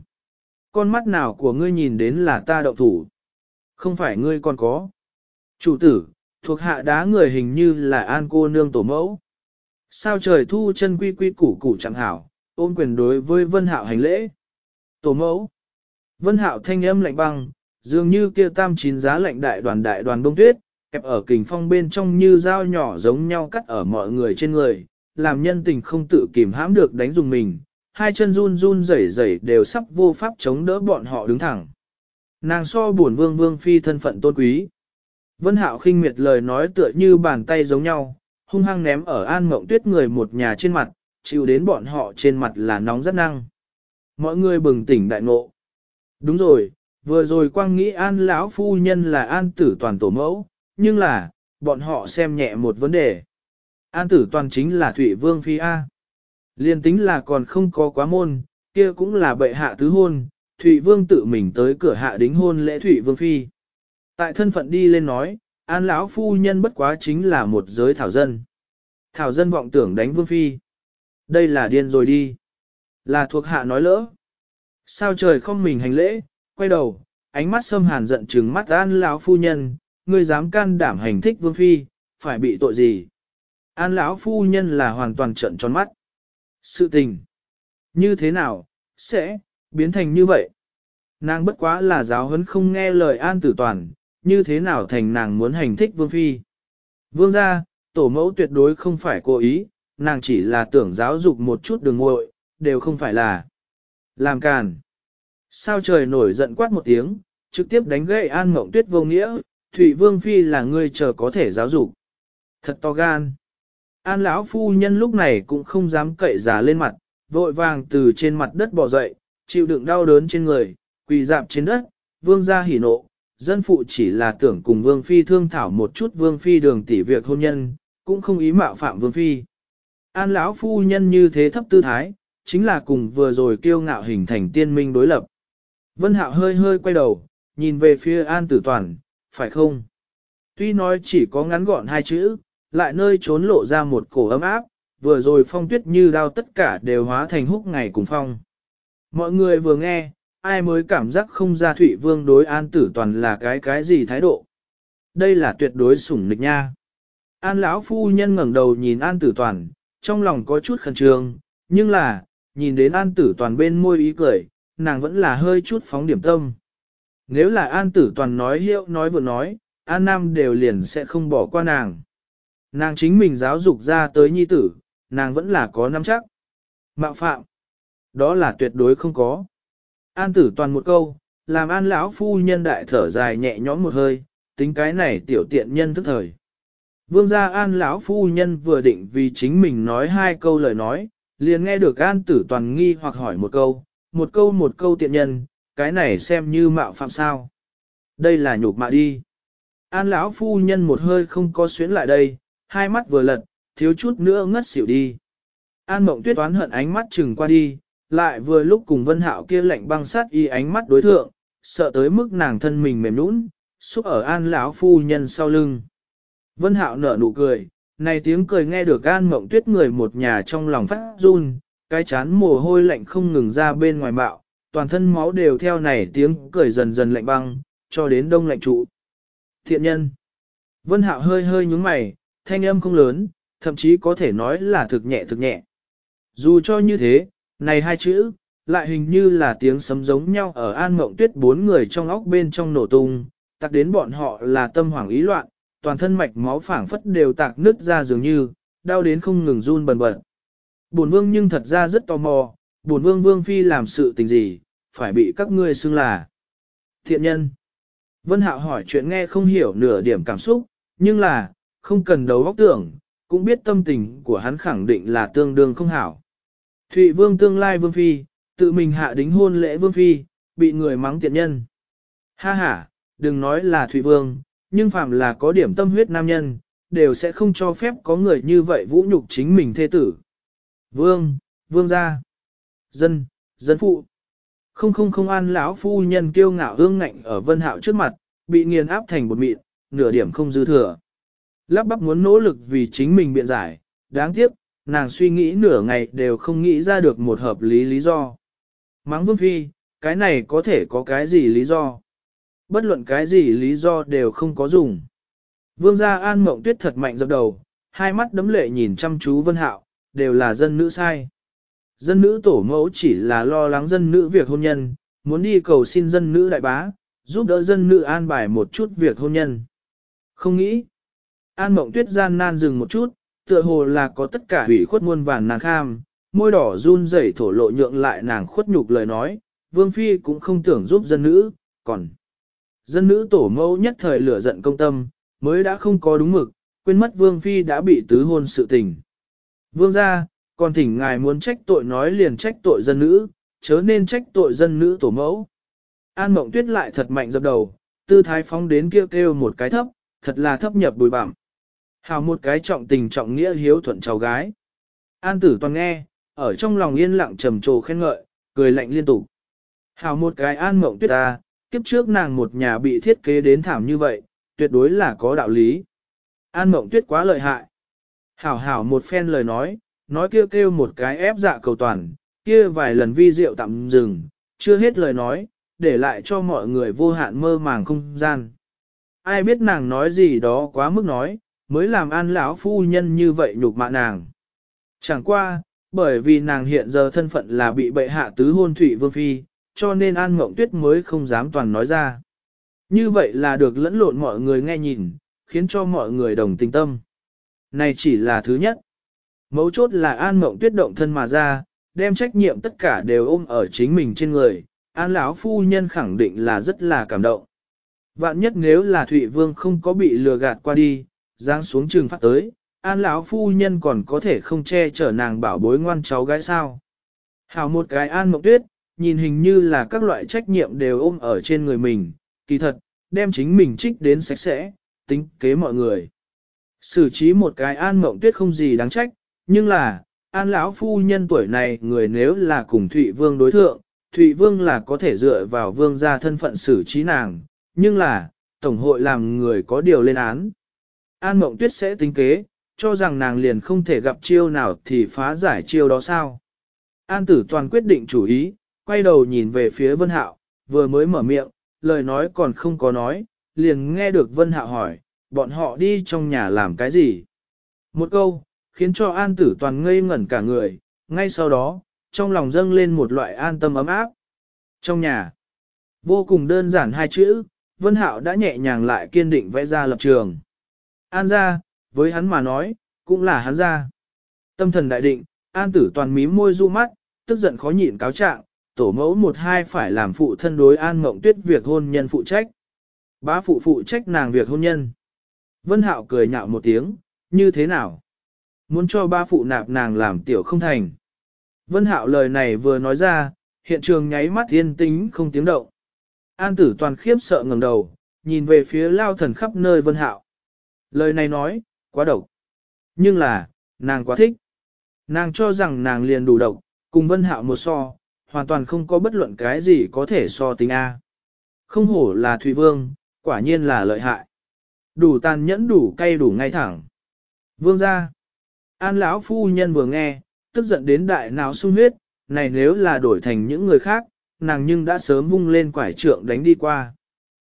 Con mắt nào của ngươi nhìn đến là ta động thủ? Không phải ngươi còn có. Chủ tử, thuộc hạ đá người hình như là an cô nương tổ mẫu. Sao trời thu chân quy quy củ củ chẳng hảo, ôm quyền đối với vân hạo hành lễ. Tổ mẫu. Vân hạo thanh âm lạnh băng, dường như kia tam chín giá lạnh đại đoàn đại đoàn bông tuyết, kẹp ở kình phong bên trong như dao nhỏ giống nhau cắt ở mọi người trên người, làm nhân tình không tự kìm hãm được đánh dùng mình, hai chân run run rẩy rẩy đều sắp vô pháp chống đỡ bọn họ đứng thẳng. Nàng so buồn vương vương phi thân phận tôn quý. Vân Hạo khinh miệt lời nói tựa như bàn tay giống nhau, hung hăng ném ở an mộng tuyết người một nhà trên mặt, chịu đến bọn họ trên mặt là nóng rất năng. Mọi người bừng tỉnh đại ngộ. Đúng rồi, vừa rồi quang nghĩ an lão phu nhân là an tử toàn tổ mẫu, nhưng là, bọn họ xem nhẹ một vấn đề. An tử toàn chính là Thụy Vương Phi A. Liên tính là còn không có quá môn, kia cũng là bệ hạ tứ hôn, Thụy Vương tự mình tới cửa hạ đính hôn lễ Thụy Vương Phi. Tại thân phận đi lên nói, an lão phu nhân bất quá chính là một giới thảo dân. Thảo dân vọng tưởng đánh Vương Phi. Đây là điên rồi đi. Là thuộc hạ nói lỡ. Sao trời không mình hành lễ, quay đầu, ánh mắt sâm hàn giận trừng mắt an lão phu nhân, ngươi dám can đảm hành thích Vương Phi, phải bị tội gì? An lão phu nhân là hoàn toàn trận tròn mắt. Sự tình. Như thế nào, sẽ, biến thành như vậy? Nàng bất quá là giáo huấn không nghe lời an tử toàn, như thế nào thành nàng muốn hành thích vương phi. Vương gia, tổ mẫu tuyệt đối không phải cố ý, nàng chỉ là tưởng giáo dục một chút đường muội đều không phải là làm càn. Sao trời nổi giận quát một tiếng, trực tiếp đánh gậy an mộng tuyết vô nghĩa, Thụy Vương Phi là người chờ có thể giáo dục. Thật to gan. An lão phu nhân lúc này cũng không dám cậy giả lên mặt, vội vàng từ trên mặt đất bò dậy, chịu đựng đau đớn trên người, quỳ dạp trên đất, vương gia hỉ nộ, dân phụ chỉ là tưởng cùng vương phi thương thảo một chút vương phi đường tỷ việc hôn nhân, cũng không ý mạo phạm vương phi. An lão phu nhân như thế thấp tư thái, chính là cùng vừa rồi kiêu ngạo hình thành tiên minh đối lập. Vân hạo hơi hơi quay đầu, nhìn về phía an tử toàn, phải không? Tuy nói chỉ có ngắn gọn hai chữ, lại nơi trốn lộ ra một cổ ấm áp, vừa rồi phong tuyết như đao tất cả đều hóa thành húc ngày cùng phong. Mọi người vừa nghe, ai mới cảm giác không ra Thụy Vương đối An Tử Toàn là cái cái gì thái độ. Đây là tuyệt đối sủng nịch nha. An lão phu nhân ngẩng đầu nhìn An Tử Toàn, trong lòng có chút khẩn trương, nhưng là, nhìn đến An Tử Toàn bên môi ý cười, nàng vẫn là hơi chút phóng điểm tâm. Nếu là An Tử Toàn nói hiệu nói vừa nói, An Nam đều liền sẽ không bỏ qua nàng. Nàng chính mình giáo dục ra tới nhi tử, nàng vẫn là có nắm chắc. Mạo phạm, đó là tuyệt đối không có. An tử toàn một câu, làm an lão phu nhân đại thở dài nhẹ nhõm một hơi, tính cái này tiểu tiện nhân thức thời. Vương gia an lão phu nhân vừa định vì chính mình nói hai câu lời nói, liền nghe được an tử toàn nghi hoặc hỏi một câu, một câu một câu tiện nhân, cái này xem như mạo phạm sao. Đây là nhục mạ đi. An lão phu nhân một hơi không có xuyến lại đây, hai mắt vừa lật, thiếu chút nữa ngất xỉu đi. An mộng tuyết toán hận ánh mắt chừng qua đi, lại vừa lúc cùng vân hạo kia lạnh băng sát y ánh mắt đối thượng, sợ tới mức nàng thân mình mềm nũng, xúc ở an lão phu nhân sau lưng. Vân hạo nở nụ cười, này tiếng cười nghe được an mộng tuyết người một nhà trong lòng phát run, cái chán mồ hôi lạnh không ngừng ra bên ngoài bạo, toàn thân máu đều theo này tiếng cười dần dần lạnh băng, cho đến đông lạnh trụ. Thiện nhân. Vân hạo hơi hơi nhúng mày, thanh âm không lớn, thậm chí có thể nói là thực nhẹ thực nhẹ. Dù cho như thế, này hai chữ, lại hình như là tiếng sấm giống nhau ở an mộng tuyết bốn người trong óc bên trong nổ tung, tặc đến bọn họ là tâm hoảng ý loạn, toàn thân mạch máu phảng phất đều tạc nứt ra dường như, đau đến không ngừng run bần bật. Bổn vương nhưng thật ra rất tò mò, bổn vương vương phi làm sự tình gì, phải bị các ngươi xưng là thiện nhân. Vân Hạo hỏi chuyện nghe không hiểu nửa điểm cảm xúc, nhưng là, không cần đấu óc tưởng, cũng biết tâm tình của hắn khẳng định là tương đương không hảo. Thụy vương tương lai vương phi, tự mình hạ đính hôn lễ vương phi, bị người mắng tiện nhân. Ha ha, đừng nói là Thụy vương, nhưng phạm là có điểm tâm huyết nam nhân, đều sẽ không cho phép có người như vậy vũ nhục chính mình thê tử. Vương, vương gia, dân, dân phụ. Không không không an lão phu nhân kiêu ngạo hương ngạnh ở vân hạo trước mặt, bị nghiền áp thành bột mịn, nửa điểm không dư thừa. Lắp bắp muốn nỗ lực vì chính mình biện giải, đáng tiếc, nàng suy nghĩ nửa ngày đều không nghĩ ra được một hợp lý lý do. Mắng vương phi, cái này có thể có cái gì lý do? Bất luận cái gì lý do đều không có dùng. Vương gia an mộng tuyết thật mạnh dập đầu, hai mắt đấm lệ nhìn chăm chú vân hạo, đều là dân nữ sai. Dân nữ tổ mẫu chỉ là lo lắng dân nữ việc hôn nhân, muốn đi cầu xin dân nữ đại bá, giúp đỡ dân nữ an bài một chút việc hôn nhân. Không nghĩ. An mộng tuyết gian nan dừng một chút, tựa hồ là có tất cả hủy khuất muôn vàn nàng kham, môi đỏ run rẩy thổ lộ nhượng lại nàng khuất nhục lời nói, vương phi cũng không tưởng giúp dân nữ, còn dân nữ tổ mẫu nhất thời lửa giận công tâm, mới đã không có đúng mực, quên mất vương phi đã bị tứ hôn sự tình. Vương gia, còn thỉnh ngài muốn trách tội nói liền trách tội dân nữ, chớ nên trách tội dân nữ tổ mẫu. An mộng tuyết lại thật mạnh dập đầu, tư thái phóng đến kêu kêu một cái thấp, thật là thấp nhập bùi bặm. Hào một cái trọng tình trọng nghĩa hiếu thuận cháu gái. An tử toàn nghe, ở trong lòng yên lặng trầm trồ khen ngợi, cười lạnh liên tục. Hào một cái an mộng tuyết ta, kiếp trước nàng một nhà bị thiết kế đến thảm như vậy, tuyệt đối là có đạo lý. An mộng tuyết quá lợi hại. Hảo hảo một phen lời nói, nói kêu kêu một cái ép dạ cầu toàn, kia vài lần vi diệu tạm dừng, chưa hết lời nói, để lại cho mọi người vô hạn mơ màng không gian. Ai biết nàng nói gì đó quá mức nói, mới làm an lão phu nhân như vậy nhục mạ nàng. Chẳng qua, bởi vì nàng hiện giờ thân phận là bị bệ hạ tứ hôn thủy vương phi, cho nên an mộng tuyết mới không dám toàn nói ra. Như vậy là được lẫn lộn mọi người nghe nhìn, khiến cho mọi người đồng tình tâm. Này chỉ là thứ nhất. Mấu chốt là an mộng tuyết động thân mà ra, đem trách nhiệm tất cả đều ôm ở chính mình trên người, an lão phu nhân khẳng định là rất là cảm động. Vạn nhất nếu là Thụy Vương không có bị lừa gạt qua đi, giáng xuống trường phát tới, an lão phu nhân còn có thể không che chở nàng bảo bối ngoan cháu gái sao. Hảo một cái an mộng tuyết, nhìn hình như là các loại trách nhiệm đều ôm ở trên người mình, kỳ thật, đem chính mình trích đến sạch sẽ, tính kế mọi người. Xử trí một cái an mộng tuyết không gì đáng trách, nhưng là, an lão phu nhân tuổi này người nếu là cùng Thụy Vương đối thượng, Thụy Vương là có thể dựa vào vương gia thân phận xử trí nàng, nhưng là, Tổng hội làm người có điều lên án. An mộng tuyết sẽ tính kế, cho rằng nàng liền không thể gặp chiêu nào thì phá giải chiêu đó sao. An tử toàn quyết định chủ ý, quay đầu nhìn về phía Vân Hạo, vừa mới mở miệng, lời nói còn không có nói, liền nghe được Vân Hạo hỏi, bọn họ đi trong nhà làm cái gì? Một câu, khiến cho an tử toàn ngây ngẩn cả người, ngay sau đó, trong lòng dâng lên một loại an tâm ấm áp. Trong nhà, vô cùng đơn giản hai chữ, Vân Hạo đã nhẹ nhàng lại kiên định vẽ ra lập trường. An ra, với hắn mà nói, cũng là hắn ra. Tâm thần đại định, an tử toàn mím môi du mắt, tức giận khó nhịn cáo trạng, tổ mẫu một hai phải làm phụ thân đối an mộng tuyết việc hôn nhân phụ trách. Bá phụ phụ trách nàng việc hôn nhân. Vân Hạo cười nhạo một tiếng, như thế nào? Muốn cho ba phụ nạp nàng làm tiểu không thành. Vân Hạo lời này vừa nói ra, hiện trường nháy mắt yên tĩnh không tiếng động. An tử toàn khiếp sợ ngẩng đầu, nhìn về phía lao thần khắp nơi Vân Hạo. Lời này nói, quá độc. Nhưng là, nàng quá thích. Nàng cho rằng nàng liền đủ độc, cùng Vân Hạo một so, hoàn toàn không có bất luận cái gì có thể so tính A. Không hổ là Thủy Vương, quả nhiên là lợi hại. Đủ tàn nhẫn đủ cay đủ ngay thẳng. Vương ra. An lão phu nhân vừa nghe, tức giận đến đại não sung huyết, này nếu là đổi thành những người khác, nàng nhưng đã sớm vung lên quải trượng đánh đi qua.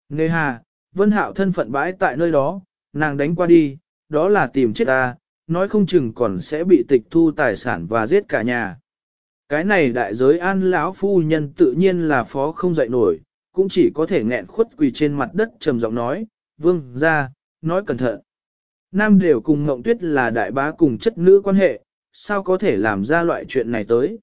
Nề hà, vân hạo thân phận bãi tại nơi đó, nàng đánh qua đi, đó là tìm chết ta, nói không chừng còn sẽ bị tịch thu tài sản và giết cả nhà. Cái này đại giới an lão phu nhân tự nhiên là phó không dậy nổi, cũng chỉ có thể nghẹn khuất quỳ trên mặt đất trầm giọng nói, vương ra, nói cẩn thận. Nam đều cùng Ngộng Tuyết là đại bá cùng chất nữ quan hệ, sao có thể làm ra loại chuyện này tới.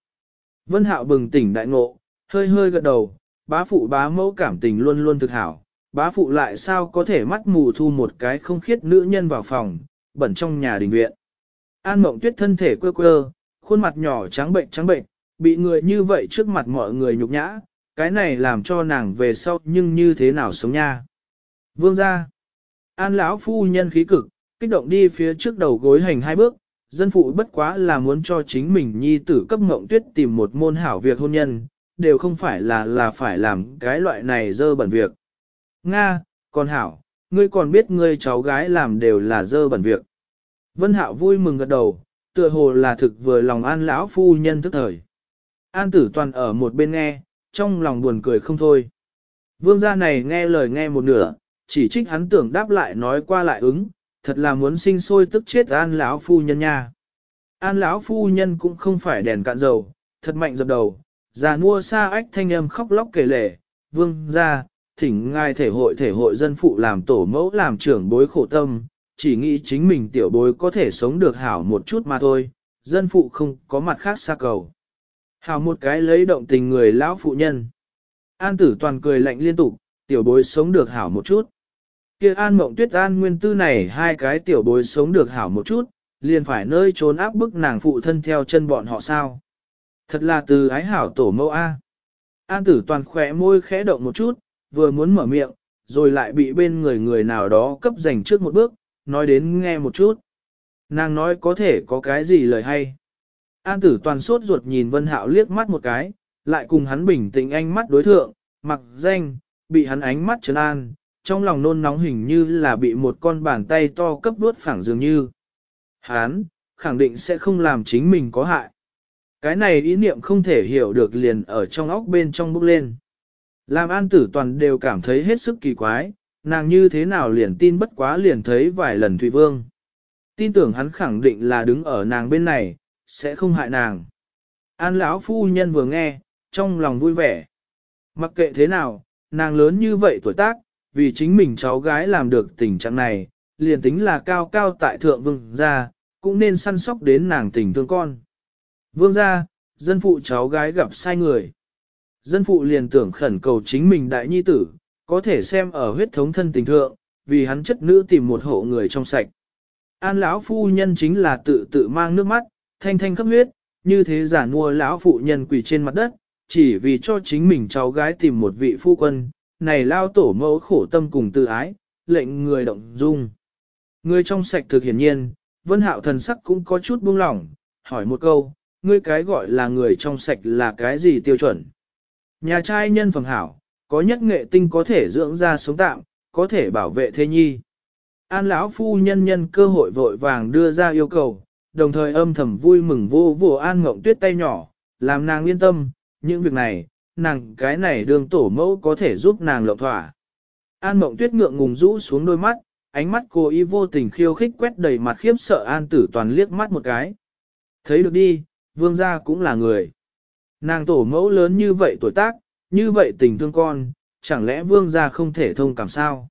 Vân Hạo bừng tỉnh đại ngộ, hơi hơi gật đầu, bá phụ bá mẫu cảm tình luôn luôn thực hảo, bá phụ lại sao có thể mắt mù thu một cái không khiết nữ nhân vào phòng, bẩn trong nhà đình viện. An Mộng Tuyết thân thể quơ quơ, khuôn mặt nhỏ trắng bệnh trắng bệnh, bị người như vậy trước mặt mọi người nhục nhã, cái này làm cho nàng về sau nhưng như thế nào sống nha. Vương gia, An lão phu nhân khí cực, kích động đi phía trước đầu gối hành hai bước, dân phụ bất quá là muốn cho chính mình nhi tử cấp mộng tuyết tìm một môn hảo việc hôn nhân, đều không phải là là phải làm cái loại này dơ bẩn việc. Nga, còn hảo, ngươi còn biết ngươi cháu gái làm đều là dơ bẩn việc. Vân hạo vui mừng gật đầu, tựa hồ là thực vừa lòng an lão phu nhân thức thời. An tử toàn ở một bên nghe, trong lòng buồn cười không thôi. Vương gia này nghe lời nghe một nửa, chỉ trích hắn tưởng đáp lại nói qua lại ứng, thật là muốn sinh sôi tức chết an lão phu nhân nha. An lão phu nhân cũng không phải đèn cạn dầu, thật mạnh dập đầu, già mua xa ách thanh âm khóc lóc kể lể, vương gia, thỉnh ngài thể hội thể hội dân phụ làm tổ mẫu làm trưởng bối khổ tâm, chỉ nghĩ chính mình tiểu bối có thể sống được hảo một chút mà thôi, dân phụ không có mặt khác xa cầu. Hảo một cái lấy động tình người lão phụ nhân. An tử toàn cười lạnh liên tục, tiểu bối sống được hảo một chút. Kia an mộng tuyết an nguyên tư này hai cái tiểu bối sống được hảo một chút, liền phải nơi trốn áp bức nàng phụ thân theo chân bọn họ sao. Thật là từ ái hảo tổ mẫu A. An tử toàn khỏe môi khẽ động một chút, vừa muốn mở miệng, rồi lại bị bên người người nào đó cấp dành trước một bước, nói đến nghe một chút. Nàng nói có thể có cái gì lời hay. An tử toàn sốt ruột nhìn Vân Hạo liếc mắt một cái, lại cùng hắn bình tĩnh ánh mắt đối thượng, mặc danh, bị hắn ánh mắt trấn an, trong lòng nôn nóng hình như là bị một con bàn tay to cấp đuốt phẳng dường như. hắn khẳng định sẽ không làm chính mình có hại. Cái này ý niệm không thể hiểu được liền ở trong óc bên trong bốc lên. Làm an tử toàn đều cảm thấy hết sức kỳ quái, nàng như thế nào liền tin bất quá liền thấy vài lần Thụy Vương. Tin tưởng hắn khẳng định là đứng ở nàng bên này, sẽ không hại nàng. An lão phu nhân vừa nghe, trong lòng vui vẻ. Mặc kệ thế nào, nàng lớn như vậy tuổi tác, vì chính mình cháu gái làm được tình trạng này, liền tính là cao cao tại thượng vương gia, cũng nên săn sóc đến nàng tình thương con. Vương gia, dân phụ cháu gái gặp sai người. Dân phụ liền tưởng khẩn cầu chính mình đại nhi tử, có thể xem ở huyết thống thân tình thượng, vì hắn chất nữ tìm một hộ người trong sạch. An lão phu nhân chính là tự tự mang nước mắt, thanh thanh cấp huyết, như thế giả mua lão phụ nhân quỳ trên mặt đất, chỉ vì cho chính mình cháu gái tìm một vị phu quân, này lao tổ mẫu khổ tâm cùng tự ái, lệnh người động dung. Người trong sạch thực hiển nhiên, vân hạo thần sắc cũng có chút buông lỏng, hỏi một câu, ngươi cái gọi là người trong sạch là cái gì tiêu chuẩn? Nhà trai nhân phẩm hảo, có nhất nghệ tinh có thể dưỡng ra sống tạm, có thể bảo vệ thế nhi. An lão phu nhân nhân cơ hội vội vàng đưa ra yêu cầu, đồng thời âm thầm vui mừng vô vô an ngộng tuyết tay nhỏ, làm nàng yên tâm, những việc này, nàng cái này đường tổ mẫu có thể giúp nàng lộng thỏa. An mộng tuyết ngượng ngùng rũ xuống đôi mắt, ánh mắt cô y vô tình khiêu khích quét đầy mặt khiếp sợ an tử toàn liếc mắt một cái. Thấy được đi, vương gia cũng là người. Nàng tổ mẫu lớn như vậy tuổi tác, như vậy tình thương con, chẳng lẽ vương gia không thể thông cảm sao?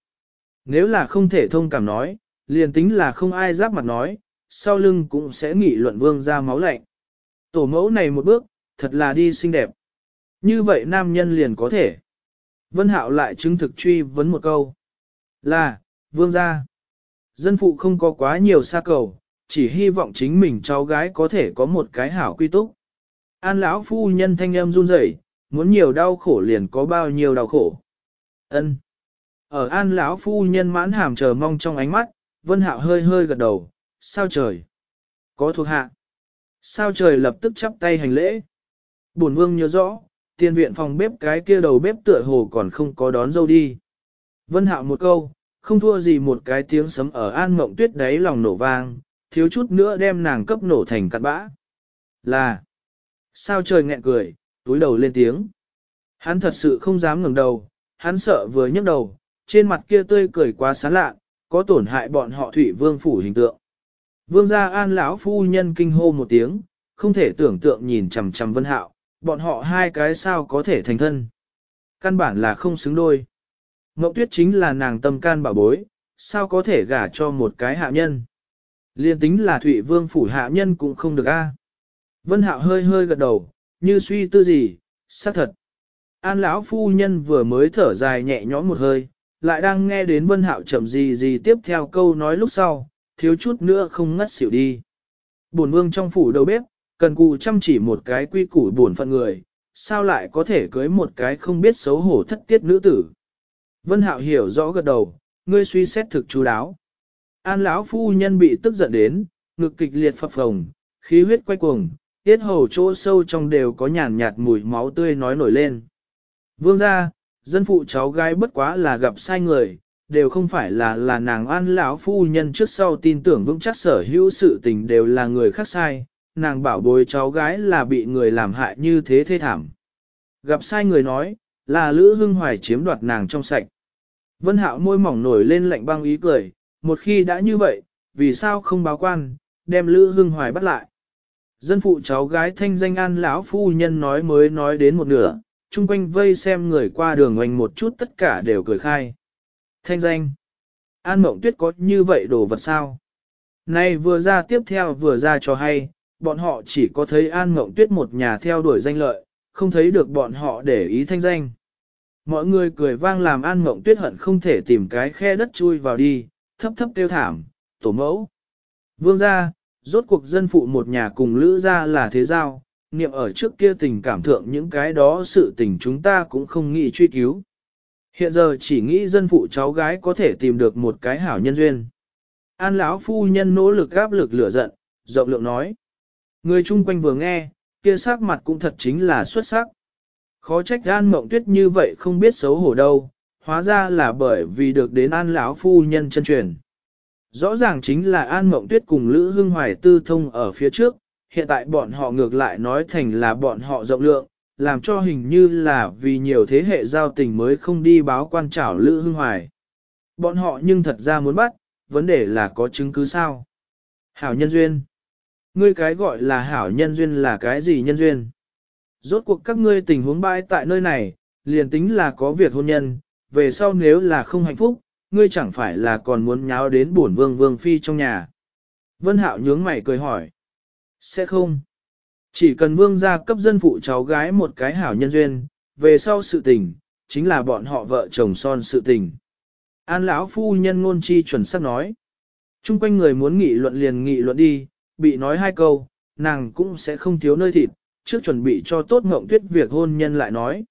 Nếu là không thể thông cảm nói, liền tính là không ai giáp mặt nói, sau lưng cũng sẽ nghị luận vương gia máu lạnh. Tổ mẫu này một bước, thật là đi xinh đẹp. Như vậy nam nhân liền có thể. Vân Hạo lại chứng thực truy vấn một câu. Là, vương gia. Dân phụ không có quá nhiều xa cầu, chỉ hy vọng chính mình cháu gái có thể có một cái hảo quy túc. An lão phu nhân thanh âm run rẩy, muốn nhiều đau khổ liền có bao nhiêu đau khổ. Ân. Ở An lão phu nhân mãn hàm chờ mong trong ánh mắt, Vân Hạo hơi hơi gật đầu, sao trời? Có thuộc hạ. Sao trời lập tức chắp tay hành lễ. Bổn vương nhớ rõ, tiên viện phòng bếp cái kia đầu bếp tựa hồ còn không có đón dâu đi. Vân Hạo một câu, không thua gì một cái tiếng sấm ở An Mộng Tuyết đấy lòng nổ vang, thiếu chút nữa đem nàng cấp nổ thành cát bã. Là, sao trời nghẹn cười, túi đầu lên tiếng. Hắn thật sự không dám ngẩng đầu, hắn sợ vừa nhấc đầu, trên mặt kia tươi cười quá sán lạ, có tổn hại bọn họ thủy vương phủ hình tượng. Vương gia an lão phu nhân kinh hô một tiếng, không thể tưởng tượng nhìn chằm chằm Vân Hạo, bọn họ hai cái sao có thể thành thân. Căn bản là không xứng đôi. Ngọc Tuyết chính là nàng tâm can bảo bối, sao có thể gả cho một cái hạ nhân. Liên tính là Thụy Vương phủ hạ nhân cũng không được a. Vân Hạo hơi hơi gật đầu, như suy tư gì, xác thật. An lão phu nhân vừa mới thở dài nhẹ nhõm một hơi, lại đang nghe đến Vân Hạo chậm gì gì tiếp theo câu nói lúc sau, thiếu chút nữa không ngất xỉu đi. Bổn vương trong phủ đầu bếp, cần cù chăm chỉ một cái quy củ bổn phận người, sao lại có thể cưới một cái không biết xấu hổ thất tiết nữ tử. Vân Hạo hiểu rõ gật đầu, ngươi suy xét thực chú đáo. An lão phu nhân bị tức giận đến, ngực kịch liệt phập phồng, khí huyết quay cuồng, tiết hầu chỗ sâu trong đều có nhàn nhạt mùi máu tươi nói nổi lên. Vương gia, dân phụ cháu gái bất quá là gặp sai người, đều không phải là là nàng an lão phu nhân trước sau tin tưởng vững chắc sở hữu sự tình đều là người khác sai, nàng bảo bối cháu gái là bị người làm hại như thế thê thảm. Gặp sai người nói, là Lữ Hưng Hoài chiếm đoạt nàng trong sạch. Vân Hạo môi mỏng nổi lên lạnh băng ý cười, một khi đã như vậy, vì sao không báo quan, đem Lữ Hưng Hoài bắt lại. Dân phụ cháu gái thanh danh an lão phu nhân nói mới nói đến một nửa, chung quanh vây xem người qua đường oanh một chút tất cả đều cười khai. Thanh danh. An mộng tuyết có như vậy đồ vật sao? Nay vừa ra tiếp theo vừa ra cho hay, bọn họ chỉ có thấy An mộng tuyết một nhà theo đuổi danh lợi, không thấy được bọn họ để ý thanh danh. Mọi người cười vang làm An mộng tuyết hận không thể tìm cái khe đất chui vào đi, thấp thấp tiêu thảm, tổ mẫu. Vương gia, rốt cuộc dân phụ một nhà cùng lữ gia là thế giao, niệm ở trước kia tình cảm thượng những cái đó sự tình chúng ta cũng không nghĩ truy cứu. Hiện giờ chỉ nghĩ dân phụ cháu gái có thể tìm được một cái hảo nhân duyên. An lão phu nhân nỗ lực gáp lực lửa giận, rộng lượng nói. Người chung quanh vừa nghe, kia sắc mặt cũng thật chính là xuất sắc. Khó trách An Mộng Tuyết như vậy không biết xấu hổ đâu, hóa ra là bởi vì được đến An lão phu nhân chân truyền. Rõ ràng chính là An Mộng Tuyết cùng Lữ Hưng Hoài tư thông ở phía trước, hiện tại bọn họ ngược lại nói thành là bọn họ rộng lượng, làm cho hình như là vì nhiều thế hệ giao tình mới không đi báo quan trảo Lữ Hưng Hoài. Bọn họ nhưng thật ra muốn bắt, vấn đề là có chứng cứ sao? Hảo nhân duyên. Ngươi cái gọi là hảo nhân duyên là cái gì nhân duyên? Rốt cuộc các ngươi tình huống bãi tại nơi này, liền tính là có việc hôn nhân, về sau nếu là không hạnh phúc, ngươi chẳng phải là còn muốn nháo đến bổn vương vương phi trong nhà. Vân Hạo nhướng mày cười hỏi. Sẽ không. Chỉ cần vương gia cấp dân phụ cháu gái một cái hảo nhân duyên, về sau sự tình, chính là bọn họ vợ chồng son sự tình. An lão phu nhân ngôn chi chuẩn xác nói. Trung quanh người muốn nghị luận liền nghị luận đi, bị nói hai câu, nàng cũng sẽ không thiếu nơi thịt, trước chuẩn bị cho tốt ngộng tuyết việc hôn nhân lại nói.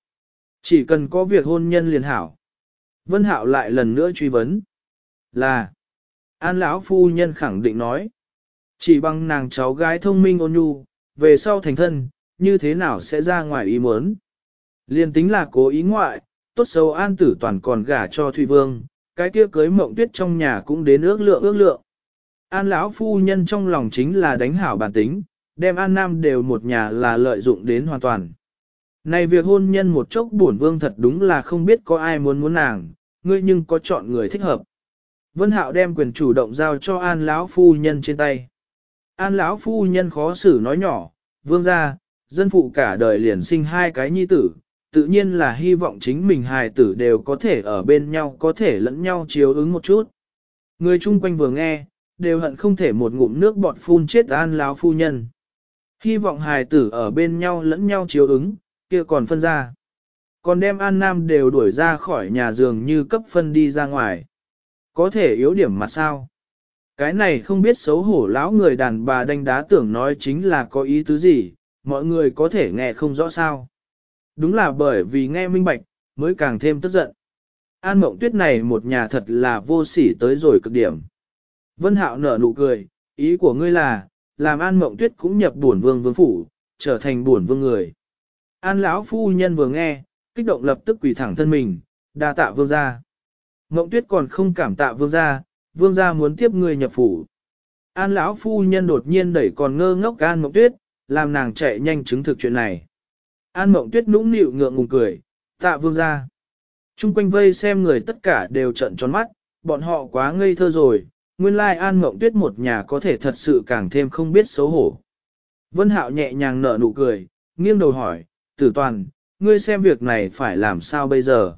Chỉ cần có việc hôn nhân liền hảo. Vân Hạo lại lần nữa truy vấn. Là. An lão phu nhân khẳng định nói. Chỉ bằng nàng cháu gái thông minh ôn nhu, về sau thành thân, như thế nào sẽ ra ngoài ý muốn. Liên tính là cố ý ngoại, tốt xấu an tử toàn còn gả cho Thủy Vương, cái kia cưới mộng tuyết trong nhà cũng đến ước lượng ước lượng. An lão phu nhân trong lòng chính là đánh hảo bản tính, đem An Nam đều một nhà là lợi dụng đến hoàn toàn. Này việc hôn nhân một chốc buồn vương thật đúng là không biết có ai muốn muốn nàng, ngươi nhưng có chọn người thích hợp. Vân Hạo đem quyền chủ động giao cho An lão phu nhân trên tay. An lão phu nhân khó xử nói nhỏ, vương gia, dân phụ cả đời liền sinh hai cái nhi tử, tự nhiên là hy vọng chính mình hài tử đều có thể ở bên nhau có thể lẫn nhau chiếu ứng một chút. Người chung quanh vừa nghe, đều hận không thể một ngụm nước bọt phun chết an lão phu nhân. Hy vọng hài tử ở bên nhau lẫn nhau chiếu ứng, kia còn phân ra. Còn đem an nam đều đuổi ra khỏi nhà giường như cấp phân đi ra ngoài. Có thể yếu điểm mặt sao? Cái này không biết xấu hổ lão người đàn bà đánh đá tưởng nói chính là có ý tứ gì, mọi người có thể nghe không rõ sao. Đúng là bởi vì nghe minh bạch, mới càng thêm tức giận. An mộng tuyết này một nhà thật là vô sỉ tới rồi cực điểm. Vân hạo nở nụ cười, ý của ngươi là, làm an mộng tuyết cũng nhập buồn vương vương phủ, trở thành buồn vương người. An lão phu nhân vừa nghe, kích động lập tức quỳ thẳng thân mình, đa tạ vương gia. Mộng tuyết còn không cảm tạ vương gia, vương gia muốn tiếp người nhập phủ. An lão phu nhân đột nhiên đẩy còn ngơ ngốc An Mộng Tuyết, làm nàng chạy nhanh chứng thực chuyện này. An Mộng Tuyết nũng nịu ngượng ngùng cười, tạ vương gia. Trung quanh vây xem người tất cả đều trận tròn mắt, bọn họ quá ngây thơ rồi, nguyên lai An Mộng Tuyết một nhà có thể thật sự càng thêm không biết xấu hổ. Vân Hạo nhẹ nhàng nở nụ cười, nghiêng đầu hỏi, tử toàn, ngươi xem việc này phải làm sao bây giờ?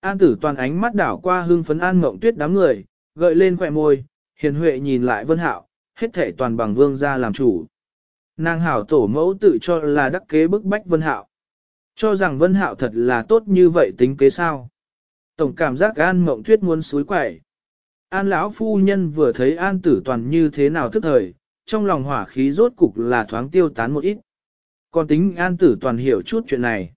An tử toàn ánh mắt đảo qua hương phấn an mộng tuyết đám người, gợi lên khỏe môi, hiền huệ nhìn lại Vân Hạo, hết thể toàn bằng vương gia làm chủ. Nàng hảo tổ mẫu tự cho là đắc kế bức bách Vân Hạo. Cho rằng Vân Hạo thật là tốt như vậy tính kế sao. Tổng cảm giác An Mộng Tuyết muốn suối quẩy. An lão phu nhân vừa thấy An Tử Toàn như thế nào thức thời, trong lòng hỏa khí rốt cục là thoáng tiêu tán một ít. Còn tính An Tử Toàn hiểu chút chuyện này.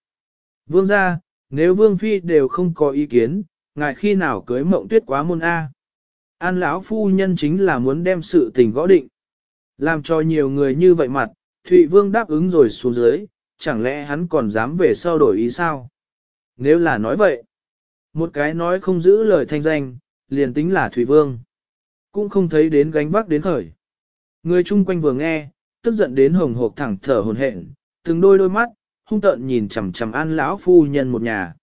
Vương gia, nếu Vương Phi đều không có ý kiến, ngài khi nào cưới Mộng Tuyết quá môn A. An lão phu nhân chính là muốn đem sự tình gõ định. Làm cho nhiều người như vậy mặt, Thụy Vương đáp ứng rồi xuống dưới, chẳng lẽ hắn còn dám về sau đổi ý sao? Nếu là nói vậy, một cái nói không giữ lời thanh danh, liền tính là Thụy Vương. Cũng không thấy đến gánh vác đến khởi. Người chung quanh vừa nghe, tức giận đến hồng hộp thẳng thở hồn hển, từng đôi đôi mắt, hung tợn nhìn chằm chằm an lão phu nhân một nhà.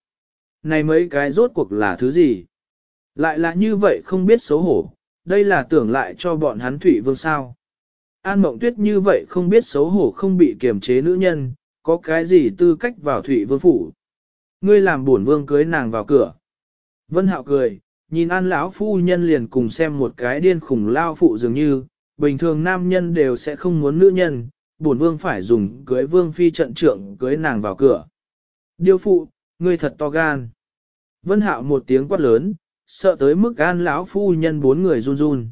Này mấy cái rốt cuộc là thứ gì? Lại là như vậy không biết xấu hổ, đây là tưởng lại cho bọn hắn Thủy Vương sao? An Mộng Tuyết như vậy không biết xấu hổ không bị kiềm chế nữ nhân, có cái gì tư cách vào Thủy Vương phủ? Ngươi làm buồn vương cưới nàng vào cửa. Vân Hạo cười, nhìn An lão phu nhân liền cùng xem một cái điên khủng lao phụ dường như, bình thường nam nhân đều sẽ không muốn nữ nhân, buồn vương phải dùng cưới vương phi trận trượng cưới nàng vào cửa. Điêu phụ, ngươi thật to gan. Vân Hạo một tiếng quát lớn, sợ tới mức An lão phu nhân bốn người run run.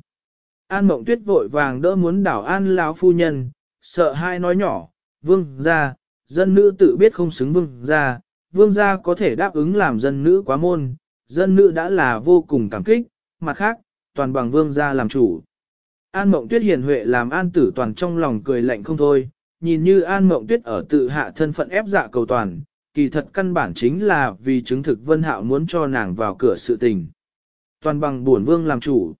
An Mộng Tuyết vội vàng đỡ muốn đảo An lão phu nhân, sợ hai nói nhỏ, vương gia, dân nữ tự biết không xứng vương gia, vương gia có thể đáp ứng làm dân nữ quá môn, dân nữ đã là vô cùng cảm kích, mặt khác, toàn bằng vương gia làm chủ. An Mộng Tuyết hiền huệ làm An Tử Toàn trong lòng cười lạnh không thôi, nhìn như An Mộng Tuyết ở tự hạ thân phận ép dạ cầu toàn, kỳ thật căn bản chính là vì chứng thực Vân Hạo muốn cho nàng vào cửa sự tình. Toàn bằng buồn vương làm chủ.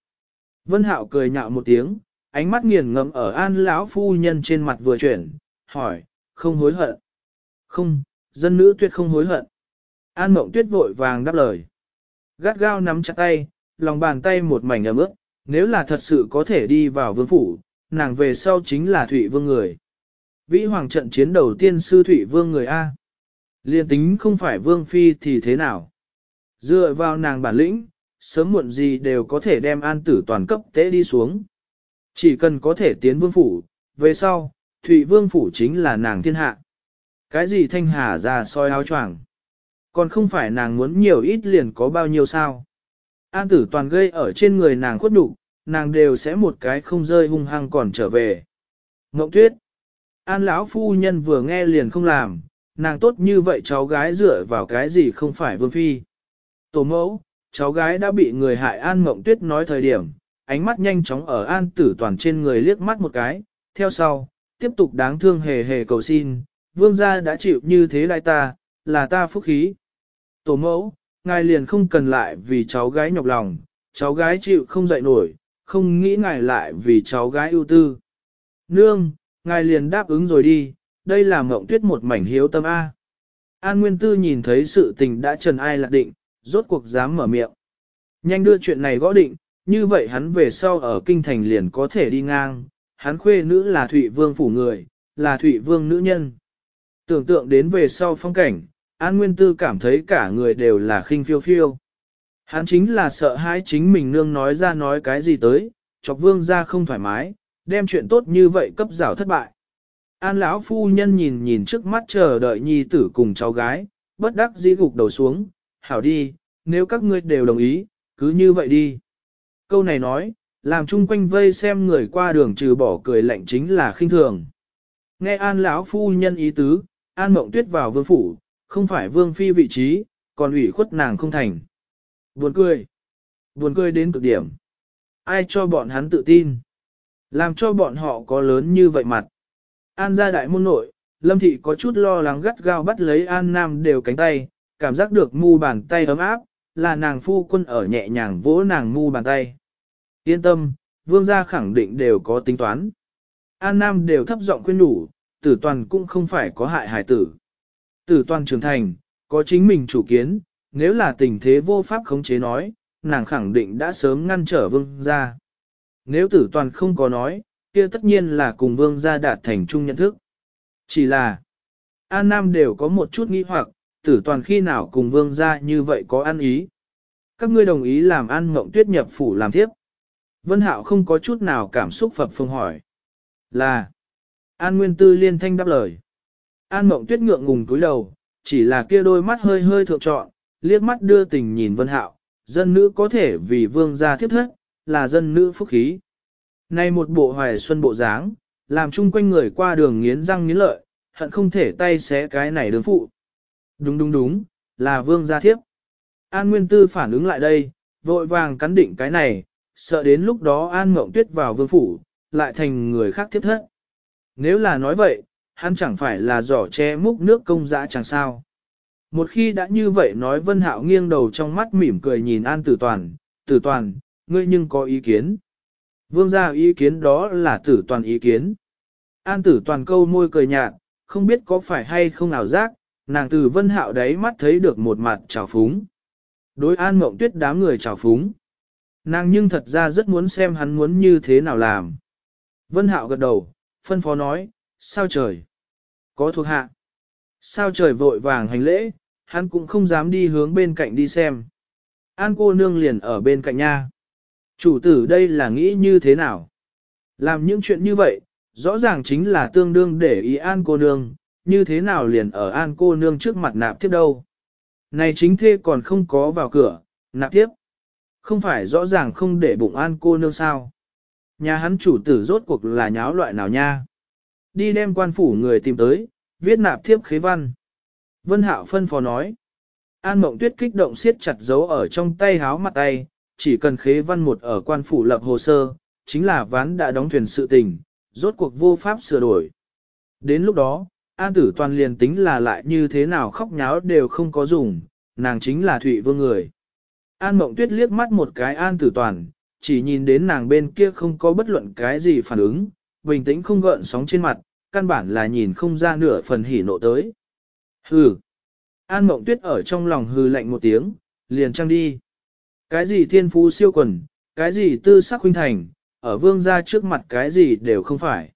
Vân Hạo cười nhạo một tiếng, ánh mắt nghiền ngẫm ở An lão phu nhân trên mặt vừa chuyển, hỏi, không hối hận. Không, dân nữ tuyệt không hối hận. An Mộng Tuyết vội vàng đáp lời. Gắt gao nắm chặt tay, lòng bàn tay một mảnh ấm ướt, nếu là thật sự có thể đi vào vương phủ, nàng về sau chính là Thụy Vương người. Vĩ Hoàng trận chiến đầu tiên sư Thụy Vương người A. Liên tính không phải Vương Phi thì thế nào? Dựa vào nàng bản lĩnh, sớm muộn gì đều có thể đem an tử toàn cấp tế đi xuống. Chỉ cần có thể tiến vương phủ, về sau, Thụy Vương phủ chính là nàng thiên hạ. Cái gì thanh hà ra soi áo choàng còn không phải nàng muốn nhiều ít liền có bao nhiêu sao. An tử toàn gây ở trên người nàng khuất đủ, nàng đều sẽ một cái không rơi hung hăng còn trở về. Ngộng tuyết. An lão phu nhân vừa nghe liền không làm, nàng tốt như vậy cháu gái dựa vào cái gì không phải vương phi. Tổ mẫu, cháu gái đã bị người hại An Mộng Tuyết nói thời điểm, ánh mắt nhanh chóng ở An Tử Toàn trên người liếc mắt một cái, theo sau, tiếp tục đáng thương hề hề cầu xin, vương gia đã chịu như thế lại ta, là ta phúc khí. Tổ mẫu, ngài liền không cần lại vì cháu gái nhọc lòng, cháu gái chịu không dậy nổi, không nghĩ ngài lại vì cháu gái ưu tư. Nương, ngài liền đáp ứng rồi đi, đây là mộng tuyết một mảnh hiếu tâm A. An Nguyên Tư nhìn thấy sự tình đã trần ai lạc định, rốt cuộc dám mở miệng. Nhanh đưa chuyện này gõ định, như vậy hắn về sau ở kinh thành liền có thể đi ngang, hắn khuê nữ là Thụy Vương phủ người, là Thụy Vương nữ nhân. Tưởng tượng đến về sau phong cảnh, An Nguyên Tư cảm thấy cả người đều là khinh phiêu phiêu. Hắn chính là sợ hãi chính mình nương nói ra nói cái gì tới, chọc vương ra không thoải mái, đem chuyện tốt như vậy cấp rào thất bại. An lão phu nhân nhìn nhìn trước mắt chờ đợi nhi tử cùng cháu gái, bất đắc dĩ gục đầu xuống, hảo đi, nếu các ngươi đều đồng ý, cứ như vậy đi. Câu này nói, làm chung quanh vây xem người qua đường trừ bỏ cười lạnh chính là khinh thường. Nghe An lão phu nhân ý tứ, An Mộng Tuyết vào vương phủ, không phải vương phi vị trí, còn ủy khuất nàng không thành. Buồn cười. Buồn cười đến cực điểm. Ai cho bọn hắn tự tin? Làm cho bọn họ có lớn như vậy mặt. An gia đại môn nội, Lâm Thị có chút lo lắng gắt gao bắt lấy An Nam đều cánh tay, cảm giác được mu bàn tay ấm áp, là nàng phu quân ở nhẹ nhàng vỗ nàng mu bàn tay. Yên tâm, vương gia khẳng định đều có tính toán. An Nam đều thấp giọng khuyên nhủ, tử toàn cũng không phải có hại hải tử. Tử toàn trưởng thành, có chính mình chủ kiến, nếu là tình thế vô pháp khống chế nói, nàng khẳng định đã sớm ngăn trở vương gia Nếu tử toàn không có nói, kia tất nhiên là cùng vương gia đạt thành chung nhận thức. Chỉ là, An Nam đều có một chút nghi hoặc, tử toàn khi nào cùng vương gia như vậy có ăn ý. Các ngươi đồng ý làm An Mộng Tuyết nhập phủ làm thiếp. Vân Hạo không có chút nào cảm xúc phập phồng hỏi. Là, An Nguyên Tư liên thanh đáp lời. An Mộng Tuyết ngượng ngùng cúi đầu, chỉ là kia đôi mắt hơi hơi thượng trọn, liếc mắt đưa tình nhìn Vân Hạo, dân nữ có thể vì vương gia thiếp thất, là dân nữ phúc khí. Nay một bộ hoài xuân bộ dáng, làm chung quanh người qua đường nghiến răng nghiến lợi, hận không thể tay xé cái này đường phụ. Đúng đúng đúng, là vương gia thiếp. An Nguyên Tư phản ứng lại đây, vội vàng cắn định cái này, sợ đến lúc đó An Ngộng Tuyết vào vương phủ, lại thành người khác thiếp thất. Nếu là nói vậy, hắn chẳng phải là giỏ che múc nước công dã chẳng sao. Một khi đã như vậy nói Vân Hạo nghiêng đầu trong mắt mỉm cười nhìn An Tử Toàn, Tử Toàn, ngươi nhưng có ý kiến. Vương gia ý kiến đó là Tử Toàn ý kiến. An Tử Toàn câu môi cười nhạt, không biết có phải hay không nào giác, nàng từ Vân Hạo đấy mắt thấy được một mặt trào phúng. Đối An Mộng Tuyết đám người trào phúng. Nàng nhưng thật ra rất muốn xem hắn muốn như thế nào làm. Vân Hạo gật đầu, phân phó nói, sao trời? Có thuộc hạ. Sao trời vội vàng hành lễ, hắn cũng không dám đi hướng bên cạnh đi xem. An cô nương liền ở bên cạnh nha. Chủ tử đây là nghĩ như thế nào? Làm những chuyện như vậy, rõ ràng chính là tương đương để ý an cô nương, như thế nào liền ở an cô nương trước mặt nạp tiếp đâu. Này chính thê còn không có vào cửa, nạp tiếp. Không phải rõ ràng không để bụng an cô nương sao. Nhà hắn chủ tử rốt cuộc là nháo loại nào nha. Đi đem quan phủ người tìm tới, viết nạp thiếp khế văn. Vân Hạo phân phó nói. An Mộng Tuyết kích động siết chặt dấu ở trong tay háo mặt tay, chỉ cần khế văn một ở quan phủ lập hồ sơ, chính là ván đã đóng thuyền sự tình, rốt cuộc vô pháp sửa đổi. Đến lúc đó, An Tử Toàn liền tính là lại như thế nào khóc nháo đều không có dùng, nàng chính là Thụy Vương người. An Mộng Tuyết liếc mắt một cái An Tử Toàn, chỉ nhìn đến nàng bên kia không có bất luận cái gì phản ứng, bình tĩnh không gợn sóng trên mặt, căn bản là nhìn không ra nửa phần hỉ nộ tới. Hừ. An Mộng Tuyết ở trong lòng hừ lạnh một tiếng, liền trăng đi. Cái gì thiên phú siêu quần, cái gì tư sắc huynh thành, ở vương gia trước mặt cái gì đều không phải.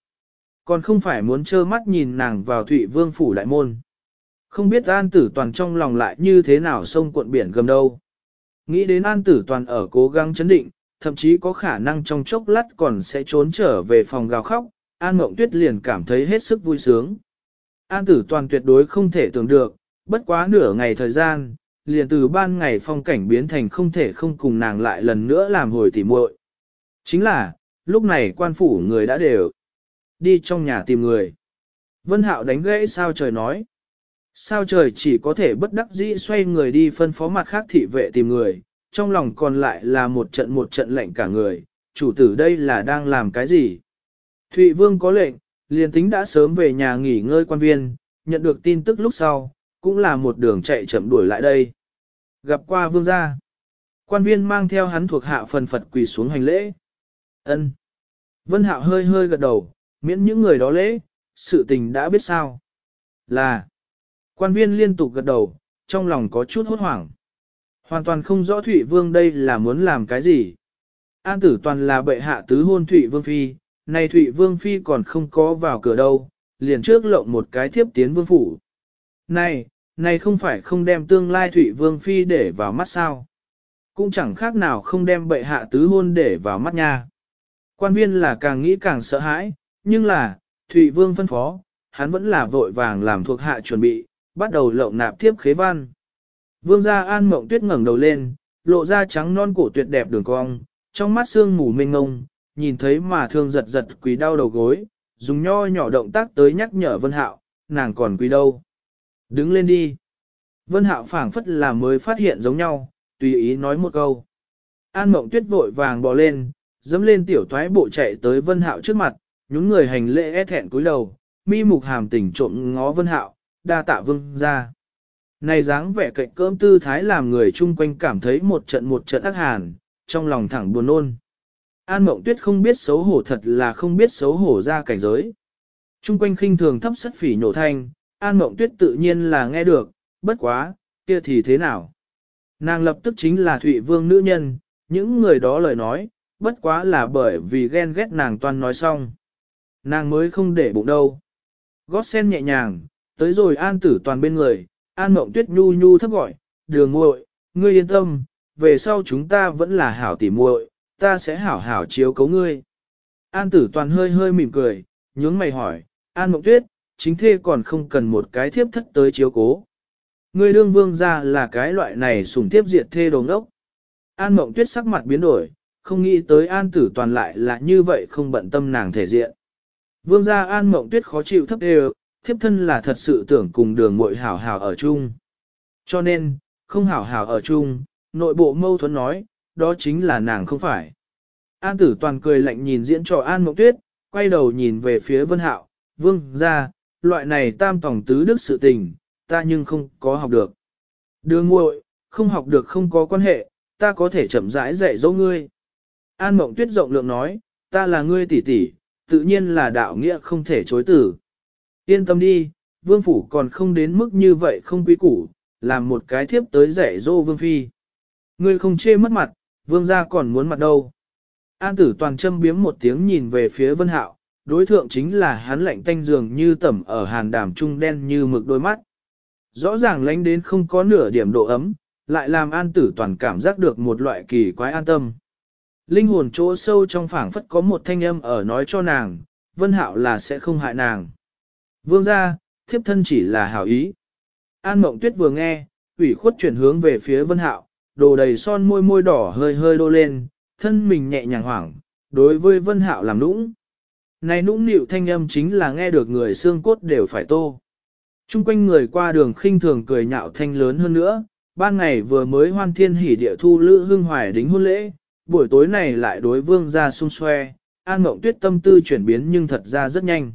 Còn không phải muốn trơ mắt nhìn nàng vào thụy vương phủ đại môn. Không biết an tử toàn trong lòng lại như thế nào sông cuộn biển gầm đâu. Nghĩ đến an tử toàn ở cố gắng chấn định, thậm chí có khả năng trong chốc lát còn sẽ trốn trở về phòng gào khóc, An Mộng Tuyết liền cảm thấy hết sức vui sướng. An tử toàn tuyệt đối không thể tưởng được, bất quá nửa ngày thời gian, liền từ ban ngày phong cảnh biến thành không thể không cùng nàng lại lần nữa làm hồi tỉ muội. Chính là, lúc này quan phủ người đã đều đi trong nhà tìm người. Vân Hạo đánh gãy sao trời nói. Sao trời chỉ có thể bất đắc dĩ xoay người đi phân phó mặt khác thị vệ tìm người, trong lòng còn lại là một trận một trận lệnh cả người, chủ tử đây là đang làm cái gì? Thụy Vương có lệnh, liền tính đã sớm về nhà nghỉ ngơi quan viên, nhận được tin tức lúc sau, cũng là một đường chạy chậm đuổi lại đây. Gặp qua vương gia, quan viên mang theo hắn thuộc hạ phần phật quỳ xuống hành lễ. Ân. Vân Hạo hơi hơi gật đầu, miễn những người đó lễ, sự tình đã biết sao. Là, quan viên liên tục gật đầu, trong lòng có chút hốt hoảng. Hoàn toàn không rõ Thụy Vương đây là muốn làm cái gì. An tử toàn là bệ hạ tứ hôn Thụy Vương Phi, nay Thụy Vương Phi còn không có vào cửa đâu, liền trước lộng một cái thiếp tiến vương phủ. Này, này không phải không đem tương lai Thụy Vương Phi để vào mắt sao. Cũng chẳng khác nào không đem bệ hạ tứ hôn để vào mắt nha. Quan viên là càng nghĩ càng sợ hãi, nhưng là, Thụy Vương phân phó, hắn vẫn là vội vàng làm thuộc hạ chuẩn bị, bắt đầu lộng nạp thiếp khế văn. Vương gia An Mộng Tuyết ngẩng đầu lên, lộ ra trắng non cổ tuyệt đẹp đường cong, trong mắt sương mù mênh ngông, nhìn thấy mà thương giật giật quỳ đau đầu gối, dùng nho nhỏ động tác tới nhắc nhở Vân Hạo, nàng còn quỳ đâu. Đứng lên đi. Vân Hạo phảng phất là mới phát hiện giống nhau, tùy ý nói một câu. An Mộng Tuyết vội vàng bò lên, dẫm lên tiểu thoái bộ chạy tới Vân Hạo trước mặt, nhún người hành lễ e thẹn cúi đầu, mi mục hàm tỉnh trộm ngó Vân Hạo, đa tạ vương ra. Này dáng vẻ cạnh cơm tư thái làm người chung quanh cảm thấy một trận một trận ác hàn, trong lòng thẳng buồn nôn. An Mộng Tuyết không biết xấu hổ thật là không biết xấu hổ ra cảnh giới. Trung quanh khinh thường thấp sất phỉ nhổ thanh, An Mộng Tuyết tự nhiên là nghe được, bất quá, kia thì thế nào? Nàng lập tức chính là Thụy Vương nữ nhân, những người đó lời nói, bất quá là bởi vì ghen ghét nàng toàn nói xong. Nàng mới không để bụng đâu. Gót sen nhẹ nhàng, tới rồi an tử toàn bên người, an mộng tuyết nhu nhu thấp gọi, đường muội, ngươi yên tâm, về sau chúng ta vẫn là hảo tỉ muội, ta sẽ hảo hảo chiếu cấu ngươi. An tử toàn hơi hơi mỉm cười, nhướng mày hỏi, an mộng tuyết, chính thê còn không cần một cái thiếp thất tới chiếu cố. Ngươi đương vương ra là cái loại này sủng thiếp diệt thê đồng ốc. An mộng tuyết sắc mặt biến đổi, không nghĩ tới an tử toàn lại là như vậy không bận tâm nàng thể diện. Vương gia an mộng tuyết khó chịu thấp đều, thiếp thân là thật sự tưởng cùng đường muội hảo hảo ở chung. Cho nên, không hảo hảo ở chung, nội bộ mâu thuẫn nói, đó chính là nàng không phải. An tử toàn cười lạnh nhìn diễn trò an mộng tuyết, quay đầu nhìn về phía vân hạo, vương gia, loại này tam tổng tứ đức sự tình, ta nhưng không có học được. Đường muội, không học được không có quan hệ, ta có thể chậm rãi dạy dỗ ngươi. An mộng tuyết rộng lượng nói, ta là ngươi tỷ tỷ, tự nhiên là đạo nghĩa không thể chối tử. Yên tâm đi, vương phủ còn không đến mức như vậy không quý củ, làm một cái thiếp tới rẻ dô vương phi. Ngươi không chê mất mặt, vương gia còn muốn mặt đâu. An tử toàn châm biếm một tiếng nhìn về phía vân hạo, đối thượng chính là hắn lạnh tanh dường như tẩm ở hàn đàm trung đen như mực đôi mắt. Rõ ràng lánh đến không có nửa điểm độ ấm, lại làm an tử toàn cảm giác được một loại kỳ quái an tâm. Linh hồn chỗ sâu trong phảng phất có một thanh âm ở nói cho nàng, vân hạo là sẽ không hại nàng. Vương ra, thiếp thân chỉ là hảo ý. An mộng tuyết vừa nghe, ủy khuất chuyển hướng về phía vân hạo, đồ đầy son môi môi đỏ hơi hơi đô lên, thân mình nhẹ nhàng hoảng, đối với vân hạo làm nũng. Này nũng nịu thanh âm chính là nghe được người xương cốt đều phải tô. Trung quanh người qua đường khinh thường cười nhạo thanh lớn hơn nữa, ban ngày vừa mới hoan thiên hỉ địa thu lữ hương hoài đính hôn lễ, buổi tối này lại đối vương ra xung xoe, an mộng tuyết tâm tư chuyển biến nhưng thật ra rất nhanh.